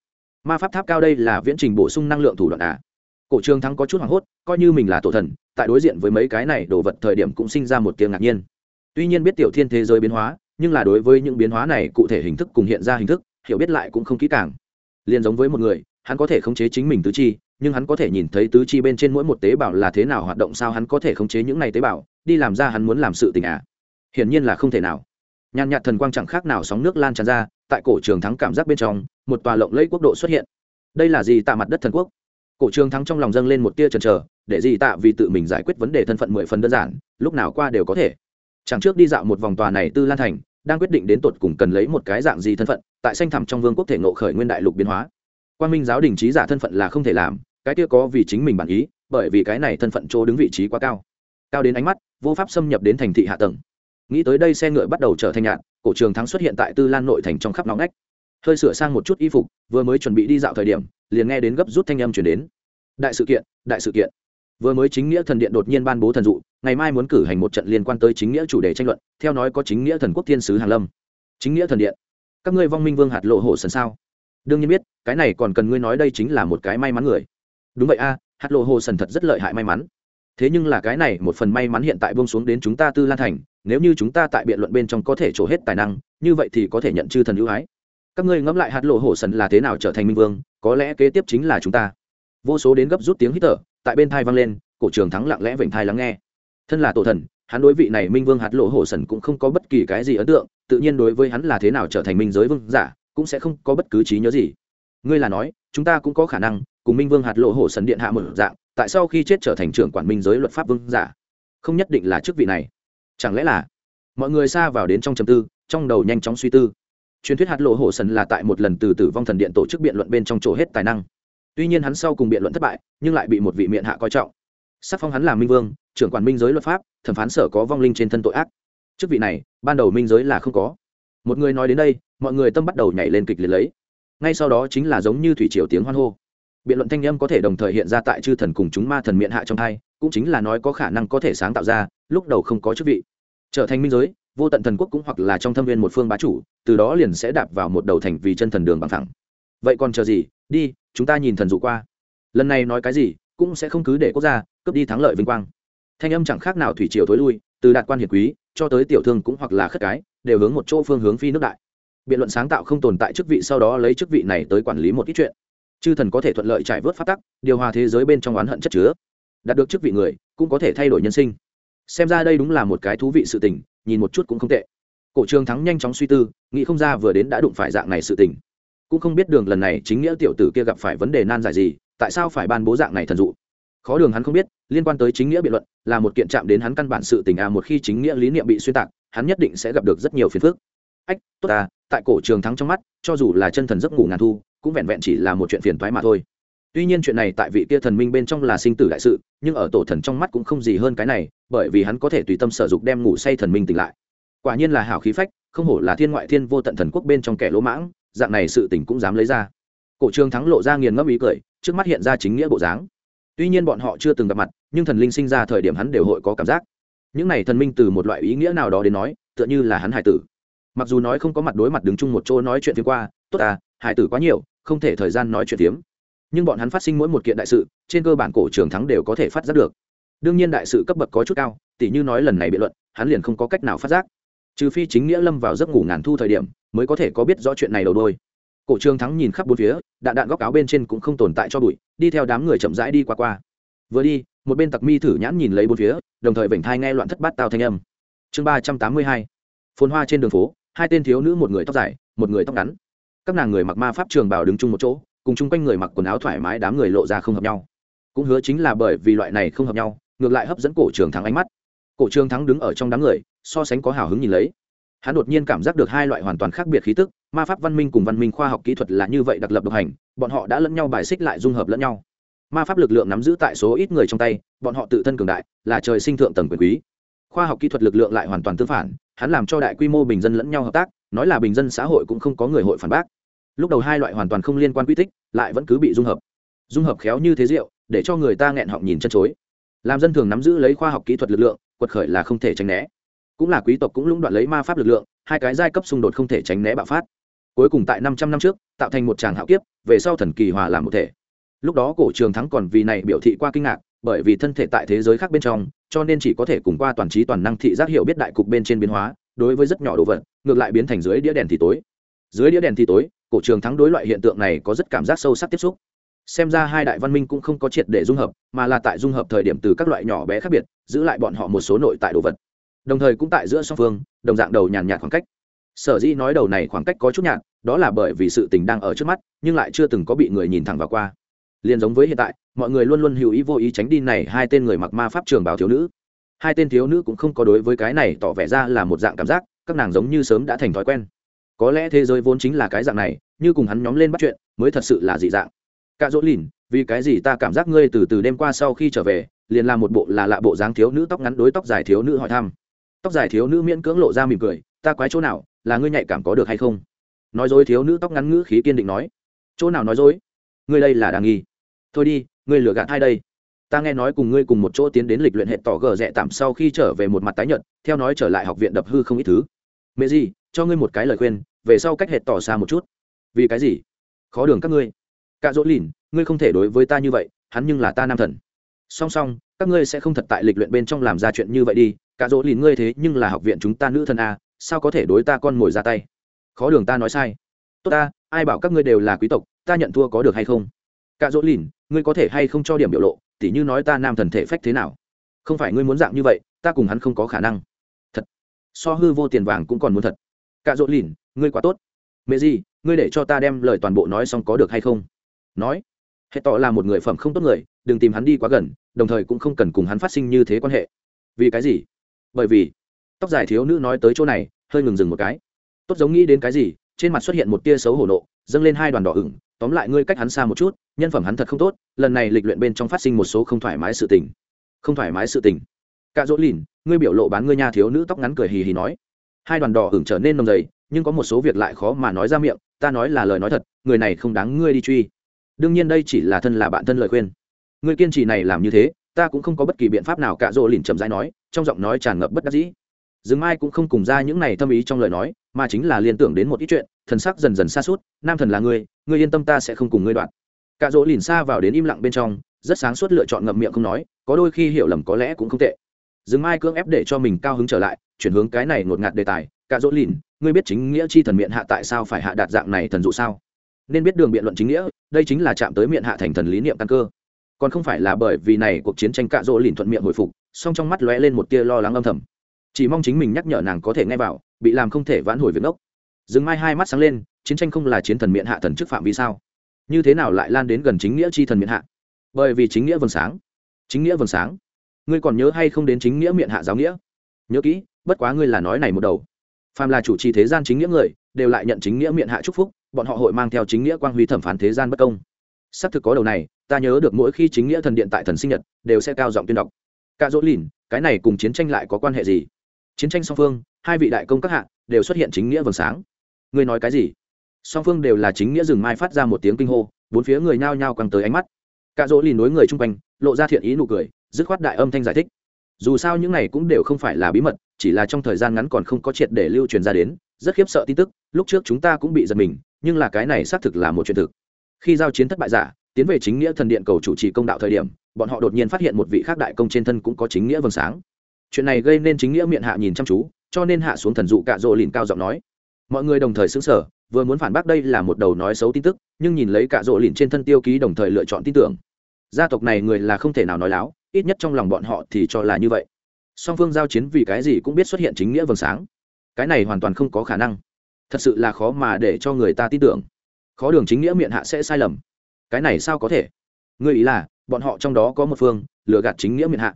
Ma pháp tháp cao đây là viễn trình bổ sung năng lượng thủ đoạn à? Cổ trường thắng có chút hoảng hốt, coi như mình là tổ thần, tại đối diện với mấy cái này đồ vật thời điểm cũng sinh ra một tiếng ngạc nhiên. Tuy nhiên biết tiểu thiên thế giới biến hóa nhưng là đối với những biến hóa này cụ thể hình thức cùng hiện ra hình thức, hiểu biết lại cũng không kỹ càng. Liền giống với một người, hắn có thể khống chế chính mình tứ chi, nhưng hắn có thể nhìn thấy tứ chi bên trên mỗi một tế bào là thế nào hoạt động sao hắn có thể khống chế những này tế bào, đi làm ra hắn muốn làm sự tình à. Hiển nhiên là không thể nào. Nhàn nhạt thần quang chẳng khác nào sóng nước lan tràn ra, tại cổ trường thắng cảm giác bên trong, một tòa lộng lẫy quốc độ xuất hiện. Đây là gì tạ mặt đất thần quốc? Cổ trường thắng trong lòng dâng lên một tia trần trờ để gì tạ vì tự mình giải quyết vấn đề thân phận mười phần đơn giản, lúc nào qua đều có thể chẳng trước đi dạo một vòng tòa này tư lan thành, đang quyết định đến tột cùng cần lấy một cái dạng gì thân phận, tại xanh thẳm trong vương quốc thể nộ khởi nguyên đại lục biến hóa. Quan minh giáo đình trí giả thân phận là không thể làm, cái kia có vì chính mình bản ý, bởi vì cái này thân phận chỗ đứng vị trí quá cao. Cao đến ánh mắt, vô pháp xâm nhập đến thành thị hạ tầng. Nghĩ tới đây xe ngựa bắt đầu trở thành nhạn, cổ trường thắng xuất hiện tại tư lan nội thành trong khắp nóng nách hơi sửa sang một chút y phục, vừa mới chuẩn bị đi dạo thời điểm, liền nghe đến gấp rút thanh âm chuyển đến. Đại sự kiện, đại sự kiện. Vừa mới chính nghĩa thần điện đột nhiên ban bố thần dụ ngày mai muốn cử hành một trận liên quan tới chính nghĩa chủ đề tranh luận, theo nói có chính nghĩa thần quốc thiên sứ hàn lâm. Chính nghĩa thần điện. Các ngươi vong minh vương hạt lộ hổ sần sao? Đương nhiên biết, cái này còn cần ngươi nói đây chính là một cái may mắn người. Đúng vậy a, hạt lộ hồ sần thật rất lợi hại may mắn. Thế nhưng là cái này một phần may mắn hiện tại bông xuống đến chúng ta tư lan thành, nếu như chúng ta tại biện luận bên trong có thể trổ hết tài năng, như vậy thì có thể nhận chư thần ưu ái. Các ngươi ngẫm lại hạt lộ hổ sần là thế nào trở thành minh vương, có lẽ kế tiếp chính là chúng ta. Vô số đến gấp rút tiếng hít thở, tại bên thai vang lên, cổ trường thắng lặng lẽ vểnh thai lắng nghe thân là tổ thần, hắn đối vị này minh vương hạt lộ hổ sần cũng không có bất kỳ cái gì ấn tượng, tự nhiên đối với hắn là thế nào trở thành minh giới vương giả, cũng sẽ không có bất cứ trí nhớ gì. Ngươi là nói, chúng ta cũng có khả năng cùng minh vương hạt lộ hổ sần điện hạ một dạng, tại sau khi chết trở thành trưởng quản minh giới luật pháp vương giả. Không nhất định là chức vị này. Chẳng lẽ là mọi người xa vào đến trong chầm tư, trong đầu nhanh chóng suy tư. Truyền thuyết hạt lộ hổ sần là tại một lần từ tử vong thần điện tổ chức biện luận bên trong chỗ hết tài năng. Tuy nhiên hắn sau cùng biện luận thất bại, nhưng lại bị một vị miệng hạ coi trọng. Sắc phong hắn là minh vương trưởng quản minh giới luật pháp, thẩm phán sở có vong linh trên thân tội ác. Chức vị này, ban đầu minh giới là không có. Một người nói đến đây, mọi người tâm bắt đầu nhảy lên kịch liệt lấy. Ngay sau đó chính là giống như thủy triều tiếng hoan hô. Biện luận thanh âm có thể đồng thời hiện ra tại chư thần cùng chúng ma thần miệng hạ trong thai cũng chính là nói có khả năng có thể sáng tạo ra, lúc đầu không có chức vị. Trở thành minh giới, vô tận thần quốc cũng hoặc là trong thâm viên một phương bá chủ, từ đó liền sẽ đạp vào một đầu thành vì chân thần đường bằng thẳng vậy còn chờ gì? Đi, chúng ta nhìn thần dụ qua. Lần này nói cái gì, cũng sẽ không cứ để quốc gia cướp đi thắng lợi vinh quang thanh âm chẳng khác nào thủy triều thối lui, từ đạt quan hiển quý, cho tới tiểu thương cũng hoặc là khất cái, đều hướng một chỗ phương hướng phi nước đại. Biện luận sáng tạo không tồn tại chức vị sau đó lấy chức vị này tới quản lý một ít chuyện. Chư thần có thể thuận lợi trải vớt phát tắc, điều hòa thế giới bên trong oán hận chất chứa. Đạt được chức vị người, cũng có thể thay đổi nhân sinh. Xem ra đây đúng là một cái thú vị sự tình, nhìn một chút cũng không tệ. Cổ trường thắng nhanh chóng suy tư, nghĩ không ra vừa đến đã đụng phải dạng này sự tình. Cũng không biết đường lần này chính nghĩa tiểu tử kia gặp phải vấn đề nan giải gì, tại sao phải ban bố dạng này thần dụ khó đường hắn không biết, liên quan tới chính nghĩa biện luận, là một kiện chạm đến hắn căn bản sự tình à một khi chính nghĩa lý niệm bị xuyên tạc, hắn nhất định sẽ gặp được rất nhiều phiền phức. Ách, tốt à tại cổ trường thắng trong mắt, cho dù là chân thần giấc ngủ ngàn thu, cũng vẹn vẹn chỉ là một chuyện phiền toái mà thôi. Tuy nhiên chuyện này tại vị kia thần minh bên trong là sinh tử đại sự, nhưng ở tổ thần trong mắt cũng không gì hơn cái này, bởi vì hắn có thể tùy tâm sở dục đem ngủ say thần minh tỉnh lại. Quả nhiên là hảo khí phách, không hổ là thiên ngoại thiên vô tận thần quốc bên trong kẻ lỗ mãng, dạng này sự tình cũng dám lấy ra. Cổ trường thắng lộ ra nghiền ngẫm ý cười, trước mắt hiện ra chính nghĩa bộ dáng tuy nhiên bọn họ chưa từng gặp mặt, nhưng thần linh sinh ra thời điểm hắn đều hội có cảm giác. Những này thần minh từ một loại ý nghĩa nào đó đến nói, tựa như là hắn hải tử. Mặc dù nói không có mặt đối mặt đứng chung một chỗ nói chuyện phiếm qua, tốt à hải tử quá nhiều, không thể thời gian nói chuyện phiếm. Nhưng bọn hắn phát sinh mỗi một kiện đại sự, trên cơ bản cổ trường thắng đều có thể phát giác được. Đương nhiên đại sự cấp bậc có chút cao, tỉ như nói lần này biện luận, hắn liền không có cách nào phát giác. Trừ phi chính nghĩa lâm vào giấc ngủ ngàn thu thời điểm, mới có thể có biết rõ chuyện này đầu đôi cổ trường thắng nhìn khắp bốn phía, đạn đạn góc áo bên trên cũng không tồn tại cho bụi, đi theo đám người chậm rãi đi qua qua. Vừa đi, một bên tặc mi thử nhãn nhìn lấy bốn phía, đồng thời vểnh thai nghe loạn thất bát tao thanh âm. Chương ba trăm tám mươi hai, phồn hoa trên đường phố, hai tên thiếu nữ một người tóc dài, một người tóc ngắn. Các nàng người mặc ma pháp trường bảo đứng chung một chỗ, cùng chung quanh người mặc quần áo thoải mái đám người lộ ra không hợp nhau. Cũng hứa chính là bởi vì loại này không hợp nhau, ngược lại hấp dẫn cổ trường thắng ánh mắt. Cổ trường thắng đứng ở trong đám người, so sánh có hào hứng nhìn lấy hắn đột nhiên cảm giác được hai loại hoàn toàn khác biệt khí tức, ma pháp văn minh cùng văn minh khoa học kỹ thuật là như vậy đặc lập độc hành, bọn họ đã lẫn nhau bài xích lại dung hợp lẫn nhau. Ma pháp lực lượng nắm giữ tại số ít người trong tay, bọn họ tự thân cường đại, là trời sinh thượng tầng quyền quý. Khoa học kỹ thuật lực lượng lại hoàn toàn tương phản, hắn làm cho đại quy mô bình dân lẫn nhau hợp tác, nói là bình dân xã hội cũng không có người hội phản bác. Lúc đầu hai loại hoàn toàn không liên quan quy tích, lại vẫn cứ bị dung hợp. Dung hợp khéo như thế rượu, để cho người ta nghẹn họng nhìn chân chối. Làm dân thường nắm giữ lấy khoa học kỹ thuật lực lượng, quật khởi là không thể tránh né cũng là quý tộc cũng lũng đoạn lấy ma pháp lực lượng, hai cái giai cấp xung đột không thể tránh né bạo phát. Cuối cùng tại năm trăm năm trước, tạo thành một tràng hạo kiếp, về sau thần kỳ hòa làm một thể. Lúc đó cổ trường thắng còn vì này biểu thị qua kinh ngạc, bởi vì thân thể tại thế giới khác bên trong, cho nên chỉ có thể cùng qua toàn trí toàn năng thị giác hiểu biết đại cục bên trên biến hóa, đối với rất nhỏ đồ vật, ngược lại biến thành dưới đĩa đèn thì tối. Dưới đĩa đèn thì tối, cổ trường thắng đối loại hiện tượng này có rất cảm giác sâu sắc tiếp xúc. Xem ra hai đại văn minh cũng không có triệt để dung hợp, mà là tại dung hợp thời điểm từ các loại nhỏ bé khác biệt, giữ lại bọn họ một số nội tại đồ vật đồng thời cũng tại giữa song phương, đồng dạng đầu nhàn nhạt khoảng cách. Sở dĩ nói đầu này khoảng cách có chút nhạt, đó là bởi vì sự tình đang ở trước mắt, nhưng lại chưa từng có bị người nhìn thẳng vào qua. Liền giống với hiện tại, mọi người luôn luôn hữu ý vô ý tránh đi này hai tên người mặc ma pháp trường bảo thiếu nữ. Hai tên thiếu nữ cũng không có đối với cái này tỏ vẻ ra là một dạng cảm giác, các nàng giống như sớm đã thành thói quen. Có lẽ thế giới vốn chính là cái dạng này, như cùng hắn nhóm lên bắt chuyện, mới thật sự là dị dạng. Cạ dỗ lìn, vì cái gì ta cảm giác ngươi từ từ đêm qua sau khi trở về, liền làm một bộ là lạ bộ dáng thiếu nữ tóc ngắn đối tóc dài thiếu nữ hỏi thăm tóc dài thiếu nữ miễn cưỡng lộ ra mỉm cười, ta quái chỗ nào, là ngươi nhạy cảm có được hay không? Nói dối thiếu nữ tóc ngắn ngữ khí kiên định nói. Chỗ nào nói dối? Ngươi đây là đàng nghi. Thôi đi, ngươi lừa gạt hai đây? Ta nghe nói cùng ngươi cùng một chỗ tiến đến lịch luyện hệ tỏ gờ rẽ tạm sau khi trở về một mặt tái nhợt, theo nói trở lại học viện đập hư không ít thứ. Mẹ gì, cho ngươi một cái lời khuyên, về sau cách hệ tỏ xa một chút. Vì cái gì? Khó đường các ngươi. Cạ dỗ lìn, ngươi không thể đối với ta như vậy, hắn nhưng là ta nam thần. Song song, các ngươi sẽ không thật tại lịch luyện bên trong làm ra chuyện như vậy đi Cả dỗ lìn ngươi thế nhưng là học viện chúng ta nữ thần a, sao có thể đối ta con mồi ra tay? Khó đường ta nói sai. Tốt ta, ai bảo các ngươi đều là quý tộc, ta nhận thua có được hay không? Cả dỗ lìn, ngươi có thể hay không cho điểm biểu lộ, tỉ như nói ta nam thần thể phách thế nào? Không phải ngươi muốn dạng như vậy, ta cùng hắn không có khả năng. Thật. So hư vô tiền vàng cũng còn muốn thật. Cả dỗ lìn, ngươi quá tốt. Mẹ gì, ngươi để cho ta đem lời toàn bộ nói xong có được hay không? Nói. Hệ tỏ là một người phẩm không tốt người, đừng tìm hắn đi quá gần, đồng thời cũng không cần cùng hắn phát sinh như thế quan hệ. Vì cái gì? Bởi vì tóc dài thiếu nữ nói tới chỗ này, hơi ngừng dừng một cái. Tốt giống nghĩ đến cái gì, trên mặt xuất hiện một tia xấu hổ nộ, dâng lên hai đoàn đỏ ửng, tóm lại ngươi cách hắn xa một chút, nhân phẩm hắn thật không tốt, lần này lịch luyện bên trong phát sinh một số không thoải mái sự tình. Không thoải mái sự tình. Cạ dỗ lìn, ngươi biểu lộ bán ngươi nha thiếu nữ tóc ngắn cười hì hì nói. Hai đoàn đỏ ửng trở nên nồng dày nhưng có một số việc lại khó mà nói ra miệng, ta nói là lời nói thật, người này không đáng ngươi đi truy. Đương nhiên đây chỉ là thân là bạn thân lời khuyên. Người kiên trì này làm như thế ta cũng không có bất kỳ biện pháp nào, cả rỗ lìn chậm rãi nói, trong giọng nói tràn ngập bất đắc dĩ. Dương mai cũng không cùng ra những này thâm ý trong lời nói, mà chính là liên tưởng đến một ít chuyện, thần sắc dần dần xa suốt, nam thần là ngươi ngươi yên tâm ta sẽ không cùng ngươi đoạn. Cả rỗ lìn xa vào đến im lặng bên trong, rất sáng suốt lựa chọn ngậm miệng không nói, có đôi khi hiểu lầm có lẽ cũng không tệ. Dương mai cưỡng ép để cho mình cao hứng trở lại, chuyển hướng cái này ngột ngạt đề tài, cả rỗ lìn, ngươi biết chính nghĩa chi thần miệng hạ tại sao phải hạ đạt dạng này thần dụ sao? Nên biết đường biện luận chính nghĩa, đây chính là chạm tới miệng hạ thành thần lý niệm căn cơ còn không phải là bởi vì này cuộc chiến tranh cạ rỗ lìn thuận miệng hồi phục, song trong mắt lóe lên một tia lo lắng âm thầm. Chỉ mong chính mình nhắc nhở nàng có thể nghe vào, bị làm không thể vãn hồi việc ốc. Dừng mai hai mắt sáng lên, chiến tranh không là chiến thần miệng hạ thần trước phạm vì sao? Như thế nào lại lan đến gần chính nghĩa chi thần miệng hạ? Bởi vì chính nghĩa vầng sáng. Chính nghĩa vầng sáng. Ngươi còn nhớ hay không đến chính nghĩa miệng hạ giáo nghĩa? Nhớ kỹ, bất quá ngươi là nói này một đầu. Phàm là chủ trì thế gian chính nghĩa người, đều lại nhận chính nghĩa miệng hạ chúc phúc, bọn họ hội mang theo chính nghĩa quang huy thẩm phán thế gian bất công. Xác thực có đầu này ta nhớ được mỗi khi chính nghĩa thần điện tại thần sinh nhật, đều sẽ cao giọng tuyên đọc. Cả dỗ lìn, cái này cùng chiến tranh lại có quan hệ gì? Chiến tranh song phương, hai vị đại công các hạ, đều xuất hiện chính nghĩa vầng sáng. Ngươi nói cái gì? Song phương đều là chính nghĩa rừng mai phát ra một tiếng kinh hô, bốn phía người nhao nhao quăng tới ánh mắt. Cả dỗ lìn đối người chung quanh, lộ ra thiện ý nụ cười, dứt khoát đại âm thanh giải thích. Dù sao những này cũng đều không phải là bí mật, chỉ là trong thời gian ngắn còn không có triệt để lưu truyền ra đến, rất khiếp sợ tin tức, lúc trước chúng ta cũng bị giật mình, nhưng là cái này xác thực là một chuyện thực. Khi giao chiến thất bại giả tiến về chính nghĩa thần điện cầu chủ trì công đạo thời điểm, bọn họ đột nhiên phát hiện một vị khác đại công trên thân cũng có chính nghĩa vầng sáng. Chuyện này gây nên chính nghĩa miệng hạ nhìn chăm chú, cho nên hạ xuống thần dụ cạ rỗ lìn cao giọng nói. Mọi người đồng thời xứng sở vừa muốn phản bác đây là một đầu nói xấu tin tức, nhưng nhìn lấy cạ rỗ lìn trên thân tiêu ký đồng thời lựa chọn tin tưởng. Gia tộc này người là không thể nào nói láo, ít nhất trong lòng bọn họ thì cho là như vậy. Song phương giao chiến vì cái gì cũng biết xuất hiện chính nghĩa vầng sáng. Cái này hoàn toàn không có khả năng. Thật sự là khó mà để cho người ta tin tưởng. Khó đường chính nghĩa miệng hạ sẽ sai lầm cái này sao có thể? Ngươi ý là, bọn họ trong đó có một phương, lừa gạt chính nghĩa miền hạ.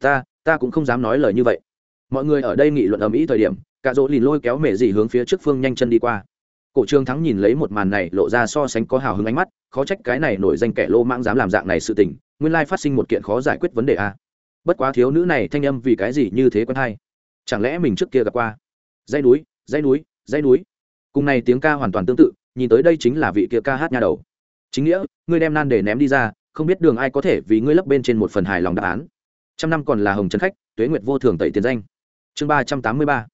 Ta ta cũng không dám nói lời như vậy. Mọi người ở đây nghị luận ầm ĩ thời điểm, cả dỗ lìn lôi kéo mẹ dì hướng phía trước phương nhanh chân đi qua. Cổ trương thắng nhìn lấy một màn này, lộ ra so sánh có hào hứng ánh mắt, khó trách cái này nổi danh kẻ lô mãng dám làm dạng này sự tình, nguyên lai phát sinh một kiện khó giải quyết vấn đề a. Bất quá thiếu nữ này thanh âm vì cái gì như thế quen hay? Chẳng lẽ mình trước kia gặp qua? Dãy núi dãy núi dãy núi. Cùng này tiếng ca hoàn toàn tương tự, nhìn tới đây chính là vị kia ca hát nhà đầu chính nghĩa, ngươi đem nan để ném đi ra, không biết đường ai có thể vì ngươi lấp bên trên một phần hài lòng đáp án. Trăm năm còn là hồng trấn khách, tuế nguyệt vô thường tẩy tiền danh. Chương ba trăm tám mươi ba.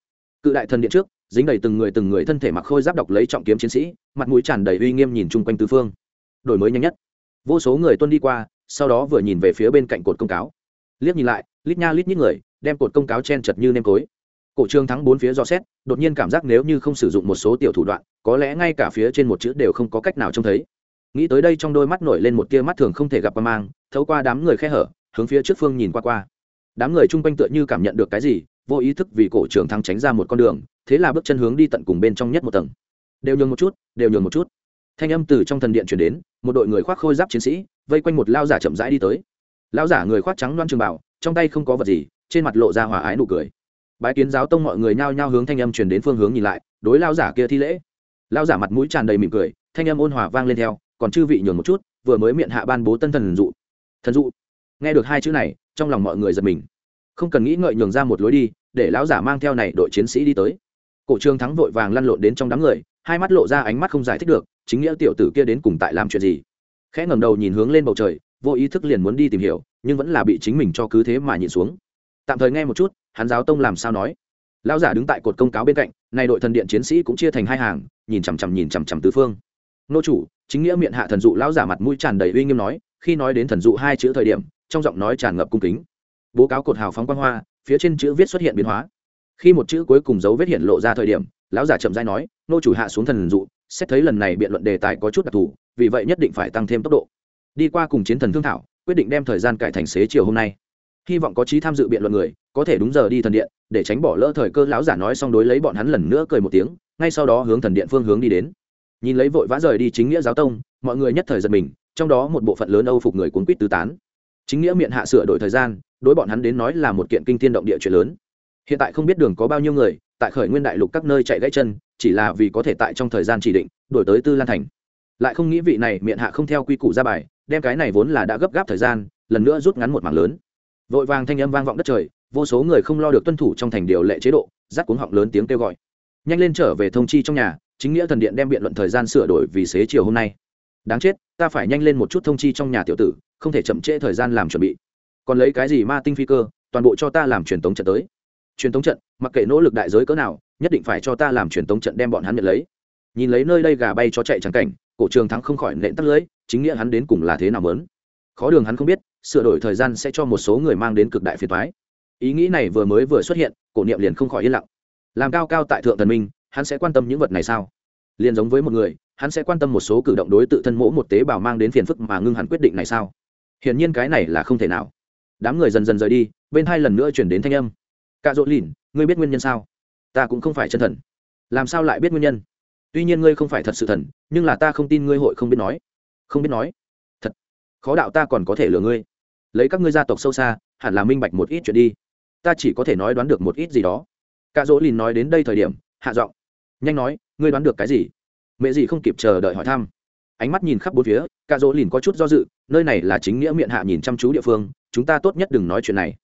Cự đại thần điện trước, dính đầy từng người từng người thân thể mặc khôi giáp đọc lấy trọng kiếm chiến sĩ, mặt mũi tràn đầy uy nghiêm nhìn chung quanh tứ phương. Đổi mới nhanh nhất. Vô số người tuân đi qua, sau đó vừa nhìn về phía bên cạnh cột công cáo. Liếc nhìn lại, lít nha lít nhít người, đem cột công cáo chen chật như nêm cối. Cổ trương thắng bốn phía do xét, đột nhiên cảm giác nếu như không sử dụng một số tiểu thủ đoạn, có lẽ ngay cả phía trên một chữ đều không có cách nào trông thấy nghĩ tới đây trong đôi mắt nổi lên một tia mắt thường không thể gặp qua mang, thấu qua đám người khe hở, hướng phía trước phương nhìn qua qua. Đám người chung quanh tựa như cảm nhận được cái gì, vô ý thức vì cổ trưởng thắng tránh ra một con đường, thế là bước chân hướng đi tận cùng bên trong nhất một tầng. Đều nhường một chút, đều nhường một chút. Thanh âm từ trong thần điện chuyển đến, một đội người khoác khôi giáp chiến sĩ, vây quanh một lao giả chậm rãi đi tới. Lao giả người khoác trắng loan trường bảo trong tay không có vật gì, trên mặt lộ ra hòa ái nụ cười. Bái kiến giáo tông mọi người nhao nhao hướng thanh âm chuyển đến phương hướng nhìn lại, đối lao giả kia thi lễ. Lao giả mặt mũi tràn đầy mỉm cười, thanh âm ôn hòa vang lên theo còn chư vị nhường một chút, vừa mới miệng hạ ban bố tân thần dụ. Thần dụ. Nghe được hai chữ này, trong lòng mọi người giật mình. Không cần nghĩ ngợi nhường ra một lối đi, để lão giả mang theo này đội chiến sĩ đi tới. Cổ trương thắng vội vàng lăn lộn đến trong đám người, hai mắt lộ ra ánh mắt không giải thích được, chính nghĩa tiểu tử kia đến cùng tại làm chuyện gì? Khẽ ngẩng đầu nhìn hướng lên bầu trời, vô ý thức liền muốn đi tìm hiểu, nhưng vẫn là bị chính mình cho cứ thế mà nhìn xuống. Tạm thời nghe một chút, hắn giáo tông làm sao nói. Lão giả đứng tại cột công cáo bên cạnh, này đội thần điện chiến sĩ cũng chia thành hai hàng, nhìn chằm chằm nhìn chằm chằm tứ phương nô chủ, chính nghĩa miệng hạ thần dụ lão giả mặt mũi tràn đầy uy nghiêm nói, khi nói đến thần dụ hai chữ thời điểm, trong giọng nói tràn ngập cung kính. Bố cáo cột hào phóng quang hoa, phía trên chữ viết xuất hiện biến hóa. Khi một chữ cuối cùng dấu vết hiện lộ ra thời điểm, lão giả chậm dai nói, nô chủ hạ xuống thần dụ, xét thấy lần này biện luận đề tài có chút đặc thù, vì vậy nhất định phải tăng thêm tốc độ. Đi qua cùng chiến thần thương thảo, quyết định đem thời gian cải thành xế chiều hôm nay. Hy vọng có trí tham dự biện luận người, có thể đúng giờ đi thần điện, để tránh bỏ lỡ thời cơ. Lão giả nói xong đối lấy bọn hắn lần nữa cười một tiếng, ngay sau đó hướng thần điện phương hướng đi đến nhìn lấy vội vã rời đi chính nghĩa giáo tông, mọi người nhất thời giật mình, trong đó một bộ phận lớn âu phục người cuốn quýt tứ tán. Chính nghĩa miệng hạ sửa đổi thời gian, đối bọn hắn đến nói là một kiện kinh thiên động địa chuyện lớn. Hiện tại không biết đường có bao nhiêu người, tại khởi nguyên đại lục các nơi chạy gãy chân, chỉ là vì có thể tại trong thời gian chỉ định, đổi tới tư lan thành. Lại không nghĩ vị này miệng hạ không theo quy củ ra bài, đem cái này vốn là đã gấp gáp thời gian, lần nữa rút ngắn một mảng lớn. Vội vàng thanh âm vang vọng đất trời, vô số người không lo được tuân thủ trong thành điều lệ chế độ rắt cuống họng lớn tiếng kêu gọi. Nhanh lên trở về thông chi trong nhà chính nghĩa thần điện đem biện luận thời gian sửa đổi vì xế chiều hôm nay. Đáng chết, ta phải nhanh lên một chút thông chi trong nhà tiểu tử, không thể chậm trễ thời gian làm chuẩn bị. Còn lấy cái gì ma tinh phi cơ, toàn bộ cho ta làm truyền tống trận tới. Truyền tống trận, mặc kệ nỗ lực đại giới cỡ nào, nhất định phải cho ta làm truyền tống trận đem bọn hắn nhận lấy. Nhìn lấy nơi đây gà bay cho chạy trắng cảnh, cổ trường thắng không khỏi nện tắt lưới chính nghĩa hắn đến cùng là thế nào mớn? Khó đường hắn không biết, sửa đổi thời gian sẽ cho một số người mang đến cực đại phiền thoái ý nghĩ này vừa mới vừa xuất hiện, cổ niệm liền không khỏi yên lặng. Làm cao cao tại thượng thần minh hắn sẽ quan tâm những vật này sao? Liền giống với một người, hắn sẽ quan tâm một số cử động đối tự thân mỗ một tế bào mang đến phiền phức mà ngưng hắn quyết định này sao? Hiển nhiên cái này là không thể nào. Đám người dần dần rời đi, bên hai lần nữa chuyển đến thanh âm. Cạ rỗ lìn, ngươi biết nguyên nhân sao? Ta cũng không phải chân thần. Làm sao lại biết nguyên nhân? Tuy nhiên ngươi không phải thật sự thần, nhưng là ta không tin ngươi hội không biết nói. Không biết nói. Thật. Khó đạo ta còn có thể lừa ngươi. Lấy các ngươi gia tộc sâu xa, hẳn là minh bạch một ít chuyện đi. Ta chỉ có thể nói đoán được một ít gì đó. Cạ dỗ lìn nói đến đây thời điểm, hạ giọng nhanh nói, ngươi đoán được cái gì? Mẹ gì không kịp chờ đợi hỏi thăm. Ánh mắt nhìn khắp bốn phía cạ dỗ lìn có chút do dự, nơi này là chính nghĩa miệng hạ nhìn chăm chú địa phương, chúng ta tốt nhất đừng nói chuyện này.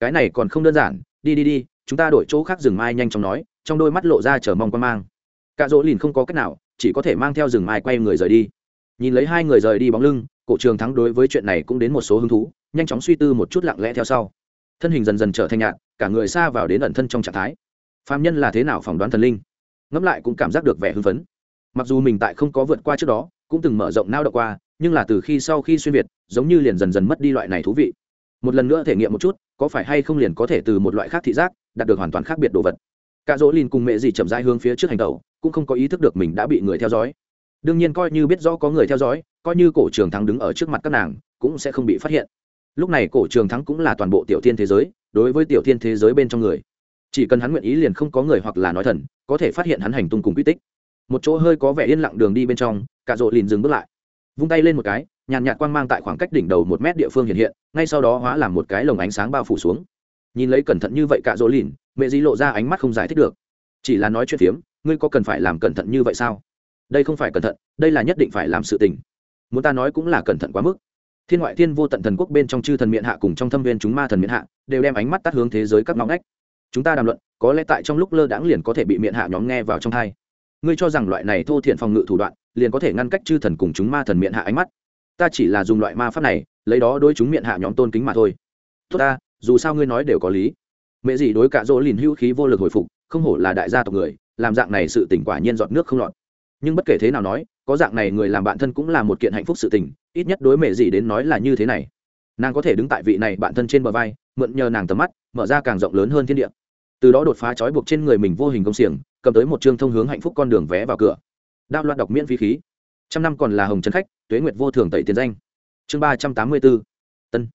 Cái này còn không đơn giản, đi đi đi, chúng ta đổi chỗ khác rừng mai nhanh chóng nói, trong đôi mắt lộ ra chờ mong quan mang. Cạ dỗ lìn không có cách nào, chỉ có thể mang theo rừng mai quay người rời đi. Nhìn lấy hai người rời đi bóng lưng, cổ trường thắng đối với chuyện này cũng đến một số hứng thú, nhanh chóng suy tư một chút lặng lẽ theo sau. Thân hình dần dần trở thành nhạt, cả người xa vào đến ẩn thân trong trạng thái. Phạm nhân là thế nào phỏng đoán thần linh? Ngẫm lại cũng cảm giác được vẻ hưng phấn. Mặc dù mình tại không có vượt qua trước đó cũng từng mở rộng nao đ qua nhưng là từ khi sau khi xuyên việt giống như liền dần dần mất đi loại này thú vị. Một lần nữa thể nghiệm một chút có phải hay không liền có thể từ một loại khác thị giác đạt được hoàn toàn khác biệt đồ vật. Cả dỗ lìn cùng mẹ gì chậm rãi hướng phía trước hành tàu, cũng không có ý thức được mình đã bị người theo dõi. Đương nhiên coi như biết rõ có người theo dõi coi như cổ trường thắng đứng ở trước mặt các nàng cũng sẽ không bị phát hiện. Lúc này cổ trường thắng cũng là toàn bộ tiểu thiên thế giới đối với tiểu thiên thế giới bên trong người chỉ cần hắn nguyện ý liền không có người hoặc là nói thần, có thể phát hiện hắn hành tung cùng quy tích. Một chỗ hơi có vẻ yên lặng đường đi bên trong, cả rộ liền dừng bước lại. Vung tay lên một cái, nhàn nhạt quang mang tại khoảng cách đỉnh đầu một mét địa phương hiện hiện, ngay sau đó hóa làm một cái lồng ánh sáng bao phủ xuống. Nhìn lấy cẩn thận như vậy cả rộ lìn mẹ dí lộ ra ánh mắt không giải thích được. Chỉ là nói chuyện phiếm, ngươi có cần phải làm cẩn thận như vậy sao? Đây không phải cẩn thận, đây là nhất định phải làm sự tình. Muốn ta nói cũng là cẩn thận quá mức. Thiên ngoại thiên vô tận thần quốc bên trong chư thần miệng hạ cùng trong thâm viên chúng ma thần miệng hạ, đều đem ánh mắt tắt hướng thế giới các ngóng ngách chúng ta đàm luận, có lẽ tại trong lúc lơ đãng liền có thể bị miệng hạ nhóm nghe vào trong thai. Ngươi cho rằng loại này thô thiện phòng ngự thủ đoạn, liền có thể ngăn cách chư thần cùng chúng ma thần miệng hạ ánh mắt? Ta chỉ là dùng loại ma pháp này, lấy đó đôi chúng miệng hạ nhóm tôn kính mà thôi. Tốt ta, dù sao ngươi nói đều có lý. Mẹ gì đối cả dỗ liền hữu khí vô lực hồi phục, không hổ là đại gia tộc người, làm dạng này sự tỉnh quả nhiên giọt nước không lọt. Nhưng bất kể thế nào nói, có dạng này người làm bạn thân cũng là một kiện hạnh phúc sự tình, ít nhất đối mẹ gì đến nói là như thế này. Nàng có thể đứng tại vị này bạn thân trên bờ vai, mượn nhờ nàng tầm mắt, mở ra càng rộng lớn hơn thiên địa từ đó đột phá trói buộc trên người mình vô hình công xiềng, cầm tới một chương thông hướng hạnh phúc con đường vé vào cửa. Đao loạn đọc miễn phí khí. Trăm năm còn là hồng trấn khách, tuế nguyệt vô thường tẩy tiền danh. Chương ba trăm tám mươi bốn tân.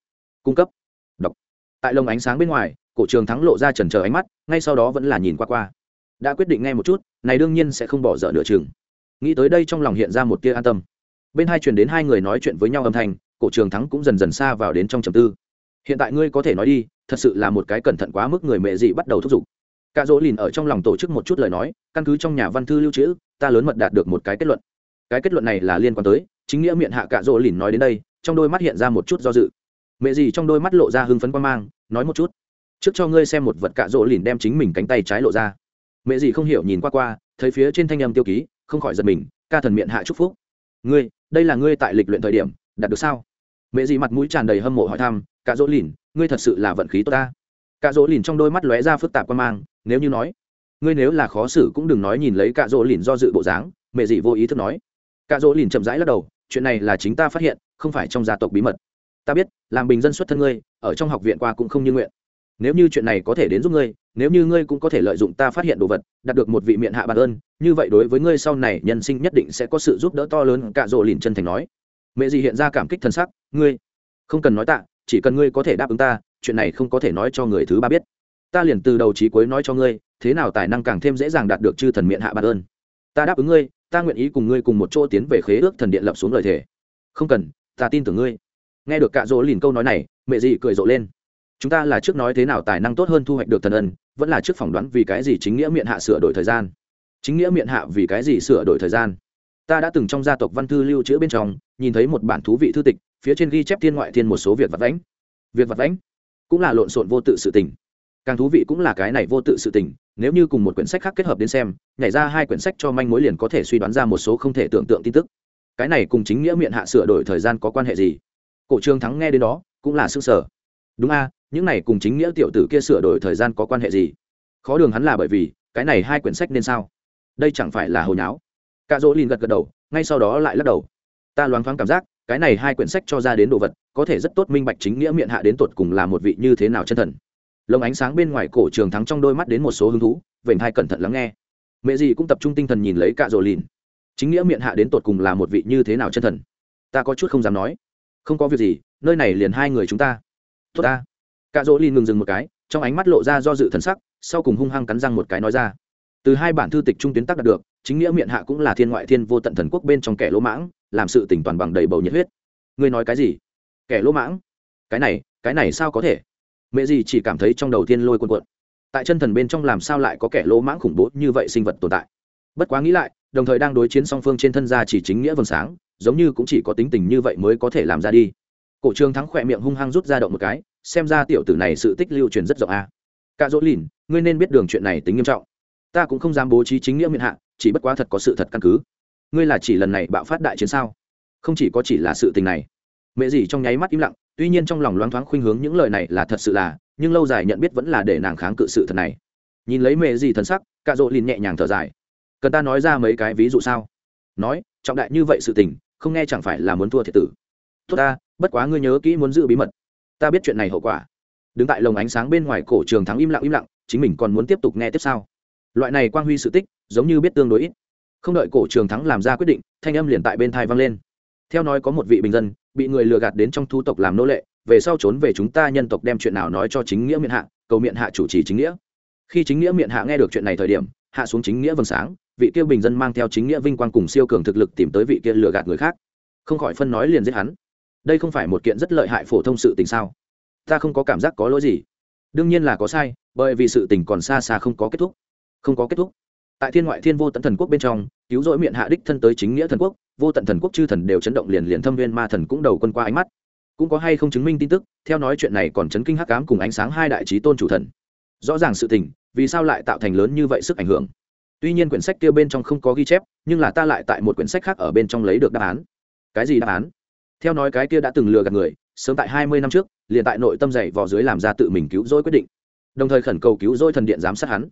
Cung cấp. Đọc. Tại lồng ánh sáng bên ngoài, cổ trường thắng lộ ra trần trờ ánh mắt, ngay sau đó vẫn là nhìn qua qua. Đã quyết định ngay một chút, này đương nhiên sẽ không bỏ dở nửa chừng. Nghĩ tới đây trong lòng hiện ra một tia an tâm. Bên hai truyền đến hai người nói chuyện với nhau âm thanh, cổ trường thắng cũng dần dần xa vào đến trong trầm tư hiện tại ngươi có thể nói đi, thật sự là một cái cẩn thận quá mức người mẹ dị bắt đầu thúc giục. Cả dỗ lìn ở trong lòng tổ chức một chút lời nói, căn cứ trong nhà văn thư lưu trữ, ta lớn mật đạt được một cái kết luận. Cái kết luận này là liên quan tới, chính nghĩa miệng hạ cả dỗ lìn nói đến đây, trong đôi mắt hiện ra một chút do dự. Mẹ gì trong đôi mắt lộ ra hưng phấn quan mang, nói một chút. Trước cho ngươi xem một vật cạ rỗ lìn đem chính mình cánh tay trái lộ ra. Mẹ gì không hiểu nhìn qua qua, thấy phía trên thanh âm tiêu ký, không khỏi giật mình, ca thần miệng hạ chúc phúc. Ngươi, đây là ngươi tại lịch luyện thời điểm, đạt được sao? Mẹ gì mặt mũi tràn đầy hâm mộ hỏi thăm cạ dỗ lìn, ngươi thật sự là vận khí tốt ta. Cạ dỗ lìn trong đôi mắt lóe ra phức tạp quan mang, nếu như nói, ngươi nếu là khó xử cũng đừng nói nhìn lấy cạ dỗ lìn do dự bộ dáng, mẹ gì vô ý thức nói. Cạ dỗ lìn chậm rãi lắc đầu, chuyện này là chính ta phát hiện, không phải trong gia tộc bí mật. Ta biết, làm bình dân xuất thân ngươi, ở trong học viện qua cũng không như nguyện. Nếu như chuyện này có thể đến giúp ngươi, nếu như ngươi cũng có thể lợi dụng ta phát hiện đồ vật, đạt được một vị miệng hạ bản ơn, như vậy đối với ngươi sau này, nhân sinh nhất định sẽ có sự giúp đỡ to lớn cạ dỗ lìn chân thành nói. Mẹ gì hiện ra cảm kích thân sắc, ngươi, không cần nói tạ chỉ cần ngươi có thể đáp ứng ta, chuyện này không có thể nói cho người thứ ba biết. Ta liền từ đầu trí cuối nói cho ngươi, thế nào tài năng càng thêm dễ dàng đạt được chư thần miệng hạ bản ơn. Ta đáp ứng ngươi, ta nguyện ý cùng ngươi cùng một chỗ tiến về khế ước thần điện lập xuống lời thề. Không cần, ta tin tưởng ngươi. Nghe được cạ rỗ lìn câu nói này, mẹ dị cười rộ lên. Chúng ta là trước nói thế nào tài năng tốt hơn thu hoạch được thần ân, vẫn là trước phỏng đoán vì cái gì chính nghĩa miệng hạ sửa đổi thời gian. Chính nghĩa miệng hạ vì cái gì sửa đổi thời gian? Ta đã từng trong gia tộc văn thư lưu trữ bên trong, nhìn thấy một bản thú vị thư tịch phía trên ghi chép thiên ngoại thiên một số việc vật lãnh việc vật lãnh cũng là lộn xộn vô tự sự tình. Càng thú vị cũng là cái này vô tự sự tình, nếu như cùng một quyển sách khác kết hợp đến xem, nhảy ra hai quyển sách cho manh mối liền có thể suy đoán ra một số không thể tưởng tượng tin tức. Cái này cùng chính nghĩa miệng hạ sửa đổi thời gian có quan hệ gì? Cổ trương thắng nghe đến đó, cũng là sức sở đúng a, những này cùng chính nghĩa tiểu tử kia sửa đổi thời gian có quan hệ gì? Khó đường hắn là bởi vì, cái này hai quyển sách nên sao? Đây chẳng phải là hồi nháo. Cạ dỗ lìn gật gật đầu, ngay sau đó lại lắc đầu. Ta loáng thoáng cảm giác cái này hai quyển sách cho ra đến đồ vật, có thể rất tốt minh bạch chính nghĩa miệng hạ đến tột cùng là một vị như thế nào chân thần. Lồng ánh sáng bên ngoài cổ trường thắng trong đôi mắt đến một số hứng thú, vểnh hai cẩn thận lắng nghe. Mẹ gì cũng tập trung tinh thần nhìn lấy cạ rồ lìn. Chính nghĩa miệng hạ đến tột cùng là một vị như thế nào chân thần? Ta có chút không dám nói. Không có việc gì, nơi này liền hai người chúng ta. Tốt ta. Cạ rỗ lìn ngừng dừng một cái, trong ánh mắt lộ ra do dự thần sắc, sau cùng hung hăng cắn răng một cái nói ra. Từ hai bản thư tịch trung tuyến tác đạt được, chính nghĩa miệng hạ cũng là thiên ngoại thiên vô tận thần quốc bên trong kẻ lỗ mãng làm sự tỉnh toàn bằng đầy bầu nhiệt huyết. Ngươi nói cái gì? Kẻ lỗ mãng. Cái này cái này sao có thể? Mẹ gì chỉ cảm thấy trong đầu tiên lôi cuộn cuộn. Tại chân thần bên trong làm sao lại có kẻ lỗ mãng khủng bố như vậy sinh vật tồn tại? Bất quá nghĩ lại, đồng thời đang đối chiến song phương trên thân gia chỉ chính nghĩa vầng sáng, giống như cũng chỉ có tính tình như vậy mới có thể làm ra đi. Cổ trương thắng khỏe miệng hung hăng rút ra động một cái, xem ra tiểu tử này sự tích lưu truyền rất rộng a. À. cả dỗ lìn, ngươi nên biết đường chuyện này tính nghiêm trọng. Ta cũng không dám bố trí chính nghĩa miệng hạ, chỉ bất quá thật có sự thật căn cứ ngươi là chỉ lần này bạo phát đại chiến sao? Không chỉ có chỉ là sự tình này. Mẹ gì trong nháy mắt im lặng, tuy nhiên trong lòng loáng thoáng khuynh hướng những lời này là thật sự là, nhưng lâu dài nhận biết vẫn là để nàng kháng cự sự thật này. Nhìn lấy mẹ gì thần sắc, cạ rỗ lìn nhẹ nhàng thở dài. Cần ta nói ra mấy cái ví dụ sao? Nói, trọng đại như vậy sự tình, không nghe chẳng phải là muốn thua thiệt tử. Tốt ta, bất quá ngươi nhớ kỹ muốn giữ bí mật. Ta biết chuyện này hậu quả. Đứng tại lồng ánh sáng bên ngoài cổ trường thắng im lặng im lặng, chính mình còn muốn tiếp tục nghe tiếp sau. Loại này quang huy sự tích, giống như biết tương đối ít không đợi cổ trường thắng làm ra quyết định, thanh âm liền tại bên thai vang lên. Theo nói có một vị bình dân, bị người lừa gạt đến trong thu tộc làm nô lệ, về sau trốn về chúng ta nhân tộc đem chuyện nào nói cho chính nghĩa miệng hạ, cầu miệng hạ chủ trì chính nghĩa. Khi chính nghĩa miệng hạ nghe được chuyện này thời điểm, hạ xuống chính nghĩa vầng sáng, vị kia bình dân mang theo chính nghĩa vinh quang cùng siêu cường thực lực tìm tới vị kia lừa gạt người khác. Không khỏi phân nói liền giết hắn. Đây không phải một kiện rất lợi hại phổ thông sự tình sao? Ta không có cảm giác có lỗi gì. Đương nhiên là có sai, bởi vì sự tình còn xa xa không có kết thúc. Không có kết thúc tại thiên ngoại thiên vô tận thần quốc bên trong, cứu rỗi miệng hạ đích thân tới chính nghĩa thần quốc, vô tận thần quốc chư thần đều chấn động liền liền thâm viên ma thần cũng đầu quân qua ánh mắt. Cũng có hay không chứng minh tin tức, theo nói chuyện này còn chấn kinh hắc ám cùng ánh sáng hai đại trí tôn chủ thần. Rõ ràng sự tình, vì sao lại tạo thành lớn như vậy sức ảnh hưởng? Tuy nhiên quyển sách kia bên trong không có ghi chép, nhưng là ta lại tại một quyển sách khác ở bên trong lấy được đáp án. Cái gì đáp án? Theo nói cái kia đã từng lừa gạt người, sớm tại hai mươi năm trước, liền tại nội tâm dày vò dưới làm ra tự mình cứu rỗi quyết định. Đồng thời khẩn cầu cứu rỗi thần điện giám sát hắn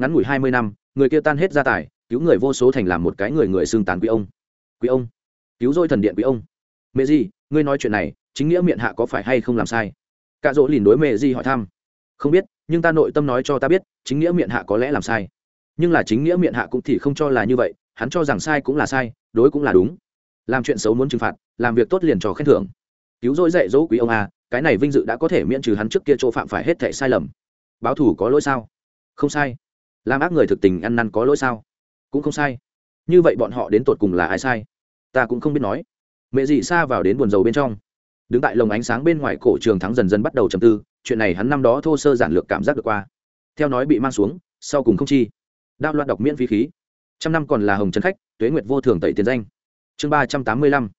ngắn ngủi hai mươi năm, người kia tan hết gia tài, cứu người vô số thành làm một cái người người xương tán quý ông. Quý ông, cứu rỗi thần điện quý ông. Mẹ gì, ngươi nói chuyện này, chính nghĩa miệng hạ có phải hay không làm sai? Cạ dỗ lìn đối mẹ gì hỏi thăm. Không biết, nhưng ta nội tâm nói cho ta biết, chính nghĩa miệng hạ có lẽ làm sai. Nhưng là chính nghĩa miệng hạ cũng thì không cho là như vậy, hắn cho rằng sai cũng là sai, đối cũng là đúng. Làm chuyện xấu muốn trừng phạt, làm việc tốt liền cho khen thưởng. Cứu rỗi dạy dỗ quý ông a cái này vinh dự đã có thể miễn trừ hắn trước kia chỗ phạm phải hết thệ sai lầm. Báo thủ có lỗi sao? Không sai làm ác người thực tình ăn năn có lỗi sao? Cũng không sai. Như vậy bọn họ đến tột cùng là ai sai? Ta cũng không biết nói. Mẹ dị xa vào đến buồn dầu bên trong. Đứng tại lồng ánh sáng bên ngoài cổ trường thắng dần dần bắt đầu trầm tư, chuyện này hắn năm đó thô sơ giản lược cảm giác được qua. Theo nói bị mang xuống, sau cùng không chi. Đao loạt đọc miễn phí khí. Trăm năm còn là hồng trần khách, tuế nguyệt vô thường tẩy tiền danh. Chương ba trăm tám mươi lăm.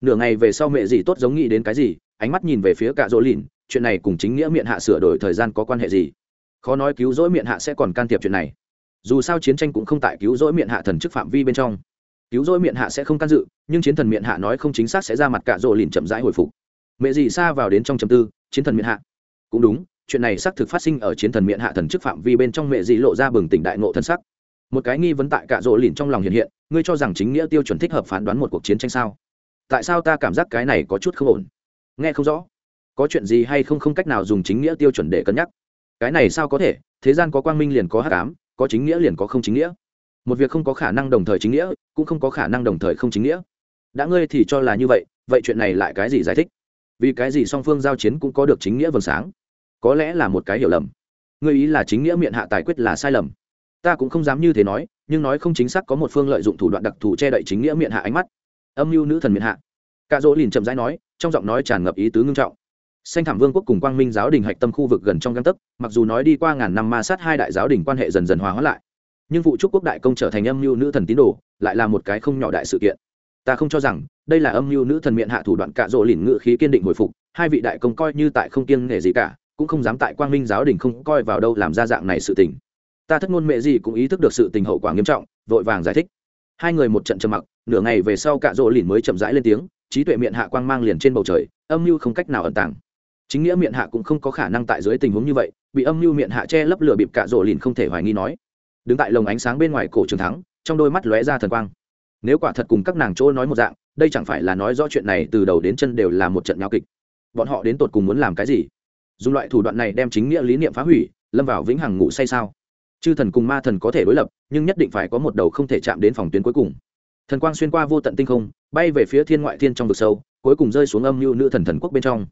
Nửa ngày về sau mẹ gì tốt giống nghĩ đến cái gì, ánh mắt nhìn về phía cạ dỗ lìn, chuyện này cùng chính nghĩa miệng hạ sửa đổi thời gian có quan hệ gì? Khó nói cứu rỗi miệng hạ sẽ còn can thiệp chuyện này dù sao chiến tranh cũng không tại cứu rỗi miệng hạ thần chức phạm vi bên trong. Cứu rỗi miệng hạ sẽ không can dự, nhưng chiến thần miệng hạ nói không chính xác sẽ ra mặt cả rỗ lìn chậm rãi hồi phục. Mẹ gì xa vào đến trong chầm tư, chiến thần miệng hạ. Cũng đúng, chuyện này xác thực phát sinh ở chiến thần miệng hạ thần chức phạm vi bên trong mẹ gì lộ ra bừng tỉnh đại ngộ thân sắc. Một cái nghi vấn tại cả rỗ lìn trong lòng hiện hiện, ngươi cho rằng chính nghĩa tiêu chuẩn thích hợp phán đoán một cuộc chiến tranh sao? Tại sao ta cảm giác cái này có chút không ổn? Nghe không rõ. Có chuyện gì hay không không cách nào dùng chính nghĩa tiêu chuẩn để cân nhắc? Cái này sao có thể? Thế gian có quang minh liền có hát cám có chính nghĩa liền có không chính nghĩa. Một việc không có khả năng đồng thời chính nghĩa, cũng không có khả năng đồng thời không chính nghĩa. Đã ngươi thì cho là như vậy vậy chuyện này lại cái gì giải thích? Vì cái gì song phương giao chiến cũng có được chính nghĩa vầng sáng? Có lẽ là một cái hiểu lầm. Ngươi ý là chính nghĩa miệng hạ tài quyết là sai lầm. Ta cũng không dám như thế nói, nhưng nói không chính xác có một phương lợi dụng thủ đoạn đặc thù che đậy chính nghĩa miệng hạ ánh mắt. Âm mưu nữ thần miệng hạ. Cạ dỗ liền chậm rãi nói, trong giọng nói tràn ngập ý tứ ngưng trọng xanh thảm vương quốc cùng quang minh giáo đình hạch tâm khu vực gần trong găng tấc, mặc dù nói đi qua ngàn năm ma sát hai đại giáo đình quan hệ dần dần hòa hóa lại, nhưng vụ trúc quốc đại công trở thành âm mưu nữ thần tín đồ, lại là một cái không nhỏ đại sự kiện. Ta không cho rằng, đây là âm mưu nữ thần miệng hạ thủ đoạn cạ rỗ lìn ngự khí kiên định hồi phục, hai vị đại công coi như tại không kiêng nghề gì cả, cũng không dám tại quang minh giáo đình không coi vào đâu làm ra dạng này sự tình. Ta thất ngôn mẹ gì cũng ý thức được sự tình hậu quả nghiêm trọng, vội vàng giải thích. Hai người một trận trầm mặc, nửa ngày về sau cạ rỗ lìn mới chậm rãi lên tiếng, trí tuệ miệng hạ quang mang liền trên bầu trời, âm mưu không cách nào ẩn tàng chính nghĩa miệng hạ cũng không có khả năng tại dưới tình huống như vậy, bị âm mưu miệng hạ che lấp lửa bịp cạ rỗ lìn không thể hoài nghi nói. Đứng tại lồng ánh sáng bên ngoài cổ trường thắng, trong đôi mắt lóe ra thần quang. Nếu quả thật cùng các nàng chỗ nói một dạng, đây chẳng phải là nói rõ chuyện này từ đầu đến chân đều là một trận nhau kịch. Bọn họ đến tột cùng muốn làm cái gì? Dùng loại thủ đoạn này đem chính nghĩa lý niệm phá hủy, lâm vào vĩnh hằng ngủ say sao? Chư thần cùng ma thần có thể đối lập, nhưng nhất định phải có một đầu không thể chạm đến phòng tuyến cuối cùng. Thần quang xuyên qua vô tận tinh không, bay về phía thiên ngoại thiên trong vực sâu, cuối cùng rơi xuống âm mưu nữ thần thần quốc bên trong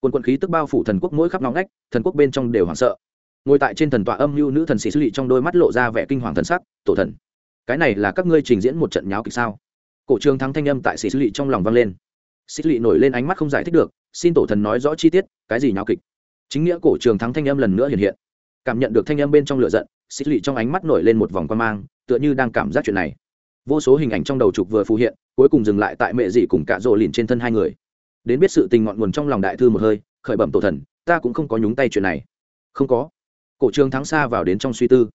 quân quân khí tức bao phủ thần quốc mỗi khắp nóng ngách, thần quốc bên trong đều hoảng sợ. Ngồi tại trên thần tọa âm mưu nữ thần sĩ sư lị trong đôi mắt lộ ra vẻ kinh hoàng thần sắc, tổ thần, cái này là các ngươi trình diễn một trận nháo kịch sao? Cổ trường thắng thanh âm tại sĩ sư lị trong lòng vang lên. Sĩ lị nổi lên ánh mắt không giải thích được, xin tổ thần nói rõ chi tiết, cái gì nháo kịch? Chính nghĩa cổ trường thắng thanh âm lần nữa hiện hiện. Cảm nhận được thanh âm bên trong lửa giận xích lị trong ánh mắt nổi lên một vòng quan mang, tựa như đang cảm giác chuyện này. Vô số hình ảnh trong đầu trục vừa phù hiện, cuối cùng dừng lại tại mẹ dị cùng cả rộ lìn trên thân hai người đến biết sự tình ngọn nguồn trong lòng đại thư một hơi, khởi bẩm tổ thần, ta cũng không có nhúng tay chuyện này. Không có. Cổ trường thắng xa vào đến trong suy tư.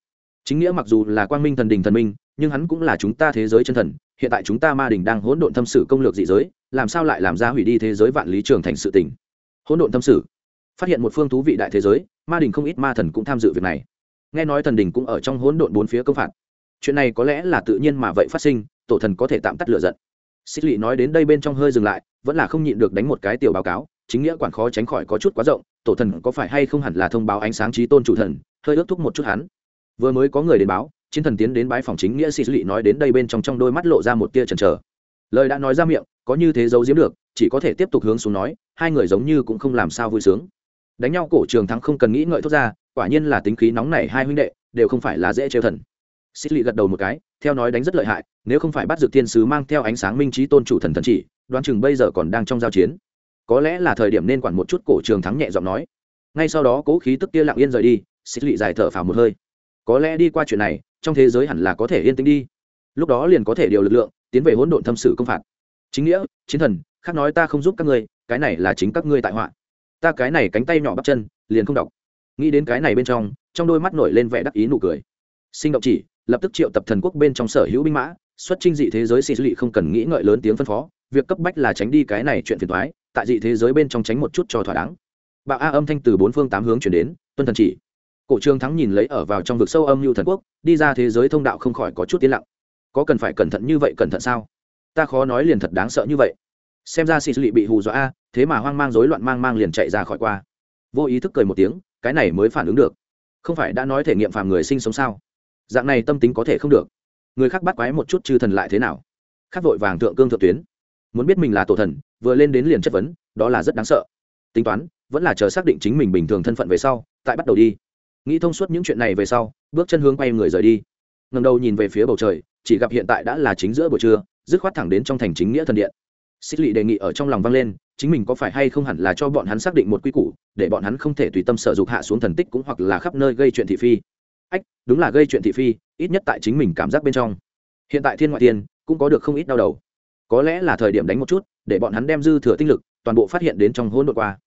Chính nghĩa mặc dù là quang minh thần đình thần minh, nhưng hắn cũng là chúng ta thế giới chân thần, hiện tại chúng ta ma đình đang hỗn độn thâm sử công lược dị giới, làm sao lại làm ra hủy đi thế giới vạn lý trường thành sự tình? Hỗn độn thâm sử phát hiện một phương thú vị đại thế giới, ma đình không ít ma thần cũng tham dự việc này. Nghe nói thần đình cũng ở trong hỗn độn bốn phía công phạt. Chuyện này có lẽ là tự nhiên mà vậy phát sinh, tổ thần có thể tạm tắt lửa giận xích lỵ nói đến đây bên trong hơi dừng lại, vẫn là không nhịn được đánh một cái tiểu báo cáo, chính nghĩa quản khó tránh khỏi có chút quá rộng, tổ thần có phải hay không hẳn là thông báo ánh sáng trí tôn chủ thần, hơi ước thúc một chút hắn. Vừa mới có người đến báo, chiến thần tiến đến bái phòng chính nghĩa xích lỵ nói đến đây bên trong trong đôi mắt lộ ra một tia chần chờ. Lời đã nói ra miệng, có như thế giấu giếm được, chỉ có thể tiếp tục hướng xuống nói, hai người giống như cũng không làm sao vui sướng. Đánh nhau cổ trường thắng không cần nghĩ ngợi thốt ra, quả nhiên là tính khí nóng này hai huynh đệ, đều không phải là dễ trêu thần. Xích lỵ gật đầu một cái theo nói đánh rất lợi hại, nếu không phải bắt dược thiên sứ mang theo ánh sáng minh trí tôn chủ thần thần chỉ, đoán chừng bây giờ còn đang trong giao chiến. Có lẽ là thời điểm nên quản một chút cổ trường thắng nhẹ giọng nói. Ngay sau đó cố khí tức kia lặng yên rời đi, xích lụy dài thở phào một hơi. Có lẽ đi qua chuyện này, trong thế giới hẳn là có thể yên tĩnh đi. Lúc đó liền có thể điều lực lượng, tiến về hỗn độn thâm sử công phạt. Chính nghĩa, chiến thần, khác nói ta không giúp các ngươi, cái này là chính các ngươi tại họa. Ta cái này cánh tay nhỏ bắp chân, liền không đọc. Nghĩ đến cái này bên trong trong đôi mắt nổi lên vẻ đắc ý nụ cười. Sinh động chỉ lập tức triệu tập thần quốc bên trong sở hữu binh mã, xuất trinh dị thế giới xì lị không cần nghĩ ngợi lớn tiếng phân phó, việc cấp bách là tránh đi cái này chuyện phiền thoái tại dị thế giới bên trong tránh một chút cho thỏa đáng. Bạo a âm thanh từ bốn phương tám hướng chuyển đến, tuân thần chỉ. Cổ trương thắng nhìn lấy ở vào trong vực sâu âm lưu thần quốc, đi ra thế giới thông đạo không khỏi có chút tiến lặng. Có cần phải cẩn thận như vậy cẩn thận sao? Ta khó nói liền thật đáng sợ như vậy. Xem ra xì lị bị hù dọa a, thế mà hoang mang rối loạn mang mang liền chạy ra khỏi qua. Vô ý thức cười một tiếng, cái này mới phản ứng được. Không phải đã nói thể nghiệm phàm người sinh sống sao? Dạng này tâm tính có thể không được. Người khác bắt quái một chút chư thần lại thế nào? Khác vội vàng thượng cương thượng tuyến. Muốn biết mình là tổ thần, vừa lên đến liền chất vấn, đó là rất đáng sợ. Tính toán, vẫn là chờ xác định chính mình bình thường thân phận về sau, tại bắt đầu đi. Nghĩ thông suốt những chuyện này về sau, bước chân hướng quay người rời đi. Ngầm đầu nhìn về phía bầu trời, chỉ gặp hiện tại đã là chính giữa buổi trưa, dứt khoát thẳng đến trong thành chính nghĩa thần điện. Xích lỵ đề nghị ở trong lòng vang lên, chính mình có phải hay không hẳn là cho bọn hắn xác định một quy củ, để bọn hắn không thể tùy tâm sở dục hạ xuống thần tích cũng hoặc là khắp nơi gây chuyện thị phi ách, đúng là gây chuyện thị phi, ít nhất tại chính mình cảm giác bên trong. Hiện tại thiên ngoại tiên cũng có được không ít đau đầu. Có lẽ là thời điểm đánh một chút, để bọn hắn đem dư thừa tinh lực, toàn bộ phát hiện đến trong hỗn đột qua.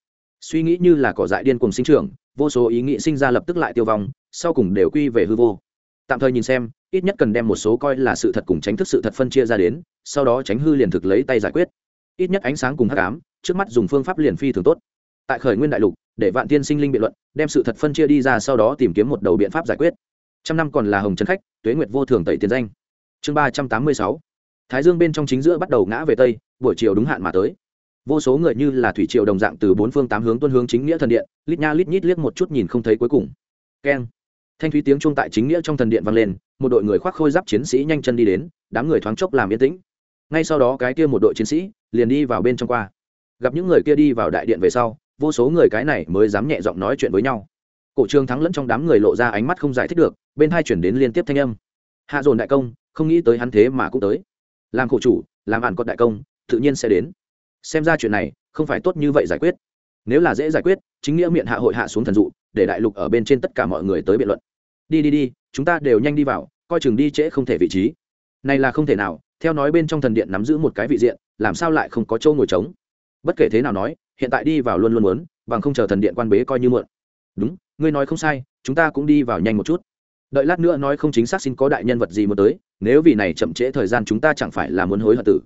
Suy nghĩ như là cỏ dại điên cùng sinh trưởng, vô số ý nghĩ sinh ra lập tức lại tiêu vong, sau cùng đều quy về hư vô. Tạm thời nhìn xem, ít nhất cần đem một số coi là sự thật cùng tránh thức sự thật phân chia ra đến, sau đó tránh hư liền thực lấy tay giải quyết. Ít nhất ánh sáng cùng hắc ám, trước mắt dùng phương pháp liền phi thường tốt. Tại khởi nguyên đại lục để vạn tiên sinh linh biện luận, đem sự thật phân chia đi ra sau đó tìm kiếm một đầu biện pháp giải quyết. Trăm năm còn là hồng trấn khách, tuế nguyệt vô thường tẩy tiền danh. Chương ba trăm tám mươi sáu. Thái dương bên trong chính giữa bắt đầu ngã về tây, buổi chiều đúng hạn mà tới. Vô số người như là thủy triều đồng dạng từ bốn phương tám hướng tuân hướng chính nghĩa thần điện, lít nha lít nhít liếc một chút nhìn không thấy cuối cùng. Keng. Thanh thúy tiếng trung tại chính nghĩa trong thần điện vang lên, một đội người khoác khôi giáp chiến sĩ nhanh chân đi đến, đám người thoáng chốc làm yên tĩnh. Ngay sau đó cái kia một đội chiến sĩ liền đi vào bên trong qua. Gặp những người kia đi vào đại điện về sau vô số người cái này mới dám nhẹ giọng nói chuyện với nhau. Cổ trương thắng lẫn trong đám người lộ ra ánh mắt không giải thích được, bên hai chuyển đến liên tiếp thanh âm. Hạ dồn đại công, không nghĩ tới hắn thế mà cũng tới. Làm khổ chủ, làm ạn cọt đại công, tự nhiên sẽ đến. Xem ra chuyện này, không phải tốt như vậy giải quyết. Nếu là dễ giải quyết, chính nghĩa miệng hạ hội hạ xuống thần dụ, để đại lục ở bên trên tất cả mọi người tới biện luận. Đi đi đi, chúng ta đều nhanh đi vào, coi chừng đi trễ không thể vị trí. Này là không thể nào, theo nói bên trong thần điện nắm giữ một cái vị diện, làm sao lại không có chỗ ngồi trống? Bất kể thế nào nói hiện tại đi vào luôn luôn muốn, bằng không chờ thần điện quan bế coi như mượn đúng, ngươi nói không sai, chúng ta cũng đi vào nhanh một chút. Đợi lát nữa nói không chính xác xin có đại nhân vật gì muốn tới, nếu vì này chậm trễ thời gian chúng ta chẳng phải là muốn hối hận tử.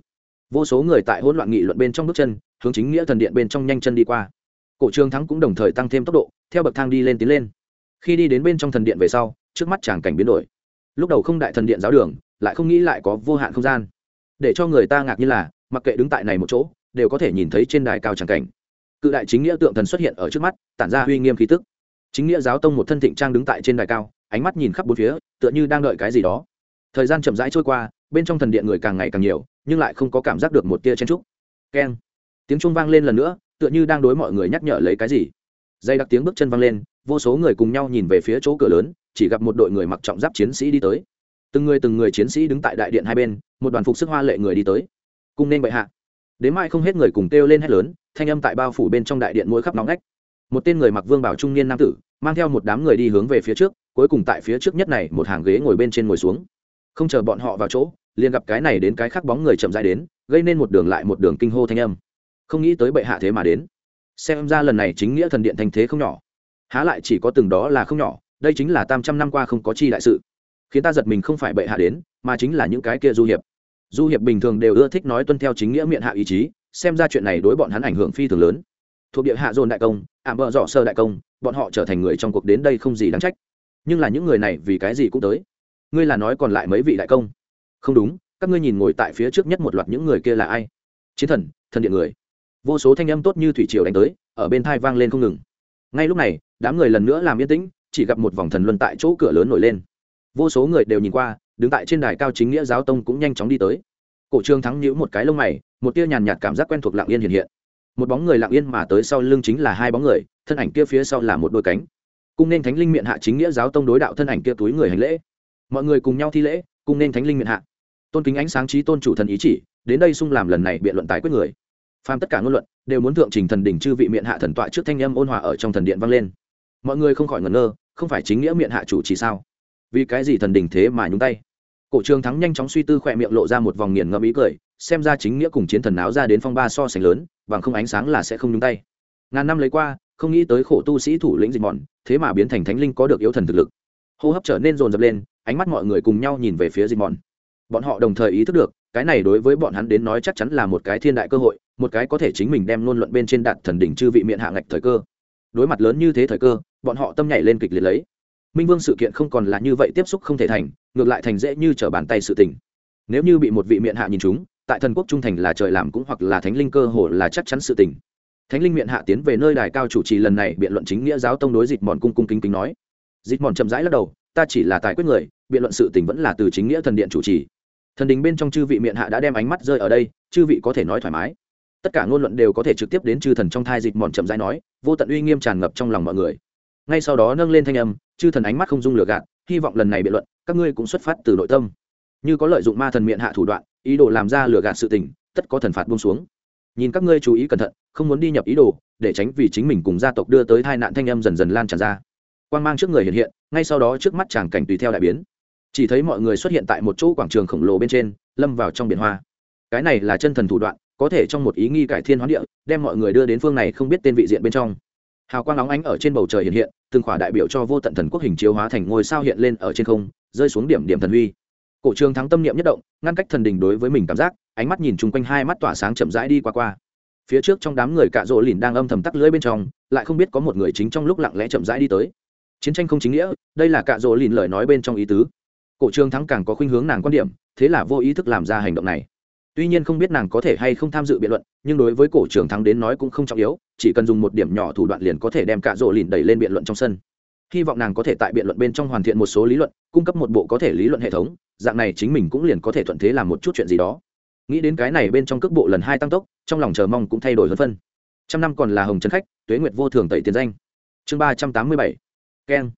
Vô số người tại hỗn loạn nghị luận bên trong bước chân, hướng chính nghĩa thần điện bên trong nhanh chân đi qua. Cổ trương thắng cũng đồng thời tăng thêm tốc độ, theo bậc thang đi lên tiến lên. Khi đi đến bên trong thần điện về sau, trước mắt chàng cảnh biến đổi. Lúc đầu không đại thần điện giáo đường, lại không nghĩ lại có vô hạn không gian. Để cho người ta ngạc như là, mặc kệ đứng tại này một chỗ, đều có thể nhìn thấy trên đài cao tràng cảnh cự đại chính nghĩa tượng thần xuất hiện ở trước mắt, tản ra uy nghiêm khí tức. Chính nghĩa giáo tông một thân thịnh trang đứng tại trên đài cao, ánh mắt nhìn khắp bốn phía, tựa như đang đợi cái gì đó. Thời gian chậm rãi trôi qua, bên trong thần điện người càng ngày càng nhiều, nhưng lại không có cảm giác được một tia chen trúc keng. Tiếng trung vang lên lần nữa, tựa như đang đối mọi người nhắc nhở lấy cái gì. Dây đặc tiếng bước chân vang lên, vô số người cùng nhau nhìn về phía chỗ cửa lớn, chỉ gặp một đội người mặc trọng giáp chiến sĩ đi tới. Từng người từng người chiến sĩ đứng tại đại điện hai bên, một đoàn phục sức hoa lệ người đi tới. Cùng nên bệ hạ đến mai không hết người cùng kêu lên hét lớn, thanh âm tại bao phủ bên trong đại điện mỗi khắp nóng nách một tên người mặc vương bảo trung niên nam tử, mang theo một đám người đi hướng về phía trước, cuối cùng tại phía trước nhất này một hàng ghế ngồi bên trên ngồi xuống. Không chờ bọn họ vào chỗ, liền gặp cái này đến cái khác bóng người chậm dãi đến, gây nên một đường lại một đường kinh hô thanh âm. Không nghĩ tới bệ hạ thế mà đến. Xem ra lần này chính nghĩa thần điện thành thế không nhỏ. Há lại chỉ có từng đó là không nhỏ, đây chính là tam trăm năm qua không có chi đại sự. Khiến ta giật mình không phải bệ hạ đến, mà chính là những cái kia du hiệp du hiệp bình thường đều ưa thích nói tuân theo chính nghĩa miệng hạ ý chí, xem ra chuyện này đối bọn hắn ảnh hưởng phi thường lớn. Thuộc địa hạ dồn đại công, ảm bợ dọ sơ đại công, bọn họ trở thành người trong cuộc đến đây không gì đáng trách. Nhưng là những người này vì cái gì cũng tới? Ngươi là nói còn lại mấy vị đại công? Không đúng, các ngươi nhìn ngồi tại phía trước nhất một loạt những người kia là ai? Chiến thần thần điện người. Vô số thanh âm tốt như thủy triều đánh tới, ở bên thai vang lên không ngừng. Ngay lúc này, đám người lần nữa làm yên tĩnh, chỉ gặp một vòng thần luân tại chỗ cửa lớn nổi lên. Vô số người đều nhìn qua đứng tại trên đài cao chính nghĩa giáo tông cũng nhanh chóng đi tới. Cổ trương thắng nhíu một cái lông mày, một tia nhàn nhạt cảm giác quen thuộc lặng yên hiện hiện. Một bóng người lặng yên mà tới sau lưng chính là hai bóng người, thân ảnh kia phía sau là một đôi cánh. Cung nên thánh linh miệng hạ chính nghĩa giáo tông đối đạo thân ảnh kia túi người hành lễ. Mọi người cùng nhau thi lễ, cung nên thánh linh miệng hạ. Tôn kính ánh sáng trí tôn chủ thần ý chỉ, đến đây xung làm lần này biện luận tái quyết người. Phàm tất cả ngôn luận, đều muốn thượng trình thần đỉnh chư vị miệng hạ thần tọa trước thanh âm ôn hòa ở trong thần điện vang lên. Mọi người không khỏi ngẩn ngơ, không phải chính nghĩa miệng hạ chủ chỉ sao? Vì cái gì thần đình thế mà nhúng tay? Cổ trường thắng nhanh chóng suy tư khỏe miệng lộ ra một vòng nghiền ngẫm ý cười, xem ra chính nghĩa cùng chiến thần áo ra đến phong ba so sánh lớn, bằng không ánh sáng là sẽ không nhúng tay. Ngàn năm lấy qua, không nghĩ tới khổ tu sĩ thủ lĩnh dịch mòn thế mà biến thành thánh linh có được yếu thần thực lực. Hô hấp trở nên rồn rập lên, ánh mắt mọi người cùng nhau nhìn về phía dịch mòn bọn họ đồng thời ý thức được, cái này đối với bọn hắn đến nói chắc chắn là một cái thiên đại cơ hội, một cái có thể chính mình đem luôn luận bên trên đạt thần đỉnh chư vị miệng hạ ngạch thời cơ. Đối mặt lớn như thế thời cơ, bọn họ tâm nhảy lên kịch liệt lấy minh vương sự kiện không còn là như vậy tiếp xúc không thể thành, ngược lại thành dễ như trở bàn tay sự tình. Nếu như bị một vị miệng hạ nhìn chúng, tại thần quốc trung thành là trời làm cũng hoặc là thánh linh cơ hồ là chắc chắn sự tình. Thánh linh miệng hạ tiến về nơi đài cao chủ trì lần này biện luận chính nghĩa giáo tông đối dịch mòn cung cung kính kính nói. Dịch mòn chậm rãi lắc đầu, ta chỉ là tài quyết người, biện luận sự tình vẫn là từ chính nghĩa thần điện chủ trì. Thần đình bên trong chư vị miệng hạ đã đem ánh mắt rơi ở đây, chư vị có thể nói thoải mái. Tất cả ngôn luận đều có thể trực tiếp đến chư thần trong thai dịch mòn chậm rãi nói, vô tận uy nghiêm tràn ngập trong lòng mọi người. Ngay sau đó nâng lên thanh âm chư thần ánh mắt không dung lừa gạt, hy vọng lần này biện luận, các ngươi cũng xuất phát từ nội tâm. Như có lợi dụng ma thần miệng hạ thủ đoạn, ý đồ làm ra lừa gạt sự tình, tất có thần phạt buông xuống. Nhìn các ngươi chú ý cẩn thận, không muốn đi nhập ý đồ, để tránh vì chính mình cùng gia tộc đưa tới tai nạn thanh âm dần dần lan tràn ra. Quang mang trước người hiện hiện, ngay sau đó trước mắt chàng cảnh tùy theo đại biến. Chỉ thấy mọi người xuất hiện tại một chỗ quảng trường khổng lồ bên trên, lâm vào trong biển hoa. Cái này là chân thần thủ đoạn, có thể trong một ý nghi cải thiên hoán địa, đem mọi người đưa đến phương này không biết tên vị diện bên trong hào quang óng ánh ở trên bầu trời hiện hiện, từng khỏa đại biểu cho vô tận thần quốc hình chiếu hóa thành ngôi sao hiện lên ở trên không, rơi xuống điểm điểm thần huy. Cổ trường thắng tâm niệm nhất động, ngăn cách thần đình đối với mình cảm giác, ánh mắt nhìn chung quanh hai mắt tỏa sáng chậm rãi đi qua qua. Phía trước trong đám người cạ rỗ lìn đang âm thầm tắc lưỡi bên trong, lại không biết có một người chính trong lúc lặng lẽ chậm rãi đi tới. Chiến tranh không chính nghĩa, đây là cạ rỗ lìn lời nói bên trong ý tứ. Cổ trường thắng càng có khuynh hướng nàng quan điểm, thế là vô ý thức làm ra hành động này tuy nhiên không biết nàng có thể hay không tham dự biện luận, nhưng đối với cổ trưởng thắng đến nói cũng không trọng yếu, chỉ cần dùng một điểm nhỏ thủ đoạn liền có thể đem cả rộ lìn đẩy lên biện luận trong sân. Hy vọng nàng có thể tại biện luận bên trong hoàn thiện một số lý luận, cung cấp một bộ có thể lý luận hệ thống, dạng này chính mình cũng liền có thể thuận thế làm một chút chuyện gì đó. Nghĩ đến cái này bên trong cước bộ lần hai tăng tốc, trong lòng chờ mong cũng thay đổi hơn phân. Trăm năm còn là hồng trấn khách, tuế nguyệt vô thường tẩy tiền danh. Chương ba trăm tám mươi bảy. Keng.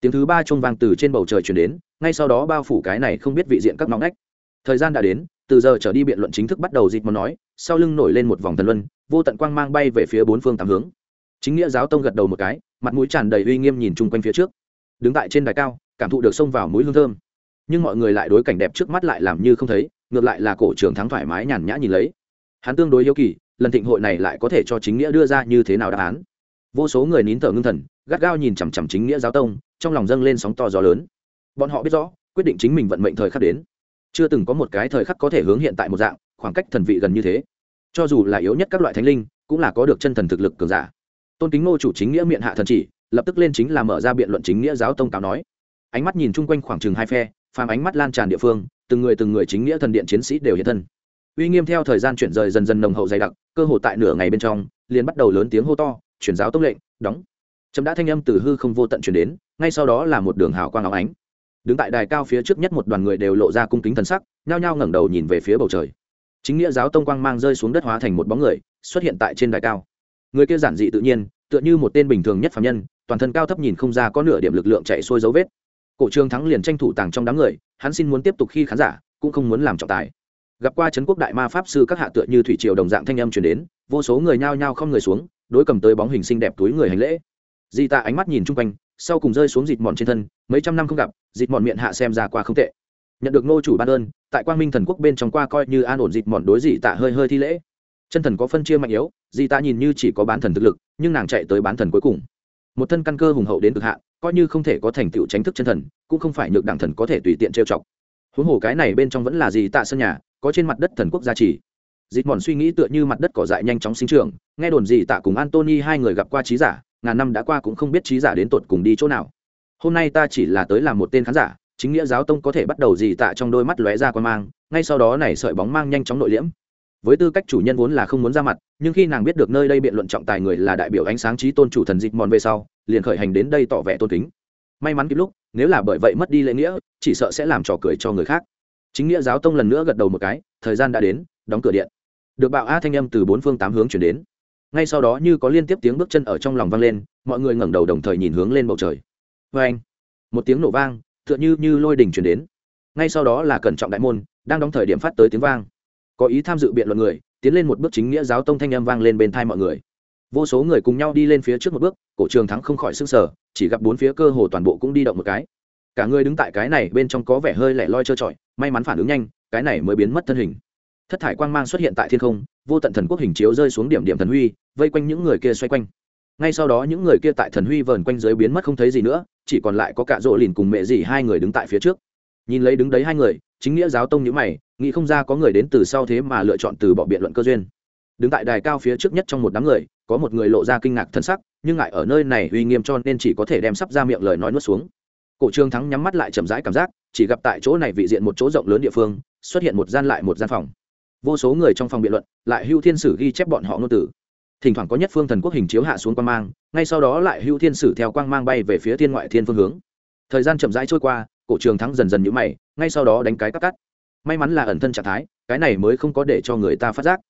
Tiếng thứ ba chuông vang từ trên bầu trời chuyển đến, ngay sau đó bao phủ cái này không biết vị diện các nóng nách thời gian đã đến từ giờ trở đi biện luận chính thức bắt đầu dịp mà nói, sau lưng nổi lên một vòng thần luân, vô tận quang mang bay về phía bốn phương tám hướng. Chính nghĩa giáo tông gật đầu một cái, mặt mũi tràn đầy uy nghiêm nhìn chung quanh phía trước. Đứng tại trên đài cao, cảm thụ được xông vào mũi hương thơm. Nhưng mọi người lại đối cảnh đẹp trước mắt lại làm như không thấy, ngược lại là cổ trưởng thắng thoải mái nhàn nhã nhìn lấy. Hắn tương đối yêu kỳ, lần thịnh hội này lại có thể cho chính nghĩa đưa ra như thế nào đáp án. Vô số người nín thở ngưng thần, gắt gao nhìn chằm chằm chính nghĩa giáo tông, trong lòng dâng lên sóng to gió lớn. Bọn họ biết rõ, quyết định chính mình vận mệnh thời khắc đến chưa từng có một cái thời khắc có thể hướng hiện tại một dạng, khoảng cách thần vị gần như thế. Cho dù là yếu nhất các loại thánh linh, cũng là có được chân thần thực lực cường giả. Tôn kính ngô chủ chính nghĩa miệng hạ thần chỉ, lập tức lên chính là mở ra biện luận chính nghĩa giáo tông cáo nói. Ánh mắt nhìn chung quanh khoảng chừng hai phe, phàm ánh mắt lan tràn địa phương, từng người từng người chính nghĩa thần điện chiến sĩ đều hiện thân. Uy nghiêm theo thời gian chuyển rời dần dần nồng hậu dày đặc, cơ hồ tại nửa ngày bên trong, liền bắt đầu lớn tiếng hô to, chuyển giáo tông lệnh, đóng. Chấm đã thanh âm từ hư không vô tận chuyển đến, ngay sau đó là một đường hào quang áo ánh đứng tại đài cao phía trước nhất một đoàn người đều lộ ra cung kính thần sắc, nhao nhao ngẩng đầu nhìn về phía bầu trời. Chính nghĩa giáo tông quang mang rơi xuống đất hóa thành một bóng người, xuất hiện tại trên đài cao. Người kia giản dị tự nhiên, tựa như một tên bình thường nhất phạm nhân, toàn thân cao thấp nhìn không ra có nửa điểm lực lượng chạy xuôi dấu vết. Cổ trường thắng liền tranh thủ tàng trong đám người, hắn xin muốn tiếp tục khi khán giả, cũng không muốn làm trọng tài. Gặp qua trấn quốc đại ma pháp sư các hạ tựa như thủy triều đồng dạng thanh âm truyền đến, vô số người nhao nhao không người xuống, đối cầm tới bóng hình xinh đẹp túi người hành lễ. Di tạ ánh mắt nhìn chung quanh sau cùng rơi xuống dịt mòn trên thân, mấy trăm năm không gặp, dịt mòn miệng hạ xem ra qua không tệ. Nhận được ngô chủ ban ơn, tại quang minh thần quốc bên trong qua coi như an ổn dịt mòn đối dị tạ hơi hơi thi lễ. Chân thần có phân chia mạnh yếu, dị tạ nhìn như chỉ có bán thần thực lực, nhưng nàng chạy tới bán thần cuối cùng. Một thân căn cơ hùng hậu đến cực hạn, coi như không thể có thành tựu tránh thức chân thần, cũng không phải nhược đảng thần có thể tùy tiện trêu chọc. Huống hồ cái này bên trong vẫn là dị tạ sân nhà, có trên mặt đất thần quốc gia trì. Dịt mòn suy nghĩ tựa như mặt đất cỏ dại nhanh chóng sinh trưởng, nghe đồn dị tạ cùng antony hai người gặp qua trí giả ngàn năm đã qua cũng không biết trí giả đến tột cùng đi chỗ nào. Hôm nay ta chỉ là tới làm một tên khán giả, chính nghĩa giáo tông có thể bắt đầu gì tạ trong đôi mắt lóe ra quan mang, ngay sau đó này sợi bóng mang nhanh chóng nội liễm. Với tư cách chủ nhân vốn là không muốn ra mặt, nhưng khi nàng biết được nơi đây biện luận trọng tài người là đại biểu ánh sáng trí tôn chủ thần dịch mòn về sau, liền khởi hành đến đây tỏ vẻ tôn kính. May mắn kịp lúc, nếu là bởi vậy mất đi lễ nghĩa, chỉ sợ sẽ làm trò cười cho người khác. Chính nghĩa giáo tông lần nữa gật đầu một cái, thời gian đã đến, đóng cửa điện. Được bạo a thanh âm từ bốn phương tám hướng chuyển đến ngay sau đó như có liên tiếp tiếng bước chân ở trong lòng vang lên, mọi người ngẩng đầu đồng thời nhìn hướng lên bầu trời. Vê anh, một tiếng nổ vang, tựa như như lôi đình chuyển đến. Ngay sau đó là cẩn trọng đại môn, đang đóng thời điểm phát tới tiếng vang. Có ý tham dự biện luận người, tiến lên một bước chính nghĩa giáo tông thanh âm vang lên bên thai mọi người. Vô số người cùng nhau đi lên phía trước một bước, cổ trường thắng không khỏi s ư n g sở chỉ gặp bốn phía cơ hồ toàn bộ cũng đi động một cái. Cả người đứng tại cái này bên trong có vẻ hơi lẻ loi trơ trọi, may mắn phản ứng nhanh, cái này mới biến mất thân hình thất thải quang mang xuất hiện tại thiên không, vô tận thần quốc hình chiếu rơi xuống điểm điểm thần huy, vây quanh những người kia xoay quanh. Ngay sau đó những người kia tại thần huy vờn quanh dưới biến mất không thấy gì nữa, chỉ còn lại có cả rộ lìn cùng mẹ dì hai người đứng tại phía trước. Nhìn lấy đứng đấy hai người, chính nghĩa giáo tông nhữ mày, nghĩ không ra có người đến từ sau thế mà lựa chọn từ bỏ biện luận cơ duyên. Đứng tại đài cao phía trước nhất trong một đám người, có một người lộ ra kinh ngạc thân sắc, nhưng ngại ở nơi này uy nghiêm cho nên chỉ có thể đem sắp ra miệng lời nói nuốt xuống. Cổ trương thắng nhắm mắt lại chậm rãi cảm giác, chỉ gặp tại chỗ này vị diện một chỗ rộng lớn địa phương, xuất hiện một gian lại một gian phòng vô số người trong phòng biện luận lại hưu thiên sử ghi chép bọn họ ngôn tử thỉnh thoảng có nhất phương thần quốc hình chiếu hạ xuống quang mang, ngay sau đó lại hưu thiên sử theo quang mang bay về phía thiên ngoại thiên phương hướng. Thời gian chậm rãi trôi qua, cổ trường thắng dần dần nhũ mày, ngay sau đó đánh cái cắt cắt. May mắn là ẩn thân trạng thái, cái này mới không có để cho người ta phát giác.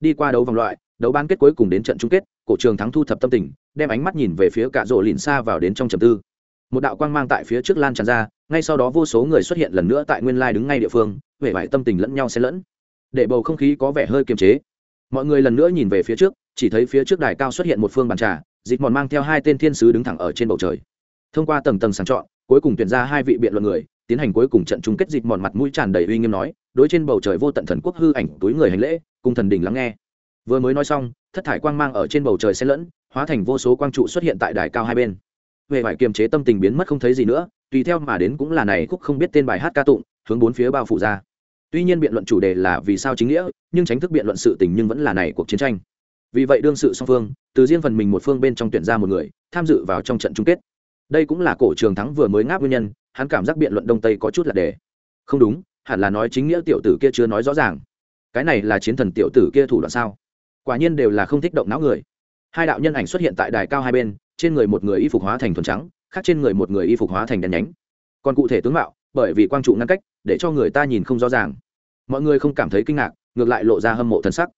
Đi qua đấu vòng loại, đấu ban kết cuối cùng đến trận chung kết, cổ trường thắng thu thập tâm tình, đem ánh mắt nhìn về phía cạ rỗ lìn xa vào đến trong trầm tư. Một đạo quang mang tại phía trước lan tràn ra, ngay sau đó vô số người xuất hiện lần nữa tại nguyên lai đứng ngay địa phương huệ vải tâm tình lẫn nhau xen lẫn để bầu không khí có vẻ hơi kiềm chế. Mọi người lần nữa nhìn về phía trước, chỉ thấy phía trước đài cao xuất hiện một phương bàn trà, dịch mòn mang theo hai tên thiên sứ đứng thẳng ở trên bầu trời. Thông qua tầng tầng sàng chọn, cuối cùng tuyển ra hai vị biện luận người, tiến hành cuối cùng trận chung kết dịch mòn mặt mũi tràn đầy uy nghiêm nói, đối trên bầu trời vô tận thần quốc hư ảnh, túi người hành lễ, cùng thần đỉnh lắng nghe. Vừa mới nói xong, thất thải quang mang ở trên bầu trời xen lẫn, hóa thành vô số quang trụ xuất hiện tại đài cao hai bên. Về phải kiềm chế tâm tình biến mất không thấy gì nữa, tùy theo mà đến cũng là này khúc không biết tên bài hát ca tụng, hướng bốn phía bao phủ ra tuy nhiên biện luận chủ đề là vì sao chính nghĩa, nhưng tránh thức biện luận sự tình nhưng vẫn là này cuộc chiến tranh. Vì vậy đương sự song phương, từ riêng phần mình một phương bên trong tuyển ra một người, tham dự vào trong trận chung kết. Đây cũng là cổ trường thắng vừa mới ngáp nguyên nhân, hắn cảm giác biện luận đông tây có chút là đề. Không đúng, hẳn là nói chính nghĩa tiểu tử kia chưa nói rõ ràng. Cái này là chiến thần tiểu tử kia thủ đoạn sao? Quả nhiên đều là không thích động não người. Hai đạo nhân ảnh xuất hiện tại đài cao hai bên, trên người một người y phục hóa thành thuần trắng, khác trên người một người y phục hóa thành đen nhánh. Còn cụ thể tướng mạo, bởi vì quang trụ ngăn cách, để cho người ta nhìn không rõ ràng mọi người không cảm thấy kinh ngạc, ngược lại lộ ra hâm mộ thần sắc.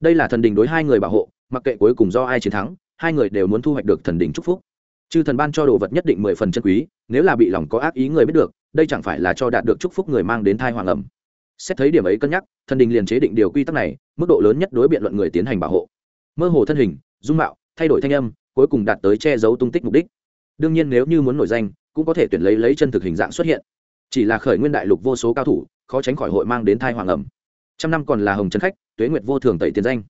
Đây là thần đình đối hai người bảo hộ, mặc kệ cuối cùng do ai chiến thắng, hai người đều muốn thu hoạch được thần đình chúc phúc. Chư thần ban cho đồ vật nhất định mười phần chân quý, nếu là bị lòng có ác ý người biết được, đây chẳng phải là cho đạt được chúc phúc người mang đến thai hoàng ẩm. Xét thấy điểm ấy cân nhắc, thần đình liền chế định điều quy tắc này, mức độ lớn nhất đối biện luận người tiến hành bảo hộ. Mơ hồ thân hình, dung mạo, thay đổi thanh âm, cuối cùng đạt tới che giấu tung tích mục đích. Đương nhiên nếu như muốn nổi danh, cũng có thể tuyển lấy lấy chân thực hình dạng xuất hiện chỉ là khởi nguyên đại lục vô số cao thủ, khó tránh khỏi hội mang đến thai hoàng ẩm trăm năm còn là hồng trấn khách, tuế nguyệt vô thường tẩy tiền danh.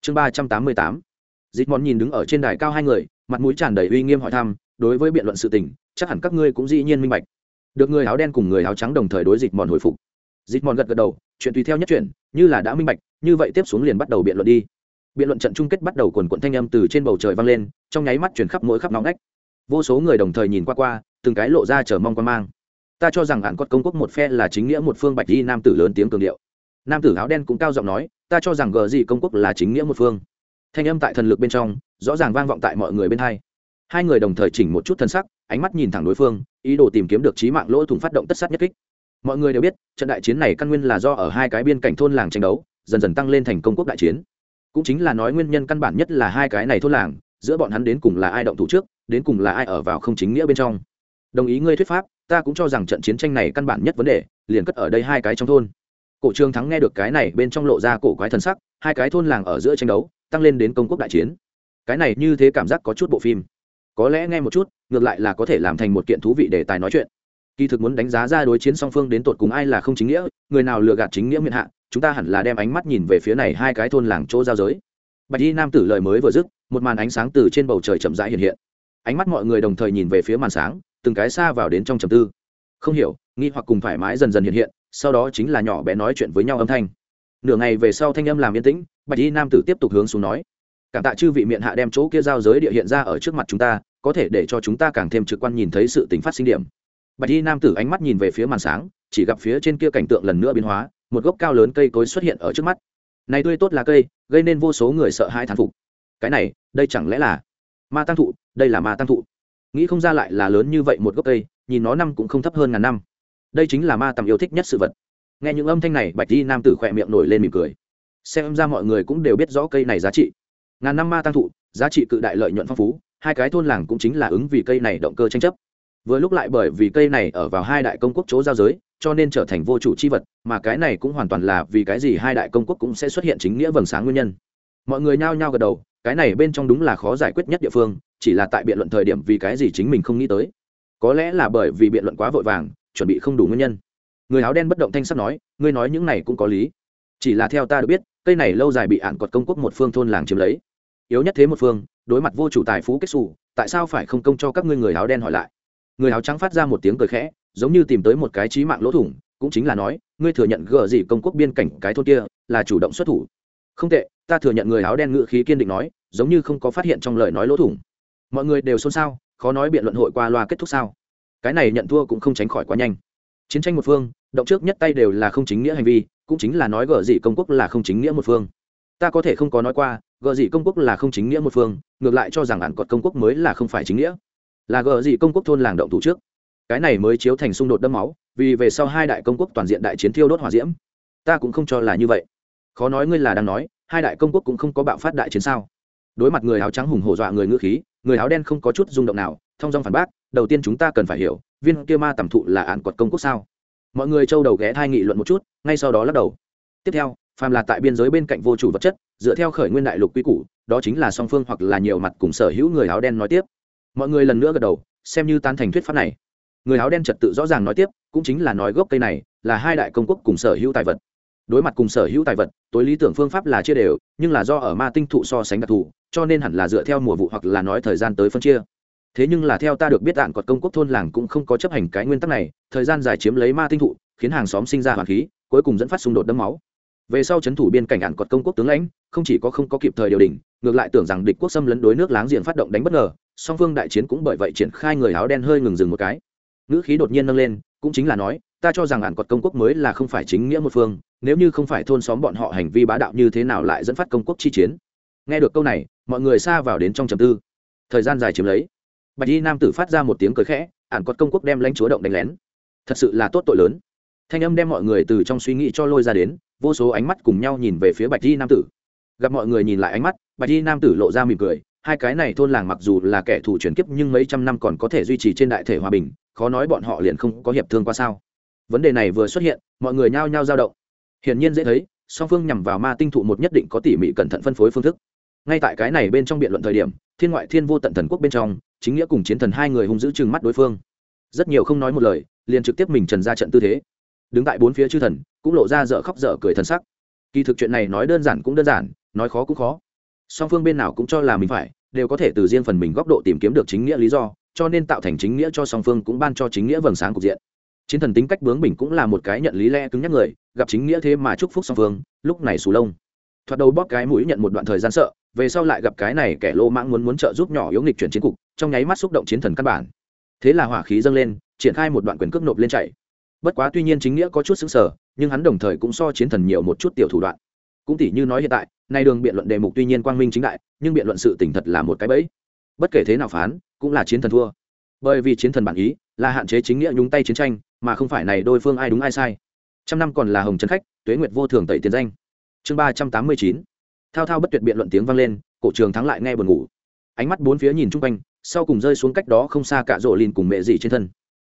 Chương ba trăm tám mươi tám. Dịp món nhìn đứng ở trên đài cao hai người, mặt mũi tràn đầy uy nghiêm hỏi thăm, đối với biện luận sự tình, chắc hẳn các ngươi cũng dĩ nhiên minh bạch. Được người áo đen cùng người áo trắng đồng thời đối dịch mòn hồi phục. Dịch mòn gật gật đầu, chuyện tùy theo nhất chuyện như là đã minh bạch, như vậy tiếp xuống liền bắt đầu biện luận đi. Biện luận trận chung kết bắt đầu quần quận thanh âm từ trên bầu trời vang lên, trong nháy mắt chuyển khắp mỗi khắp nóng nách vô số người đồng thời nhìn qua qua, từng cái lộ ra chờ mong quan mang ta cho rằng hạn cốt công quốc một phe là chính nghĩa một phương bạch di nam tử lớn tiếng cường điệu. Nam tử áo đen cũng cao giọng nói, ta cho rằng gờ gì công quốc là chính nghĩa một phương. Thanh âm tại thần lực bên trong, rõ ràng vang vọng tại mọi người bên hai. Hai người đồng thời chỉnh một chút thân sắc, ánh mắt nhìn thẳng đối phương, ý đồ tìm kiếm được trí mạng lỗ thủng phát động tất sát nhất kích. Mọi người đều biết, trận đại chiến này căn nguyên là do ở hai cái biên cảnh thôn làng tranh đấu, dần dần tăng lên thành công quốc đại chiến. Cũng chính là nói nguyên nhân căn bản nhất là hai cái này thôn làng, giữa bọn hắn đến cùng là ai động thủ trước, đến cùng là ai ở vào không chính nghĩa bên trong. Đồng ý ngươi thuyết pháp ta cũng cho rằng trận chiến tranh này căn bản nhất vấn đề, liền cất ở đây hai cái trong thôn. Cổ trương thắng nghe được cái này, bên trong lộ ra cổ quái thần sắc, hai cái thôn làng ở giữa tranh đấu, tăng lên đến công quốc đại chiến. Cái này như thế cảm giác có chút bộ phim. Có lẽ nghe một chút, ngược lại là có thể làm thành một kiện thú vị để tài nói chuyện. Kỳ thực muốn đánh giá ra đối chiến song phương đến tột cùng ai là không chính nghĩa, người nào lừa gạt chính nghĩa miệng hạ, chúng ta hẳn là đem ánh mắt nhìn về phía này hai cái thôn làng chỗ giao giới. Bạch y nam tử lời mới vừa dứt, một màn ánh sáng từ trên bầu trời chậm rãi hiện hiện. Ánh mắt mọi người đồng thời nhìn về phía màn sáng từng cái xa vào đến trong trầm tư. Không hiểu, nghi hoặc cùng thoải mái dần dần hiện hiện, sau đó chính là nhỏ bé nói chuyện với nhau âm thanh. Nửa ngày về sau thanh âm làm yên tĩnh, bạch y nam tử tiếp tục hướng xuống nói, cảm tạ chư vị miệng hạ đem chỗ kia giao giới địa hiện ra ở trước mặt chúng ta, có thể để cho chúng ta càng thêm trực quan nhìn thấy sự tính phát sinh điểm. Bạch y nam tử ánh mắt nhìn về phía màn sáng, chỉ gặp phía trên kia cảnh tượng lần nữa biến hóa, một gốc cao lớn cây cối xuất hiện ở trước mắt. Này tươi tốt là cây, gây nên vô số người sợ hãi thán phục. Cái này, đây chẳng lẽ là ma tăng thụ, đây là ma tăng thụ nghĩ không ra lại là lớn như vậy một gốc cây, nhìn nó năm cũng không thấp hơn ngàn năm. Đây chính là ma tầm yêu thích nhất sự vật. Nghe những âm thanh này, bạch y nam tử khỏe miệng nổi lên mỉm cười. Xem ra mọi người cũng đều biết rõ cây này giá trị. Ngàn năm ma tăng thụ, giá trị cự đại lợi nhuận phong phú, hai cái thôn làng cũng chính là ứng vì cây này động cơ tranh chấp. Vừa lúc lại bởi vì cây này ở vào hai đại công quốc chỗ giao giới, cho nên trở thành vô chủ c h i vật, mà cái này cũng hoàn toàn là vì cái gì hai đại công quốc cũng sẽ xuất hiện chính nghĩa vầng sáng nguyên nhân. Mọi người nhao nhao gật đầu, cái này bên trong đúng là khó giải quyết nhất địa phương chỉ là tại biện luận thời điểm vì cái gì chính mình không nghĩ tới. Có lẽ là bởi vì biện luận quá vội vàng, chuẩn bị không đủ nguyên nhân. Người áo đen bất động thanh sắt nói, ngươi nói những này cũng có lý. Chỉ là theo ta được biết, cây này lâu dài bị ạn cọt công quốc một phương thôn làng chiếm lấy. Yếu nhất thế một phương, đối mặt vô chủ tài phú kết xù, tại sao phải không công cho các ngươi người áo đen hỏi lại? Người áo trắng phát ra một tiếng cười khẽ, giống như tìm tới một cái trí mạng lỗ thủng, cũng chính là nói, ngươi thừa nhận gờ gì công quốc biên cảnh cái thôn kia là chủ động xuất thủ? Không tệ, ta thừa nhận người áo đen ngự khí kiên định nói, giống như không có phát hiện trong lời nói lỗ thủng mọi người đều xôn xao, khó nói biện luận hội qua loa kết thúc sao. Cái này nhận thua cũng không tránh khỏi quá nhanh. Chiến tranh một phương, động trước nhất tay đều là không chính nghĩa hành vi, cũng chính là nói gợ gì công quốc là không chính nghĩa một phương. Ta có thể không có nói qua gợ gì công quốc là không chính nghĩa một phương, ngược lại cho rằng ạn cọt công quốc mới là không phải chính nghĩa. Là gợ gì công quốc thôn làng động thủ trước. Cái này mới chiếu thành xung đột đẫm máu, vì về sau hai đại công quốc toàn diện đại chiến thiêu đốt hỏa diễm. Ta cũng không cho là như vậy. Khó nói ngươi là đang nói, hai đại công quốc cũng không có bạo phát đại chiến sao đối mặt người áo trắng hùng hổ dọa người ngữ khí, người áo đen không có chút rung động nào, thông dong phản bác, đầu tiên chúng ta cần phải hiểu, viên kia ma tầm thụ là án quật công quốc sao? Mọi người trâu đầu ghé thai nghị luận một chút, ngay sau đó lắc đầu. Tiếp theo, phàm là tại biên giới bên cạnh vô chủ vật chất, dựa theo khởi nguyên đại lục quy củ, đó chính là song phương hoặc là nhiều mặt cùng sở hữu người áo đen nói tiếp. Mọi người lần nữa gật đầu, xem như tan thành thuyết pháp này. Người áo đen trật tự rõ ràng nói tiếp, cũng chính là nói gốc cây này là hai đại công quốc cùng sở hữu tài vật đối mặt cùng sở hữu tài vật, tối lý tưởng phương pháp là chia đều, nhưng là do ở ma tinh thụ so sánh đặc thù, cho nên hẳn là dựa theo mùa vụ hoặc là nói thời gian tới phân chia. Thế nhưng là theo ta được biết đạn cọt công quốc thôn làng cũng không có chấp hành cái nguyên tắc này, thời gian dài chiếm lấy ma tinh thụ, khiến hàng xóm sinh ra hoàng khí, cuối cùng dẫn phát xung đột đẫm máu. Về sau c thủ biên cảnh ạn cọt công quốc tướng lãnh, không chỉ có không có kịp thời điều đình, ngược lại tưởng rằng địch quốc xâm lấn đối nước láng giềng phát động đánh bất ngờ, song phương đại chiến cũng bởi vậy triển khai người áo đen hơi ngừng dừng một cái. Ngữ khí đột nhiên nâng lên, cũng chính là nói ta cho rằng ạn cọt công quốc mới là không phải chính nghĩa một phương, nếu như không phải thôn xóm bọn họ hành vi bá đạo như thế nào lại dẫn phát công quốc chi chiến. Nghe được câu này, mọi người xa vào đến trong trầm tư. Thời gian dài chiếm lấy. Bạch y nam tử phát ra một tiếng cười khẽ, ạn cọt công quốc đem lãnh chúa động đánh lén. Thật sự là tốt tội lớn. Thanh âm đem mọi người từ trong suy nghĩ cho lôi ra đến, vô số ánh mắt cùng nhau nhìn về phía bạch y nam tử. Gặp mọi người nhìn lại ánh mắt, bạch y nam tử lộ ra mỉm cười, hai cái này thôn làng mặc dù là kẻ thù chuyển kiếp nhưng mấy trăm năm còn có thể duy trì trên đại thể hòa bình, khó nói bọn họ liền không có hiệp thương qua sao vấn đề này vừa xuất hiện, mọi người nhao nhao dao động. Hiển nhiên dễ thấy, song phương nhằm vào ma tinh thụ một nhất định có tỉ mỉ cẩn thận phân phối phương thức. Ngay tại cái này bên trong biện luận thời điểm, thiên ngoại thiên vô tận thần quốc bên trong, chính nghĩa cùng chiến thần hai người hung giữ chừng mắt đối phương. Rất nhiều không nói một lời, liền trực tiếp mình trần ra trận tư thế. Đứng tại bốn phía chư thần, cũng lộ ra dở khóc dở cười thần sắc. Kỳ thực chuyện này nói đơn giản cũng đơn giản, nói khó cũng khó. Song phương bên nào cũng cho là mình phải, đều có thể từ riêng phần mình góc độ tìm kiếm được chính nghĩa lý do, cho nên tạo thành chính nghĩa cho song phương cũng ban cho chính nghĩa vầng sáng cục diện chiến thần tính cách bướng bỉnh cũng là một cái nhận lý lẽ cứng nhắc người, gặp chính nghĩa thế mà chúc phúc song phương, lúc này sù lông. Thoạt đầu bóp cái mũi nhận một đoạn thời gian sợ, về sau lại gặp cái này kẻ lô mãng muốn muốn trợ giúp nhỏ yếu nghịch chuyển chiến cục, trong nháy mắt xúc động chiến thần căn bản. Thế là hỏa khí dâng lên, triển khai một đoạn quyền cước nộp lên chạy. Bất quá tuy nhiên chính nghĩa có chút xứng sở nhưng hắn đồng thời cũng so chiến thần nhiều một chút tiểu thủ đoạn. Cũng tỷ như nói hiện tại, nay đường biện luận đề mục tuy nhiên quang minh chính đại, nhưng biện luận sự tỉnh thật là một cái bẫy. Bất kể thế nào phán, cũng là chiến thần thua. Bởi vì chiến thần bản ý, là hạn chế chính nghĩa nhúng tay chiến tranh mà không phải này đôi phương ai đúng ai sai. Trăm năm còn là hồng trấn khách, tuế nguyệt vô thường tẩy tiền danh. Chương ba trăm tám mươi chín. Thao thao bất tuyệt biện luận tiếng vang lên, cổ trường thắng lại nghe buồn ngủ. Ánh mắt bốn phía nhìn chung quanh, sau cùng rơi xuống cách đó không xa cả rỗ lìn cùng mẹ dì trên thân.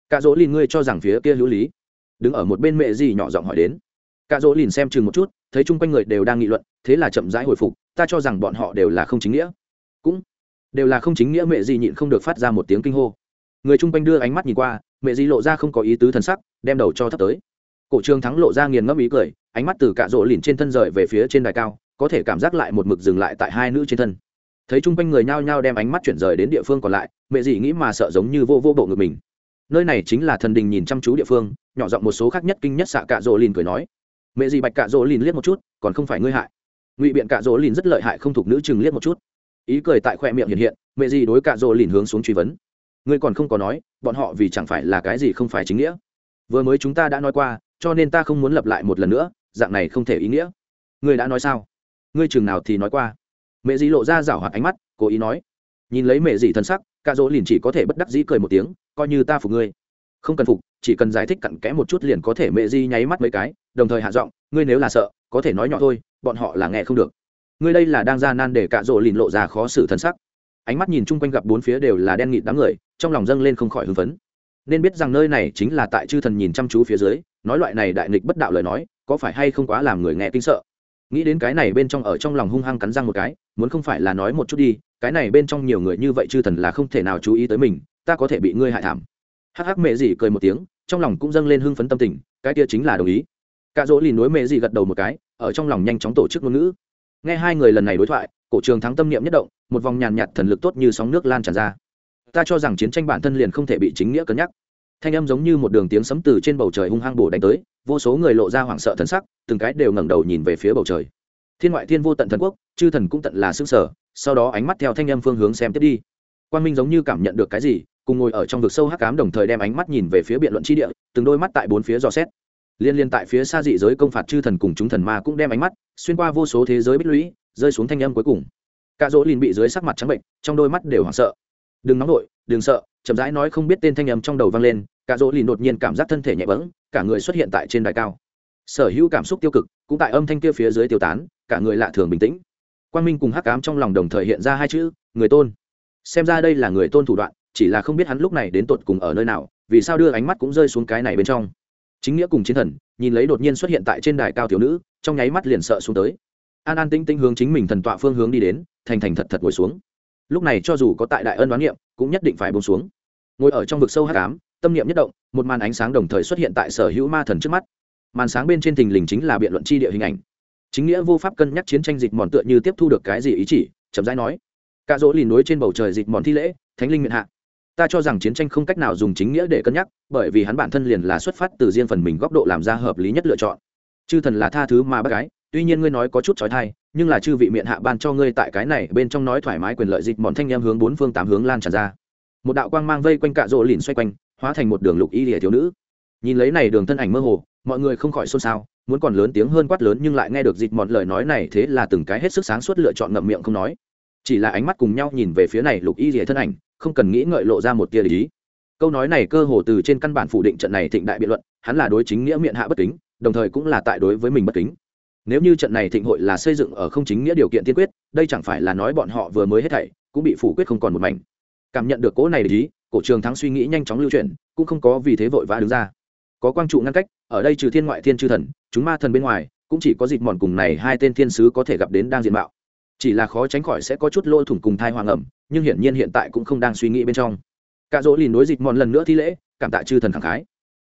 Cả rỗ lìn, ngươi cho rằng phía kia hữu lý? Đứng ở một bên mẹ dì nhỏ giọng hỏi đến. Cả rỗ lìn xem chừng một chút, thấy chung quanh người đều đang nghị luận, thế là chậm rãi hồi phục, ta cho rằng bọn họ đều là không chính nghĩa. Cũng đều là không chính nghĩa, mẹ dì nhịn không được phát ra một tiếng kinh hô. Người chung quanh đưa ánh mắt nhìn qua mẹ dì lộ ra không có ý tứ thần sắc, đem đầu cho thấp tới. Cổ trường thắng lộ ra nghiền ngẫm ý cười, ánh mắt từ cạ rỗ lìn trên thân rời về phía trên đài cao, có thể cảm giác lại một mực dừng lại tại hai nữ trên thân. Thấy chung quanh người nhao nhao đem ánh mắt chuyển rời đến địa phương còn lại, mẹ dì nghĩ mà sợ giống như vô vô bộ ngực mình. Nơi này chính là thần đình nhìn chăm chú địa phương, nhỏ giọng một số khác nhất kinh nhất xạ cạ rỗ lìn cười nói. Mẹ dì bạch cạ rỗ lìn liếc một chút, còn không phải ngươi hại. Ngụy biện cạ rỗ lìn rất lợi hại không thuộc nữ chừng liếc một chút. Ý cười tại khoe miệng hiện hiện, mẹ dì đối cạ rỗ lìn hướng xuống truy vấn ngươi còn không có nói, bọn họ vì chẳng phải là cái gì không phải chính nghĩa. Vừa mới chúng ta đã nói qua, cho nên ta không muốn lặp lại một lần nữa, dạng này không thể ý nghĩa. Ngươi đã nói sao? Ngươi chừng nào thì nói qua? Mẹ dì lộ ra rảo hoạt ánh mắt, cố ý nói. Nhìn lấy mẹ dì thân sắc cạ dỗ liền chỉ có thể bất đắc dĩ cười một tiếng, coi như ta phục ngươi. Không cần phục, chỉ cần giải thích cặn kẽ một chút liền có thể mẹ dì nháy mắt mấy cái, đồng thời hạ giọng, ngươi nếu là sợ, có thể nói nhỏ thôi, bọn họ là nghe không được. Ngươi đây là đang ra nan để cạ dỗ lìn lộ ra khó xử thân sắc. Ánh mắt nhìn chung quanh gặp bốn phía đều là đen nghịt đám người trong lòng dâng lên không khỏi hưng phấn. Nên biết rằng nơi này chính là tại chư thần nhìn chăm chú phía dưới, nói loại này đại nghịch bất đạo lời nói, có phải hay không quá làm người nghe kinh sợ? Nghĩ đến cái này bên trong ở trong lòng hung hăng cắn răng một cái, muốn không phải là nói một chút đi, cái này bên trong nhiều người như vậy chư thần là không thể nào chú ý tới mình, ta có thể bị ngươi hại thảm. Hắc hắc mẹ gì cười một tiếng, trong lòng cũng dâng lên hưng phấn tâm tình, cái kia chính là đồng ý. Cả dỗ lìn núi mẹ gì gật đầu một cái, ở trong lòng nhanh chóng tổ chức ngôn ngữ. Nghe hai người lần này đối thoại, cổ trường thắng tâm niệm nhất động, một vòng nhàn nhạt thần lực tốt như sóng nước lan tràn ra ta cho rằng chiến tranh bản thân liền không thể bị chính nghĩa cân nhắc. Thanh âm giống như một đường tiếng sấm từ trên bầu trời hung hăng bổ đánh tới, vô số người lộ ra hoảng sợ thần sắc, từng cái đều ngẩng đầu nhìn về phía bầu trời. Thiên ngoại thiên vô tận thần quốc, chư thần cũng tận là xương sở, sau đó ánh mắt theo thanh âm phương hướng xem tiếp đi. Quan minh giống như cảm nhận được cái gì, cùng ngồi ở trong vực sâu hắc cám đồng thời đem ánh mắt nhìn về phía biện luận tri địa, từng đôi mắt tại bốn phía dò xét. Liên liên tại phía xa dị giới công phạt chư thần cùng chúng thần ma cũng đem ánh mắt xuyên qua vô số thế giới bích lũy, rơi xuống thanh âm cuối cùng. Cả dỗ liền bị dưới sắc mặt trắng bệnh, trong đôi mắt đều hoảng sợ đừng nóng nổi đừng sợ, chậm rãi nói không biết tên thanh âm trong đầu vang lên, cả dỗ liền đột nhiên cảm giác thân thể nhẹ bẫng, cả người xuất hiện tại trên đài cao. Sở hữu cảm xúc tiêu cực, cũng tại âm thanh kia phía dưới tiêu tán, cả người lạ thường bình tĩnh. Quan minh cùng hắc ám trong lòng đồng thời hiện ra hai chữ, người tôn. Xem ra đây là người tôn thủ đoạn, chỉ là không biết hắn lúc này đến tột cùng ở nơi nào, vì sao đưa ánh mắt cũng rơi xuống cái này bên trong. Chính nghĩa cùng chiến thần, nhìn lấy đột nhiên xuất hiện tại trên đài cao thiếu nữ, trong nháy mắt liền sợ xuống tới. An an tĩnh tĩnh hướng chính mình thần tọa phương hướng đi đến, thành thành thật thật ngồi xuống lúc này cho dù có tại đại ân đoán niệm, cũng nhất định phải bông xuống. Ngồi ở trong vực sâu hát cám tâm niệm nhất động, một màn ánh sáng đồng thời xuất hiện tại sở hữu ma thần trước mắt. Màn sáng bên trên thình lình chính là biện luận chi địa hình ảnh. Chính nghĩa vô pháp cân nhắc chiến tranh dịch mòn tựa như tiếp thu được cái gì ý chỉ, chậm rãi nói. Cạ dỗ lìn núi trên bầu trời dịch mòn thi lễ, thánh linh miệng hạ. Ta cho rằng chiến tranh không cách nào dùng chính nghĩa để cân nhắc, bởi vì hắn bản thân liền là xuất phát từ riêng phần mình góc độ làm ra hợp lý nhất lựa chọn. Chư thần là tha thứ mà bác gái, tuy nhiên ngươi nói có chút trói thai nhưng là chư vị miệng hạ ban cho ngươi tại cái này bên trong nói thoải mái quyền lợi dịch mòn thanh em hướng bốn phương tám hướng lan tràn ra. Một đạo quang mang vây quanh cạ rỗ lìn xoay quanh, hóa thành một đường lục y lìa thiếu nữ. Nhìn lấy này đường thân ảnh mơ hồ, mọi người không khỏi xôn xao, muốn còn lớn tiếng hơn quát lớn nhưng lại nghe được dịch mòn lời nói này thế là từng cái hết sức sáng suốt lựa chọn ngậm miệng không nói. Chỉ là ánh mắt cùng nhau nhìn về phía này lục y lìa thân ảnh, không cần nghĩ ngợi lộ ra một tia lý câu nói này cơ hồ từ trên căn bản phủ định trận này thịnh đại biện luận, hắn là đối chính nghĩa miệng hạ bất kính, đồng thời cũng là tại đối với mình bất kính nếu như trận này thịnh hội là xây dựng ở không chính nghĩa điều kiện tiên quyết, đây chẳng phải là nói bọn họ vừa mới hết thảy, cũng bị phủ quyết không còn một mảnh. Cảm nhận được cố này để ý, cổ trường thắng suy nghĩ nhanh chóng lưu chuyển, cũng không có vì thế vội vã đứng ra. Có quang trụ ngăn cách, ở đây trừ thiên ngoại thiên chư thần, chúng ma thần bên ngoài, cũng chỉ có dịp mòn cùng này hai tên thiên sứ có thể gặp đến đang diện mạo. Chỉ là khó tránh khỏi sẽ có chút lỗ thủng cùng thai hoàng ẩm, nhưng hiển nhiên hiện tại cũng không đang suy nghĩ bên trong. Cả dỗ lìn đối dịp mòn lần nữa thi lễ, cảm tạ chư thần khẳng khái.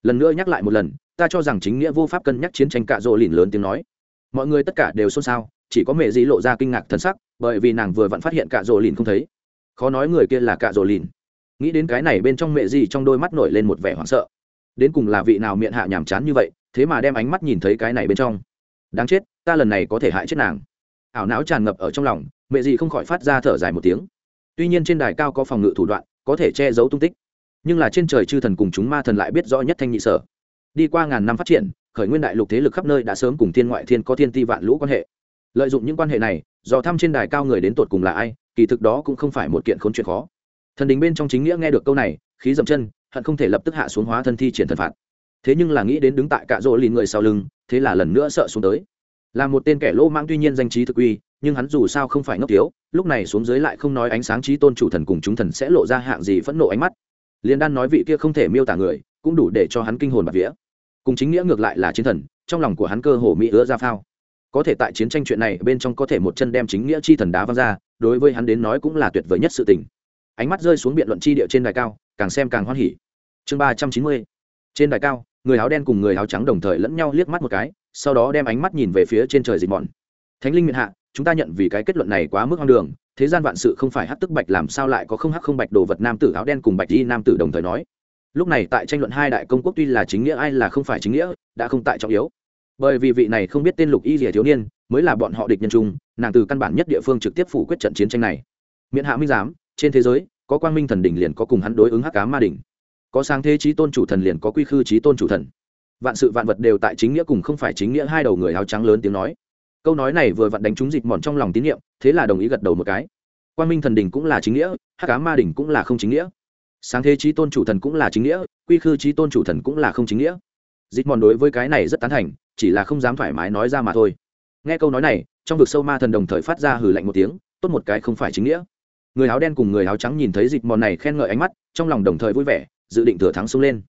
Lần nữa nhắc lại một lần, ta cho rằng chính nghĩa vô pháp cân nhắc chiến tranh cạ dỗ lìn lớn tiếng nói mọi người tất cả đều xôn xao, chỉ có mẹ dĩ lộ ra kinh ngạc thân sắc, bởi vì nàng vừa vặn phát hiện cạ dỗ lìn không thấy. Khó nói người kia là cạ dỗ lìn. Nghĩ đến cái này bên trong mẹ dĩ trong đôi mắt nổi lên một vẻ hoảng sợ. Đến cùng là vị nào miệng hạ nhàm chán như vậy, thế mà đem ánh mắt nhìn thấy cái này bên trong. Đáng chết, ta lần này có thể hại chết nàng. Ảo não tràn ngập ở trong lòng, mẹ dĩ không khỏi phát ra thở dài một tiếng. Tuy nhiên trên đài cao có phòng ngự thủ đoạn, có thể che giấu tung tích. Nhưng là trên trời chư thần cùng chúng ma thần lại biết rõ nhất thanh nhị sở. Đi qua ngàn năm phát triển khởi nguyên đại lục thế lực khắp nơi đã sớm cùng thiên ngoại thiên có thiên ti vạn lũ quan hệ. Lợi dụng những quan hệ này, dò thăm trên đài cao người đến tột cùng là ai, kỳ thực đó cũng không phải một kiện khốn chuyện khó. Thần đình bên trong chính nghĩa nghe được câu này, khí dậm chân, hận không thể lập tức hạ xuống hóa thân thi triển thần phạt. Thế nhưng là nghĩ đến đứng tại cạ rỗ lìn người sau lưng, thế là lần nữa sợ xuống tới. Là một tên kẻ lỗ mãng tuy nhiên danh trí thực uy, nhưng hắn dù sao không phải ngốc thiếu, lúc này xuống dưới lại không nói ánh sáng trí tôn chủ thần cùng chúng thần sẽ lộ ra hạng gì phẫn nộ ánh mắt. Liên đan nói vị kia không thể miêu tả người, cũng đủ để cho hắn kinh hồn bạc vía cùng chính nghĩa ngược lại là chiến thần, trong lòng của hắn cơ hồ mỹ ứa ra phao. Có thể tại chiến tranh chuyện này bên trong có thể một chân đem chính nghĩa chi thần đá văng ra, đối với hắn đến nói cũng là tuyệt vời nhất sự tình. Ánh mắt rơi xuống biện luận chi địa trên đài cao, càng xem càng hoan hỉ. Chương ba trăm chín mươi. Trên đài cao, người áo đen cùng người áo trắng đồng thời lẫn nhau liếc mắt một cái, sau đó đem ánh mắt nhìn về phía trên trời dịch mòn thánh linh miệng hạ, chúng ta nhận vì cái kết luận này quá mức hoang đường, thế gian vạn sự không phải hắc tức bạch làm sao lại có không hắc không bạch đồ vật nam tử áo đen cùng bạch di nam tử đồng thời nói lúc này tại tranh luận hai đại công quốc tuy là chính nghĩa, ai là không phải chính nghĩa, đã không tại trọng yếu. Bởi vì vị này không biết tên lục y rìa thiếu niên mới là bọn họ địch nhân trung nàng từ căn bản nhất địa phương trực tiếp phủ quyết trận chiến tranh này. Miễn hạ minh giám, trên thế giới, có quang minh thần đỉnh liền có cùng hắn đối ứng hắc cá ma đỉnh. Có sáng thế trí tôn chủ thần liền có quy khư trí tôn chủ thần. Vạn sự vạn vật đều tại chính nghĩa cùng không phải chính nghĩa hai đầu người áo trắng lớn tiếng nói. Câu nói này vừa vặn đánh trúng dịch mòn trong lòng tín nhiệm, thế là đồng ý gật đầu một cái. Quang minh thần đỉnh cũng là chính nghĩa, hắc cá ma đỉnh cũng là không chính nghĩa sáng thế trí tôn chủ thần cũng là chính nghĩa, quy khư trí tôn chủ thần cũng là không chính nghĩa. Dịch mòn đối với cái này rất tán thành, chỉ là không dám thoải mái nói ra mà thôi. Nghe câu nói này, trong vực sâu ma thần đồng thời phát ra hừ lạnh một tiếng, tốt một cái không phải chính nghĩa. Người áo đen cùng người áo trắng nhìn thấy dịch mòn này khen ngợi ánh mắt, trong lòng đồng thời vui vẻ, dự định thừa thắng xông lên.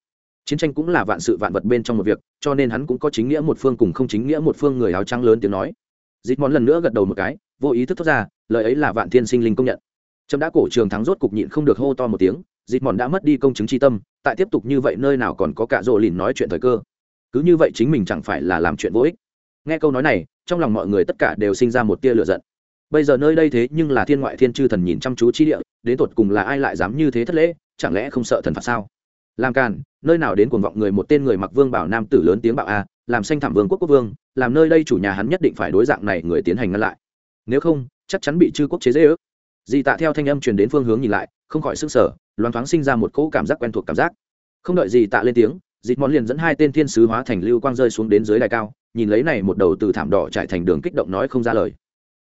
Chiến tranh cũng là vạn sự vạn vật bên trong một việc, cho nên hắn cũng có chính nghĩa một phương cùng không chính nghĩa một phương người áo trắng lớn tiếng nói. Dịch mòn lần nữa gật đầu một cái, vô ý thức thoát ra, lời ấy là vạn thiên sinh linh công nhận. Trâm đã cổ trường thắng rốt cục nhịn không được hô to một tiếng Dịt mòn đã mất đi công chứng tri tâm, tại tiếp tục như vậy nơi nào còn có cả rộ lìn nói chuyện thời cơ. Cứ như vậy chính mình chẳng phải là làm chuyện vô ích. Nghe câu nói này, trong lòng mọi người tất cả đều sinh ra một tia lửa giận. Bây giờ nơi đây thế nhưng là thiên ngoại thiên chư thần nhìn chăm chú chi địa, đến tột cùng là ai lại dám như thế thất lễ, chẳng lẽ không sợ thần phạt sao? Làm càn, nơi nào đến cuồng vọng người một tên người mặc vương bảo nam tử lớn tiếng bảo a, làm xanh thảm vương quốc quốc vương, làm nơi đây chủ nhà hắn nhất định phải đối dạng này người tiến hành ngăn lại. Nếu không, chắc chắn bị chư quốc chế dễ ước dì tạ theo thanh âm truyền đến phương hướng nhìn lại, không khỏi sức sở loáng thoáng sinh ra một cỗ cảm giác quen thuộc cảm giác. Không đợi dì tạ lên tiếng dịp món liền dẫn hai tên thiên sứ hóa thành lưu quang rơi xuống đến dưới đài cao, nhìn lấy này một đầu từ thảm đỏ trải thành đường kích động nói không ra lời.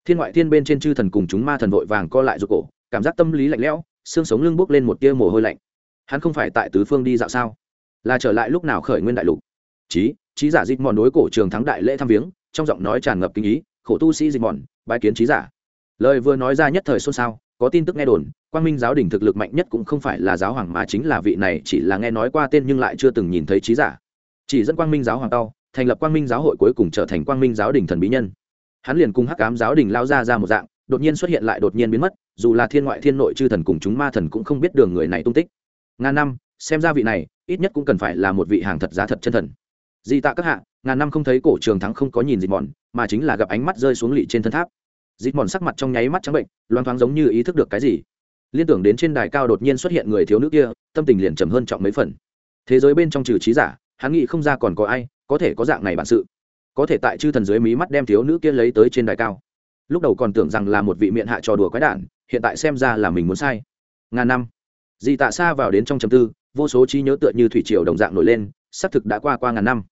Thiên ngoại thiên bên trên chư thần cùng chúng ma thần vội vàng co lại ruột cổ, cảm giác tâm lý lạnh lẽo, xương sống lưng bốc lên một tia mồ hôi lạnh. Hắn không phải tại tứ phương đi dạo sao? Là trở lại lúc nào khởi nguyên đại lục? Chí chí giả dịch mòn đối cổ trường thắng đại lễ thăm viếng, trong giọng nói tràn ngập kinh ý, khổ tu sĩ dịch mòn bái kiến chí giả lời vừa nói ra nhất thời xôn xao, có tin tức nghe đồn, quang minh giáo đình thực lực mạnh nhất cũng không phải là giáo hoàng mà chính là vị này, chỉ là nghe nói qua tên nhưng lại chưa từng nhìn thấy trí giả. Chỉ dẫn quang minh giáo hoàng tao, thành lập quang minh giáo hội cuối cùng trở thành quang minh giáo đình thần bí nhân. Hắn liền cùng hắc cám giáo đình lao ra ra một dạng, đột nhiên xuất hiện lại đột nhiên biến mất, dù là thiên ngoại thiên nội chư thần cùng chúng ma thần cũng không biết đường người này tung tích. Ngàn năm, xem ra vị này, ít nhất cũng cần phải là một vị hàng thật giá thật chân thần. Di tạ các hạ, ngàn năm không thấy cổ trường thắng không có nhìn gì mòn, mà chính là gặp ánh mắt rơi xuống lị trên thân tháp dịch mòn sắc mặt trong nháy mắt trắng bệnh, loang thoáng giống như ý thức được cái gì. Liên tưởng đến trên đài cao đột nhiên xuất hiện người thiếu nữ kia, tâm tình liền trầm hơn trọng mấy phần. Thế giới bên trong trừ trí giả, hắn nghĩ không ra còn có ai có thể có dạng này bản sự. Có thể tại chư thần dưới mí mắt đem thiếu nữ kia lấy tới trên đài cao. Lúc đầu còn tưởng rằng là một vị miệng hạ trò đùa quái đản, hiện tại xem ra là mình muốn sai. Ngàn năm. Dị tạ xa vào đến trong chầm tư, vô số trí nhớ tựa như thủy triều đồng dạng nổi lên, xác thực đã qua qua ngàn năm.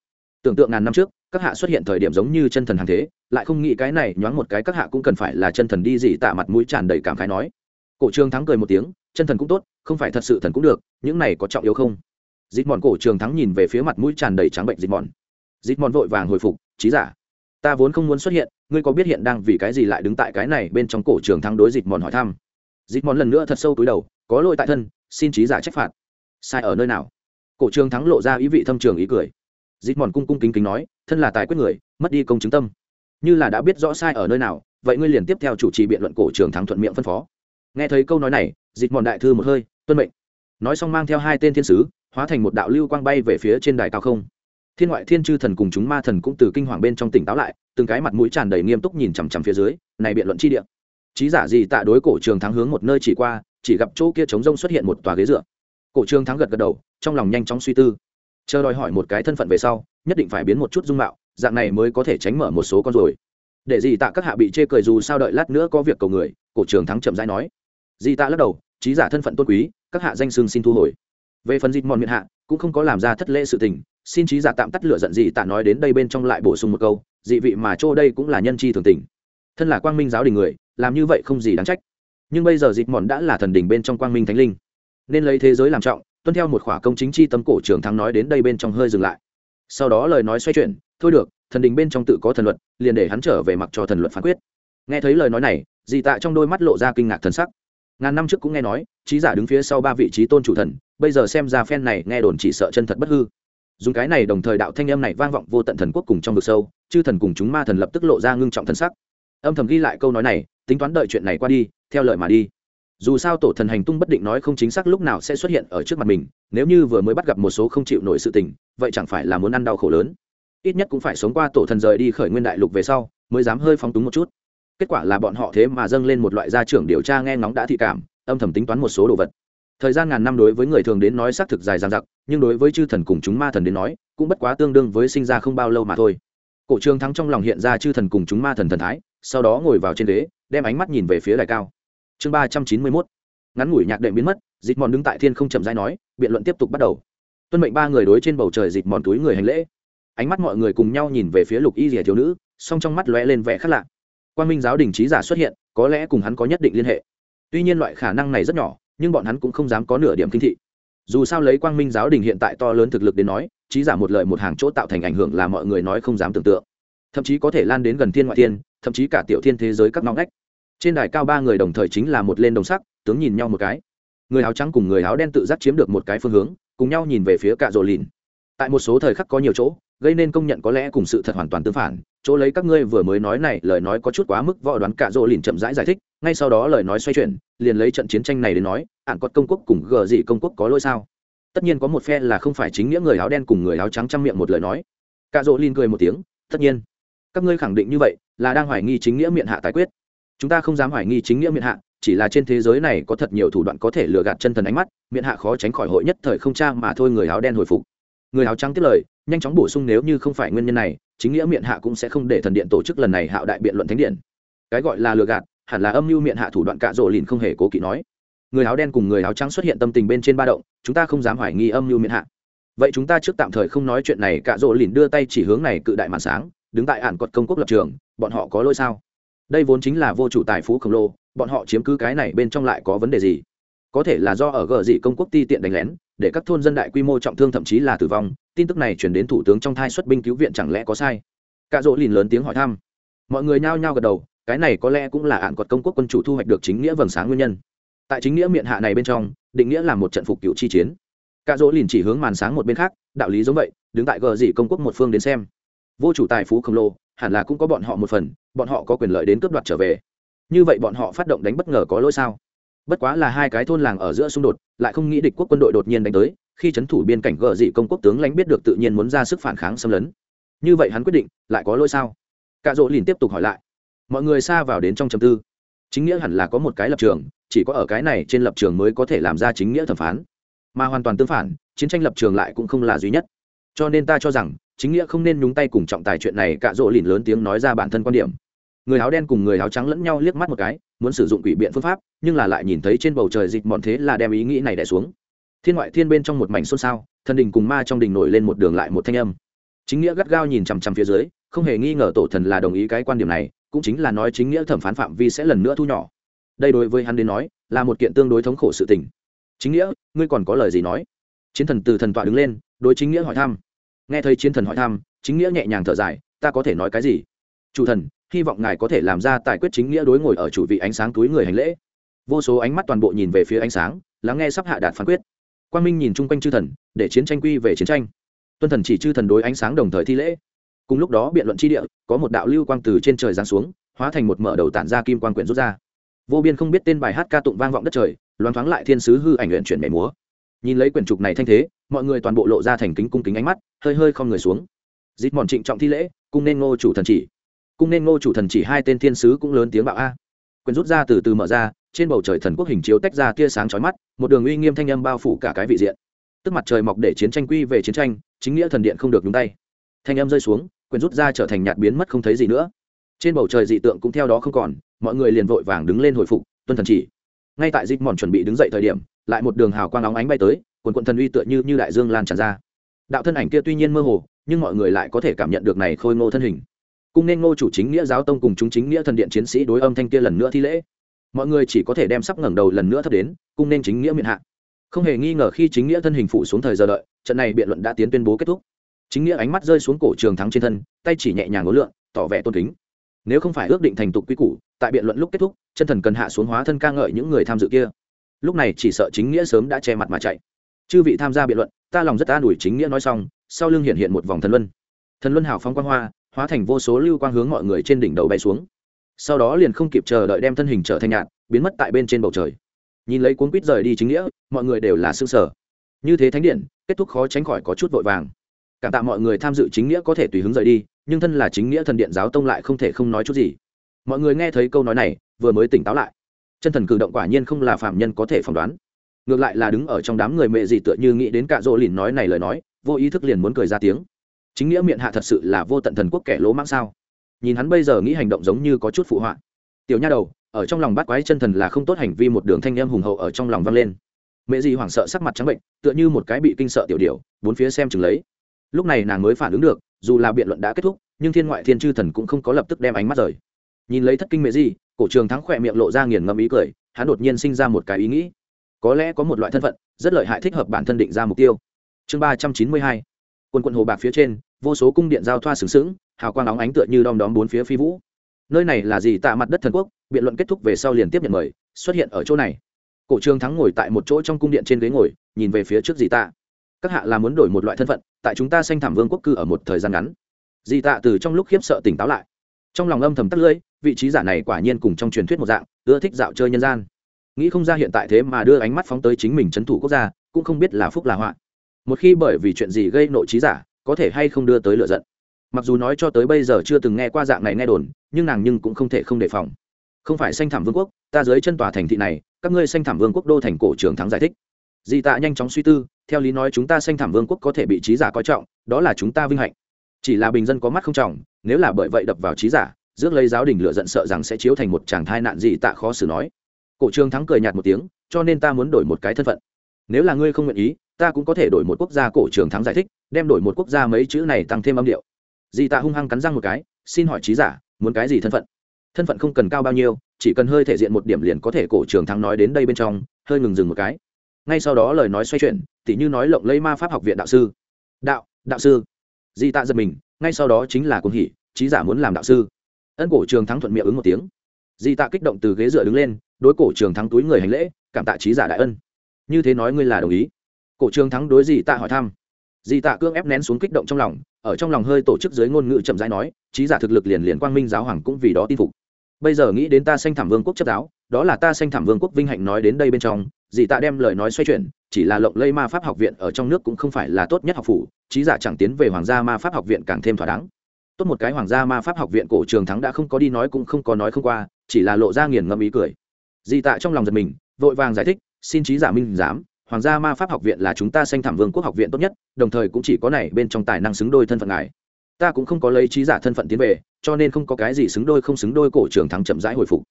Tưởng tượng ngàn năm trước, các hạ xuất hiện thời điểm giống như chân thần hàng thế lại không nghĩ cái này nhoáng một cái các hạ cũng cần phải là chân thần đi gì tạ mặt mũi tràn đầy cảm khái nói. Cổ trường thắng cười một tiếng, chân thần cũng tốt, không phải thật sự thần cũng được, những này có trọng yếu không? Dịp mòn cổ trường thắng nhìn về phía mặt mũi tràn đầy trắng bệnh dịp mòn dịp mòn vội vàng hồi phục trí giả, ta vốn không muốn xuất hiện, ngươi có biết hiện đang vì cái gì lại đứng tại cái này bên trong cổ trường thắng đối dịp mòn hỏi thăm? Dịp mòn lần nữa thật sâu túi đầu, có lỗi tại thân, xin trí giả trách phạt. Sai ở nơi nào? Cổ trường thắng lộ ra ý vị thâm trường ý cười. Dịp mòn cung cung kính kính nói, thân là tài quyết người, mất đi công chứng tâm như là đã biết rõ sai ở nơi nào, vậy ngươi liền tiếp theo chủ trì biện luận cổ trường thắng thuận miệng phân phó. Nghe thấy câu nói này, dịch mòn đại thư một hơi, tuân mệnh. Nói xong mang theo hai tên thiên sứ, hóa thành một đạo lưu quang bay về phía trên đài cao không. Thiên ngoại thiên chư thần cùng chúng ma thần cũng từ kinh hoàng bên trong tỉnh táo lại, từng cái mặt mũi tràn đầy nghiêm túc nhìn chằm chằm phía dưới, này biện luận chi địa. Trí giả gì tạ đối cổ trường thắng hướng một nơi chỉ qua, chỉ gặp chỗ kia trống rông xuất hiện một tòa ghế dựa. Cổ trường thắng gật gật đầu, trong lòng nhanh chóng suy tư. Chờ đòi hỏi một cái thân phận về sau, nhất định phải biến một chút dung mạo dạng này mới có thể tránh mở một số con rồi. Để gì tạ các hạ bị chê cười dù sao đợi lát nữa có việc cầu người, cổ trường thắng chậm rãi nói. Di tạ lắc đầu trí giả thân phận tôn quý, các hạ danh xưng xin thu hồi. Về phần dịt mòn miệng hạ, cũng không có làm ra thất lễ sự tình, xin trí giả tạm tắt lửa giận gì tạ nói đến đây bên trong lại bổ sung một câu, dị vị mà chỗ đây cũng là nhân chi thường tình. Thân là quang minh giáo đình người, làm như vậy không gì đáng trách. Nhưng bây giờ dịt mòn đã là thần đình bên trong quang minh thánh linh. Nên lấy thế giới làm trọng, tuân theo một khỏa công chính chi tâm cổ trường thắng nói đến đây bên trong hơi dừng lại. Sau đó lời nói xoay chuyển thôi được, thần đình bên trong tự có thần luật, liền để hắn trở về mặc cho thần luật phán quyết. Nghe thấy lời nói này, dì tạ trong đôi mắt lộ ra kinh ngạc thần sắc. Ngàn năm trước cũng nghe nói, trí giả đứng phía sau ba vị trí tôn chủ thần, bây giờ xem ra phen này nghe đồn chỉ sợ chân thật bất hư. Dùng cái này đồng thời đạo thanh âm này vang vọng vô tận thần quốc cùng trong vực sâu, chư thần cùng chúng ma thần lập tức lộ ra ngưng trọng thần sắc. Âm thầm ghi lại câu nói này, tính toán đợi chuyện này qua đi, theo lời mà đi. Dù sao tổ thần hành tung bất định nói không chính xác lúc nào sẽ xuất hiện ở trước mặt mình, nếu như vừa mới bắt gặp một số không chịu nổi sự tình, vậy chẳng phải là muốn ăn đau khổ lớn ít nhất cũng phải sống qua tổ thần rời đi khởi nguyên đại lục về sau mới dám hơi phóng túng một chút. Kết quả là bọn họ thế mà dâng lên một loại gia trưởng điều tra nghe ngóng đã thị cảm âm thầm tính toán một số đồ vật. Thời gian ngàn năm đối với người thường đến nói xác thực dài dằng dặc nhưng đối với chư thần cùng chúng ma thần đến nói cũng bất quá tương đương với sinh ra không bao lâu mà thôi. Cổ trương thắng trong lòng hiện ra chư thần cùng chúng ma thần thần thái sau đó ngồi vào trên đế, đem ánh mắt nhìn về phía đài cao. Chương ba trăm chín mươi mốt. Ngắn ngủi nhạc đệm biến mất dịch mòn đứng tại thiên không chậm dãi nói biện luận tiếp tục bắt đầu. Tuân mệnh ba người đối trên bầu trời dịch mòn túi người hành lễ ánh mắt mọi người cùng nhau nhìn về phía lục y rìa thiếu nữ, song trong mắt lóe lên vẻ khác lạ. Quan minh giáo đình trí giả xuất hiện, có lẽ cùng hắn có nhất định liên hệ. Tuy nhiên loại khả năng này rất nhỏ, nhưng bọn hắn cũng không dám có nửa điểm kinh thị. Dù sao lấy quang minh giáo đình hiện tại to lớn thực lực đến nói, trí giả một lời một hàng chỗ tạo thành ảnh hưởng là mọi người nói không dám tưởng tượng. Thậm chí có thể lan đến gần thiên ngoại thiên, thậm chí cả tiểu thiên thế giới các ngõ ngách. Trên đài cao ba người đồng thời chính là một lên đồng sắc, tướng nhìn nhau một cái. Người áo trắng cùng người áo đen tự giác chiếm được một cái phương hướng, cùng nhau nhìn về phía cạ rồ lìn. Tại một số thời khắc có nhiều chỗ gây nên công nhận có lẽ cùng sự thật hoàn toàn tương phản. Chỗ lấy các ngươi vừa mới nói này lời nói có chút quá mức võ đoán cả rô lìn chậm rãi giải, giải thích ngay sau đó lời nói xoay chuyển liền lấy trận chiến tranh này đến nói ạn cọt công quốc cùng gờ gì công quốc có lỗi sao? Tất nhiên có một phe là không phải chính nghĩa người áo đen cùng người áo trắng chăm miệng một lời nói. Cả rô lìn cười một tiếng tất nhiên. Các ngươi khẳng định như vậy là đang hoài nghi chính nghĩa miệng hạ tái quyết. Chúng ta không dám hoài nghi chính nghĩa miệng hạ chỉ là trên thế giới này có thật nhiều thủ đoạn có thể lừa gạt chân thần ánh mắt miệng hạ khó tránh khỏi hội nhất thời không cha mà thôi người áo đen hồi phục người áo trắng tiếp lời, nhanh chóng bổ sung nếu như không phải nguyên nhân này, chính nghĩa miệng hạ cũng sẽ không để thần điện tổ chức lần này hạo đại biện luận thánh điện. Cái gọi là lừa gạt, hẳn là âm mưu miệng hạ thủ đoạn cạ rỗ lìn không hề cố kỵ nói. Người áo đen cùng người áo trắng xuất hiện tâm tình bên trên ba động, chúng ta không dám hoài nghi âm mưu miệng hạ. Vậy chúng ta trước tạm thời không nói chuyện này, cạ rỗ lìn đưa tay chỉ hướng này cự đại màn sáng, đứng tại ản cột công quốc lập trường, bọn họ có lỗi sao? Đây vốn chính là vô chủ tài phú khổng lồ, bọn họ chiếm cứ cái này bên trong lại có vấn đề gì? Có thể là do ở gờ dị công quốc ti tiện đánh lén để các thôn dân đại quy mô trọng thương thậm chí là tử vong, tin tức này chuyển đến thủ tướng trong thai xuất binh cứu viện chẳng lẽ có sai? Cạ rỗ lìn lớn tiếng hỏi thăm. Mọi người nhao nhao gật đầu, cái này có lẽ cũng là ạn quật công quốc quân chủ thu hoạch được chính nghĩa vầng sáng nguyên nhân. Tại chính nghĩa miệng hạ này bên trong, định nghĩa là một trận phục cựu chi chiến. Cạ rỗ lìn chỉ hướng màn sáng một bên khác, đạo lý giống vậy, đứng tại gờ dị công quốc một phương đến xem. Vô chủ tài phú khổng lồ, hẳn là cũng có bọn họ một phần, bọn họ có quyền lợi đến cướp đoạt trở về. Như vậy bọn họ phát động đánh bất ngờ có lỗi sao? Bất quá là hai cái thôn làng ở giữa xung đột, lại không nghĩ địch quốc quân đội đột nhiên đánh tới, khi c h ấ n thủ biên cảnh gờ dị công quốc tướng lãnh biết được tự nhiên muốn ra sức phản kháng xâm lấn. Như vậy hắn quyết định, lại có lỗi sao? Cạ rỗ lìn tiếp tục hỏi lại. Mọi người xa vào đến trong chầm tư. Chính nghĩa hẳn là có một cái lập trường, chỉ có ở cái này trên lập trường mới có thể làm ra chính nghĩa thẩm phán. Mà hoàn toàn tương phản, chiến tranh lập trường lại cũng không là duy nhất. Cho nên ta cho rằng, chính nghĩa không nên nhúng tay cùng trọng tài chuyện này, cạ rỗ lìn lớn tiếng nói ra bản thân quan điểm người áo đen cùng người áo trắng lẫn nhau liếc mắt một cái, muốn sử dụng quỷ biện phương pháp, nhưng là lại nhìn thấy trên bầu trời dịch mọn thế là đem ý nghĩ này đẻ xuống. Thiên ngoại thiên bên trong một mảnh xôn xao, thần đình cùng ma trong đình nổi lên một đường lại một thanh âm. Chính nghĩa gắt gao nhìn chằm chằm phía dưới, không hề nghi ngờ tổ thần là đồng ý cái quan điểm này, cũng chính là nói chính nghĩa thẩm phán phạm vi sẽ lần nữa thu nhỏ. Đây đối với hắn đến nói, là một kiện tương đối thống khổ sự tình. Chính nghĩa, ngươi còn có lời gì nói? Chiến thần từ thần tọa đứng lên, đối chính nghĩa hỏi thăm. Nghe thấy chiến thần hỏi thăm, chính nghĩa nhẹ nhàng thở dài, ta có thể nói cái gì? Chủ thần hy vọng ngài có thể làm ra tài quyết chính nghĩa đối ngồi ở chủ vị ánh sáng túi người hành lễ. Vô số ánh mắt toàn bộ nhìn về phía ánh sáng, lắng nghe sắp hạ đạt phán quyết. Quang minh nhìn chung quanh chư thần, để chiến tranh quy về chiến tranh. Tuân thần chỉ chư thần đối ánh sáng đồng thời thi lễ. Cùng lúc đó biện luận tri địa, có một đạo lưu quang từ trên trời giáng xuống, hóa thành một mở đầu tản ra kim quang quyển rút ra. Vô biên không biết tên bài hát ca tụng vang vọng đất trời, loáng thoáng lại thiên sứ hư ảnh luyện chuyển mẻ múa. Nhìn lấy quyển trục này thanh thế, mọi người toàn bộ lộ ra thành kính cung kính ánh mắt, hơi hơi không người xuống. Dịp mòn trịnh trọng thi lễ, cung nên ngô chủ thần chỉ cung nên ngô chủ thần chỉ hai tên thiên sứ cũng lớn tiếng bạo a. Quyền rút ra từ từ mở ra, trên bầu trời thần quốc hình chiếu tách ra tia sáng chói mắt, một đường uy nghiêm thanh âm bao phủ cả cái vị diện. Tức mặt trời mọc để chiến tranh quy về chiến tranh, chính nghĩa thần điện không được nhúng tay. Thanh âm rơi xuống, quyền rút ra trở thành nhạt biến mất không thấy gì nữa. Trên bầu trời dị tượng cũng theo đó không còn, mọi người liền vội vàng đứng lên hồi phục, tuân thần chỉ. Ngay tại dịch mòn chuẩn bị đứng dậy thời điểm, lại một đường hào quang óng ánh bay tới, quần quận thần uy tựa như như đại dương lan tràn ra. Đạo thân ảnh kia tuy nhiên mơ hồ, nhưng mọi người lại có thể cảm nhận được này khôi ngô thân hình cung nên ngô chủ chính nghĩa giáo tông cùng chúng chính nghĩa thần điện chiến sĩ đối âm thanh kia lần nữa thi lễ. Mọi người chỉ có thể đem sắp ngẩng đầu lần nữa thấp đến, cung nên chính nghĩa miệng hạ. Không hề nghi ngờ khi chính nghĩa thân hình phụ xuống thời giờ đợi, trận này biện luận đã tiến tuyên bố kết thúc. Chính nghĩa ánh mắt rơi xuống cổ trường thắng trên thân, tay chỉ nhẹ nhàng ngối lượng, tỏ vẻ tôn kính. Nếu không phải ước định thành tục quy củ, tại biện luận lúc kết thúc, chân thần cần hạ xuống hóa thân ca ngợi những người tham dự kia. Lúc này chỉ sợ chính nghĩa sớm đã che mặt mà chạy. Chư vị tham gia biện luận, ta lòng rất an ủi chính nghĩa nói xong, sau lưng hiện hiện một vòng thần luân. Thần luân hào phong quang hoa hóa thành vô số lưu quang hướng mọi người trên đỉnh đầu bay xuống. Sau đó liền không kịp chờ đợi đem thân hình trở thành nhạt, biến mất tại bên trên bầu trời. Nhìn lấy cuốn quýt rời đi chính nghĩa, mọi người đều là s ư ơ sở như thế thánh điện, kết thúc khó tránh khỏi có chút vội vàng. Cảm tạ mọi người tham dự chính nghĩa có thể tùy hứng rời đi, nhưng thân là chính nghĩa thần điện giáo tông lại không thể không nói chút gì. Mọi người nghe thấy câu nói này, vừa mới tỉnh táo lại. Chân thần cử động quả nhiên không là phạm nhân có thể phỏng đoán. Ngược lại là đứng ở trong đám người mẹ gì tựa như nghĩ đến cạ rỗ lìn nói này lời nói, vô ý thức liền muốn cười ra tiếng chính nghĩa miệng hạ thật sự là vô tận thần quốc kẻ lỗ mãng sao? Nhìn hắn bây giờ nghĩ hành động giống như có chút phụ họa. Tiểu nha đầu, ở trong lòng bắt quái chân thần là không tốt, hành vi một đường thanh em hùng hậu ở trong lòng vang lên. Mẹ gì hoảng sợ sắc mặt trắng bệnh, tựa như một cái bị kinh sợ tiểu điều bốn phía xem chừng lấy. Lúc này nàng mới phản ứng được, dù là biện luận đã kết thúc, nhưng thiên ngoại thiên chư thần cũng không có lập tức đem ánh mắt rời. Nhìn lấy thất kinh mẹ gì cổ trường thắng khỏe miệng lộ ra nghiền ngẫm ý cười, hắn đột nhiên sinh ra một cái ý nghĩ. Có lẽ có một loại thân phận, rất lợi hại thích hợp bản thân định ra mục tiêu. Chương ba trăm chín mươi hai Quần quần hồ bạc phía trên, vô số cung điện giao thoa sừng sững, hào quang óng ánh tựa như đom đóm bốn phía phi vũ. Nơi này là gì? Tạ mặt đất thần quốc, biện luận kết thúc về sau liền tiếp nhận mời, xuất hiện ở chỗ này. Cổ trường thắng ngồi tại một chỗ trong cung điện trên ghế ngồi, nhìn về phía trước dì tạ. Các hạ là muốn đổi một loại thân phận, tại chúng ta sanh thảm vương quốc cư ở một thời gian ngắn. Dì tạ từ trong lúc khiếp sợ tỉnh táo lại. Trong lòng âm thầm tắt lưỡi, vị trí giả này quả nhiên cùng trong truyền thuyết một dạng, ưa thích dạo chơi nhân gian. Nghĩ không ra hiện tại thế mà đưa ánh mắt phóng tới chính mình c h ấ n thủ quốc gia, cũng không biết là phúc là họa một khi bởi vì chuyện gì gây nội trí giả, có thể hay không đưa tới lựa giận. Mặc dù nói cho tới bây giờ chưa từng nghe qua dạng này nghe đồn, nhưng nàng nhưng cũng không thể không đề phòng. Không phải sanh thảm vương quốc, ta dưới chân tòa thành thị này, các ngươi sanh thảm vương quốc đô thành cổ trường thắng giải thích. Di tạ nhanh chóng suy tư, theo lý nói chúng ta sanh thảm vương quốc có thể bị trí giả coi trọng, đó là chúng ta vinh hạnh. Chỉ là bình dân có mắt không trọng, nếu là bởi vậy đập vào trí giả, rước lấy giáo đình lựa giận sợ rằng sẽ chiếu thành một chàng thai nạn gì tạ khó xử nói. Cổ trường thắng cười nhạt một tiếng, cho nên ta muốn đổi một cái thân phận. Nếu là ngươi không nguyện ý ta cũng có thể đổi một quốc gia cổ trường thắng giải thích, đem đổi một quốc gia mấy chữ này tăng thêm âm điệu. Di tạ hung hăng cắn răng một cái, xin hỏi trí giả, muốn cái gì thân phận? Thân phận không cần cao bao nhiêu, chỉ cần hơi thể diện một điểm liền có thể cổ trường thắng nói đến đây bên trong, hơi ngừng dừng một cái. Ngay sau đó lời nói xoay chuyển, tỉ như nói lộng lấy ma pháp học viện đạo sư. Đạo đạo sư. Di tạ giật mình, ngay sau đó chính là cuồng hỉ, trí giả muốn làm đạo sư. Ân cổ trường thắng thuận miệng ứng một tiếng. Di tạ kích động từ ghế dựa đứng lên, đối cổ trường thắng túi người hành lễ, cảm tạ trí giả đại ân. Như thế nói ngươi là đồng ý cổ trường thắng đối di tạ hỏi thăm. Di tạ cương ép nén xuống kích động trong lòng, ở trong lòng hơi tổ chức dưới ngôn ngữ chậm rãi nói trí giả thực lực liền liền quang minh giáo hoàng cũng vì đó tin phục. Bây giờ nghĩ đến ta sanh thảm vương quốc chấp giáo, đó là ta sanh thảm vương quốc vinh hạnh nói đến đây bên trong dì tạ đem lời nói xoay chuyển, chỉ là lộng lây ma pháp học viện ở trong nước cũng không phải là tốt nhất học phủ trí giả chẳng tiến về hoàng gia ma pháp học viện càng thêm thỏa đáng. Tốt một cái hoàng gia ma pháp học viện cổ trường thắng đã không có đi nói cũng không có nói không qua, chỉ là lộ ra nghiền ngẫm ý cười. Dì tạ trong lòng giật mình, vội vàng giải thích, xin trí giả minh giám hoàng gia ma pháp học viện là chúng ta sanh thảm vương quốc học viện tốt nhất, đồng thời cũng chỉ có này bên trong tài năng xứng đôi thân phận ngài. Ta cũng không có lấy trí giả thân phận tiến về, cho nên không có cái gì xứng đôi không xứng đôi cổ trường thắng chậm rãi hồi phục.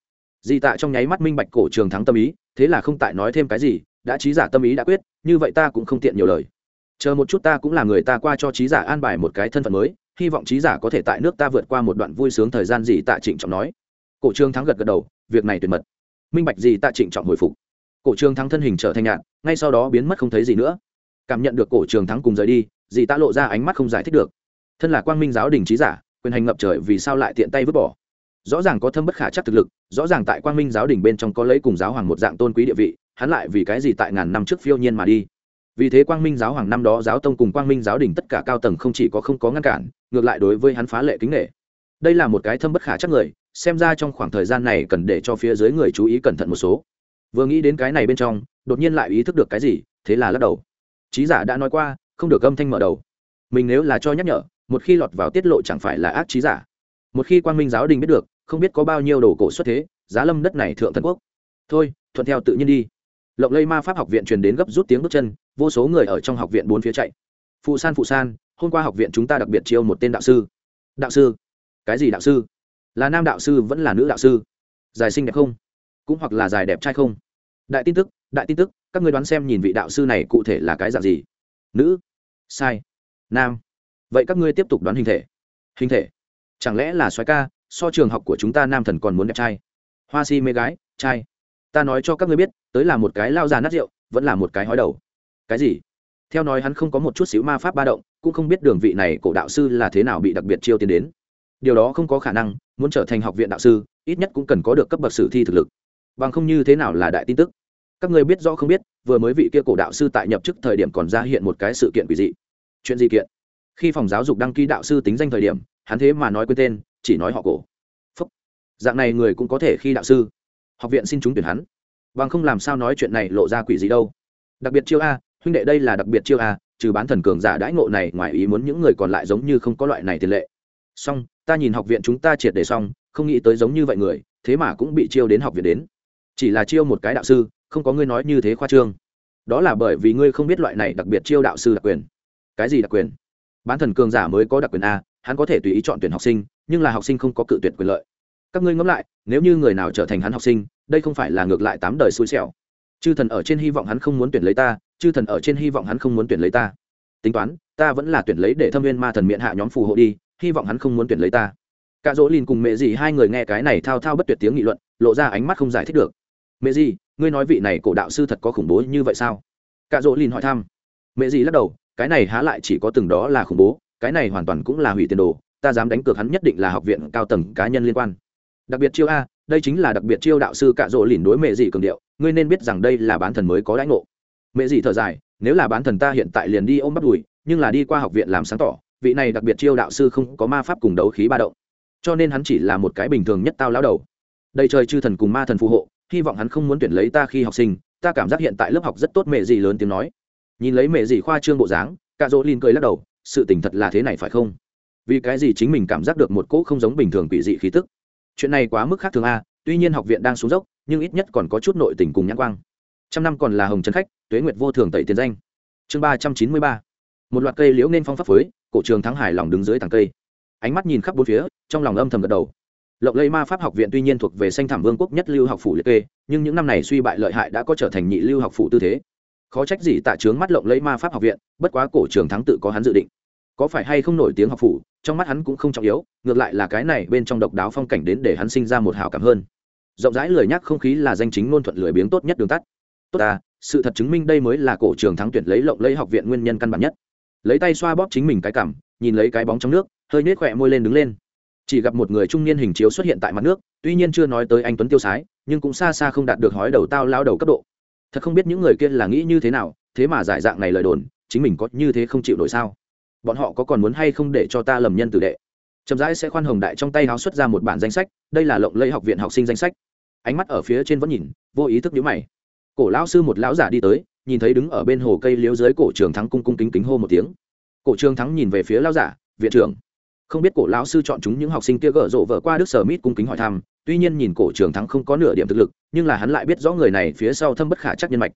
Di tạ trong nháy mắt minh bạch cổ trường thắng tâm ý, thế là không tại nói thêm cái gì, đã trí giả tâm ý đã quyết, như vậy ta cũng không tiện nhiều lời. Chờ một chút ta cũng là người ta qua cho trí giả an bài một cái thân phận mới, hy vọng trí giả có thể tại nước ta vượt qua một đoạn vui sướng thời gian gì tạ trịnh trọng nói. Cổ trường thắng gật gật đầu, việc này tuyệt mật. Minh bạch gì tạ trịnh trọng hồi phục cổ trường thắng thân hình trở thành nhạn ngay sau đó biến mất không thấy gì nữa. Cảm nhận được cổ trường thắng cùng rời đi, dì ta lộ ra ánh mắt không giải thích được. Thân là quang minh giáo đình trí giả, quyền hành ngập trời vì sao lại tiện tay vứt bỏ? Rõ ràng có thâm bất khả chắc thực lực, rõ ràng tại quang minh giáo đình bên trong có lấy cùng giáo hoàng một dạng tôn quý địa vị, hắn lại vì cái gì tại ngàn năm trước phiêu nhiên mà đi? Vì thế quang minh giáo hoàng năm đó giáo tông cùng quang minh giáo đình tất cả cao tầng không chỉ có không có ngăn cản, ngược lại đối với hắn phá lệ kính nghệ đây là một cái thâm bất khả chắc người, xem ra trong khoảng thời gian này cần để cho phía dưới người chú ý cẩn thận một số vừa nghĩ đến cái này bên trong, đột nhiên lại ý thức được cái gì, thế là lắc đầu. Trí giả đã nói qua, không được âm thanh mở đầu. Mình nếu là cho nhắc nhở, một khi lọt vào tiết lộ chẳng phải là ác trí giả. Một khi quan minh giáo đình biết được, không biết có bao nhiêu đồ cổ xuất thế, giá lâm đất này thượng thần quốc. Thôi, thuận theo tự nhiên đi. Lộng lây ma pháp học viện truyền đến gấp rút tiếng bước chân, vô số người ở trong học viện bốn phía chạy. Phụ san phụ san, hôm qua học viện chúng ta đặc biệt chiêu một tên đạo sư. Đạo sư? Cái gì đạo sư? Là nam đạo sư vẫn là nữ đạo sư? Dài xinh đẹp không? Cũng hoặc là dài đẹp trai không? Đại tin tức, đại tin tức, các người đoán xem nhìn vị đạo sư này cụ thể là cái dạng gì? Nữ, sai, nam. Vậy các ngươi tiếp tục đoán hình thể. Hình thể? Chẳng lẽ là xoái ca, so trường học của chúng ta nam thần còn muốn đẹp trai? Hoa si mê gái, trai. Ta nói cho các ngươi biết, tới là một cái lao già nát rượu, vẫn là một cái hói đầu. Cái gì? Theo nói hắn không có một chút xíu ma pháp ba động, cũng không biết đường vị này cổ đạo sư là thế nào bị đặc biệt chiêu tiến đến. Điều đó không có khả năng, muốn trở thành học viện đạo sư, ít nhất cũng cần có được cấp bậc sử thi thực lực bằng không như thế nào là đại tin tức. Các ngươi biết rõ không biết, vừa mới vị kia cổ đạo sư tại nhập chức thời điểm còn ra hiện một cái sự kiện quỷ dị. Chuyện gì kiện? Khi phòng giáo dục đăng ký đạo sư tính danh thời điểm, hắn thế mà nói quên tên, chỉ nói họ cổ. Phúc. dạng này người cũng có thể khi đạo sư. Học viện xin chúng tuyển hắn. Bằng không làm sao nói chuyện này lộ ra quỷ gì đâu. Đặc biệt chiêu a, huynh đệ đây là đặc biệt chiêu a, trừ bán thần cường giả đãi ngộ này, ngoài ý muốn những người còn lại giống như không có loại này tiền lệ. Song ta nhìn học viện chúng ta triệt để xong, không nghĩ tới giống như vậy người, thế mà cũng bị chiêu đến học viện đến chỉ là chiêu một cái đạo sư, không có ngươi nói như thế khoa trương. Đó là bởi vì ngươi không biết loại này đặc biệt chiêu đạo sư đặc quyền. Cái gì đặc quyền? Bán thần cường giả mới có đặc quyền a, hắn có thể tùy ý chọn tuyển học sinh, nhưng là học sinh không có cự tuyệt quyền lợi. Các ngươi ngẫm lại, nếu như người nào trở thành hắn học sinh, đây không phải là ngược lại tám đời xui xẻo. Chư thần ở trên hy vọng hắn không muốn tuyển lấy ta, chư thần ở trên hy vọng hắn không muốn tuyển lấy ta. Tính toán, ta vẫn là tuyển lấy để thâm viên ma thần miệng hạ nhóm phù hộ đi, hy vọng hắn không muốn tuyển lấy ta. Cả dỗ lìn cùng mẹ dì hai người nghe cái này thao thao bất tuyệt tiếng nghị luận, lộ ra ánh mắt không giải thích được mẹ gì, ngươi nói vị này cổ đạo sư thật có khủng bố như vậy sao? Cả dỗ lìn hỏi thăm. Mẹ gì lắc đầu cái này há lại chỉ có từng đó là khủng bố cái này hoàn toàn cũng là hủy tiền đồ ta dám đánh cược hắn nhất định là học viện cao tầng cá nhân liên quan. Đặc biệt chiêu a đây chính là đặc biệt chiêu đạo sư cạ rỗ lìn đối mẹ dị cường điệu ngươi nên biết rằng đây là bán thần mới có đãi ngộ. Mẹ dị thở dài nếu là bán thần ta hiện tại liền đi ôm bắt đùi nhưng là đi qua học viện làm sáng tỏ vị này đặc biệt chiêu đạo sư không có ma pháp cùng đấu khí ba động. Cho nên hắn chỉ là một cái bình thường nhất tao lao đầu. Đây trời chư thần cùng ma thần phù hộ hy vọng hắn không muốn tuyển lấy ta khi học sinh, ta cảm giác hiện tại lớp học rất tốt, mẹ gì lớn tiếng nói. Nhìn lấy mẹ gì khoa trương bộ dáng, cạ rỗ linh cười lắc đầu, sự tình thật là thế này phải không? Vì cái gì chính mình cảm giác được một cỗ không giống bình thường quỷ dị khí tức? Chuyện này quá mức khác thường a, tuy nhiên học viện đang xuống dốc, nhưng ít nhất còn có chút nội tình cùng nhãn quang. Trăm năm còn là hồng trấn khách, tuế nguyệt vô thường tẩy tiền danh. Chương ba trăm chín mươi ba. Một loạt cây liễu nên phong pháp phối, cổ trường thắng hải lòng đứng dưới tàng cây. Ánh mắt nhìn khắp bốn phía, trong lòng âm thầm gật đầu lộng lây ma pháp học viện tuy nhiên thuộc về Xanh thảm vương quốc nhất lưu học phủ liệt kê, nhưng những năm này suy bại lợi hại đã có trở thành nhị lưu học phủ tư thế. Khó trách gì tạ trướng mắt lộng lây ma pháp học viện, bất quá cổ trường thắng tự có hắn dự định. Có phải hay không nổi tiếng học phủ, trong mắt hắn cũng không trọng yếu, ngược lại là cái này bên trong độc đáo phong cảnh đến để hắn sinh ra một hào cảm hơn. Rộng rãi lười nhắc không khí là danh chính ngôn thuận lười biếng tốt nhất đường tắt. Tốt ta, sự thật chứng minh đây mới là cổ trường thắng tuyển lấy lộng lấy học viện nguyên nhân căn bản nhất. Lấy tay xoa bóp chính mình cái cảm, nhìn lấy cái bóng trong nước, hơi nhếch khỏe môi lên đứng lên chỉ gặp một người trung niên hình chiếu xuất hiện tại mặt nước, tuy nhiên chưa nói tới anh tuấn tiêu sái, nhưng cũng xa xa không đạt được hói đầu tao lao đầu cấp độ. Thật không biết những người kia là nghĩ như thế nào, thế mà giải dạng này lời đồn, chính mình có như thế không chịu nổi sao? Bọn họ có còn muốn hay không để cho ta lầm nhân tử đệ? Chậm rãi sẽ khoan hồng đại trong tay háo xuất ra một bản danh sách, đây là lộng lây học viện học sinh danh sách. Ánh mắt ở phía trên vẫn nhìn, vô ý thức nhữ mày. Cổ lão sư một lão giả đi tới, nhìn thấy đứng ở bên hồ cây liếu dưới cổ trường thắng cung cung kính kính hô một tiếng. Cổ trường thắng nhìn về phía lão giả, viện trưởng không biết cổ lão sư chọn chúng những học sinh kia gỡ rộ vợ qua đức sở mít cung kính hỏi thăm, tuy nhiên nhìn cổ trường thắng không có nửa điểm thực lực, nhưng là hắn lại biết rõ người này phía sau thâm bất khả chắc nhân mạch.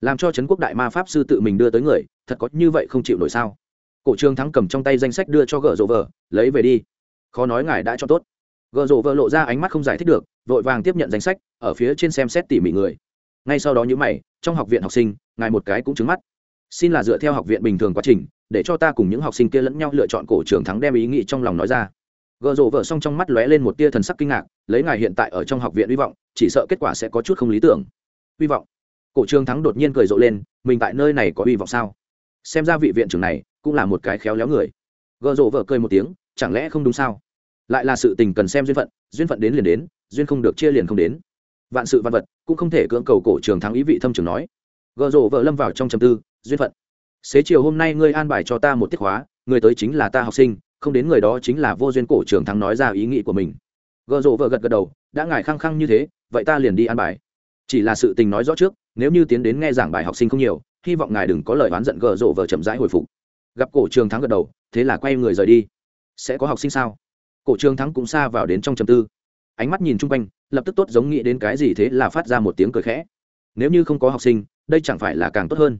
Làm cho trấn quốc đại ma pháp sư tự mình đưa tới người, thật có như vậy không chịu nổi sao? Cổ trường thắng cầm trong tay danh sách đưa cho gỡ rộ vợ lấy về đi. Khó nói ngài đã cho tốt. Gợ rộ vợ lộ ra ánh mắt không giải thích được, vội vàng tiếp nhận danh sách, ở phía trên xem xét tỉ mỉ người. Ngay sau đó những mày, trong học viện học sinh, ngài một cái cũng trứng mắt xin là dựa theo học viện bình thường quá trình, để cho ta cùng những học sinh kia lẫn nhau lựa chọn cổ trường thắng đem ý nghĩ trong lòng nói ra. Gợ rộ vợ xong trong mắt lóe lên một tia thần sắc kinh ngạc, lấy ngài hiện tại ở trong học viện hy vọng, chỉ sợ kết quả sẽ có chút không lý tưởng. Hy vọng. Cổ trường thắng đột nhiên cười rộ lên, mình tại nơi này có hy vọng sao? Xem ra vị viện trưởng này cũng là một cái khéo léo người. Gợ rộ vợ cười một tiếng, chẳng lẽ không đúng sao? Lại là sự tình cần xem duyên phận duyên phận đến liền đến, duyên không được chia liền không đến. Vạn sự văn vật cũng không thể cưỡng cầu cổ trường thắng ý vị thâm trường nói. Gợ rộ vợ lâm vào trong trầm tư duyên phận. Xế chiều hôm nay ngươi an bài cho ta một tiết hóa người tới chính là ta học sinh, không đến người đó chính là vô duyên cổ trường thắng nói ra ý nghĩ của mình. Gợ rộ vợ gật gật đầu, đã ngại khăng khăng như thế, vậy ta liền đi an bài. Chỉ là sự tình nói rõ trước, nếu như tiến đến nghe giảng bài học sinh không nhiều, hy vọng ngài đừng có lời oán giận gợ rộ vợ chậm rãi hồi phục. Gặp cổ trường thắng gật đầu, thế là quay người rời đi. Sẽ có học sinh sao? Cổ trường thắng cũng xa vào đến trong chầm tư. Ánh mắt nhìn chung quanh, lập tức tốt giống nghĩ đến cái gì thế là phát ra một tiếng cười khẽ. Nếu như không có học sinh, đây chẳng phải là càng tốt hơn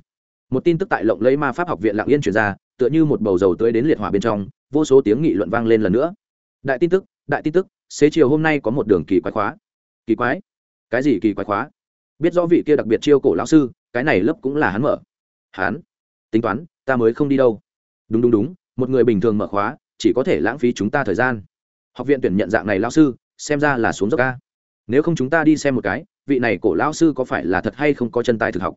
một tin tức tại lộng lấy ma pháp học viện lạng yên chuyển ra, tựa như một bầu dầu tưới đến liệt hỏa bên trong, vô số tiếng nghị luận vang lên lần nữa. Đại tin tức, đại tin tức, xế chiều hôm nay có một đường kỳ quái khóa. Kỳ quái? Cái gì kỳ quái khóa? Biết rõ vị kia đặc biệt chiêu cổ lão sư, cái này lớp cũng là hắn mở. Hắn? Tính toán, ta mới không đi đâu. Đúng đúng đúng, một người bình thường mở khóa, chỉ có thể lãng phí chúng ta thời gian. Học viện tuyển nhận dạng này lão sư, xem ra là xuống dốc ca nếu không chúng ta đi xem một cái, vị này cổ lão sư có phải là thật hay không có chân tài thực học?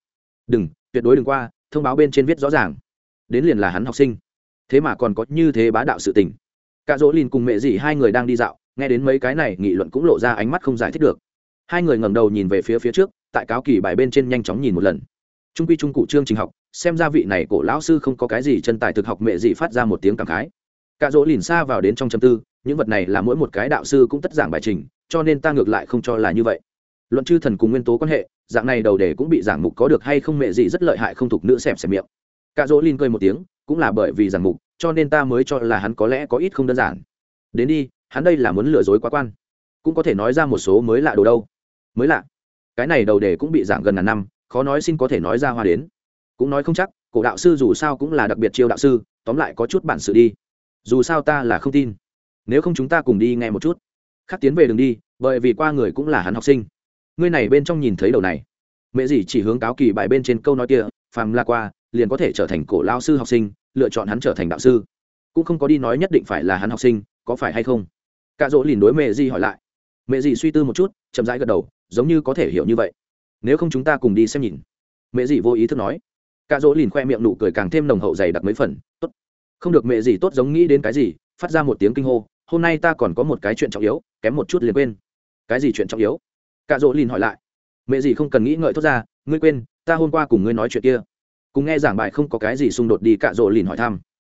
Đừng, tuyệt đối đừng qua thông báo bên trên viết rõ ràng. Đến liền là hắn học sinh. Thế mà còn có như thế bá đạo sự tình. Cả dỗ lìn cùng mẹ dì hai người đang đi dạo, nghe đến mấy cái này nghị luận cũng lộ ra ánh mắt không giải thích được. Hai người ngẩng đầu nhìn về phía phía trước, tại cáo kỳ bài bên trên nhanh chóng nhìn một lần. Trung quy trung cụ Trương trình học, xem ra vị này cổ lão sư không có cái gì chân tài thực học mẹ Dị phát ra một tiếng cảm khái. Cả dỗ lìn xa vào đến trong châm tư, những vật này là mỗi một cái đạo sư cũng tất giảng bài trình, cho nên ta ngược lại không cho là như vậy luận chư thần cùng nguyên tố quan hệ, dạng này đầu đề cũng bị giảng mục có được hay không mẹ gì rất lợi hại không thục nữ xẹp xẹp miệng. Cả dỗ lin cười một tiếng, cũng là bởi vì giảng mục, cho nên ta mới cho là hắn có lẽ có ít không đơn giản. Đến đi, hắn đây là muốn lừa dối quá quan. Cũng có thể nói ra một số mới lạ đồ đâu. Mới lạ. Cái này đầu đề cũng bị giảng gần ngàn năm, khó nói xin có thể nói ra hoa đến. Cũng nói không chắc, cổ đạo sư dù sao cũng là đặc biệt chiêu đạo sư, tóm lại có chút bản sự đi. Dù sao ta là không tin. Nếu không chúng ta cùng đi nghe một chút. Khắc tiến về đường đi, bởi vì qua người cũng là hắn học sinh ngươi này bên trong nhìn thấy đầu này. Mẹ gì chỉ hướng cáo kỳ bài bên trên câu nói kia, phàm la qua, liền có thể trở thành cổ lao sư học sinh, lựa chọn hắn trở thành đạo sư. Cũng không có đi nói nhất định phải là hắn học sinh, có phải hay không? Cạ dỗ liền đối mẹ gì hỏi lại. Mẹ gì suy tư một chút, chậm rãi gật đầu, giống như có thể hiểu như vậy. Nếu không chúng ta cùng đi xem nhìn. Mẹ gì vô ý thức nói. Cạ dỗ liền khoe miệng nụ cười càng thêm nồng hậu dày đặc mấy phần, tốt. Không được mẹ gì tốt giống nghĩ đến cái gì, phát ra một tiếng kinh hô, hôm nay ta còn có một cái chuyện trọng yếu, kém một chút liền quên. Cái gì chuyện trọng yếu? Cạ rỗ lìn hỏi lại, mẹ gì không cần nghĩ ngợi thốt ra, ngươi quên, ta hôm qua cùng ngươi nói chuyện kia. Cùng nghe giảng bài không có cái gì xung đột đi cạ rỗ lìn hỏi thăm.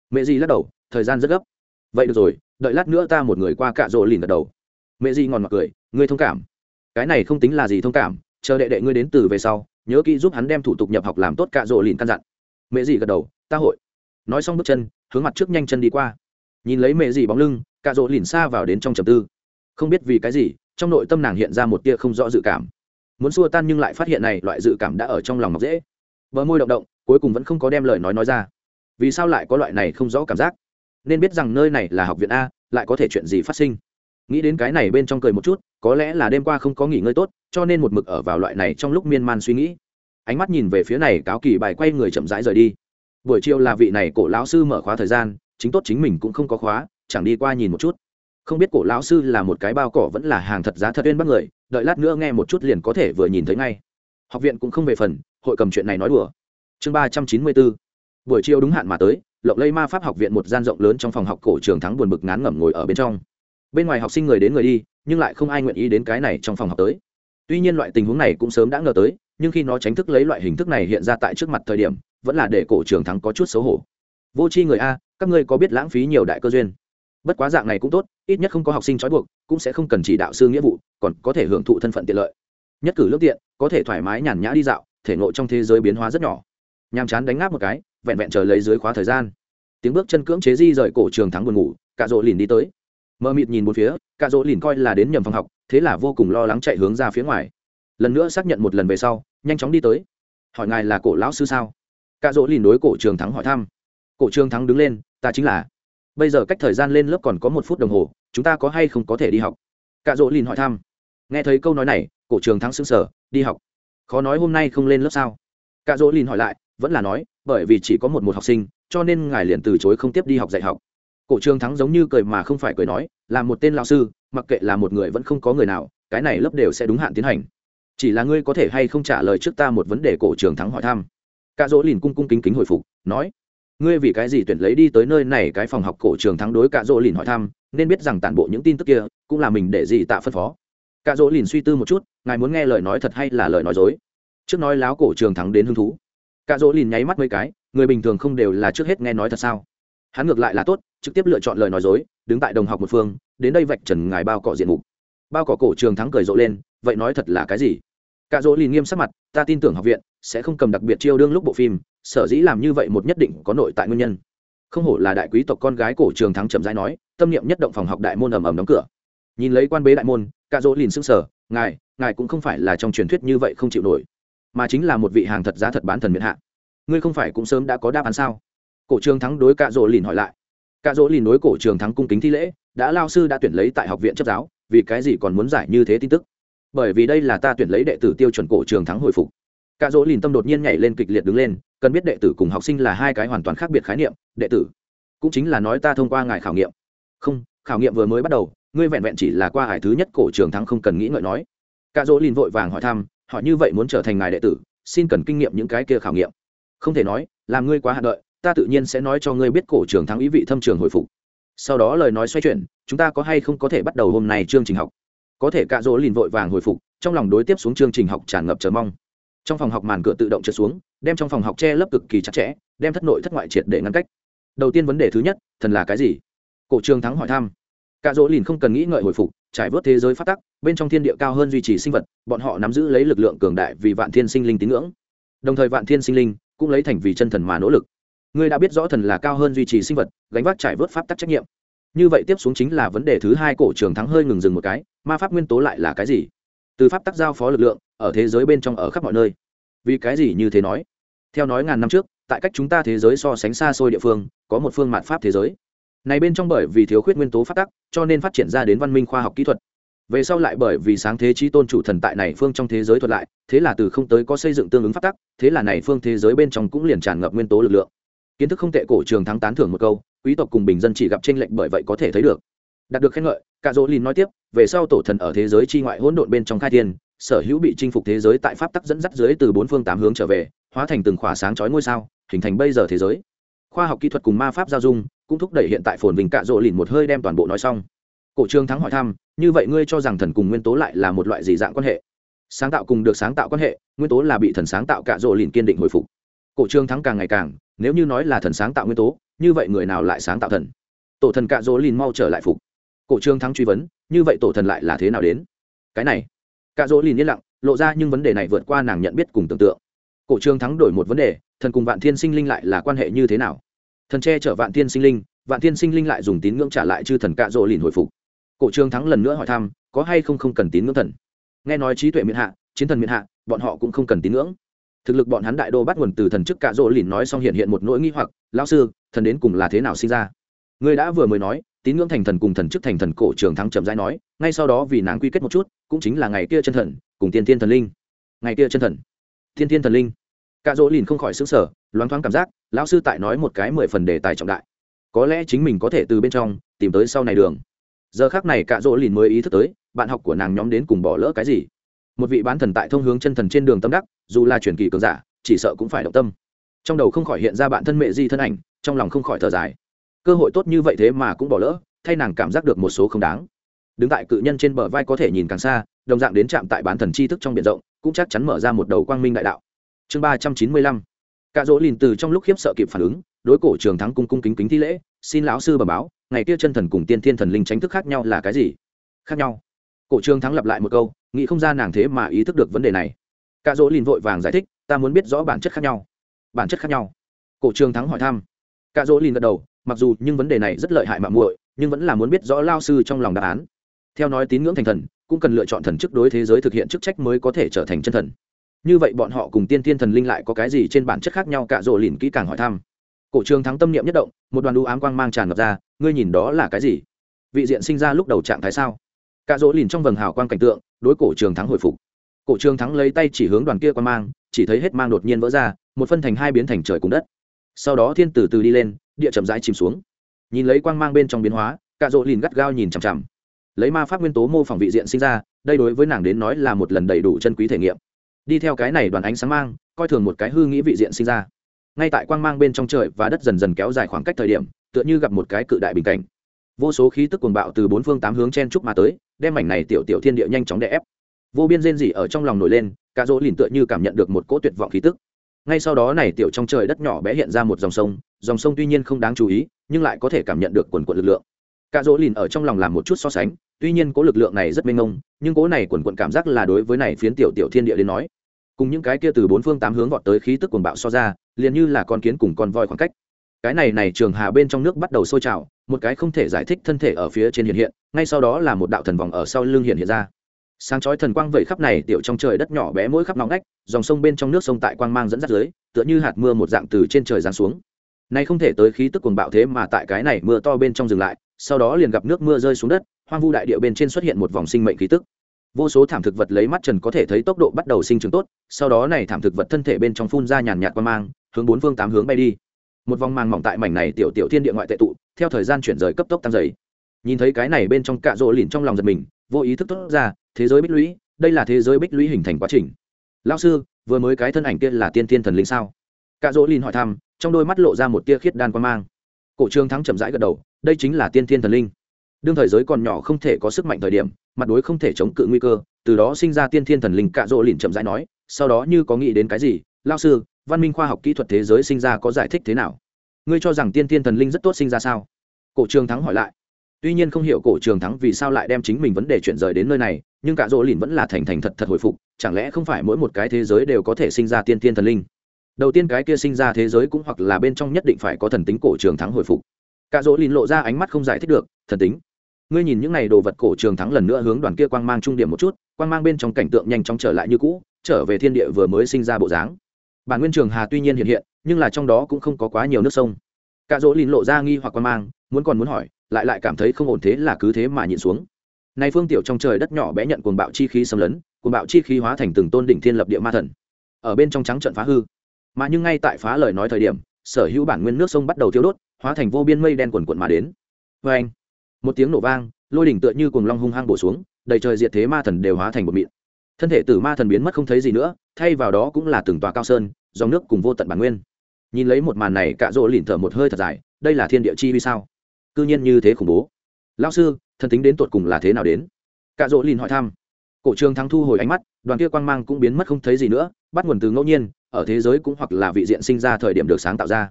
Mẹ gì lắc đầu, thời gian rất gấp. Vậy được rồi, đợi lát nữa ta một người qua cạ rỗ lìn gật đầu. Mẹ gì ngòn mặt cười, ngươi thông cảm. Cái này không tính là gì thông cảm, chờ đệ đệ ngươi đến từ về sau, nhớ kỹ giúp hắn đem thủ tục nhập học làm tốt cạ rỗ lìn căn dặn. Mẹ gì gật đầu, ta hội. Nói xong bước chân, hướng mặt trước nhanh chân đi qua. Nhìn lấy mẹ gì bóng lưng cạ rỗ lìn xa vào đến trong trầm tư. Không biết vì cái gì trong nội tâm nàng hiện ra một tia không rõ dự cảm. Muốn xua tan nhưng lại phát hiện này loại dự cảm đã ở trong lòng ngọc dễ. Bờ môi động động, cuối cùng vẫn không có đem lời nói nói ra. Vì sao lại có loại này không rõ cảm giác? Nên biết rằng nơi này là học viện a, lại có thể chuyện gì phát sinh? Nghĩ đến cái này bên trong cười một chút, có lẽ là đêm qua không có nghỉ ngơi tốt, cho nên một mực ở vào loại này trong lúc miên man suy nghĩ. Ánh mắt nhìn về phía này, cáo kỳ bài quay người chậm rãi rời đi. Buổi chiều là vị này cổ lão sư mở khóa thời gian, chính tốt chính mình cũng không có khóa, chẳng đi qua nhìn một chút không biết cổ lão sư là một cái bao cỏ vẫn là hàng thật giá thật uyên bắt người, đợi lát nữa nghe một chút liền có thể vừa nhìn thấy ngay. Học viện cũng không về phần, hội cầm chuyện này nói đùa. Chương ba trăm chín mươi bốn. Buổi chiều đúng hạn mà tới lộng lây ma pháp học viện một gian rộng lớn trong phòng học cổ trường thắng buồn bực ngán ngẩm ngồi ở bên trong. Bên ngoài học sinh người đến người đi, nhưng lại không ai nguyện ý đến cái này trong phòng học tới. Tuy nhiên loại tình huống này cũng sớm đã ngờ tới, nhưng khi nó tránh thức lấy loại hình thức này hiện ra tại trước mặt thời điểm, vẫn là để cổ trường thắng có chút xấu hổ. Vô c h i người a, các ngươi có biết lãng phí nhiều đại cơ duyên? Bất quá dạng này cũng tốt, ít nhất không có học sinh trói buộc, cũng sẽ không cần chỉ đạo sư nghĩa vụ, còn có thể hưởng thụ thân phận tiện lợi. Nhất cử lước tiện, có thể thoải mái nhàn nhã đi dạo, thể nội trong thế giới biến hóa rất nhỏ. Nhàm chán đánh ngáp một cái, vẹn vẹn chờ lấy dưới khóa thời gian. Tiếng bước chân cưỡng chế di rời cổ trường thắng buồn ngủ, cạ rỗ lìn đi tới. Mơ mịt nhìn một phía, cạ rỗ lìn coi là đến nhầm phòng học, thế là vô cùng lo lắng chạy hướng ra phía ngoài. Lần nữa xác nhận một lần về sau, nhanh chóng đi tới. Hỏi ngài là cổ lão sư sao? Cạ rỗ lìn đối cổ trường thắng hỏi thăm. Cổ trường thắng đứng lên, ta chính là bây giờ cách thời gian lên lớp còn có một phút đồng hồ, chúng ta có hay không có thể đi học? Cạ rỗ lìn hỏi thăm. Nghe thấy câu nói này, cổ trường thắng xứng sở đi học. Khó nói hôm nay không lên lớp sao? Cạ rỗ lìn hỏi lại, vẫn là nói, bởi vì chỉ có một một học sinh, cho nên ngài liền từ chối không tiếp đi học dạy học. Cổ trường thắng giống như cười mà không phải cười nói, là một tên lao sư, mặc kệ là một người vẫn không có người nào, cái này lớp đều sẽ đúng hạn tiến hành. Chỉ là ngươi có thể hay không trả lời trước ta một vấn đề, cổ trường thắng hỏi thăm. Cạ dỗ lìn cung cung kính kính hồi phục, nói ngươi vì cái gì tuyển lấy đi tới nơi này cái phòng học cổ trường thắng đối cạ dỗ lìn hỏi thăm, nên biết rằng toàn bộ những tin tức kia, cũng là mình để gì tạ phân phó. Cạ dỗ lìn suy tư một chút, ngài muốn nghe lời nói thật hay là lời nói dối? Trước nói láo cổ trường thắng đến hứng thú. Cạ dỗ lìn nháy mắt mấy cái, người bình thường không đều là trước hết nghe nói thật sao? Hắn ngược lại là tốt, trực tiếp lựa chọn lời nói dối, đứng tại đồng học một phương, đến đây vạch trần ngài bao cỏ diện mục. Bao cỏ cổ trường thắng cười rộ lên, vậy nói thật là cái gì? Cạ dỗ lìn nghiêm sắc mặt, ta tin tưởng học viện sẽ không cầm đặc biệt chiêu đương lúc bộ phim sở dĩ làm như vậy một nhất định có nội tại nguyên nhân. Không hổ là đại quý tộc con gái cổ trường thắng chậm rãi nói, tâm niệm nhất động phòng học đại môn ầm ầm đóng cửa. Nhìn lấy quan bế đại môn, cạ dỗ lìn sững sờ, ngài ngài cũng không phải là trong truyền thuyết như vậy không chịu nổi, mà chính là một vị hàng thật giá thật bán thần miệt hạ. Ngươi không phải cũng sớm đã có đáp án sao? Cổ trường thắng đối cạ dỗ lìn hỏi lại. Cạ dỗ lìn đối cổ trường thắng cung kính thi lễ, đã lao sư đã tuyển lấy tại học viện chấp giáo, vì cái gì còn muốn giải như thế tin tức? Bởi vì đây là ta tuyển lấy đệ tử tiêu chuẩn cổ trường thắng hồi phục. Cả dỗ lìn tâm đột nhiên nhảy lên kịch liệt đứng lên, cần biết đệ tử cùng học sinh là hai cái hoàn toàn khác biệt khái niệm, đệ tử cũng chính là nói ta thông qua ngài khảo nghiệm. Không, khảo nghiệm vừa mới bắt đầu, ngươi vẹn vẹn chỉ là qua hải thứ nhất cổ trường thắng không cần nghĩ ngợi nói. Cả dỗ lìn vội vàng hỏi thăm, hỏi như vậy muốn trở thành ngài đệ tử, xin cần kinh nghiệm những cái kia khảo nghiệm. Không thể nói, làm ngươi quá hạn đợi, ta tự nhiên sẽ nói cho ngươi biết cổ trường thắng ý vị thâm trường hồi phục. Sau đó lời nói xoay chuyển, chúng ta có hay không có thể bắt đầu hôm nay chương trình học. Có thể cạ dỗ lìn vội vàng hồi phục, trong lòng đối tiếp xuống chương trình học tràn ngập chờ mong trong phòng học màn cửa tự động trượt xuống, đem trong phòng học che lấp cực kỳ chặt chẽ, đem thất nội thất ngoại triệt để ngăn cách. Đầu tiên vấn đề thứ nhất, thần là cái gì? Cổ trường thắng hỏi thăm. Cạ dỗ lìn không cần nghĩ ngợi hồi phục, trải vớt thế giới phát tắc, bên trong thiên địa cao hơn duy trì sinh vật, bọn họ nắm giữ lấy lực lượng cường đại vì vạn thiên sinh linh tín ngưỡng. Đồng thời vạn thiên sinh linh cũng lấy thành vì chân thần mà nỗ lực. Ngươi đã biết rõ thần là cao hơn duy trì sinh vật, gánh vác trải vớt pháp tắc trách nhiệm. Như vậy tiếp xuống chính là vấn đề thứ hai, cổ trường thắng hơi ngừng dừng một cái, ma pháp nguyên tố lại là cái gì? Từ pháp tắc giao phó lực lượng ở thế giới bên trong ở khắp mọi nơi. Vì cái gì như thế nói? Theo nói ngàn năm trước, tại cách chúng ta thế giới so sánh xa xôi địa phương, có một phương mạn pháp thế giới. Này bên trong bởi vì thiếu khuyết nguyên tố phát tắc, cho nên phát triển ra đến văn minh khoa học kỹ thuật. Về sau lại bởi vì sáng thế trí tôn chủ thần tại này phương trong thế giới thuật lại, thế là từ không tới có xây dựng tương ứng phát tắc, thế là này phương thế giới bên trong cũng liền tràn ngập nguyên tố lực lượng. Kiến thức không tệ cổ trường thắng tán thưởng một câu, quý tộc cùng bình dân chỉ gặp tranh lệch bởi vậy có thể thấy được. Đạt được khen ngợi cả dỗ lìn nói tiếp, về sau tổ thần ở thế giới chi ngoại hỗn độn bên trong khai thiên sở hữu bị chinh phục thế giới tại pháp tắc dẫn dắt dưới từ bốn phương tám hướng trở về, hóa thành từng khỏa sáng chói ngôi sao, hình thành bây giờ thế giới. Khoa học kỹ thuật cùng ma pháp giao dung cũng thúc đẩy hiện tại phồn vinh cạ rộ lìn một hơi đem toàn bộ nói xong. Cổ trương thắng hỏi thăm, như vậy ngươi cho rằng thần cùng nguyên tố lại là một loại gì dạng quan hệ? Sáng tạo cùng được sáng tạo quan hệ, nguyên tố là bị thần sáng tạo cạ rộ lìn kiên định hồi phục. Cổ trương thắng càng ngày càng, nếu như nói là thần sáng tạo nguyên tố, như vậy người nào lại sáng tạo thần? Tổ thần cạ rỗ lìn mau trở lại phục. Cổ trương thắng truy vấn, như vậy tổ thần lại là thế nào đến? Cái này cạ Dỗ lìn yên lặng, lộ ra nhưng vấn đề này vượt qua nàng nhận biết cùng tưởng tượng. Cổ trương thắng đổi một vấn đề, thần cùng vạn thiên sinh linh lại là quan hệ như thế nào? Thần che chở vạn thiên sinh linh, vạn thiên sinh linh lại dùng tín ngưỡng trả lại chư thần cạ Dỗ lìn hồi phục. Cổ trương thắng lần nữa hỏi thăm, có hay không không cần tín ngưỡng thần? Nghe nói trí tuệ miễn hạ, chiến thần miễn hạ, bọn họ cũng không cần tín ngưỡng. Thực lực bọn hắn đại đô bắt nguồn từ thần chức cạ Dỗ lìn nói xong hiện hiện một nỗi nghi hoặc, lão sư, thần đến cùng là thế nào sinh ra? Ngươi đã vừa mới nói tín ngưỡng thành thần cùng thần chức thành thần cổ trường thắng chậm rãi nói, ngay sau đó vì nàng quy kết một chút, cũng chính là ngày kia chân thần, cùng tiên tiên thần linh. Ngày kia chân thần, tiên tiên thần linh. Cạ Dỗ lìn không khỏi xứng sở loáng thoáng cảm giác, lão sư tại nói một cái mười phần đề tài trọng đại. Có lẽ chính mình có thể từ bên trong tìm tới sau này đường. Giờ khác này cạ Dỗ lìn mới ý thức tới, bạn học của nàng nhóm đến cùng bỏ lỡ cái gì. Một vị bán thần tại thông hướng chân thần trên đường tâm đắc, dù là truyền kỳ cường giả, chỉ sợ cũng phải động tâm. Trong đầu không khỏi hiện ra bạn thân mẹ di thân ảnh, trong lòng không khỏi thở dài cơ hội tốt như vậy thế mà cũng bỏ lỡ, thay nàng cảm giác được một số không đáng. Đứng tại cự nhân trên bờ vai có thể nhìn càng xa, đồng dạng đến chạm tại bán thần tri thức trong biển rộng, cũng chắc chắn mở ra một đầu quang minh đại đạo. Chương ba trăm chín mươi lăm. Cạ dỗ lìn từ trong lúc khiếp sợ kịp phản ứng, đối cổ trường thắng cung cung kính kính thi lễ, xin lão sư bẩm báo, ngày kia chân thần cùng tiên thiên thần linh tránh thức khác nhau là cái gì? Khác nhau. Cổ trường thắng lặp lại một câu, nghĩ không ra nàng thế mà ý thức được vấn đề này. Cạ dỗ lìn vội vàng giải thích, ta muốn biết rõ bản chất khác nhau. Bản chất khác nhau. Cổ trường thắng hỏi thăm. Cạ dỗ lìn gật đầu mặc dù nhưng vấn đề này rất lợi hại mạng muội, nhưng vẫn là muốn biết rõ lao sư trong lòng đáp án. Theo nói tín ngưỡng thành thần, cũng cần lựa chọn thần chức đối thế giới thực hiện chức trách mới có thể trở thành chân thần. Như vậy bọn họ cùng tiên thiên thần linh lại có cái gì trên bản chất khác nhau cả rỗ lìn kỹ càng hỏi thăm. Cổ trường thắng tâm niệm nhất động, một đoàn u ám quang mang tràn ngập ra, ngươi nhìn đó là cái gì? Vị diện sinh ra lúc đầu trạng thái sao? Cả rỗ lìn trong vầng hào quang cảnh tượng, đối cổ trường thắng hồi phục. Cổ trường thắng lấy tay chỉ hướng đoàn kia quang mang, chỉ thấy hết mang đột nhiên vỡ ra, một phân thành hai biến thành trời cùng đất. Sau đó thiên từ từ đi lên địa chậm rãi chìm xuống. Nhìn lấy quang mang bên trong biến hóa, cạ rỗ lìn gắt gao nhìn chằm chằm. Lấy ma pháp nguyên tố mô phỏng vị diện sinh ra, đây đối với nàng đến nói là một lần đầy đủ chân quý thể nghiệm. Đi theo cái này đoàn ánh sáng mang, coi thường một cái hư nghĩ vị diện sinh ra. Ngay tại quang mang bên trong trời và đất dần dần kéo dài khoảng cách thời điểm, tựa như gặp một cái cự đại bình cảnh. Vô số khí tức cuồng bạo từ bốn phương tám hướng chen trúc mà tới, đem mảnh này tiểu tiểu thiên địa nhanh chóng đè ép. Vô biên rên rỉ ở trong lòng nổi lên cả dỗ lìn tựa như cảm nhận được một cỗ tuyệt vọng khí tức ngay sau đó này tiểu trong trời đất nhỏ bé hiện ra một dòng sông dòng sông tuy nhiên không đáng chú ý, nhưng lại có thể cảm nhận được quần quận lực lượng. Cả dỗ lìn ở trong lòng làm một chút so sánh, tuy nhiên cố lực lượng này rất mênh mông, nhưng cố này quần quận cảm giác là đối với này phiến tiểu tiểu thiên địa đến nói. Cùng những cái kia từ bốn phương tám hướng vọt tới khí tức cuồng bạo so ra, liền như là con kiến cùng con voi khoảng cách. Cái này này trường hà bên trong nước bắt đầu sôi trào, một cái không thể giải thích thân thể ở phía trên hiện hiện, ngay sau đó là một đạo thần vòng ở sau lưng hiện hiện ra sáng chói thần quang vẩy khắp này, tiểu trong trời đất nhỏ bé mỗi khắp nóng nách dòng sông bên trong nước sông tại quang mang dẫn dắt dưới, tựa như hạt mưa một dạng từ trên trời giáng xuống. Nay không thể tới khí tức cuồng bạo thế mà tại cái này mưa to bên trong dừng lại, sau đó liền gặp nước mưa rơi xuống đất, hoang vu đại địa bên trên xuất hiện một vòng sinh mệnh khí tức. Vô số thảm thực vật lấy mắt trần có thể thấy tốc độ bắt đầu sinh trưởng tốt, sau đó này thảm thực vật thân thể bên trong phun ra nhàn nhạt qua mang, hướng bốn phương tám hướng bay đi. Một vòng màng mỏng tại mảnh này tiểu tiểu thiên địa ngoại tệ tụ, theo thời gian chuyển rời cấp tốc tăng dày. Nhìn thấy cái này bên trong cạ rỗ lìn trong lòng giật mình vô ý thức tốt ra, thế giới bích lũy, đây là thế giới bích lũy hình thành quá trình. Lao sư, vừa mới cái thân ảnh kia là tiên thiên thần linh sao? Cạ dỗ lìn hỏi thăm, trong đôi mắt lộ ra một tia khiết đan quan mang. Cổ trương thắng chậm rãi gật đầu, đây chính là tiên thiên thần linh. Đương thời giới còn nhỏ không thể có sức mạnh thời điểm, mặt đối không thể chống cự nguy cơ, từ đó sinh ra tiên thiên thần linh. Cạ dỗ lìn chậm rãi nói, sau đó như có nghĩ đến cái gì? Lao sư, văn minh khoa học kỹ thuật thế giới sinh ra có giải thích thế nào? Ngươi cho rằng tiên thiên thần linh rất tốt sinh ra sao? Cổ trường thắng hỏi lại tuy nhiên không hiểu cổ trường thắng vì sao lại đem chính mình vấn đề chuyển rời đến nơi này, nhưng cả dỗ lìn vẫn là thành thành thật thật hồi phục, chẳng lẽ không phải mỗi một cái thế giới đều có thể sinh ra tiên tiên thần linh? Đầu tiên cái kia sinh ra thế giới cũng hoặc là bên trong nhất định phải có thần tính cổ trường thắng hồi phục. Cả dỗ lìn lộ ra ánh mắt không giải thích được, thần tính? Ngươi nhìn những n à y đồ vật cổ trường thắng lần nữa hướng đoàn kia quang mang trung điểm một chút, quang mang bên trong cảnh tượng nhanh chóng trở lại như cũ, trở về thiên địa vừa mới sinh ra bộ dáng. Bản nguyên trường hà tuy nhiên hiện hiện, nhưng là trong đó cũng không có quá nhiều nước sông. Cả dỗ lìn lộ ra nghi hoặc quang mang muốn còn muốn hỏi, lại lại cảm thấy không ổn thế là cứ thế mà nhịn xuống. Nay phương tiểu trong trời đất nhỏ bé nhận cuồng bạo chi khí xâm lấn, cuồng bạo chi khí hóa thành từng tôn đỉnh thiên lập địa ma thần. Ở bên trong trắng trận phá hư. Mà nhưng ngay tại phá lời nói thời điểm, sở hữu bản nguyên nước sông bắt đầu thiếu đốt, hóa thành vô biên mây đen quần quận mà đến. Vê anh một tiếng nổ vang, lôi đỉnh tựa như cuồng long hung hăng bổ xuống, đầy trời diệt thế ma thần đều hóa thành một mịn. Thân thể tử ma thần biến mất không thấy gì nữa, thay vào đó cũng là từng tòa cao sơn, dòng nước cùng vô tận bản nguyên. Nhìn lấy một màn này, cạ rỗ lỉn thở một hơi thật dài, đây là thiên địa chi vì sao? Cư nhiên như thế khủng bố. Lao sư, thần tính đến tột cùng là thế nào đến? Cạ rỗ lìn hỏi thăm. Cổ trường thắng thu hồi ánh mắt, đoàn kia quang mang cũng biến mất không thấy gì nữa, bắt nguồn từ ngẫu nhiên, ở thế giới cũng hoặc là vị diện sinh ra thời điểm được sáng tạo ra.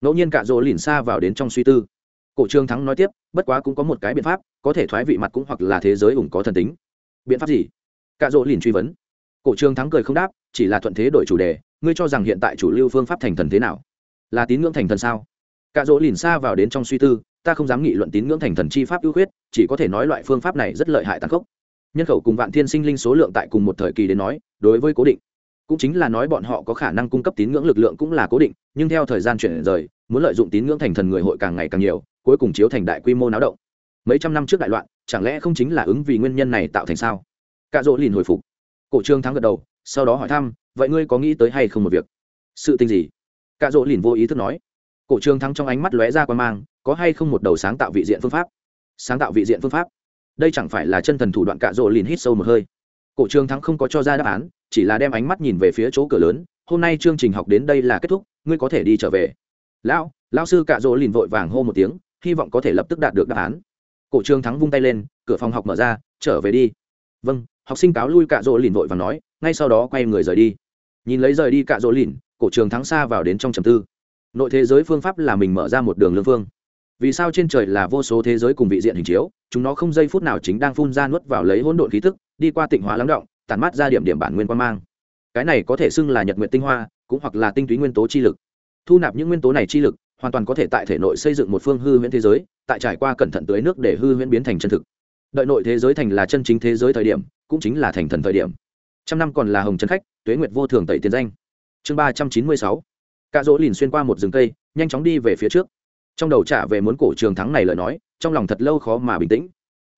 Ngẫu nhiên cạ rỗ lìn xa vào đến trong suy tư. Cổ trường thắng nói tiếp, bất quá cũng có một cái biện pháp, có thể thoái vị mặt cũng hoặc là thế giới ủng có thần tính. Biện pháp gì? Cạ rỗ lìn truy vấn. Cổ trường thắng cười không đáp, chỉ là thuận thế đổi chủ đề, ngươi cho rằng hiện tại chủ lưu phương pháp thành thần thế nào? Là tín ngưỡng thành thần sao? Cạ rỗ lìn xa vào đến trong suy tư ta không dám nghị luận tín ngưỡng thành thần chi pháp ưu khuyết, chỉ có thể nói loại phương pháp này rất lợi hại tàn khốc. Nhân khẩu cùng vạn thiên sinh linh số lượng tại cùng một thời kỳ đến nói, đối với cố định, cũng chính là nói bọn họ có khả năng cung cấp tín ngưỡng lực lượng cũng là cố định, nhưng theo thời gian chuyển rời, muốn lợi dụng tín ngưỡng thành thần người hội càng ngày càng nhiều, cuối cùng chiếu thành đại quy mô náo động. Mấy trăm năm trước đại loạn, chẳng lẽ không chính là ứng vì nguyên nhân này tạo thành sao? Cạ rỗ liền hồi phục. Cổ trương thắng gật đầu, sau đó hỏi thăm, vậy ngươi có nghĩ tới hay không một việc? Sự tình gì? Cạ rỗ liền vô ý thức nói cổ trương thắng trong ánh mắt lóe ra quan mang, có hay không một đầu sáng tạo vị diện phương pháp? Sáng tạo vị diện phương pháp? Đây chẳng phải là chân thần thủ đoạn cạ rỗ lìn hít sâu một hơi. Cổ trương thắng không có cho ra đáp án, chỉ là đem ánh mắt nhìn về phía chỗ cửa lớn, hôm nay chương trình học đến đây là kết thúc, ngươi có thể đi trở về. Lão lão sư cạ rỗ lìn vội vàng hô một tiếng, hy vọng có thể lập tức đạt được đáp án. Cổ trương thắng vung tay lên, cửa phòng học mở ra, trở về đi. Vâng. Học sinh cáo lui cạ rỗ lìn vội và nói, ngay sau đó quay người rời đi. Nhìn lấy rời đi cạ rỗ lìn cổ trường thắng xa vào đến trong trầm tư nội thế giới phương pháp là mình mở ra một đường lương phương vì sao trên trời là vô số thế giới cùng vị diện hình chiếu, chúng nó không giây phút nào chính đang phun ra nuốt vào lấy hỗn độn khí tức, đi qua tịnh hóa lắng động, tản mát ra điểm điểm bản nguyên quan mang. Cái này có thể xưng là nhật nguyện tinh hoa, cũng hoặc là tinh túy nguyên tố chi lực. Thu nạp những nguyên tố này chi lực, hoàn toàn có thể tại thể nội xây dựng một phương hư huyễn thế giới, tại trải qua cẩn thận tưới nước để hư huyễn biến thành chân thực. Đợi nội thế giới thành là chân chính thế giới thời điểm, cũng chính là thành thần thời điểm. Trăm năm còn là hồng trần khách, tuế nguyệt vô thường tẩy tiền danh. Chương ba trăm chín mươi sáu cạ dỗ lìn xuyên qua một rừng cây, nhanh chóng đi về phía trước. Trong đầu trả về muốn cổ trường thắng này lời nói, trong lòng thật lâu khó mà bình tĩnh.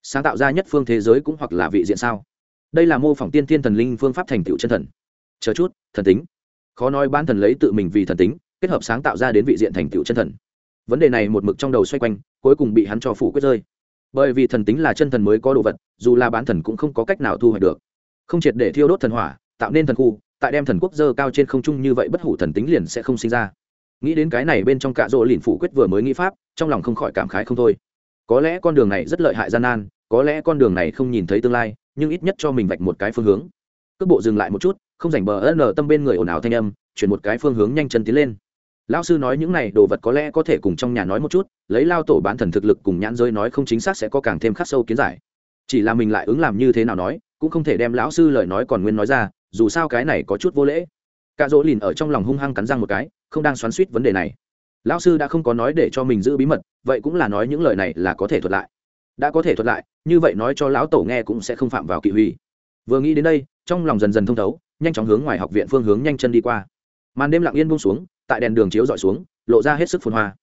Sáng tạo ra nhất phương thế giới cũng hoặc là vị diện sao? Đây là mô phỏng tiên thiên thần linh phương pháp thành tựu chân thần. Chờ chút, thần tính. Khó nói ban thần lấy tự mình vì thần tính, kết hợp sáng tạo ra đến vị diện thành tựu chân thần. Vấn đề này một mực trong đầu xoay quanh, cuối cùng bị hắn cho phủ quyết rơi. Bởi vì thần tính là chân thần mới có đồ vật, dù là bán thần cũng không có cách nào thu hoạch được. Không triệt để thiêu đốt thần hỏa, tạo nên thần khu tại đem thần quốc dơ cao trên không trung như vậy bất hủ thần tính liền sẽ không sinh ra. Nghĩ đến cái này bên trong cạ rỗ lìn phủ quyết vừa mới nghĩ pháp, trong lòng không khỏi cảm khái không thôi. Có lẽ con đường này rất lợi hại gian nan, có lẽ con đường này không nhìn thấy tương lai, nhưng ít nhất cho mình vạch một cái phương hướng. Cước bộ dừng lại một chút, không rảnh bờ ân tâm bên người ồn ào thanh âm, chuyển một cái phương hướng nhanh chân tiến lên. Lão sư nói những này đồ vật có lẽ có thể cùng trong nhà nói một chút, lấy lao tổ bán thần thực lực cùng nhãn rơi nói không chính xác sẽ có càng thêm khắc sâu kiến giải. Chỉ là mình lại ứng làm như thế nào nói, cũng không thể đem lão sư lời nói còn nguyên nói ra dù sao cái này có chút vô lễ. Cạ dỗ lìn ở trong lòng hung hăng cắn răng một cái, không đang xoắn suýt vấn đề này. Lão sư đã không có nói để cho mình giữ bí mật, vậy cũng là nói những lời này là có thể thuật lại. Đã có thể thuật lại, như vậy nói cho lão tổ nghe cũng sẽ không phạm vào kỵ huy. Vừa nghĩ đến đây, trong lòng dần dần thông thấu, nhanh chóng hướng ngoài học viện phương hướng nhanh chân đi qua. Màn đêm lặng yên buông xuống, tại đèn đường chiếu dọi xuống, lộ ra hết sức phồn hoa.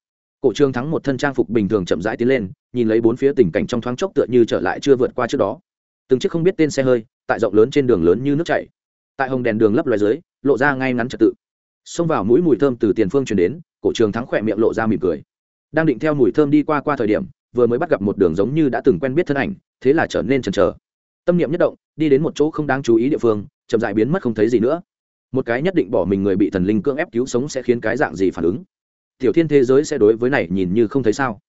Cổ trương thắng một thân trang phục bình thường chậm rãi tiến lên, nhìn lấy bốn phía tình cảnh trong thoáng chốc tựa như trở lại chưa vượt qua trước đó. Từng chiếc không biết tên xe hơi, tại rộng lớn trên đường lớn như nước chảy tại hồng đèn đường lấp loài dưới, lộ ra ngay ngắn trật tự. Xông vào mũi mùi thơm từ tiền phương chuyển đến, cổ trường thắng khỏe miệng lộ ra mỉm cười. Đang định theo mùi thơm đi qua qua thời điểm, vừa mới bắt gặp một đường giống như đã từng quen biết thân ảnh, thế là trở nên chần chờ. Tâm niệm nhất động, đi đến một chỗ không đáng chú ý địa phương, chậm dại biến mất không thấy gì nữa. Một cái nhất định bỏ mình người bị thần linh cưỡng ép cứu sống sẽ khiến cái dạng gì phản ứng? Tiểu thiên thế giới sẽ đối với này nhìn như không thấy sao?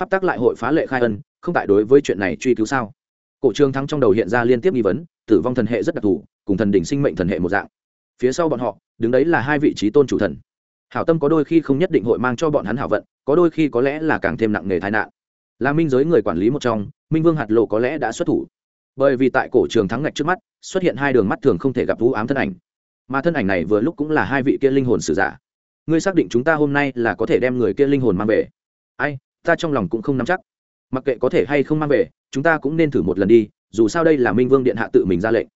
Pháp tắc lại hội phá lệ khai ân, không tại đối với chuyện này truy cứu sao? Cổ trường thắng trong đầu hiện ra liên tiếp nghi vấn, tử vong thần hệ rất đặc thù cùng thần đỉnh sinh mệnh thần hệ một dạng. Phía sau bọn họ, đứng đấy là hai vị trí tôn chủ thần. Hảo tâm có đôi khi không nhất định hội mang cho bọn hắn hảo vận, có đôi khi có lẽ là càng thêm nặng nề tai nạn. Là minh giới người quản lý một trong, minh vương hạt lộ có lẽ đã xuất thủ. Bởi vì tại cổ trường thắng ngạch trước mắt, xuất hiện hai đường mắt thường không thể gặp vũ ám thân ảnh. Mà thân ảnh này vừa lúc cũng là hai vị kia linh hồn sử giả. Ngươi xác định chúng ta hôm nay là có thể đem người kia linh hồn mang về? Ai, ta trong lòng cũng không nắm chắc. Mặc kệ có thể hay không mang về, chúng ta cũng nên thử một lần đi, dù sao đây là minh vương điện hạ tự mình ra lệnh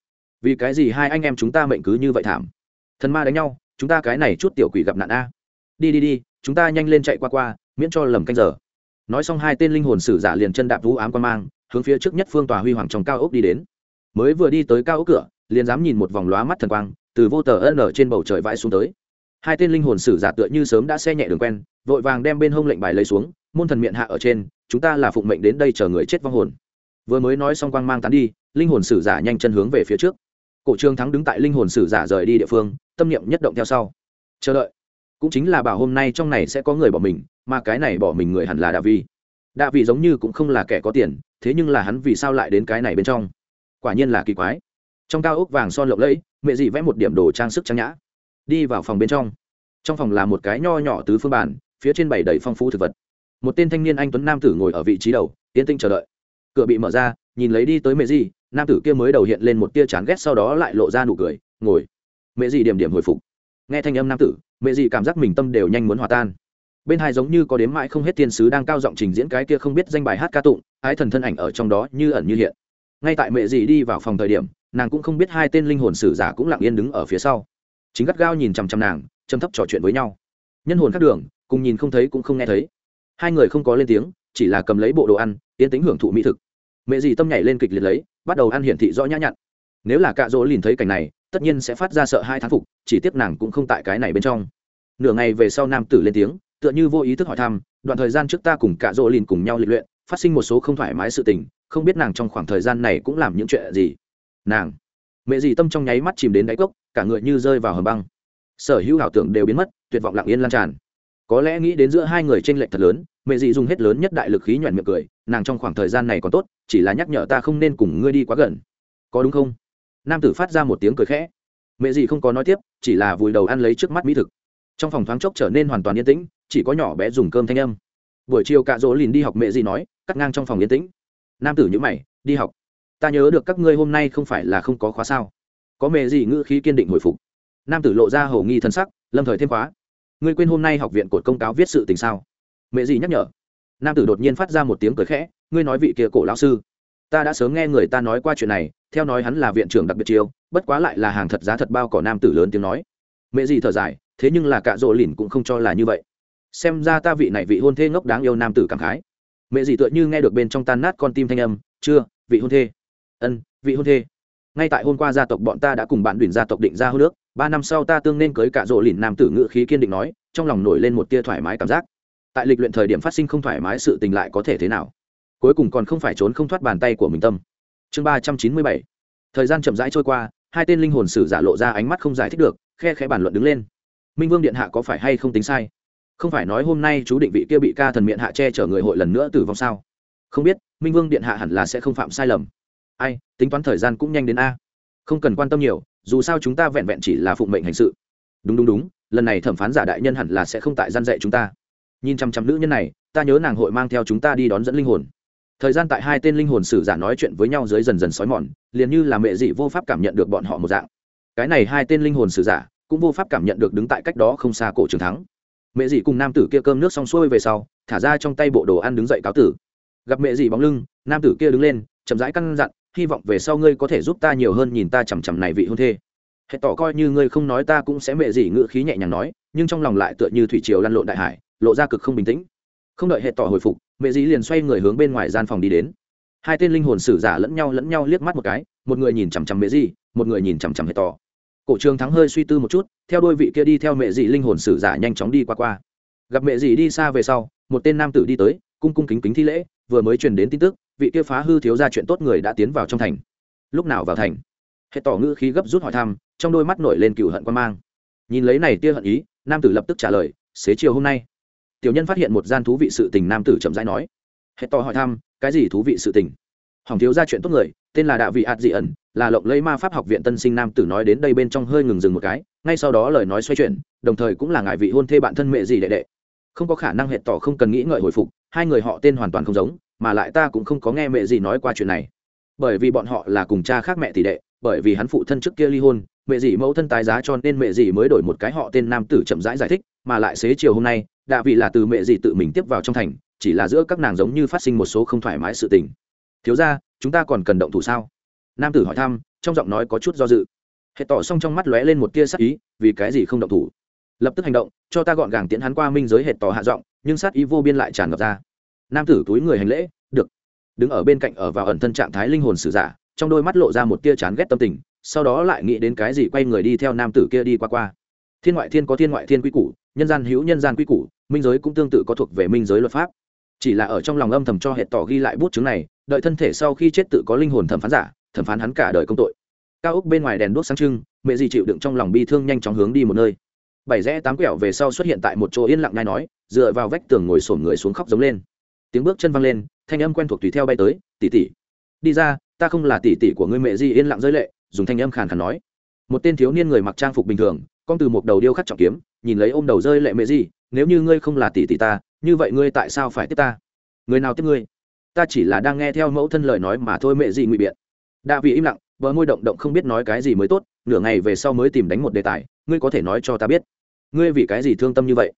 vì cái gì hai anh em chúng ta mệnh cứ như vậy thảm? Thần ma đánh nhau, chúng ta cái này chút tiểu quỷ gặp nạn a. Đi đi đi, chúng ta nhanh lên chạy qua qua, miễn cho lầm canh giờ. Nói xong hai tên linh hồn sử giả liền chân đạp vũ ám quan mang, hướng phía trước nhất phương tòa huy hoàng trong cao ốc đi đến. Mới vừa đi tới cao ốc cửa, liền dám nhìn một vòng lóa mắt thần quang, từ vô tờ ân ở trên bầu trời vãi xuống tới. Hai tên linh hồn sử giả tựa như sớm đã xe nhẹ đường quen, vội vàng đem bên hông lệnh bài lấy xuống, môn thần miệng hạ ở trên, chúng ta là phụng mệnh đến đây chờ người chết vong hồn. Vừa mới nói xong quang mang tán đi, linh hồn sử giả nhanh chân hướng về phía trước cổ trương thắng đứng tại linh hồn sử giả rời đi địa phương, tâm niệm nhất động theo sau. Chờ đợi. Cũng chính là bảo hôm nay trong này sẽ có người bỏ mình, mà cái này bỏ mình người hẳn là đạ vi đạ Vi giống như cũng không là kẻ có tiền, thế nhưng là hắn vì sao lại đến cái này bên trong? Quả nhiên là kỳ quái. Trong cao ốc vàng son lộng lẫy, mẹ dị vẽ một điểm đồ trang sức trang nhã. Đi vào phòng bên trong. Trong phòng là một cái nho nhỏ tứ phương bản phía trên bày đầy phong phú thực vật. Một tên thanh niên anh tuấn nam tử ngồi ở vị trí đầu, yên tinh chờ đợi. Cửa bị mở ra, nhìn lấy đi tới mẹ dị nam tử kia mới đầu hiện lên một tia chán ghét sau đó lại lộ ra nụ cười, ngồi. Mẹ gì điểm điểm hồi phục. Nghe thanh âm nam tử, mẹ gì cảm giác mình tâm đều nhanh muốn hòa tan. Bên hai giống như có đếm mãi không hết thiên sứ đang cao giọng trình diễn cái kia không biết danh bài hát ca tụng, ái thần thân ảnh ở trong đó như ẩn như hiện. Ngay tại mẹ gì đi vào phòng thời điểm, nàng cũng không biết hai tên linh hồn sử giả cũng lặng yên đứng ở phía sau. Chính gắt gao nhìn chằm chằm nàng, châm thấp trò chuyện với nhau. Nhân hồn khác đường, cùng nhìn không thấy cũng không nghe thấy. Hai người không có lên tiếng, chỉ là cầm lấy bộ đồ ăn, yên tính hưởng thụ mỹ thực. Mẹ dì tâm nhảy lên kịch liệt lấy bắt đầu ăn hiển thị rõ nhã nhặn. Nếu là cạ dỗ lìn thấy cảnh này, tất nhiên sẽ phát ra sợ hai thán phục, chỉ tiếc nàng cũng không tại cái này bên trong. Nửa ngày về sau nam tử lên tiếng, tựa như vô ý thức hỏi thăm, đoạn thời gian trước ta cùng cạ dỗ lìn cùng nhau lịch luyện, phát sinh một số không thoải mái sự tình, không biết nàng trong khoảng thời gian này cũng làm những chuyện gì. Nàng, mẹ dì tâm trong nháy mắt chìm đến đáy cốc, cả người như rơi vào hầm băng. Sở hữu ảo tưởng đều biến mất, tuyệt vọng lặng yên lan tràn có lẽ nghĩ đến giữa hai người t r ê n lệch thật lớn, mẹ dì dùng hết lớn nhất đại lực khí nhoẹn miệng cười, nàng trong khoảng thời gian này còn tốt, chỉ là nhắc nhở ta không nên cùng ngươi đi quá gần. Có đúng không? Nam tử phát ra một tiếng cười khẽ. Mẹ dì không có nói tiếp, chỉ là vùi đầu ăn lấy trước mắt mỹ thực. Trong phòng thoáng chốc trở nên hoàn toàn yên tĩnh, chỉ có nhỏ bé dùng cơm thanh âm. Buổi chiều cạ rỗ lìn đi học mẹ dì nói, cắt ngang trong phòng yên tĩnh. Nam tử nhữ mày, đi học. Ta nhớ được các ngươi hôm nay không phải là không có khóa sao? Có mẹ dị ngữ khí kiên định hồi phục. Nam tử lộ ra hầu nghi thân sắc, lâm thời thêm khóa ngươi quên hôm nay học viện cột công cáo viết sự tình sao? Mẹ gì nhắc nhở? Nam tử đột nhiên phát ra một tiếng cười khẽ, ngươi nói vị kia cổ lão sư. Ta đã sớm nghe người ta nói qua chuyện này, theo nói hắn là viện trưởng đặc biệt chiêu, bất quá lại là hàng thật giá thật bao cỏ nam tử lớn tiếng nói. Mẹ gì thở dài, thế nhưng là cạ rỗ lìn cũng không cho là như vậy. Xem ra ta vị này vị hôn thê ngốc đáng yêu nam tử cảm khái. Mẹ gì tựa như nghe được bên trong tan nát con tim thanh âm, chưa, vị hôn thê. Ân, vị hôn thê. Ngay tại hôm qua gia tộc bọn ta đã cùng bạn đùn gia tộc định ra hô nước ba năm sau ta tương nên cưới cả rộ lìn nam tử ngự khí kiên định nói, trong lòng nổi lên một tia thoải mái cảm giác. Tại lịch luyện thời điểm phát sinh không thoải mái sự tình lại có thể thế nào? Cuối cùng còn không phải trốn không thoát bàn tay của mình tâm. Chương ba trăm chín mươi bảy. Thời gian chậm rãi trôi qua, hai tên linh hồn sử giả lộ ra ánh mắt không giải thích được, khe khẽ bàn luận đứng lên. Minh vương điện hạ có phải hay không tính sai? Không phải nói hôm nay chú định vị kia bị ca thần miệng hạ che chở người hội lần nữa tử vong sao? Không biết, minh vương điện hạ hẳn là sẽ không phạm sai lầm. Ai, tính toán thời gian cũng nhanh đến a. Không cần quan tâm nhiều dù sao chúng ta vẹn vẹn chỉ là phụng mệnh hành sự. Đúng đúng đúng, lần này thẩm phán giả đại nhân hẳn là sẽ không tại gian dạy chúng ta. Nhìn chăm chăm nữ nhân này, ta nhớ nàng hội mang theo chúng ta đi đón dẫn linh hồn. Thời gian tại hai tên linh hồn sử giả nói chuyện với nhau dưới dần dần xói mòn, liền như là mẹ dị vô pháp cảm nhận được bọn họ một dạng. Cái này hai tên linh hồn sử giả cũng vô pháp cảm nhận được đứng tại cách đó không xa cổ trường thắng. Mẹ dì cùng nam tử kia cơm nước xong xuôi về sau, thả ra trong tay bộ đồ ăn đứng dậy cáo tử. Gặp mẹ dì bóng lưng, nam tử kia đứng lên, chậm rãi căn dặn hy vọng về sau ngươi có thể giúp ta nhiều hơn nhìn ta chằm chằm này vị hôn thê. Hệ tỏ coi như ngươi không nói ta cũng sẽ mẹ gì ngữ khí nhẹ nhàng nói, nhưng trong lòng lại tựa như thủy triều lăn lộn đại hải, lộ ra cực không bình tĩnh. Không đợi hệ tỏ hồi phục, mẹ dĩ liền xoay người hướng bên ngoài gian phòng đi đến. Hai tên linh hồn sử giả lẫn nhau lẫn nhau liếc mắt một cái, một người nhìn chằm chằm mẹ dĩ, một người nhìn chằm chằm hệ tỏ. Cổ trường thắng hơi suy tư một chút, theo đôi vị kia đi theo mẹ dì linh hồn sử giả nhanh chóng đi qua qua. Gặp mẹ dì đi xa về sau, một tên nam tử đi tới, cung cung kính kính thi lễ, vừa mới truyền đến tin tức vị kia phá hư thiếu ra chuyện tốt người đã tiến vào trong thành. Lúc nào vào thành? Hệ tỏ ngữ khí gấp rút hỏi thăm, trong đôi mắt nổi lên cựu hận quan mang. Nhìn lấy này tia hận ý, nam tử lập tức trả lời, xế chiều hôm nay. Tiểu nhân phát hiện một gian thú vị sự tình nam tử chậm rãi nói. Hệ tỏ hỏi thăm, cái gì thú vị sự tình? Hỏng thiếu ra chuyện tốt người, tên là đạo vị ạt dị ẩn, là lộng lấy ma pháp học viện tân sinh nam tử nói đến đây bên trong hơi ngừng dừng một cái, ngay sau đó lời nói xoay chuyển, đồng thời cũng là ngại vị hôn thê bạn thân mẹ gì đệ đệ. Không có khả năng hệ tỏ không cần nghĩ ngợi hồi phục, hai người họ tên hoàn toàn không giống mà lại ta cũng không có nghe mẹ gì nói qua chuyện này. Bởi vì bọn họ là cùng cha khác mẹ tỷ đệ bởi vì hắn phụ thân trước kia ly hôn mẹ dì mẫu thân tái giá cho nên mẹ dì mới đổi một cái họ tên nam tử chậm rãi giải, giải thích mà lại xế chiều hôm nay đạ vị là từ mẹ dì tự mình tiếp vào trong thành chỉ là giữa các nàng giống như phát sinh một số không thoải mái sự tình. Thiếu ra chúng ta còn cần động thủ sao? Nam tử hỏi thăm trong giọng nói có chút do dự. Hệ tỏ xong trong mắt lóe lên một tia sắc ý vì cái gì không động thủ? Lập tức hành động cho ta gọn gàng tiến hắn qua minh giới hệ tỏ hạ giọng nhưng sát ý vô biên lại tràn ngập ra nam tử túi người hành lễ, được. Đứng ở bên cạnh ở vào ẩn thân trạng thái linh hồn sử giả, trong đôi mắt lộ ra một tia chán ghét tâm tình, sau đó lại nghĩ đến cái gì quay người đi theo nam tử kia đi qua qua. Thiên ngoại thiên có thiên ngoại thiên quy củ, nhân gian hữu nhân gian quy củ, minh giới cũng tương tự có thuộc về minh giới luật pháp. Chỉ là ở trong lòng âm thầm cho hệ tỏ ghi lại bút chứng này, đợi thân thể sau khi chết tự có linh hồn thẩm phán giả, thẩm phán hắn cả đời công tội. Cao ốc bên ngoài đèn đuốc sáng trưng, mẹ gì chịu đựng trong lòng bi thương nhanh chóng hướng đi một nơi. Bảy rẽ tám quẹo về sau xuất hiện tại một chỗ yên lặng nhai nói, dựa vào vách tường ngồi sổm người xuống khóc giống lên tiếng bước chân văng lên, thanh âm quen thuộc tùy theo bay tới tỉ tỉ đi ra, ta không là tỉ tỉ của ngươi mẹ di yên lặng rơi lệ, dùng thanh âm khàn khàn nói. Một tên thiếu niên người mặc trang phục bình thường, con từ một đầu điêu khắc trọng kiếm, nhìn lấy ôm đầu rơi lệ mẹ di nếu như ngươi không là tỷ tỷ ta, như vậy ngươi tại sao phải tiếp ta? Người nào tiếp ngươi? Ta chỉ là đang nghe theo mẫu thân lời nói mà thôi mẹ gì, ngụy biện. Đạ vị im lặng vợ môi động động không biết nói cái gì mới tốt, nửa ngày về sau mới tìm đánh một đề tài, ngươi có thể nói cho ta biết, ngươi vì cái gì thương tâm như vậy?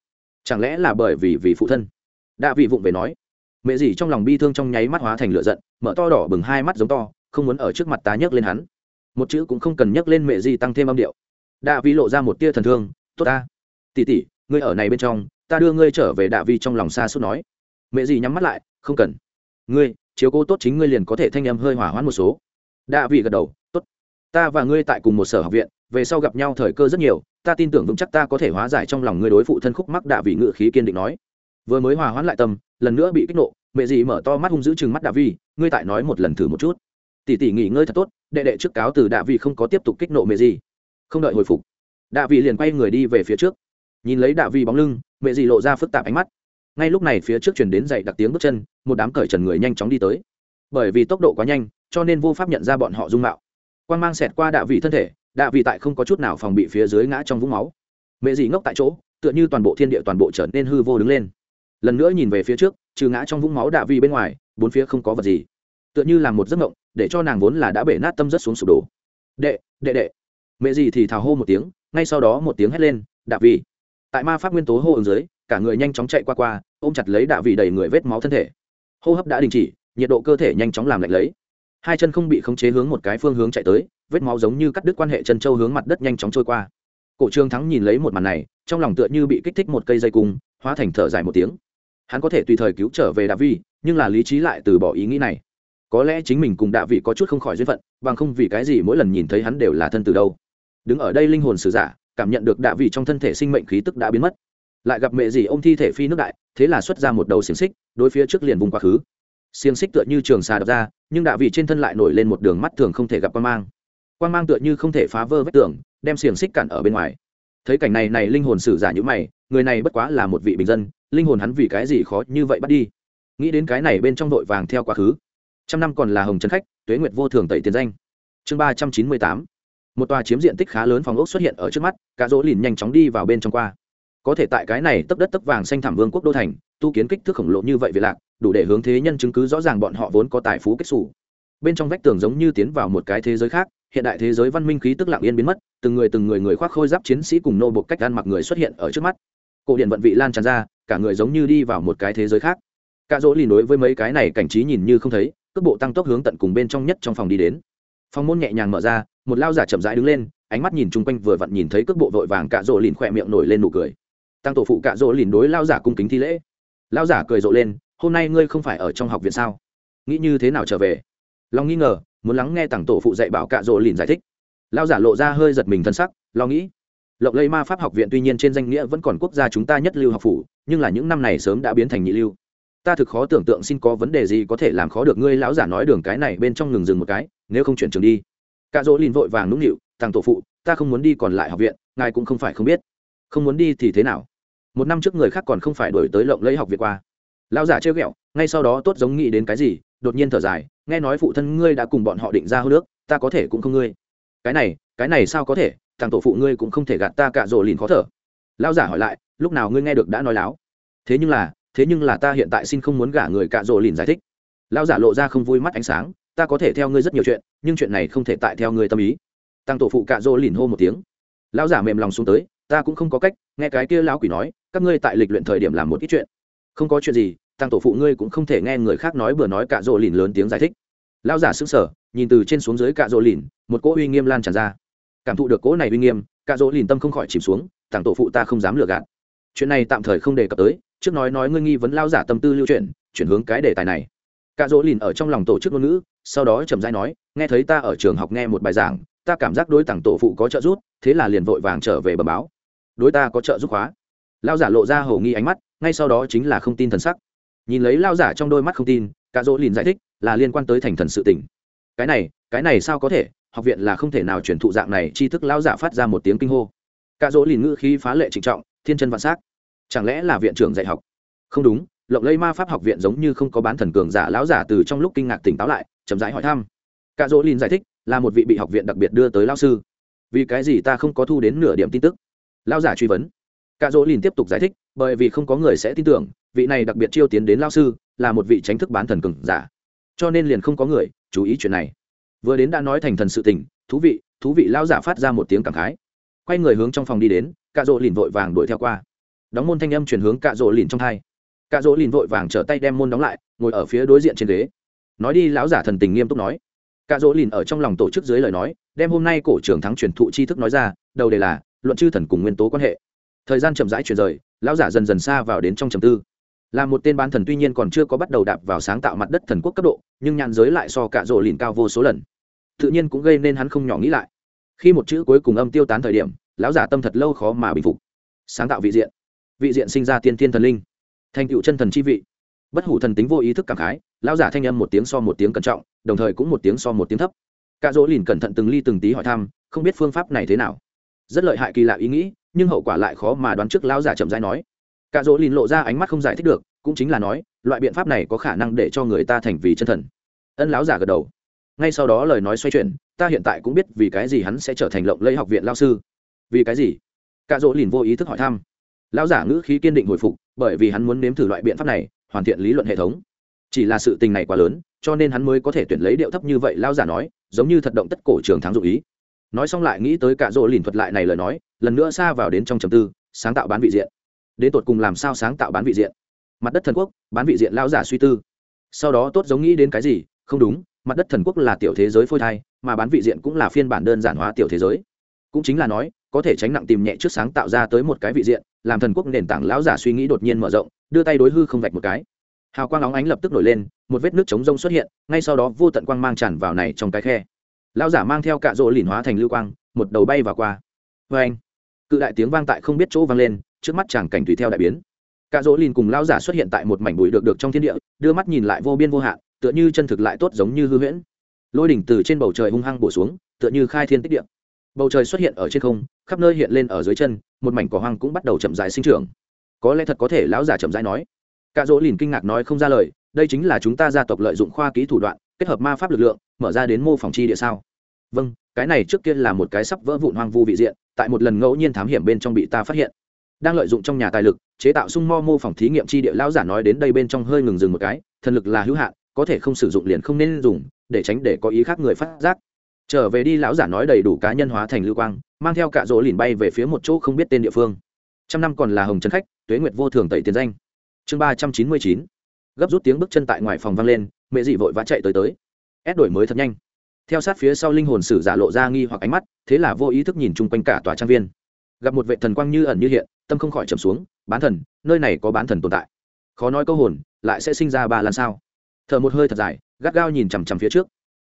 Chẳng lẽ là bởi vì vì phụ thân? Đạ vị vụng về nói mẹ gì trong lòng bi thương trong nháy mắt hóa thành lửa giận, mở to đỏ bừng hai mắt giống to, không muốn ở trước mặt ta nhấc lên hắn. Một chữ cũng không cần nhấc lên mẹ gì tăng thêm âm điệu. Đạ Vi lộ ra một tia thần thương, tốt ta. Tỉ tỉ ngươi ở này bên trong, ta đưa ngươi trở về đạ Vi trong lòng xa suốt nói. Mẹ gì nhắm mắt lại, không cần. Ngươi, chiếu cố tốt chính ngươi liền có thể thanh em hơi hỏa hoãn một số. Đạ Vi gật đầu, tốt. Ta và ngươi tại cùng một sở học viện, về sau gặp nhau thời cơ rất nhiều, ta tin tưởng vững chắc ta có thể hóa giải trong lòng ngươi đối phụ thân khúc mắc đạ vị ngự khí kiên định nói vừa mới hòa hoãn lại tâm, lần nữa bị kích nộ, mẹ gì mở to mắt hung dữ chừng mắt đạ vi, ngươi tại nói một lần thử một chút. Tỷ tỷ nghỉ ngơi thật tốt, đệ đệ trước cáo từ đạ vi không có tiếp tục kích nộ mẹ gì không đợi hồi phục, đạ vi liền quay người đi về phía trước. Nhìn lấy đạ vi bóng lưng, mẹ gì lộ ra phức tạp ánh mắt. Ngay lúc này phía trước chuyển đến dậy đặc tiếng bước chân, một đám cởi trần người nhanh chóng đi tới. Bởi vì tốc độ quá nhanh, cho nên vô pháp nhận ra bọn họ dung mạo. Quan mang xẹt qua đạ vị thân thể, đạ vị tại không có chút nào phòng bị phía dưới ngã trong vũng máu. Mẹ gì ngốc tại chỗ, tựa như toàn bộ thiên địa toàn bộ trở nên hư vô đứng lên lần nữa nhìn về phía trước trừ ngã trong vũng máu đạ vi bên ngoài bốn phía không có vật gì. Tựa như là một giấc mộng để cho nàng vốn là đã bể nát tâm rất xuống sụp đổ. Đệ đệ đệ. Mẹ gì thì thào hô một tiếng ngay sau đó một tiếng hét lên đạ vi, tại ma pháp nguyên tố hô ứng dưới cả người nhanh chóng chạy qua qua ôm chặt lấy đạ vi đầy người vết máu thân thể. Hô hấp đã đình chỉ nhiệt độ cơ thể nhanh chóng làm lạnh lấy. Hai chân không bị khống chế hướng một cái phương hướng chạy tới vết máu giống như cắt đứt quan hệ chân châu hướng mặt đất nhanh chóng trôi qua. Cổ trương thắng nhìn lấy một màn này trong lòng tựa như bị kích thích một cây dây cung hóa thành thở dài một tiếng hắn có thể tùy thời cứu trở về đạ vi nhưng là lý trí lại từ bỏ ý nghĩ này. Có lẽ chính mình cùng đạ vị có chút không khỏi duyên phận, bằng không vì cái gì mỗi lần nhìn thấy hắn đều là thân từ đâu. Đứng ở đây linh hồn sử giả, cảm nhận được đạ vị trong thân thể sinh mệnh khí tức đã biến mất. Lại gặp mẹ gì ô m thi thể phi nước đại, thế là xuất ra một đầu xiềng xích, đối phía trước liền vùng quá khứ. Xiềng xích tựa như trường xà đập ra, nhưng đạ vị trên thân lại nổi lên một đường mắt thường không thể gặp quan mang. Quan mang tựa như không thể phá vỡ vách tường, đem xiềng xích cản ở bên ngoài. Thấy cảnh này này linh hồn sử giả như mày, người này bất quá là một vị bình dân linh hồn hắn vì cái gì khó như vậy bắt đi? Nghĩ đến cái này bên trong vội vàng theo quá khứ. Trăm năm còn là hồng trần khách, tuế nguyệt vô thường tẩy tiền danh. Chương ba trăm chín mươi tám. Một tòa chiếm diện tích khá lớn phòng ốc xuất hiện ở trước mắt cả dỗ lìn nhanh chóng đi vào bên trong qua. Có thể tại cái này tấp đất tấp vàng xanh thảm vương quốc đô thành, tu kiến kích thước khổng lồ như vậy vì lạc, đủ để hướng thế nhân chứng cứ rõ ràng bọn họ vốn có tài phú kết xù. Bên trong vách tường giống như tiến vào một cái thế giới khác, hiện đại thế giới văn minh khí tức lặng yên biến mất, từng người từng người người khoác khôi giáp chiến sĩ cùng nô bộc cách ăn mặc người xuất hiện ở trước mắt. Cổ điện vận vị lan tràn ra cả người giống như đi vào một cái thế giới khác. Cạ dỗ lìn đối với mấy cái này cảnh trí nhìn như không thấy, cước bộ tăng tốc hướng tận cùng bên trong nhất trong phòng đi đến. Phòng môn nhẹ nhàng mở ra, một lao giả chậm rãi đứng lên, ánh mắt nhìn chung quanh vừa vặn nhìn thấy cước bộ vội vàng cạ dỗ lìn khỏe miệng nổi lên nụ cười. Tăng tổ phụ cạ dỗ lìn đối lao giả cung kính thi lễ. Lao giả cười rộ lên, hôm nay ngươi không phải ở trong học viện sao? Nghĩ như thế nào trở về? Lòng nghi ngờ, muốn lắng nghe tặng tổ phụ dạy bảo cạ rỗ lìn giải thích. Lao giả lộ ra hơi giật mình thân sắc, lo nghĩ. Lộng lây ma pháp học viện tuy nhiên trên danh nghĩa vẫn còn quốc gia chúng ta nhất lưu học phủ nhưng là những năm này sớm đã biến thành nhị lưu. Ta thực khó tưởng tượng xin có vấn đề gì có thể làm khó được ngươi lão giả nói đường cái này bên trong ngừng dừng một cái, nếu không chuyển trường đi. Cạ rỗ lìn vội vàng nũng nịu, thằng tổ phụ, ta không muốn đi còn lại học viện, ngài cũng không phải không biết. Không muốn đi thì thế nào? Một năm trước người khác còn không phải đổi tới lộng lẫy học viện qua. Lão giả trêu ghẹo, ngay sau đó tốt giống nghĩ đến cái gì? Đột nhiên thở dài, nghe nói phụ thân ngươi đã cùng bọn họ định ra hô nước ta có thể cũng không ngươi. Cái này cái này sao có thể? Thằng tổ phụ ngươi cũng không thể gạt ta. Cạ rỗ lìn khó thở. Lão giả hỏi lại lúc nào ngươi nghe được đã nói láo? Thế nhưng là, thế nhưng là ta hiện tại xin không muốn gả người cạ rỗ lìn giải thích. Lão giả lộ ra không vui mắt ánh sáng, ta có thể theo ngươi rất nhiều chuyện, nhưng chuyện này không thể tại theo ngươi tâm ý. Tăng tổ phụ cạ rỗ lìn hô một tiếng. Lão giả mềm lòng xuống tới, ta cũng không có cách, nghe cái kia lão quỷ nói, các ngươi tại lịch luyện thời điểm làm một ít chuyện. Không có chuyện gì, tăng tổ phụ ngươi cũng không thể nghe người khác nói bừa nói cạ rỗ lìn lớn tiếng giải thích. Lão giả sững sờ, nhìn từ trên xuống dưới cạ rỗ lìn, một cỗ uy nghiêm lan tràn ra. Cảm thụ được cỗ này uy nghiêm, cạ rỗ lìn tâm không khỏi chìm xuống, tăng tổ phụ ta không dám lừa gạt chuyện này tạm thời không đề cập tới, trước nói nói ngươi nghi vấn lao giả tâm tư lưu chuyển chuyển hướng cái đề tài này. Cạ Dỗ lìn ở trong lòng tổ chức ngôn ngữ, sau đó chậm rãi nói, nghe thấy ta ở trường học nghe một bài giảng, ta cảm giác đối tặng tổ phụ có trợ giúp, thế là liền vội vàng trở về bờ báo. Đối ta có trợ giúp khóa. Lao giả lộ ra hầu nghi ánh mắt, ngay sau đó chính là không tin thần sắc. Nhìn lấy lao giả trong đôi mắt không tin cả dỗ lìn giải thích, là liên quan tới thành thần sự tỉnh cái này cái này sao có thể? Học viện là không thể nào truyền thụ dạng này tri thức. Lao giả phát ra một tiếng kinh hô. Cả dỗ lìn ngữ khí phá lệ trịnh trọng thiên chân vạn s á c chẳng lẽ là viện trưởng dạy học không đúng lộng lây ma pháp học viện giống như không có bán thần cường giả lão giả từ trong lúc kinh ngạc tỉnh táo lại chậm rãi hỏi thăm cả dỗ lìn giải thích là một vị bị học viện đặc biệt đưa tới lao sư vì cái gì ta không có thu đến nửa điểm tin tức lao giả truy vấn cả dỗ lìn tiếp tục giải thích bởi vì không có người sẽ tin tưởng vị này đặc biệt chiêu tiến đến lao sư là một vị tránh thức bán thần cường giả cho nên liền không có người chú ý chuyện này vừa đến đã nói thành thần sự tình thú vị thú vị lao giả phát ra một tiếng cảm khái quay người hướng trong phòng đi đến cạ rỗ lìn vội vàng đuổi theo qua. Đóng môn thanh âm chuyển hướng cạ rỗ lìn trong thai. Cạ rỗ lìn vội vàng trở tay đem môn đóng lại, ngồi ở phía đối diện trên ghế. Nói đi, lão giả thần tình nghiêm túc nói. Cạ rỗ lìn ở trong lòng tổ chức dưới lời nói, đem hôm nay cổ trưởng thắng truyền thụ tri thức nói ra, đầu đề là, luận chư thần cùng nguyên tố quan hệ. Thời gian chậm rãi chuyển rời, lão giả dần dần xa vào đến trong trầm tư. Là một tên bán thần tuy nhiên còn chưa có bắt đầu đạp vào sáng tạo mặt đất thần quốc cấp độ, nhưng nhãn giới lại so cả rỗ lìn cao vô số lần. Tự nhiên cũng gây nên hắn không nhỏ nghĩ lại. Khi một chữ cuối cùng âm tiêu tán thời điểm lão giả tâm thật lâu khó mà bình phục. Sáng tạo vị diện. Vị diện sinh ra tiên thiên thần linh. Thành cựu chân thần chi vị. Bất hủ thần tính vô ý thức cảm khái, lão giả thanh âm một tiếng so một tiếng cẩn trọng, đồng thời cũng một tiếng so một tiếng thấp. Cạ dỗ lìn cẩn thận từng ly từng tí hỏi thăm, không biết phương pháp này thế nào. Rất lợi hại kỳ lạ ý nghĩ, nhưng hậu quả lại khó mà đoán trước lão giả chậm rãi nói. Cạ dỗ lìn lộ ra ánh mắt không giải thích được, cũng chính là nói, loại biện pháp này có khả năng để cho người ta thành vì chân thần. Ân lão giả gật đầu. Ngay sau đó lời nói xoay chuyển, ta hiện tại cũng biết vì cái gì hắn sẽ trở thành lộng lẫy học viện lao sư vì cái gì? Cả dỗ lìn vô ý thức hỏi thăm. Lão giả ngữ khí kiên định hồi phục, bởi vì hắn muốn nếm thử loại biện pháp này, hoàn thiện lý luận hệ thống. Chỉ là sự tình này quá lớn, cho nên hắn mới có thể tuyển lấy điệu thấp như vậy, Lão giả nói, giống như thật động tất cổ trường thắng dụ ý. Nói xong lại nghĩ tới cả rỗ lìn thuật lại này lời nói, lần nữa xa vào đến trong trầm tư, sáng tạo bán vị diện. Đến tột cùng làm sao sáng tạo bán vị diện? Mặt đất thần quốc, bán vị diện lão giả suy tư. Sau đó tốt giống nghĩ đến cái gì? Không đúng, mặt đất thần quốc là tiểu thế giới phôi thai, mà bán vị diện cũng là phiên bản đơn giản hóa tiểu thế giới. Cũng chính là nói có thể tránh nặng tìm nhẹ trước sáng tạo ra tới một cái vị diện, làm thần quốc nền tảng lão giả suy nghĩ đột nhiên mở rộng, đưa tay đối hư không vạch một cái. Hào quang óng ánh lập tức nổi lên, một vết nước chống rông xuất hiện, ngay sau đó vô tận quang mang tràn vào này trong cái khe. Lão giả mang theo cạ rỗ lìn hóa thành lưu quang, một đầu bay vào qua. Vê anh, cự đại tiếng vang tại không biết chỗ vang lên, trước mắt chàng cảnh tùy theo đại biến. Cạ rỗ lìn cùng lão giả xuất hiện tại một mảnh bụi được được trong thiên địa, đưa mắt nhìn lại vô biên vô hạn, tựa như chân thực lại tốt giống như hư huyễn. Lôi đỉnh từ trên bầu trời hung hăng bổ xuống, tựa như khai thiên tích địa. Bầu trời xuất hiện ở trên không khắp nơi hiện lên ở dưới chân, một mảnh cỏ hoang cũng bắt đầu chậm rãi sinh trưởng. Có lẽ thật có thể lão giả chậm rãi nói. Cạ dỗ lìn kinh ngạc nói không ra lời, đây chính là chúng ta gia tộc lợi dụng khoa ký thủ đoạn, kết hợp ma pháp lực lượng, mở ra đến mô phòng chi địa sao? Vâng cái này trước kia là một cái sắp vỡ vụn hoang vu vị diện, tại một lần ngẫu nhiên thám hiểm bên trong bị ta phát hiện. Đang lợi dụng trong nhà tài lực, chế tạo sung mo mô phỏng thí nghiệm chi địa, lão giả nói đến đây bên trong hơi ngừng dừng một cái, thần lực là hữu hạn, có thể không sử dụng liền không nên dùng, để tránh để có ý khác người phát giác trở về đi, lão giả nói đầy đủ cá nhân hóa thành lưu quang, mang theo cạ rỗ lìn bay về phía một chỗ không biết tên địa phương. Trăm năm còn là hồng trấn khách, tuế nguyệt vô thường tẩy tiền danh. Chương ba trăm chín mươi chín. Gấp rút tiếng bước chân tại ngoài phòng vang lên, mẹ dị vội vã chạy tới tới. Ép đổi mới thật nhanh. Theo sát phía sau linh hồn sử giả lộ ra nghi hoặc ánh mắt, thế là vô ý thức nhìn chung quanh cả tòa trang viên. Gặp một vệ thần quang như ẩn như hiện, tâm không khỏi trầm xuống, bán thần, nơi này có bán thần tồn tại. Khó nói câu hồn, lại sẽ sinh ra ba lần sao? Thở một hơi thật dài, gắt gao nhìn chằm chằm phía trước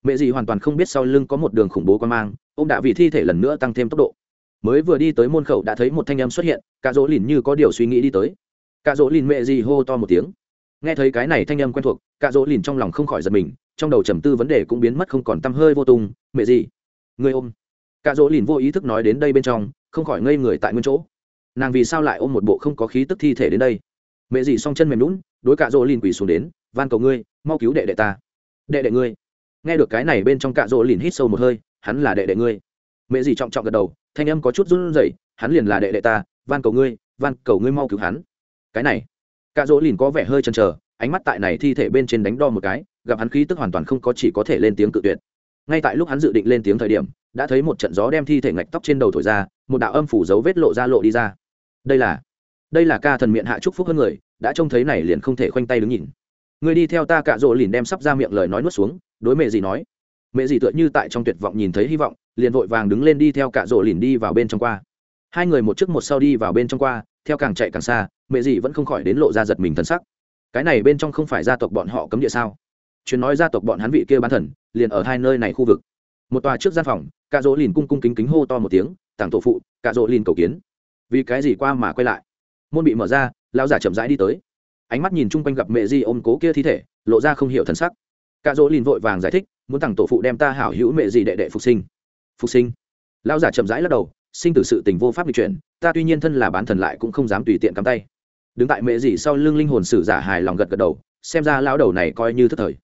mẹ dì hoàn toàn không biết sau lưng có một đường khủng bố quan mang, Ông đã vì thi thể lần nữa tăng thêm tốc độ. Mới vừa đi tới môn khẩu đã thấy một thanh âm xuất hiện cả dỗ lìn như có điều suy nghĩ đi tới. Cả dỗ lìn mẹ dì hô to một tiếng. Nghe thấy cái này thanh âm quen thuộc cả dỗ lìn trong lòng không khỏi giật mình, trong đầu trầm tư vấn đề cũng biến mất không còn t hơi vô tung, mẹ dì người ôm. Cả dỗ lìn vô ý thức nói đến đây bên trong, không khỏi ngây người tại nguyên chỗ. Nàng vì sao lại ôm một bộ không có khí tức thi thể đến đây? Mẹ dì song chân mềm lún đối cả dỗ lìn quỳ xuống đến, van cầu ngươi, mau cứu đệ đệ ta. Đệ đệ ngươi? Nghe được cái này bên trong cạ rỗ lìn hít sâu một hơi, hắn là đệ đệ ngươi. Mẹ dì trọng trọng gật đầu, thanh âm có chút run rẩy, hắn liền là đệ đệ ta, van cầu ngươi, van cầu ngươi mau cứu hắn. Cái này, cạ rỗ lìn có vẻ hơi chần chờ, ánh mắt tại này thi thể bên trên đánh đo một cái, gặp hắn khí tức hoàn toàn không có chỉ có thể lên tiếng cự tuyệt. Ngay tại lúc hắn dự định lên tiếng thời điểm, đã thấy một trận gió đem thi thể ngạch tóc trên đầu thổi ra, một đạo âm phủ dấu vết lộ ra lộ đi ra. Đây là đây là ca thần miệng hạ chúc phúc hơn người, đã trông thấy này liền không thể khoanh tay đứng nhìn. Người đi theo ta cạ rỗ lìn đem sắp ra miệng lời nói nuốt xuống đối mẹ gì nói. Mẹ gì tựa như tại trong tuyệt vọng nhìn thấy hy vọng, liền vội vàng đứng lên đi theo cả rổ lìn đi vào bên trong qua. Hai người một trước một sau đi vào bên trong qua, theo càng chạy càng xa, mẹ gì vẫn không khỏi đến lộ ra giật mình thân sắc. Cái này bên trong không phải gia tộc bọn họ cấm địa sao? Chuyến nói gia tộc bọn hắn vị kia bán thần, liền ở hai nơi này khu vực. Một tòa trước gian phòng cạ rỗ lìn cung cung kính kính hô to một tiếng tặng tổ phụ cạ rỗ lìn cầu kiến. Vì cái gì qua mà quay lại? Môn bị mở ra, lão giả chậm rãi đi tới. Ánh mắt nhìn chung quanh gặp mẹ di ôm cố kia thi thể, lộ ra không hiểu thần sắc cạ dỗ lìn vội vàng giải thích, muốn thằng tổ phụ đem ta hảo hữu mẹ gì đệ đệ phục sinh. Phục sinh? Lao giả chậm rãi lắc đầu, sinh từ sự tình vô pháp lịch chuyển, ta tuy nhiên thân là bán thần lại cũng không dám tùy tiện cắm tay. Đứng tại mẹ gì sau lưng linh hồn sử giả hài lòng gật gật đầu, xem ra lão đầu này coi như thất thời.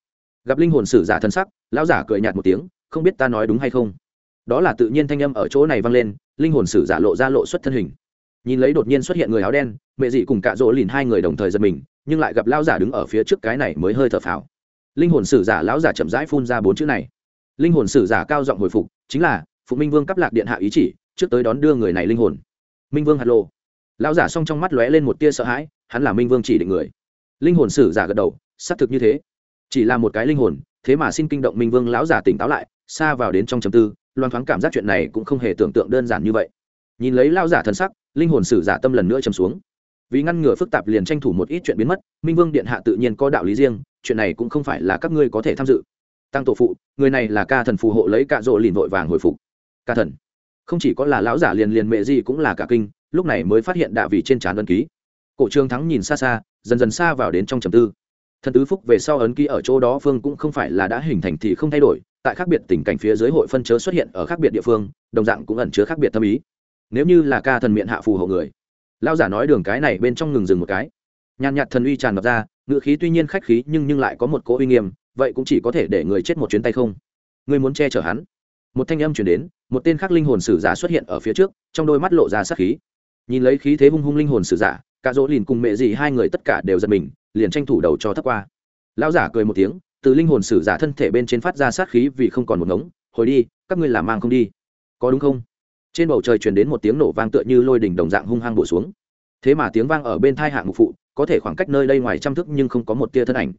Gặp linh hồn sử giả thân sắc, lão giả cười nhạt một tiếng, không biết ta nói đúng hay không? Đó là tự nhiên thanh âm ở chỗ này vang lên, linh hồn sử giả lộ ra lộ xuất thân hình. Nhìn lấy đột nhiên xuất hiện người áo đen, mẹ dị cùng cạ rỗ lìn hai người đồng thời giật mình, nhưng lại gặp lão giả đứng ở phía trước cái này mới hơi thở phào linh hồn sử giả lão giả chậm rãi phun ra bốn chữ này. Linh hồn sử giả cao giọng hồi phục, chính là, phụ minh vương cấp lạc điện hạ ý chỉ, trước tới đón đưa người này linh hồn. Minh vương hạt lô lão giả s trong mắt lóe lên một tia sợ hãi, hắn là minh vương chỉ định người. Linh hồn sử giả gật đầu, xác thực như thế. Chỉ là một cái linh hồn, thế mà xin kinh động minh vương lão giả tỉnh táo lại, xa vào đến trong chầm tư, loan thoáng cảm giác chuyện này cũng không hề tưởng tượng đơn giản như vậy. Nhìn lấy lao giả thân sắc, linh hồn sử giả tâm lần nữa chầm xuống. Vì ngăn ngừa phức tạp liền tranh thủ một ít chuyện biến mất, minh vương điện hạ tự nhiên có đạo lý riêng chuyện này cũng không phải là các ngươi có thể tham dự. Tăng tổ phụ, người này là ca thần phù hộ lấy cạ rỗ lìn vội vàng hồi phục. Ca thần. Không chỉ có là lão giả liền liền mẹ gì cũng là cả kinh, lúc này mới phát hiện đạ vị trên trán ấn ký. Cổ trương thắng nhìn xa xa, dần dần xa vào đến trong trầm tư. Thần tứ phúc về sau ấn ký ở chỗ đó phương cũng không phải là đã hình thành thì không thay đổi, tại khác biệt tình cảnh phía dưới hội phân chớ xuất hiện ở khác biệt địa phương, đồng dạng cũng ẩn chứa khác biệt tâm ý. Nếu như là ca thần miệng hạ phù hộ người lao giả nói đường cái này bên trong ngừng dừng một cái. Nhàn nhạt thần uy tràn ngập ra ngự khí tuy nhiên khách khí nhưng nhưng lại có một cỗ uy nghiêm, vậy cũng chỉ có thể để người chết một chuyến tay không. Người muốn che chở hắn. Một thanh âm chuyển đến, một tên khác linh hồn sử giả xuất hiện ở phía trước, trong đôi mắt lộ ra sát khí. Nhìn lấy khí thế hung hung linh hồn sử giả, cả dỗ lìn cùng mẹ gì hai người tất cả đều giật mình, liền tranh thủ đầu cho thấp qua. Lão giả cười một tiếng, từ linh hồn sử giả thân thể bên trên phát ra sát khí vì không còn một ngống, hồi đi, các ngươi làm mang không đi. Có đúng không? Trên bầu trời truyền đến một tiếng nổ vang tựa như lôi đỉnh đồng dạng hung hăng bổ xuống. Thế mà tiếng vang ở bên thai hạng mục phụ có thể khoảng cách nơi đây ngoài trăm thước nhưng không có một tia thân ảnh.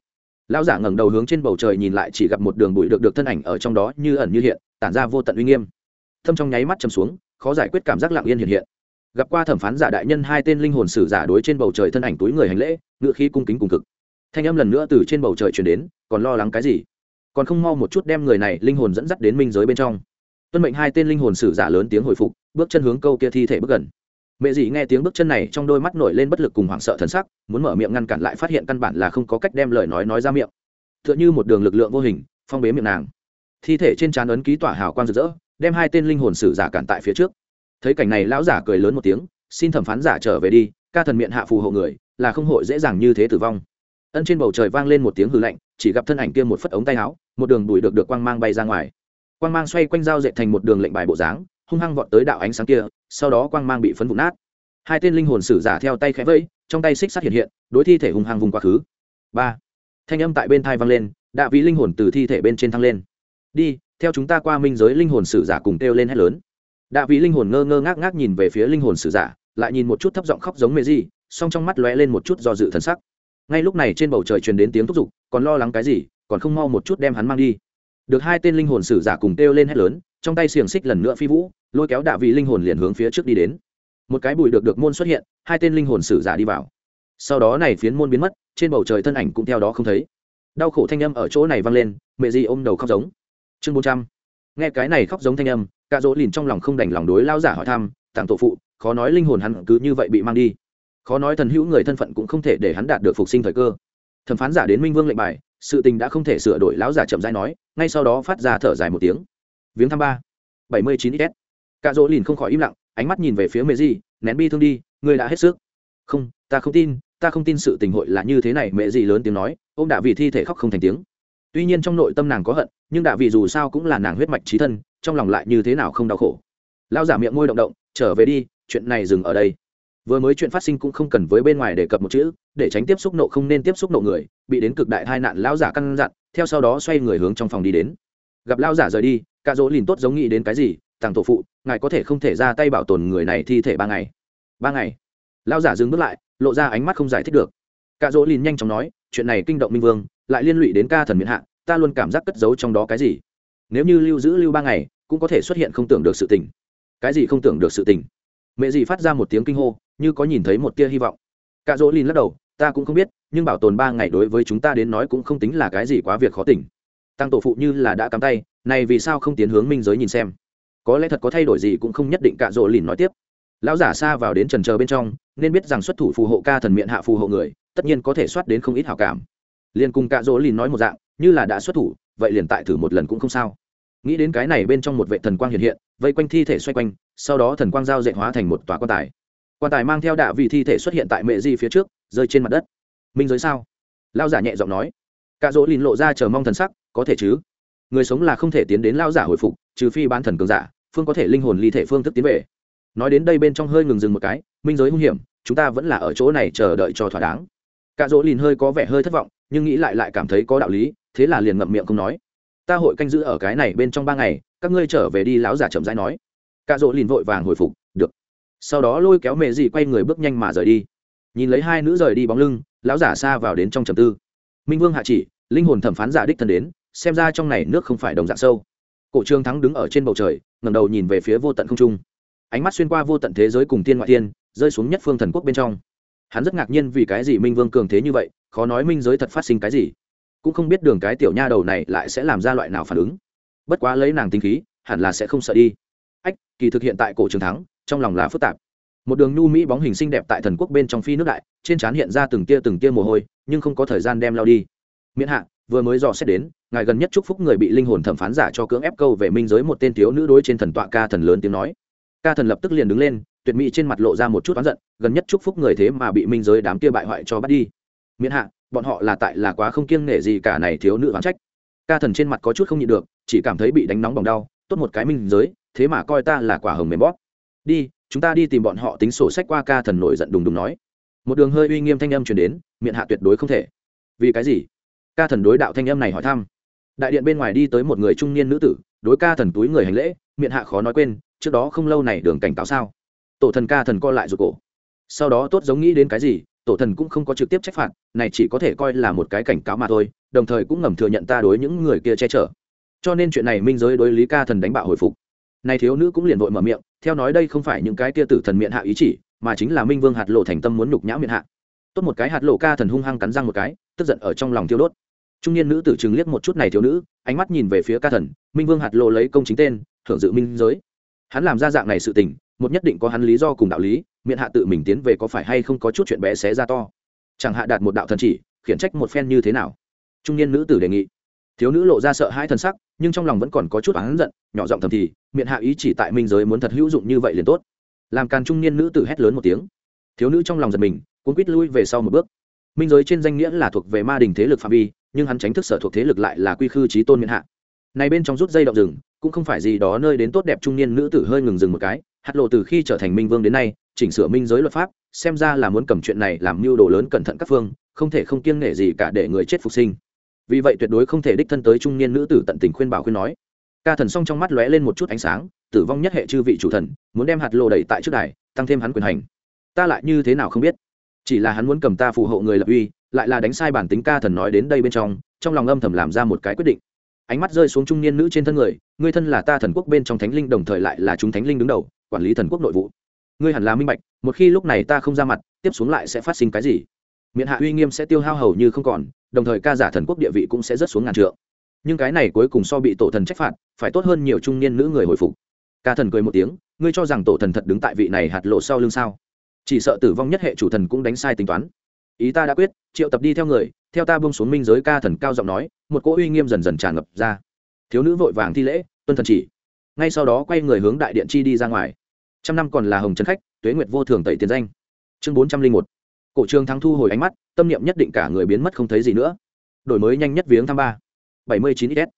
Lão giả ngẩng đầu hướng trên bầu trời nhìn lại chỉ gặp một đường bụi được được thân ảnh ở trong đó như ẩn như hiện, tản ra vô tận uy nghiêm. Thâm trong nháy mắt chầm xuống, khó giải quyết cảm giác lặng yên hiện hiện. Gặp qua thẩm phán giả đại nhân hai tên linh hồn sử giả đối trên bầu trời thân ảnh túi người hành lễ, ngựa khí cung kính cùng cực. Thanh âm lần nữa từ trên bầu trời truyền đến, còn lo lắng cái gì? Còn không mau một chút đem người này, linh hồn dẫn dắt đến minh giới bên trong. Tuân mệnh hai tên linh hồn sử giả lớn tiếng hồi phục, bước chân hướng câu kia thi thể bước gần mẹ dì nghe tiếng bước chân này trong đôi mắt nổi lên bất lực cùng hoảng sợ thần sắc, muốn mở miệng ngăn cản lại phát hiện căn bản là không có cách đem lời nói nói ra miệng. T h ư ợ n h ư một đường lực lượng vô hình, phong bế miệng nàng. Thi thể trên trán ấn ký tỏa hào quang rực rỡ, đem hai tên linh hồn sử giả cản tại phía trước. Thấy cảnh này lão giả cười lớn một tiếng, xin thẩm phán giả trở về đi, ca thần miệng hạ phù hộ người, là không hội dễ dàng như thế tử vong. Ân trên bầu trời vang lên một tiếng hư lạnh, chỉ gặp thân ảnh kia một phất ống tay áo, một đường đùi được được quang mang bay ra ngoài. Quang mang xoay quanh dao dệt thành một đường lệnh bài bộ dáng hung hăng vọt tới đạo ánh sáng kia, sau đó quang mang bị phấn vụn nát. Hai tên linh hồn sử giả theo tay khẽ vẫy, trong tay xích sắt hiện hiện, đối thi thể hung hăng vùng quá khứ. Ba. Thanh âm tại bên thai vang lên, đạ vị linh hồn từ thi thể bên trên thăng lên. Đi, theo chúng ta qua minh giới linh hồn sử giả cùng kêu lên hét lớn. Đạ vị linh hồn ngơ ngơ ngác ngác nhìn về phía linh hồn sử giả, lại nhìn một chút thấp giọng khóc giống mê gì song trong mắt lóe lên một chút do dự thần sắc. Ngay lúc này trên bầu trời truyền đến tiếng thúc giục, còn lo lắng cái gì, còn không mau một chút đem hắn mang đi. Được hai tên linh hồn sử giả cùng kêu lên hét lớn, trong tay xiềng xích lần nữa phi vũ lôi kéo đạ vị linh hồn liền hướng phía trước đi đến. Một cái bụi được được môn xuất hiện, hai tên linh hồn sử giả đi vào. Sau đó này phiến môn biến mất, trên bầu trời thân ảnh cũng theo đó không thấy. Đau khổ thanh âm ở chỗ này vang lên, mẹ gì ôm đầu khóc giống. Chương bốn trăm. Nghe cái này khóc giống thanh âm, cạ dỗ lìn trong lòng không đành lòng đối lao giả hỏi thăm, tặng tổ phụ, khó nói linh hồn hắn cứ như vậy bị mang đi. Khó nói thần hữu người thân phận cũng không thể để hắn đạt được phục sinh thời cơ. Thẩm phán giả đến minh vương lệnh bài, sự tình đã không thể sửa đổi, lão giả chậm rãi nói, ngay sau đó phát ra thở dài một tiếng. Viếng thăm ba. Bảy mươi chín s cạ dỗ lìn không khỏi im lặng, ánh mắt nhìn về phía mẹ gì nén bi thương đi người đã hết sức. Không, ta không tin, ta không tin sự tình hội là như thế này, mẹ gì lớn tiếng nói ô m đạ vì thi thể khóc không thành tiếng. Tuy nhiên trong nội tâm nàng có hận, nhưng đạ vì dù sao cũng là nàng huyết mạch trí thân, trong lòng lại như thế nào không đau khổ. Lao giả miệng môi động động, trở về đi, chuyện này dừng ở đây. Vừa mới chuyện phát sinh cũng không cần với bên ngoài đề cập một chữ, để tránh tiếp xúc nộ không nên tiếp xúc nộ người, bị đến cực đại tai nạn lao giả căn dặn, theo sau đó xoay người hướng trong phòng đi đến. Gặp lao giả rời đi cạ dỗ lìn tốt giống nghĩ đến cái gì tàng tổ phụ, ngài có thể không thể ra tay bảo tồn người này thi thể ba ngày. Ba ngày? Lao giả dừng bước lại, lộ ra ánh mắt không giải thích được. Cạ dỗ lìn nhanh chóng nói, chuyện này kinh động minh vương, lại liên lụy đến ca thần miễn hạ, ta luôn cảm giác cất giấu trong đó cái gì. Nếu như lưu giữ lưu ba ngày, cũng có thể xuất hiện không tưởng được sự tình. Cái gì không tưởng được sự tình? Mẹ gì phát ra một tiếng kinh hô, như có nhìn thấy một tia hy vọng. Cạ dỗ lìn lắc đầu, ta cũng không biết, nhưng bảo tồn ba ngày đối với chúng ta đến nói cũng không tính là cái gì quá việc khó tỉnh. Tăng tổ phụ như là đã cắm tay, này vì sao không tiến hướng minh giới nhìn xem? Có lẽ thật có thay đổi gì cũng không nhất định cạ rỗ lìn nói tiếp. Lão giả xa vào đến trần chờ bên trong, nên biết rằng xuất thủ phù hộ ca thần miệng hạ phù hộ người, tất nhiên có thể soát đến không ít hảo cảm. Liền cùng cạ rỗ lìn nói một dạng, như là đã xuất thủ, vậy liền tại thử một lần cũng không sao. Nghĩ đến cái này bên trong một vệ thần quang hiện hiện, vây quanh thi thể xoay quanh, sau đó thần quang giao dạy hóa thành một tòa quan tài. Quan tài mang theo đạ vị thi thể xuất hiện tại mệ di phía trước, rơi trên mặt đất. Minh giới sao? Lao giả nhẹ giọng nói. Cạ rỗ lìn lộ ra chờ mong thần sắc, có thể chứ? Người sống là không thể tiến đến lao giả hồi phục, trừ phi bán thần cường giả, phương có thể linh hồn ly thể phương thức tiến về. Nói đến đây bên trong hơi ngừng dừng một cái, minh giới hung hiểm, chúng ta vẫn là ở chỗ này chờ đợi cho thỏa đáng. Cạ dỗ lìn hơi có vẻ hơi thất vọng, nhưng nghĩ lại lại cảm thấy có đạo lý, thế là liền ngậm miệng không nói. Ta hội canh giữ ở cái này bên trong ba ngày, các ngươi trở về đi, lão giả chậm rãi nói. Cạ dỗ lìn vội vàng hồi phục, được. Sau đó lôi kéo mẹ dì quay người bước nhanh mà rời đi. Nhìn lấy hai nữ rời đi bóng lưng, lão giả xa vào đến trong trầm tư. Minh vương hạ chỉ, linh hồn thẩm phán giả đích thân đến xem ra trong này nước không phải đồng dạng sâu. Cổ trương thắng đứng ở trên bầu trời, ngẩng đầu nhìn về phía vô tận không trung. Ánh mắt xuyên qua vô tận thế giới cùng tiên ngoại tiên rơi xuống nhất phương thần quốc bên trong. Hắn rất ngạc nhiên vì cái gì minh vương cường thế như vậy, khó nói minh giới thật phát sinh cái gì. Cũng không biết đường cái tiểu nha đầu này lại sẽ làm ra loại nào phản ứng. Bất quá lấy nàng tinh khí, hẳn là sẽ không sợ đi. Ách, kỳ thực hiện tại cổ trường thắng, trong lòng là phức tạp. Một đường nhu mỹ bóng hình xinh đẹp tại thần quốc bên trong phi nước đại, trên trán hiện ra từng tia từng tia mồ hôi, nhưng không có thời gian đem lao đi. Miễn hạ vừa mới dò xét đến, ngài gần nhất chúc phúc người bị linh hồn thẩm phán giả cho cưỡng ép câu về minh giới một tên thiếu nữ đối trên thần tọa ca thần lớn tiếng nói. Ca thần lập tức liền đứng lên, tuyệt mỹ trên mặt lộ ra một chút oán giận, gần nhất chúc phúc người thế mà bị minh giới đám kia bại hoại cho bắt đi. Miễn hạ, bọn họ là tại là quá không kiêng nể gì cả này thiếu nữ oán trách. Ca thần trên mặt có chút không nhịn được, chỉ cảm thấy bị đánh nóng bỏng đau, tốt một cái minh giới, thế mà coi ta là quả hồng mềm bóp. Đi, chúng ta đi tìm bọn họ tính sổ sách qua ca thần nổi giận đùng đùng nói. Một đường hơi uy nghiêm thanh âm truyền đến miệng hạ tuyệt đối không thể. Vì cái gì? Ca thần đối đạo thanh âm này hỏi thăm. Đại điện bên ngoài đi tới một người trung niên nữ tử, đối ca thần túi người hành lễ, miệng hạ khó nói quên, trước đó không lâu này đường cảnh cáo sao. Tổ thần ca thần co lại rụt cổ. Sau đó tốt giống nghĩ đến cái gì, tổ thần cũng không có trực tiếp trách phạt, này chỉ có thể coi là một cái cảnh cáo mà thôi, đồng thời cũng ngầm thừa nhận ta đối những người kia che chở. Cho nên chuyện này minh giới đối lý ca thần đánh bạo hồi phục. Này thiếu nữ cũng liền vội mở miệng, theo nói đây không phải những cái kia tử thần miệng hạ ý chỉ, mà chính là minh vương hạt lộ thành tâm muốn nhục nhã miệng hạ. Tốt một cái hạt lộ ca thần hung hăng cắn răng một cái, tức giận ở trong lòng tiêu đốt trung niên nữ tử chừng liếc một chút này thiếu nữ, ánh mắt nhìn về phía ca thần, minh vương hạt lộ lấy công chính tên, thưởng dự minh giới. Hắn làm ra dạng này sự tình, một nhất định có hắn lý do cùng đạo lý, miệng hạ tự mình tiến về có phải hay không có chút chuyện bé xé ra to. Chẳng hạ đạt một đạo thần chỉ, khiển trách một phen như thế nào? Trung niên nữ tử đề nghị. Thiếu nữ lộ ra sợ hãi thần sắc, nhưng trong lòng vẫn còn có chút oán giận, nhỏ giọng thầm thì, miệng hạ ý chỉ tại minh giới muốn thật hữu dụng như vậy liền tốt. Làm càn trung niên nữ tử hét lớn một tiếng. Thiếu nữ trong lòng giật mình cuốn quýt lui về sau một bước. Minh giới trên danh nghĩa là thuộc về ma đình thế lực phạm vi nhưng hắn tránh thức sở thuộc thế lực lại là quy khư trí tôn miễn hạ. Này bên trong rút dây động rừng, cũng không phải gì đó nơi đến tốt đẹp trung niên nữ tử hơi ngừng dừng một cái, hạt lộ từ khi trở thành minh vương đến nay, chỉnh sửa minh giới luật pháp, xem ra là muốn cầm chuyện này làm mưu đồ lớn cẩn thận các phương, không thể không kiêng nể gì cả để người chết phục sinh. Vì vậy tuyệt đối không thể đích thân tới trung niên nữ tử tận tình khuyên bảo khuyên nói. Ca thần song trong mắt lóe lên một chút ánh sáng, tử vong nhất hệ chư vị chủ thần, muốn đem hạt lộ đẩy tại trước đài, tăng thêm hắn quyền hành. Ta lại như thế nào không biết? Chỉ là hắn muốn cầm ta phù hộ người lập uy lại là đánh sai bản tính ca thần nói đến đây bên trong trong lòng âm thầm làm ra một cái quyết định. Ánh mắt rơi xuống trung niên nữ trên thân người, ngươi thân là ta thần quốc bên trong thánh linh đồng thời lại là chúng thánh linh đứng đầu, quản lý thần quốc nội vụ. Ngươi hẳn là minh bạch, một khi lúc này ta không ra mặt, tiếp xuống lại sẽ phát sinh cái gì? Miệng hạ uy nghiêm sẽ tiêu hao hầu như không còn, đồng thời ca giả thần quốc địa vị cũng sẽ rớt xuống ngàn trượng. Nhưng cái này cuối cùng so bị tổ thần trách phạt, phải tốt hơn nhiều trung niên nữ người hồi phục. Ca thần cười một tiếng, ngươi cho rằng tổ thần thật đứng tại vị này hạt lộ sau lưng sao? Chỉ sợ tử vong nhất hệ chủ thần cũng đánh sai tính toán ý ta đã quyết, triệu tập đi theo người, theo ta bông xuống minh giới ca thần cao giọng nói, một cỗ uy nghiêm dần dần tràn ngập ra. Thiếu nữ vội vàng thi lễ, tuân thần chỉ. Ngay sau đó quay người hướng đại điện chi đi ra ngoài. Trăm năm còn là hồng trấn khách, tuế nguyệt vô thường tẩy tiền danh. Chương bốn trăm linh một. Cổ trường thắng thu hồi ánh mắt, tâm niệm nhất định cả người biến mất không thấy gì nữa. Đổi mới nhanh nhất viếng tháng ba. bảy mươi chín s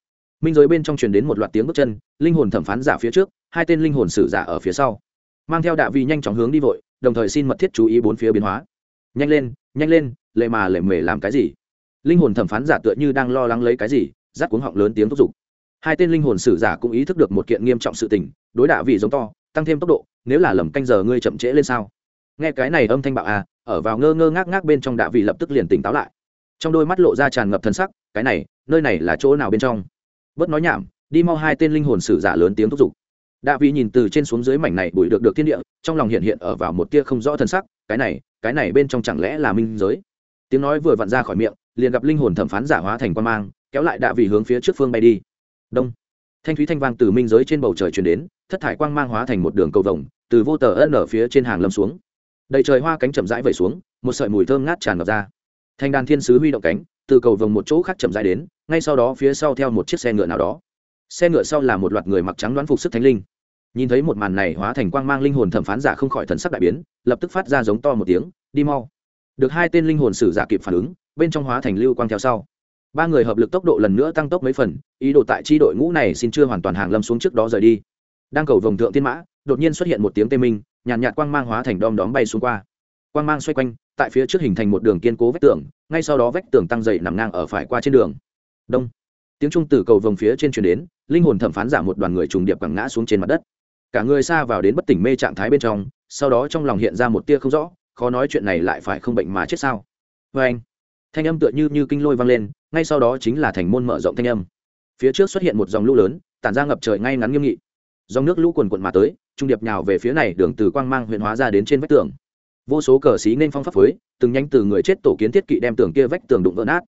minh giới bên trong truyền đến một loạt tiếng bước chân, linh hồn thẩm phán giả phía trước, hai tên linh hồn sử giả ở phía sau. Mang theo đạ vi nhanh chóng hướng đi vội, đồng thời xin mật thiết chú ý bốn phía biến hóa nhanh lên nhanh lên, lệ mà lệ mề làm cái gì? Linh hồn thẩm phán giả tựa như đang lo lắng lấy cái gì rát cuống họng lớn tiếng thúc giục. Hai tên linh hồn sử giả cũng ý thức được một kiện nghiêm trọng sự tình, đối đạ vị giống to, tăng thêm tốc độ, nếu là lầm canh giờ ngươi chậm trễ lên sao? Nghe cái này âm thanh bạo à ở vào ngơ ngơ ngác ngác bên trong đạ vị lập tức liền tỉnh táo lại. Trong đôi mắt lộ ra tràn ngập thân sắc, cái này, nơi này là chỗ nào bên trong? Bớt nói nhảm, đi mau hai tên linh hồn sử giả lớn tiếng thúc giục. Đạ vị nhìn từ trên xuống dưới mảnh này bụi được được thiên địa, trong lòng hiện hiện ở vào một tia không rõ thân sắc, cái này cái này bên trong chẳng lẽ là minh giới? Tiếng nói vừa vặn ra khỏi miệng, liền gặp linh hồn thẩm phán giả hóa thành quan mang, kéo lại đạ vị hướng phía trước phương bay đi. Đông. Thanh thúy thanh vang từ minh giới trên bầu trời chuyển đến, thất thải quang mang hóa thành một đường cầu vồng, từ vô tờ ân ở phía trên hàng lâm xuống. Đầy trời hoa cánh chậm rãi vẩy xuống, một sợi mùi thơm ngát tràn ngập ra. Thanh đàn thiên sứ huy động cánh, từ cầu vồng một chỗ khác chậm rãi đến, ngay sau đó phía sau theo một chiếc xe ngựa nào đó. Xe ngựa sau là một loạt người mặc trắng đoán phục sức thánh linh nhìn thấy một màn này hóa thành quang mang linh hồn thẩm phán giả không khỏi thần sắc đại biến lập tức phát ra giống to một tiếng đi mau. Được hai tên linh hồn sử giả kịp phản ứng bên trong hóa thành lưu quang theo sau. Ba người hợp lực tốc độ lần nữa tăng tốc mấy phần ý đồ tại chi đội ngũ này xin chưa hoàn toàn hàng lâm xuống trước đó rời đi. Đang cầu vồng thượng tiên mã đột nhiên xuất hiện một tiếng tê minh nhàn nhạt, nhạt quang mang hóa thành đom đóm bay xuống qua. Quang mang xoay quanh tại phía trước hình thành một đường kiên cố vách tường ngay sau đó vách tường tăng dậy nằm ngang ở phải qua trên đường. Đông. Tiếng trung từ cầu vồng phía trên truyền đến linh hồn thẩm phán giả một đoàn người trùng điệp quẳng ngã xuống trên mặt đất cả người xa vào đến bất tỉnh mê trạng thái bên trong, sau đó trong lòng hiện ra một tia không rõ, khó nói chuyện này lại phải không bệnh mà chết sao? Vê anh, thanh âm tựa như như kinh lôi vang lên, ngay sau đó chính là thành môn mở rộng thanh âm. Phía trước xuất hiện một dòng lũ lớn, tản ra ngập trời ngay ngắn nghiêm nghị. Dòng nước lũ quần quận mà tới, trung điệp nhào về phía này, đường từ quang mang huyện hóa ra đến trên vách tường. Vô số cờ xí nên phong pháp phới từng nhanh từ người chết tổ kiến thiết kỵ đem tường kia vách tường đụng vỡ nát.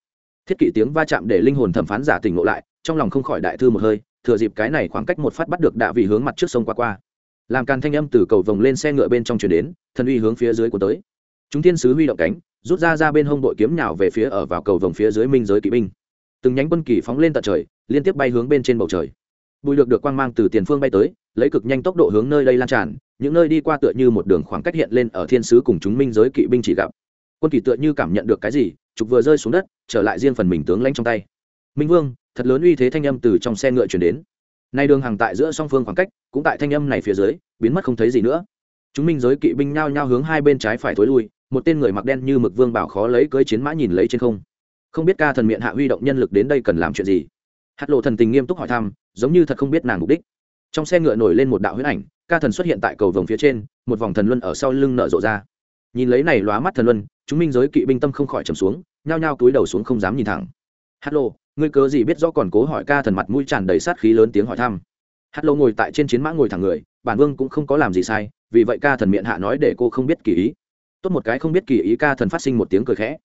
Thiết kỵ tiếng va chạm để linh hồn thẩm phán giả tỉnh ngộ lại, trong lòng không khỏi đại thư một hơi thừa dịp cái này khoảng cách một phát bắt được đạ vị hướng mặt trước sông qua qua. Làm càn thanh âm từ cầu vồng lên xe ngựa bên trong chuyển đến, thần uy hướng phía dưới của tới. Chúng thiên sứ huy động cánh, rút ra ra bên hông đội kiếm nhào về phía ở vào cầu vồng phía dưới minh giới kỵ binh. Từng nhánh quân kỳ phóng lên tận trời, liên tiếp bay hướng bên trên bầu trời. Bùi được được quang mang từ tiền phương bay tới, lấy cực nhanh tốc độ hướng nơi đây lan tràn, những nơi đi qua tựa như một đường khoảng cách hiện lên ở thiên sứ cùng chúng minh giới kỵ binh chỉ gặp. Quân kỳ tựa như cảm nhận được cái gì, trục vừa rơi xuống đất, trở lại riêng phần mình tướng lãnh trong tay. Minh vương thật lớn uy thế thanh âm từ trong xe ngựa chuyển đến. Nay đường hàng tại giữa song phương khoảng cách, cũng tại thanh âm này phía dưới, biến mất không thấy gì nữa. Chúng minh giới kỵ binh nhao nhao hướng hai bên trái phải thối lui, một tên người mặc đen như mực vương bảo khó lấy cưới chiến mã nhìn lấy trên không. Không biết ca thần miệng hạ huy động nhân lực đến đây cần làm chuyện gì. Hát lộ thần tình nghiêm túc hỏi thăm, giống như thật không biết nàng mục đích. Trong xe ngựa nổi lên một đạo huyết ảnh, ca thần xuất hiện tại cầu vồng phía trên, một vòng thần luân ở sau lưng nở rộ ra. Nhìn lấy này lóa mắt thần luân, chúng minh giới kỵ binh tâm không khỏi trầm xuống, nhao nhao túi đầu xuống không dám nhìn thẳng hát lô ngươi cớ gì biết rõ còn cố hỏi ca thần mặt mũi tràn đầy sát khí lớn tiếng hỏi thăm. Hát lô ngồi tại trên chiến mã ngồi thẳng người, bản vương cũng không có làm gì sai, vì vậy ca thần miệng hạ nói để cô không biết kỳ ý. Tốt một cái không biết kỳ ý ca thần phát sinh một tiếng cười khẽ.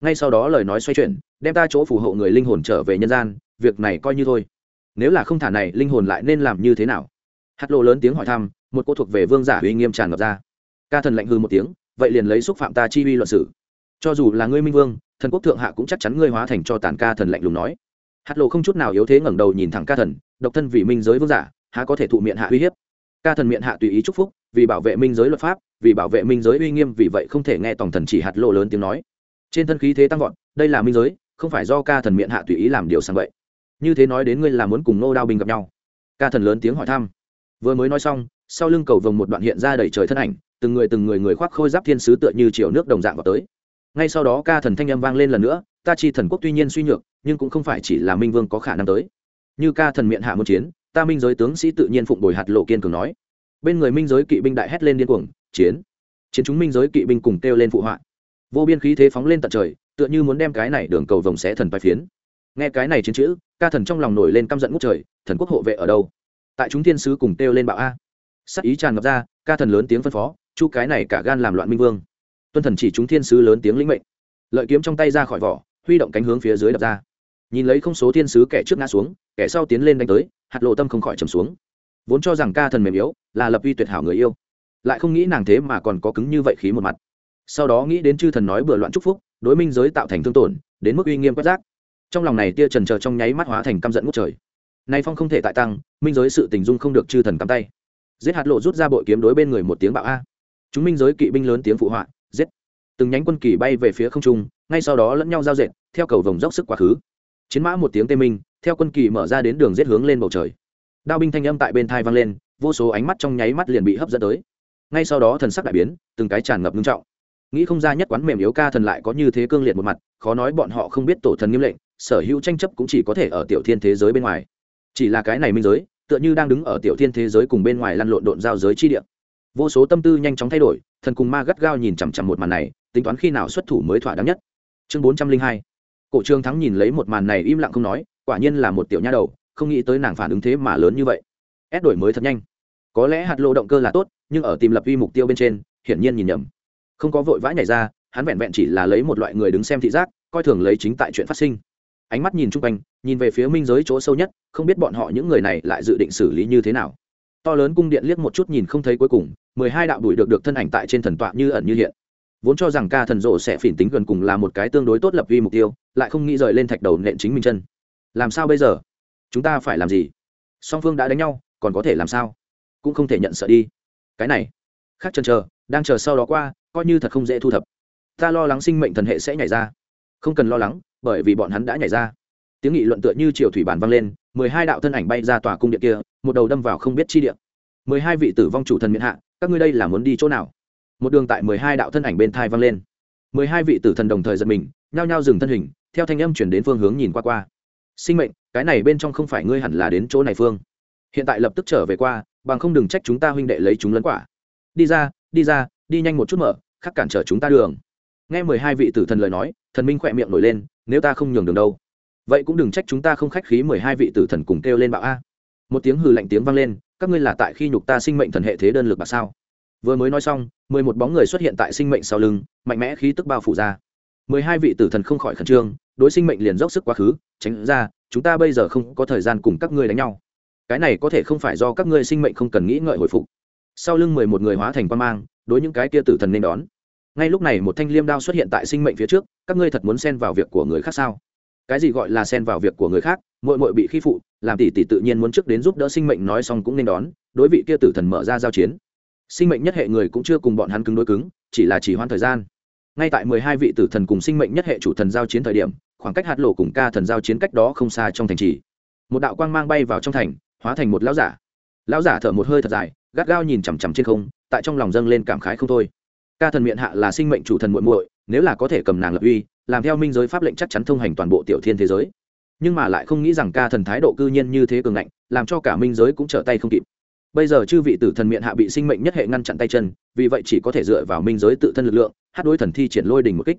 Ngay sau đó lời nói xoay chuyển, đem ta chỗ phù hộ người linh hồn trở về nhân gian, việc này coi như thôi. Nếu là không thả này, linh hồn lại nên làm như thế nào? Hát lô lớn tiếng hỏi thăm, một cô thuộc về vương giả uy nghiêm tràn ngập ra. Ca thần lạnh hư một tiếng, vậy liền lấy xúc phạm ta chi uy luận sử. Cho dù là ngươi minh vương thần quốc thượng hạ cũng chắc chắn ngươi hóa thành cho tàn ca thần lạnh lùng nói. Hạt lộ không chút nào yếu thế ngẩng đầu nhìn thẳng ca thần, độc thân vì minh giới vương giả, há có thể thụ miệng hạ uy hiếp? Ca thần miệng hạ tùy ý chúc phúc, vì bảo vệ minh giới luật pháp, vì bảo vệ minh giới uy nghiêm, vì vậy không thể nghe tổng thần chỉ hạt lộ lớn tiếng nói. Trên thân khí thế tăng vọt, đây là minh giới, không phải do ca thần miệng hạ tùy ý làm điều sang vậy. Như thế nói đến ngươi là muốn cùng nô đao binh gặp nhau. Ca thần lớn tiếng hỏi thăm. Vừa mới nói xong, sau lưng cầu vồng một đoạn hiện ra đầy trời thân ảnh, từng người từng người người khoác khôi giáp thiên sứ tựa như chiều nước đồng dạng vào tới ngay sau đó ca thần thanh âm vang lên lần nữa, ta chi thần quốc tuy nhiên suy nhược, nhưng cũng không phải chỉ là minh vương có khả năng tới. Như ca thần miệng hạ một chiến, ta minh giới tướng sĩ tự nhiên phụng bồi hạt lộ kiên cường nói. Bên người minh giới kỵ binh đại hét lên điên cuồng, chiến! Chiến chúng minh giới kỵ binh cùng kêu lên phụ họa. Vô biên khí thế phóng lên tận trời, tựa như muốn đem cái này đường cầu vồng xé thần bài phiến. Nghe cái này chiến chữ, ca thần trong lòng nổi lên căm giận ngút trời, thần quốc hộ vệ ở đâu? Tại chúng thiên sứ cùng kêu lên bạo a. Sắc ý tràn ngập ra, ca thần lớn tiếng phân phó, chu cái này cả gan làm loạn minh vương tuân thần chỉ chúng thiên sứ lớn tiếng lĩnh mệnh. Lợi kiếm trong tay ra khỏi vỏ, huy động cánh hướng phía dưới đập ra. Nhìn lấy không số thiên sứ kẻ trước ngã xuống, kẻ sau tiến lên đánh tới, hạt lộ tâm không khỏi trầm xuống. Vốn cho rằng ca thần mềm yếu, là lập uy tuyệt hảo người yêu. Lại không nghĩ nàng thế mà còn có cứng như vậy khí một mặt. Sau đó nghĩ đến chư thần nói bừa loạn chúc phúc, đối minh giới tạo thành thương tổn, đến mức uy nghiêm quét rác. Trong lòng này tia trần trờ trong nháy mắt hóa thành căm giận ngút trời. Nay phong không thể tại tăng, minh giới sự tình dung không được chư thần cắm tay. Giết hạt lộ rút ra bội kiếm đối bên người một tiếng bạo a. Chúng minh giới kỵ binh lớn tiếng phụ họa giết. Từng nhánh quân kỳ bay về phía không trung, ngay sau đó lẫn nhau giao dệt, theo cầu vòng dốc sức quá khứ. Chiến mã một tiếng tê minh, theo quân kỳ mở ra đến đường giết hướng lên bầu trời. Đao binh thanh âm tại bên thai vang lên, vô số ánh mắt trong nháy mắt liền bị hấp dẫn tới. Ngay sau đó thần sắc đại biến, từng cái tràn ngập nghiêm trọng. Nghĩ không ra nhất quán mềm yếu ca thần lại có như thế cương liệt một mặt, khó nói bọn họ không biết tổ thần nghiêm lệnh, sở hữu tranh chấp cũng chỉ có thể ở tiểu thiên thế giới bên ngoài. Chỉ là cái này minh giới, tựa như đang đứng ở tiểu thiên thế giới cùng bên ngoài lăn lộn độn giao giới chi địa vô số tâm tư nhanh chóng thay đổi, thần cùng ma gắt gao nhìn chằm chằm một màn này, tính toán khi nào xuất thủ mới thỏa đáng nhất. Chương bốn trăm linh hai. Cổ trương thắng nhìn lấy một màn này im lặng không nói, quả nhiên là một tiểu nha đầu, không nghĩ tới nàng phản ứng thế mà lớn như vậy. Ép đổi mới thật nhanh. Có lẽ hạt lộ động cơ là tốt, nhưng ở tìm lập vi mục tiêu bên trên, hiển nhiên nhìn nhầm. Không có vội vã nhảy ra, hắn vẹn vẹn chỉ là lấy một loại người đứng xem thị giác, coi thường lấy chính tại chuyện phát sinh. Ánh mắt nhìn chung quanh, nhìn về phía minh giới chỗ sâu nhất, không biết bọn họ những người này lại dự định xử lý như thế nào. To lớn cung điện liếc một chút nhìn không thấy cuối cùng mười hai đạo đuổi được được thân ảnh tại trên thần tọa như ẩn như hiện. Vốn cho rằng ca thần rộ sẽ phỉn tính gần cùng là một cái tương đối tốt lập vi mục tiêu, lại không nghĩ rời lên thạch đầu nện chính mình chân. Làm sao bây giờ? Chúng ta phải làm gì? Song phương đã đánh nhau, còn có thể làm sao? Cũng không thể nhận sợ đi. Cái này, khác chân chờ, đang chờ sau đó qua, coi như thật không dễ thu thập. Ta lo lắng sinh mệnh thần hệ sẽ nhảy ra. Không cần lo lắng, bởi vì bọn hắn đã nhảy ra. Tiếng nghị luận tựa như triều thủy bản vang lên, mười hai đạo thân ảnh bay ra tòa cung điện kia, một đầu đâm vào không biết chi điện mười hai vị tử vong chủ thần miễn hạ các ngươi đây là muốn đi chỗ nào? Một đường tại mười hai đạo thân ảnh bên thai vang lên. Mười hai vị tử thần đồng thời giật mình, nhao nhao dừng thân hình, theo thanh âm chuyển đến phương hướng nhìn qua qua. Sinh mệnh, cái này bên trong không phải ngươi hẳn là đến chỗ này phương. Hiện tại lập tức trở về qua, bằng không đừng trách chúng ta huynh đệ lấy chúng lấn quả. Đi ra đi ra, đi nhanh một chút mở, khắc cản trở chúng ta đường. Nghe mười hai vị tử thần lời nói, thần minh khỏe miệng nổi lên, nếu ta không nhường đường đâu. Vậy cũng đừng trách chúng ta không khách khí mười hai vị tử thần cùng kêu lên bạo a. Một tiếng hừ lạnh tiếng vang lên các ngươi là tại khi nhục ta sinh mệnh thần hệ thế đơn lực bạc sao? Vừa mới nói xong, mười một bóng người xuất hiện tại sinh mệnh sau lưng, mạnh mẽ khí tức bao phủ ra. Mười hai vị tử thần không khỏi khẩn trương, đối sinh mệnh liền dốc sức quá khứ, tránh ra, chúng ta bây giờ không có thời gian cùng các ngươi đánh nhau. Cái này có thể không phải do các ngươi sinh mệnh không cần nghĩ ngợi hồi phục. Sau lưng mười một người hóa thành quan mang, đối những cái kia tử thần nên đón. Ngay lúc này một thanh liêm đao xuất hiện tại sinh mệnh phía trước, các ngươi thật muốn xen vào việc của người khác sao? Cái gì gọi là xen vào việc của người khác? Mội mội bị khi phụ làm tỷ tỷ tự nhiên muốn trước đến giúp đỡ sinh mệnh nói xong cũng nên đón, đối vị kia tử thần mở ra giao chiến. Sinh mệnh nhất hệ người cũng chưa cùng bọn hắn cứng đối cứng, chỉ là chỉ hoãn thời gian. Ngay tại mười hai vị tử thần cùng sinh mệnh nhất hệ chủ thần giao chiến thời điểm, khoảng cách hạt lộ cùng ca thần giao chiến cách đó không xa trong thành trì. Một đạo quang mang bay vào trong thành, hóa thành một lão giả. Lão giả thở một hơi thật dài, gắt gao nhìn chằm chằm trên không, tại trong lòng dâng lên cảm khái không thôi. Ca thần miệng hạ là sinh mệnh chủ thần muội muội, nếu là có thể cầm nàng lập uy, làm theo minh giới pháp lệnh chắc chắn thông hành toàn bộ tiểu thiên thế giới nhưng mà lại không nghĩ rằng ca thần thái độ cư nhiên như thế cường ngạnh, làm cho cả minh giới cũng trở tay không kịp. Bây giờ chư vị tử thần miệng hạ bị sinh mệnh nhất hệ ngăn chặn tay chân, vì vậy chỉ có thể dựa vào minh giới tự thân lực lượng, hát đối thần thi triển lôi đình một kích.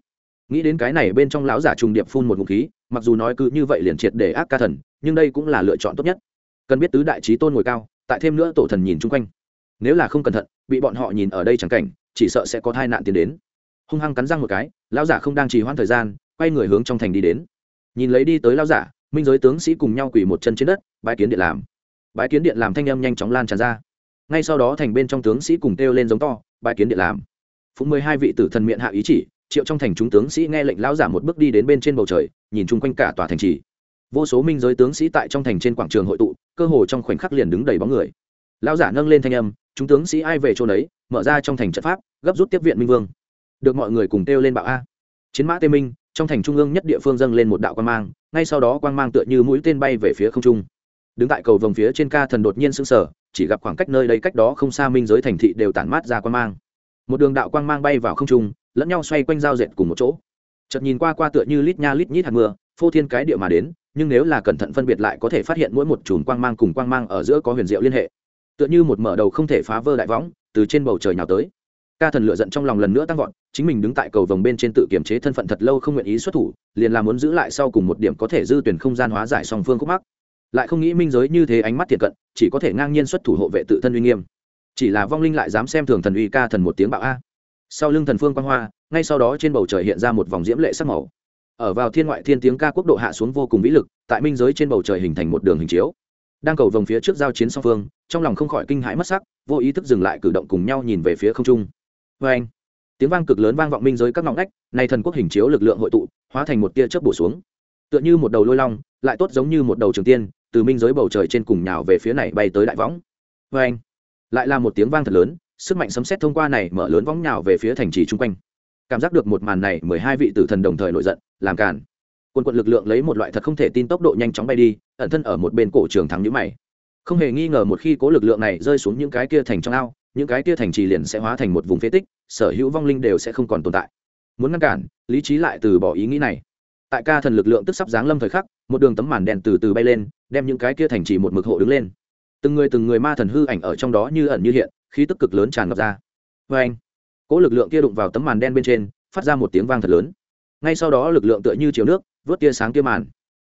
Nghĩ đến cái này bên trong lão giả trùng điệp phun một ngụm khí, mặc dù nói cứ như vậy liền triệt để ác ca thần, nhưng đây cũng là lựa chọn tốt nhất. Cần biết tứ đại trí tôn ngồi cao, tại thêm nữa tổ thần nhìn chung quanh. Nếu là không cẩn thận, bị bọn họ nhìn ở đây chẳng cảnh, chỉ sợ sẽ có tai nạn tiến đến. Hung hăng cắn răng một cái, lão giả không đang trì hoãn thời gian, quay người hướng trong thành đi đến nhìn lấy đi tới lão giả, minh giới tướng sĩ cùng nhau quỳ một chân trên đất bãi kiến điện làm. Bãi kiến điện làm thanh âm nhanh chóng lan tràn ra. Ngay sau đó thành bên trong tướng sĩ cùng kêu lên giống to bãi kiến điện làm. Phụng mười hai vị tử thần miệng hạ ý chỉ, triệu trong thành chúng tướng sĩ nghe lệnh lão giả một bước đi đến bên trên bầu trời, nhìn chung quanh cả tòa thành trì. Vô số minh giới tướng sĩ tại trong thành trên quảng trường hội tụ, cơ hồ trong khoảnh khắc liền đứng đầy bóng người. Lão giả nâng lên thanh âm, chúng tướng sĩ ai về chỗ đấy mở ra trong thành trận pháp, gấp rút tiếp viện minh vương. Được mọi người cùng kêu lên bạo a. Chiến mã tê minh trong thành trung ương nhất địa phương dâng lên một đạo quan mang, ngay sau đó quang mang tựa như mũi tên bay về phía không trung. Đứng tại cầu vòng phía trên ca thần đột nhiên sững sờ, chỉ gặp khoảng cách nơi đây cách đó không xa minh giới thành thị đều tản mát ra quang mang. Một đường đạo quang mang bay vào không trung, lẫn nhau xoay quanh giao dệt cùng một chỗ. Chợt nhìn qua qua tựa như lít nha lít nhít hạt mưa, phô thiên cái địa mà đến, nhưng nếu là cẩn thận phân biệt lại có thể phát hiện mỗi một chùm quang mang cùng quang mang ở giữa có huyền diệu liên hệ. Tựa như một mở đầu không thể phá vỡ đại võng, từ trên bầu trời nhào tới ca thần lựa giận trong lòng lần nữa tăng vọt, chính mình đứng tại cầu vồng bên trên tự kiểm chế thân phận thật lâu không nguyện ý xuất thủ, liền là muốn giữ lại sau cùng một điểm có thể dư tuyển không gian hóa giải song phương khúc mắc. Lại không nghĩ minh giới như thế ánh mắt thiệt cận, chỉ có thể ngang nhiên xuất thủ hộ vệ tự thân uy nghiêm. Chỉ là vong linh lại dám xem thường thần uy ca thần một tiếng bạo a. Sau lưng thần phương quang hoa, ngay sau đó trên bầu trời hiện ra một vòng diễm lệ sắc màu. Ở vào thiên ngoại thiên tiếng ca quốc độ hạ xuống vô cùng vĩ lực, tại minh giới trên bầu trời hình thành một đường hình chiếu. Đang cầu vòng phía trước giao chiến song phương, trong lòng không khỏi kinh hãi mất sắc, vô ý thức dừng lại cử động cùng nhau nhìn về phía không trung vê anh, tiếng vang cực lớn vang vọng minh giới các ngọn ngách, nay thần quốc hình chiếu lực lượng hội tụ, hóa thành một tia chớp bổ xuống. Tựa như một đầu lôi long, lại tốt giống như một đầu trường tiên, từ minh giới bầu trời trên cùng nhào về phía này bay tới đại võng. Vê anh, lại là một tiếng vang thật lớn, sức mạnh sấm xét thông qua này mở lớn võng nhào về phía thành trì chung quanh. Cảm giác được một màn này, mười hai vị tử thần đồng thời nổi giận, làm cản quân quận lực lượng lấy một loại thật không thể tin tốc độ nhanh chóng bay đi, ẩn thân ở một bên cổ trường thắng nhữ mày. Không hề nghi ngờ một khi cố lực lượng này rơi xuống những cái kia thành trong ao những cái kia thành trì liền sẽ hóa thành một vùng phế tích, sở hữu vong linh đều sẽ không còn tồn tại. Muốn ngăn cản, lý trí lại từ bỏ ý nghĩ này. Tại ca thần lực lượng tức sắp giáng lâm thời khắc, một đường tấm màn đèn từ từ bay lên, đem những cái kia thành trì một mực hộ đứng lên. Từng người từng người ma thần hư ảnh ở trong đó như ẩn như hiện, khí tức cực lớn tràn ngập ra. Vê anh cỗ lực lượng kia đụng vào tấm màn đen bên trên, phát ra một tiếng vang thật lớn. Ngay sau đó lực lượng tựa như chiều nước, vớt tia sáng kia màn.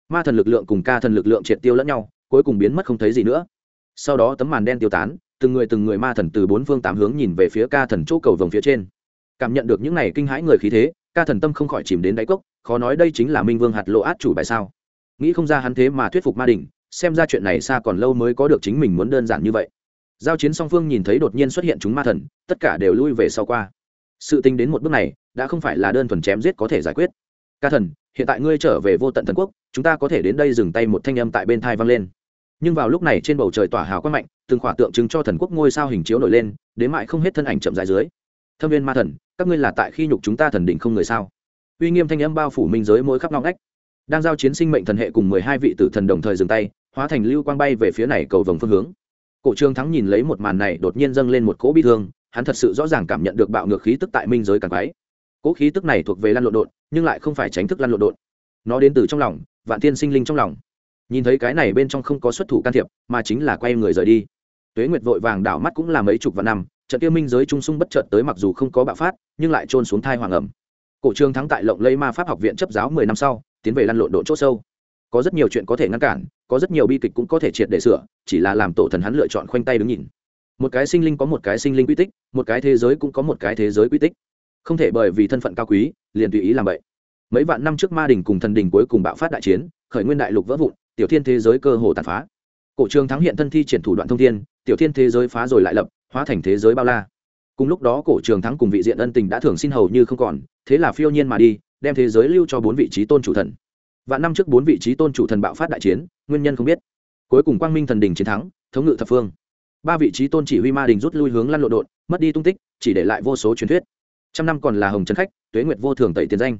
Ma thần lực lượng cùng ca thần lực lượng triệt tiêu lẫn nhau, cuối cùng biến mất không thấy gì nữa. Sau đó tấm màn đen tiêu tán từng người từng người ma thần từ bốn phương tám hướng nhìn về phía ca thần chỗ cầu vồng phía trên. Cảm nhận được những này kinh hãi người khí thế, ca thần tâm không khỏi chìm đến đáy cốc, khó nói đây chính là minh vương hạt lộ át chủ bài sao. Nghĩ không ra hắn thế mà thuyết phục ma đình xem ra chuyện này xa còn lâu mới có được chính mình muốn đơn giản như vậy. Giao chiến song phương nhìn thấy đột nhiên xuất hiện chúng ma thần, tất cả đều lui về sau qua. Sự tính đến một bước này, đã không phải là đơn thuần chém giết có thể giải quyết. Ca thần, hiện tại ngươi trở về vô tận thần quốc, chúng ta có thể đến đây dừng tay một thanh âm tại bên thai vang lên nhưng vào lúc này trên bầu trời tỏa hào quang mạnh, từng khỏa tượng trưng cho thần quốc ngôi sao hình chiếu nổi lên, đến mại không hết thân ảnh chậm dài dưới. Thâm viên ma thần, các ngươi là tại khi nhục chúng ta thần đỉnh không người sao? Uy nghiêm thanh âm bao phủ minh giới mỗi khắp ngõ ngách. Đang giao chiến sinh mệnh thần hệ cùng mười hai vị tử thần đồng thời dừng tay, hóa thành lưu quang bay về phía này cầu vồng phương hướng. Cổ trương thắng nhìn lấy một màn này, đột nhiên dâng lên một cỗ bi thương, hắn thật sự rõ ràng cảm nhận được bạo ngược khí tức tại minh giới càng quái. Cỗ khí tức này thuộc về lăn lộn đột nhưng lại không phải tránh thức lăn lộn đột nó đến từ trong lòng, vạn thiên sinh linh trong lòng nhìn thấy cái này bên trong không có xuất thủ can thiệp, mà chính là quay người rời đi. Tuế nguyệt vội vàng đảo mắt cũng là mấy chục vạn năm, trận tiêu minh giới trung sung bất chợt tới mặc dù không có bạo phát, nhưng lại trôn xuống thai hoàng ẩm. Cổ trương thắng tại lộng lấy ma pháp học viện chấp giáo mười năm sau, tiến về lăn lộn độ chỗ sâu. Có rất nhiều chuyện có thể ngăn cản, có rất nhiều bi kịch cũng có thể triệt để sửa, chỉ là làm tổ thần hắn lựa chọn khoanh tay đứng nhìn. Một cái sinh linh có một cái sinh linh quy tích, một cái thế giới cũng có một cái thế giới quy tích. Không thể bởi vì thân phận cao quý, liền tùy ý làm vậy mấy vạn năm trước ma đình cùng thần đình cuối cùng bạo phát đại chiến, khởi nguyên đại lục vỡ vụn tiểu thiên thế giới cơ hồ tàn phá. Cổ trường thắng hiện thân thi triển thủ đoạn thông thiên tiểu thiên thế giới phá rồi lại lập hóa thành thế giới bao la. Cùng lúc đó cổ trường thắng cùng vị diện ân tình đã thường xin hầu như không còn thế là phiêu nhiên mà đi đem thế giới lưu cho bốn vị trí tôn chủ thần. Vạn năm trước bốn vị trí tôn chủ thần bạo phát đại chiến nguyên nhân không biết. Cuối cùng quang minh thần đình chiến thắng thống ngự thập phương. Ba vị trí tôn chỉ huy ma đình rút lui hướng lăn lộn, đột mất đi tung tích chỉ để lại vô số truyền thuyết. Trăm năm còn là hồng trấn khách tuế nguyệt vô thường tẩy tiền danh.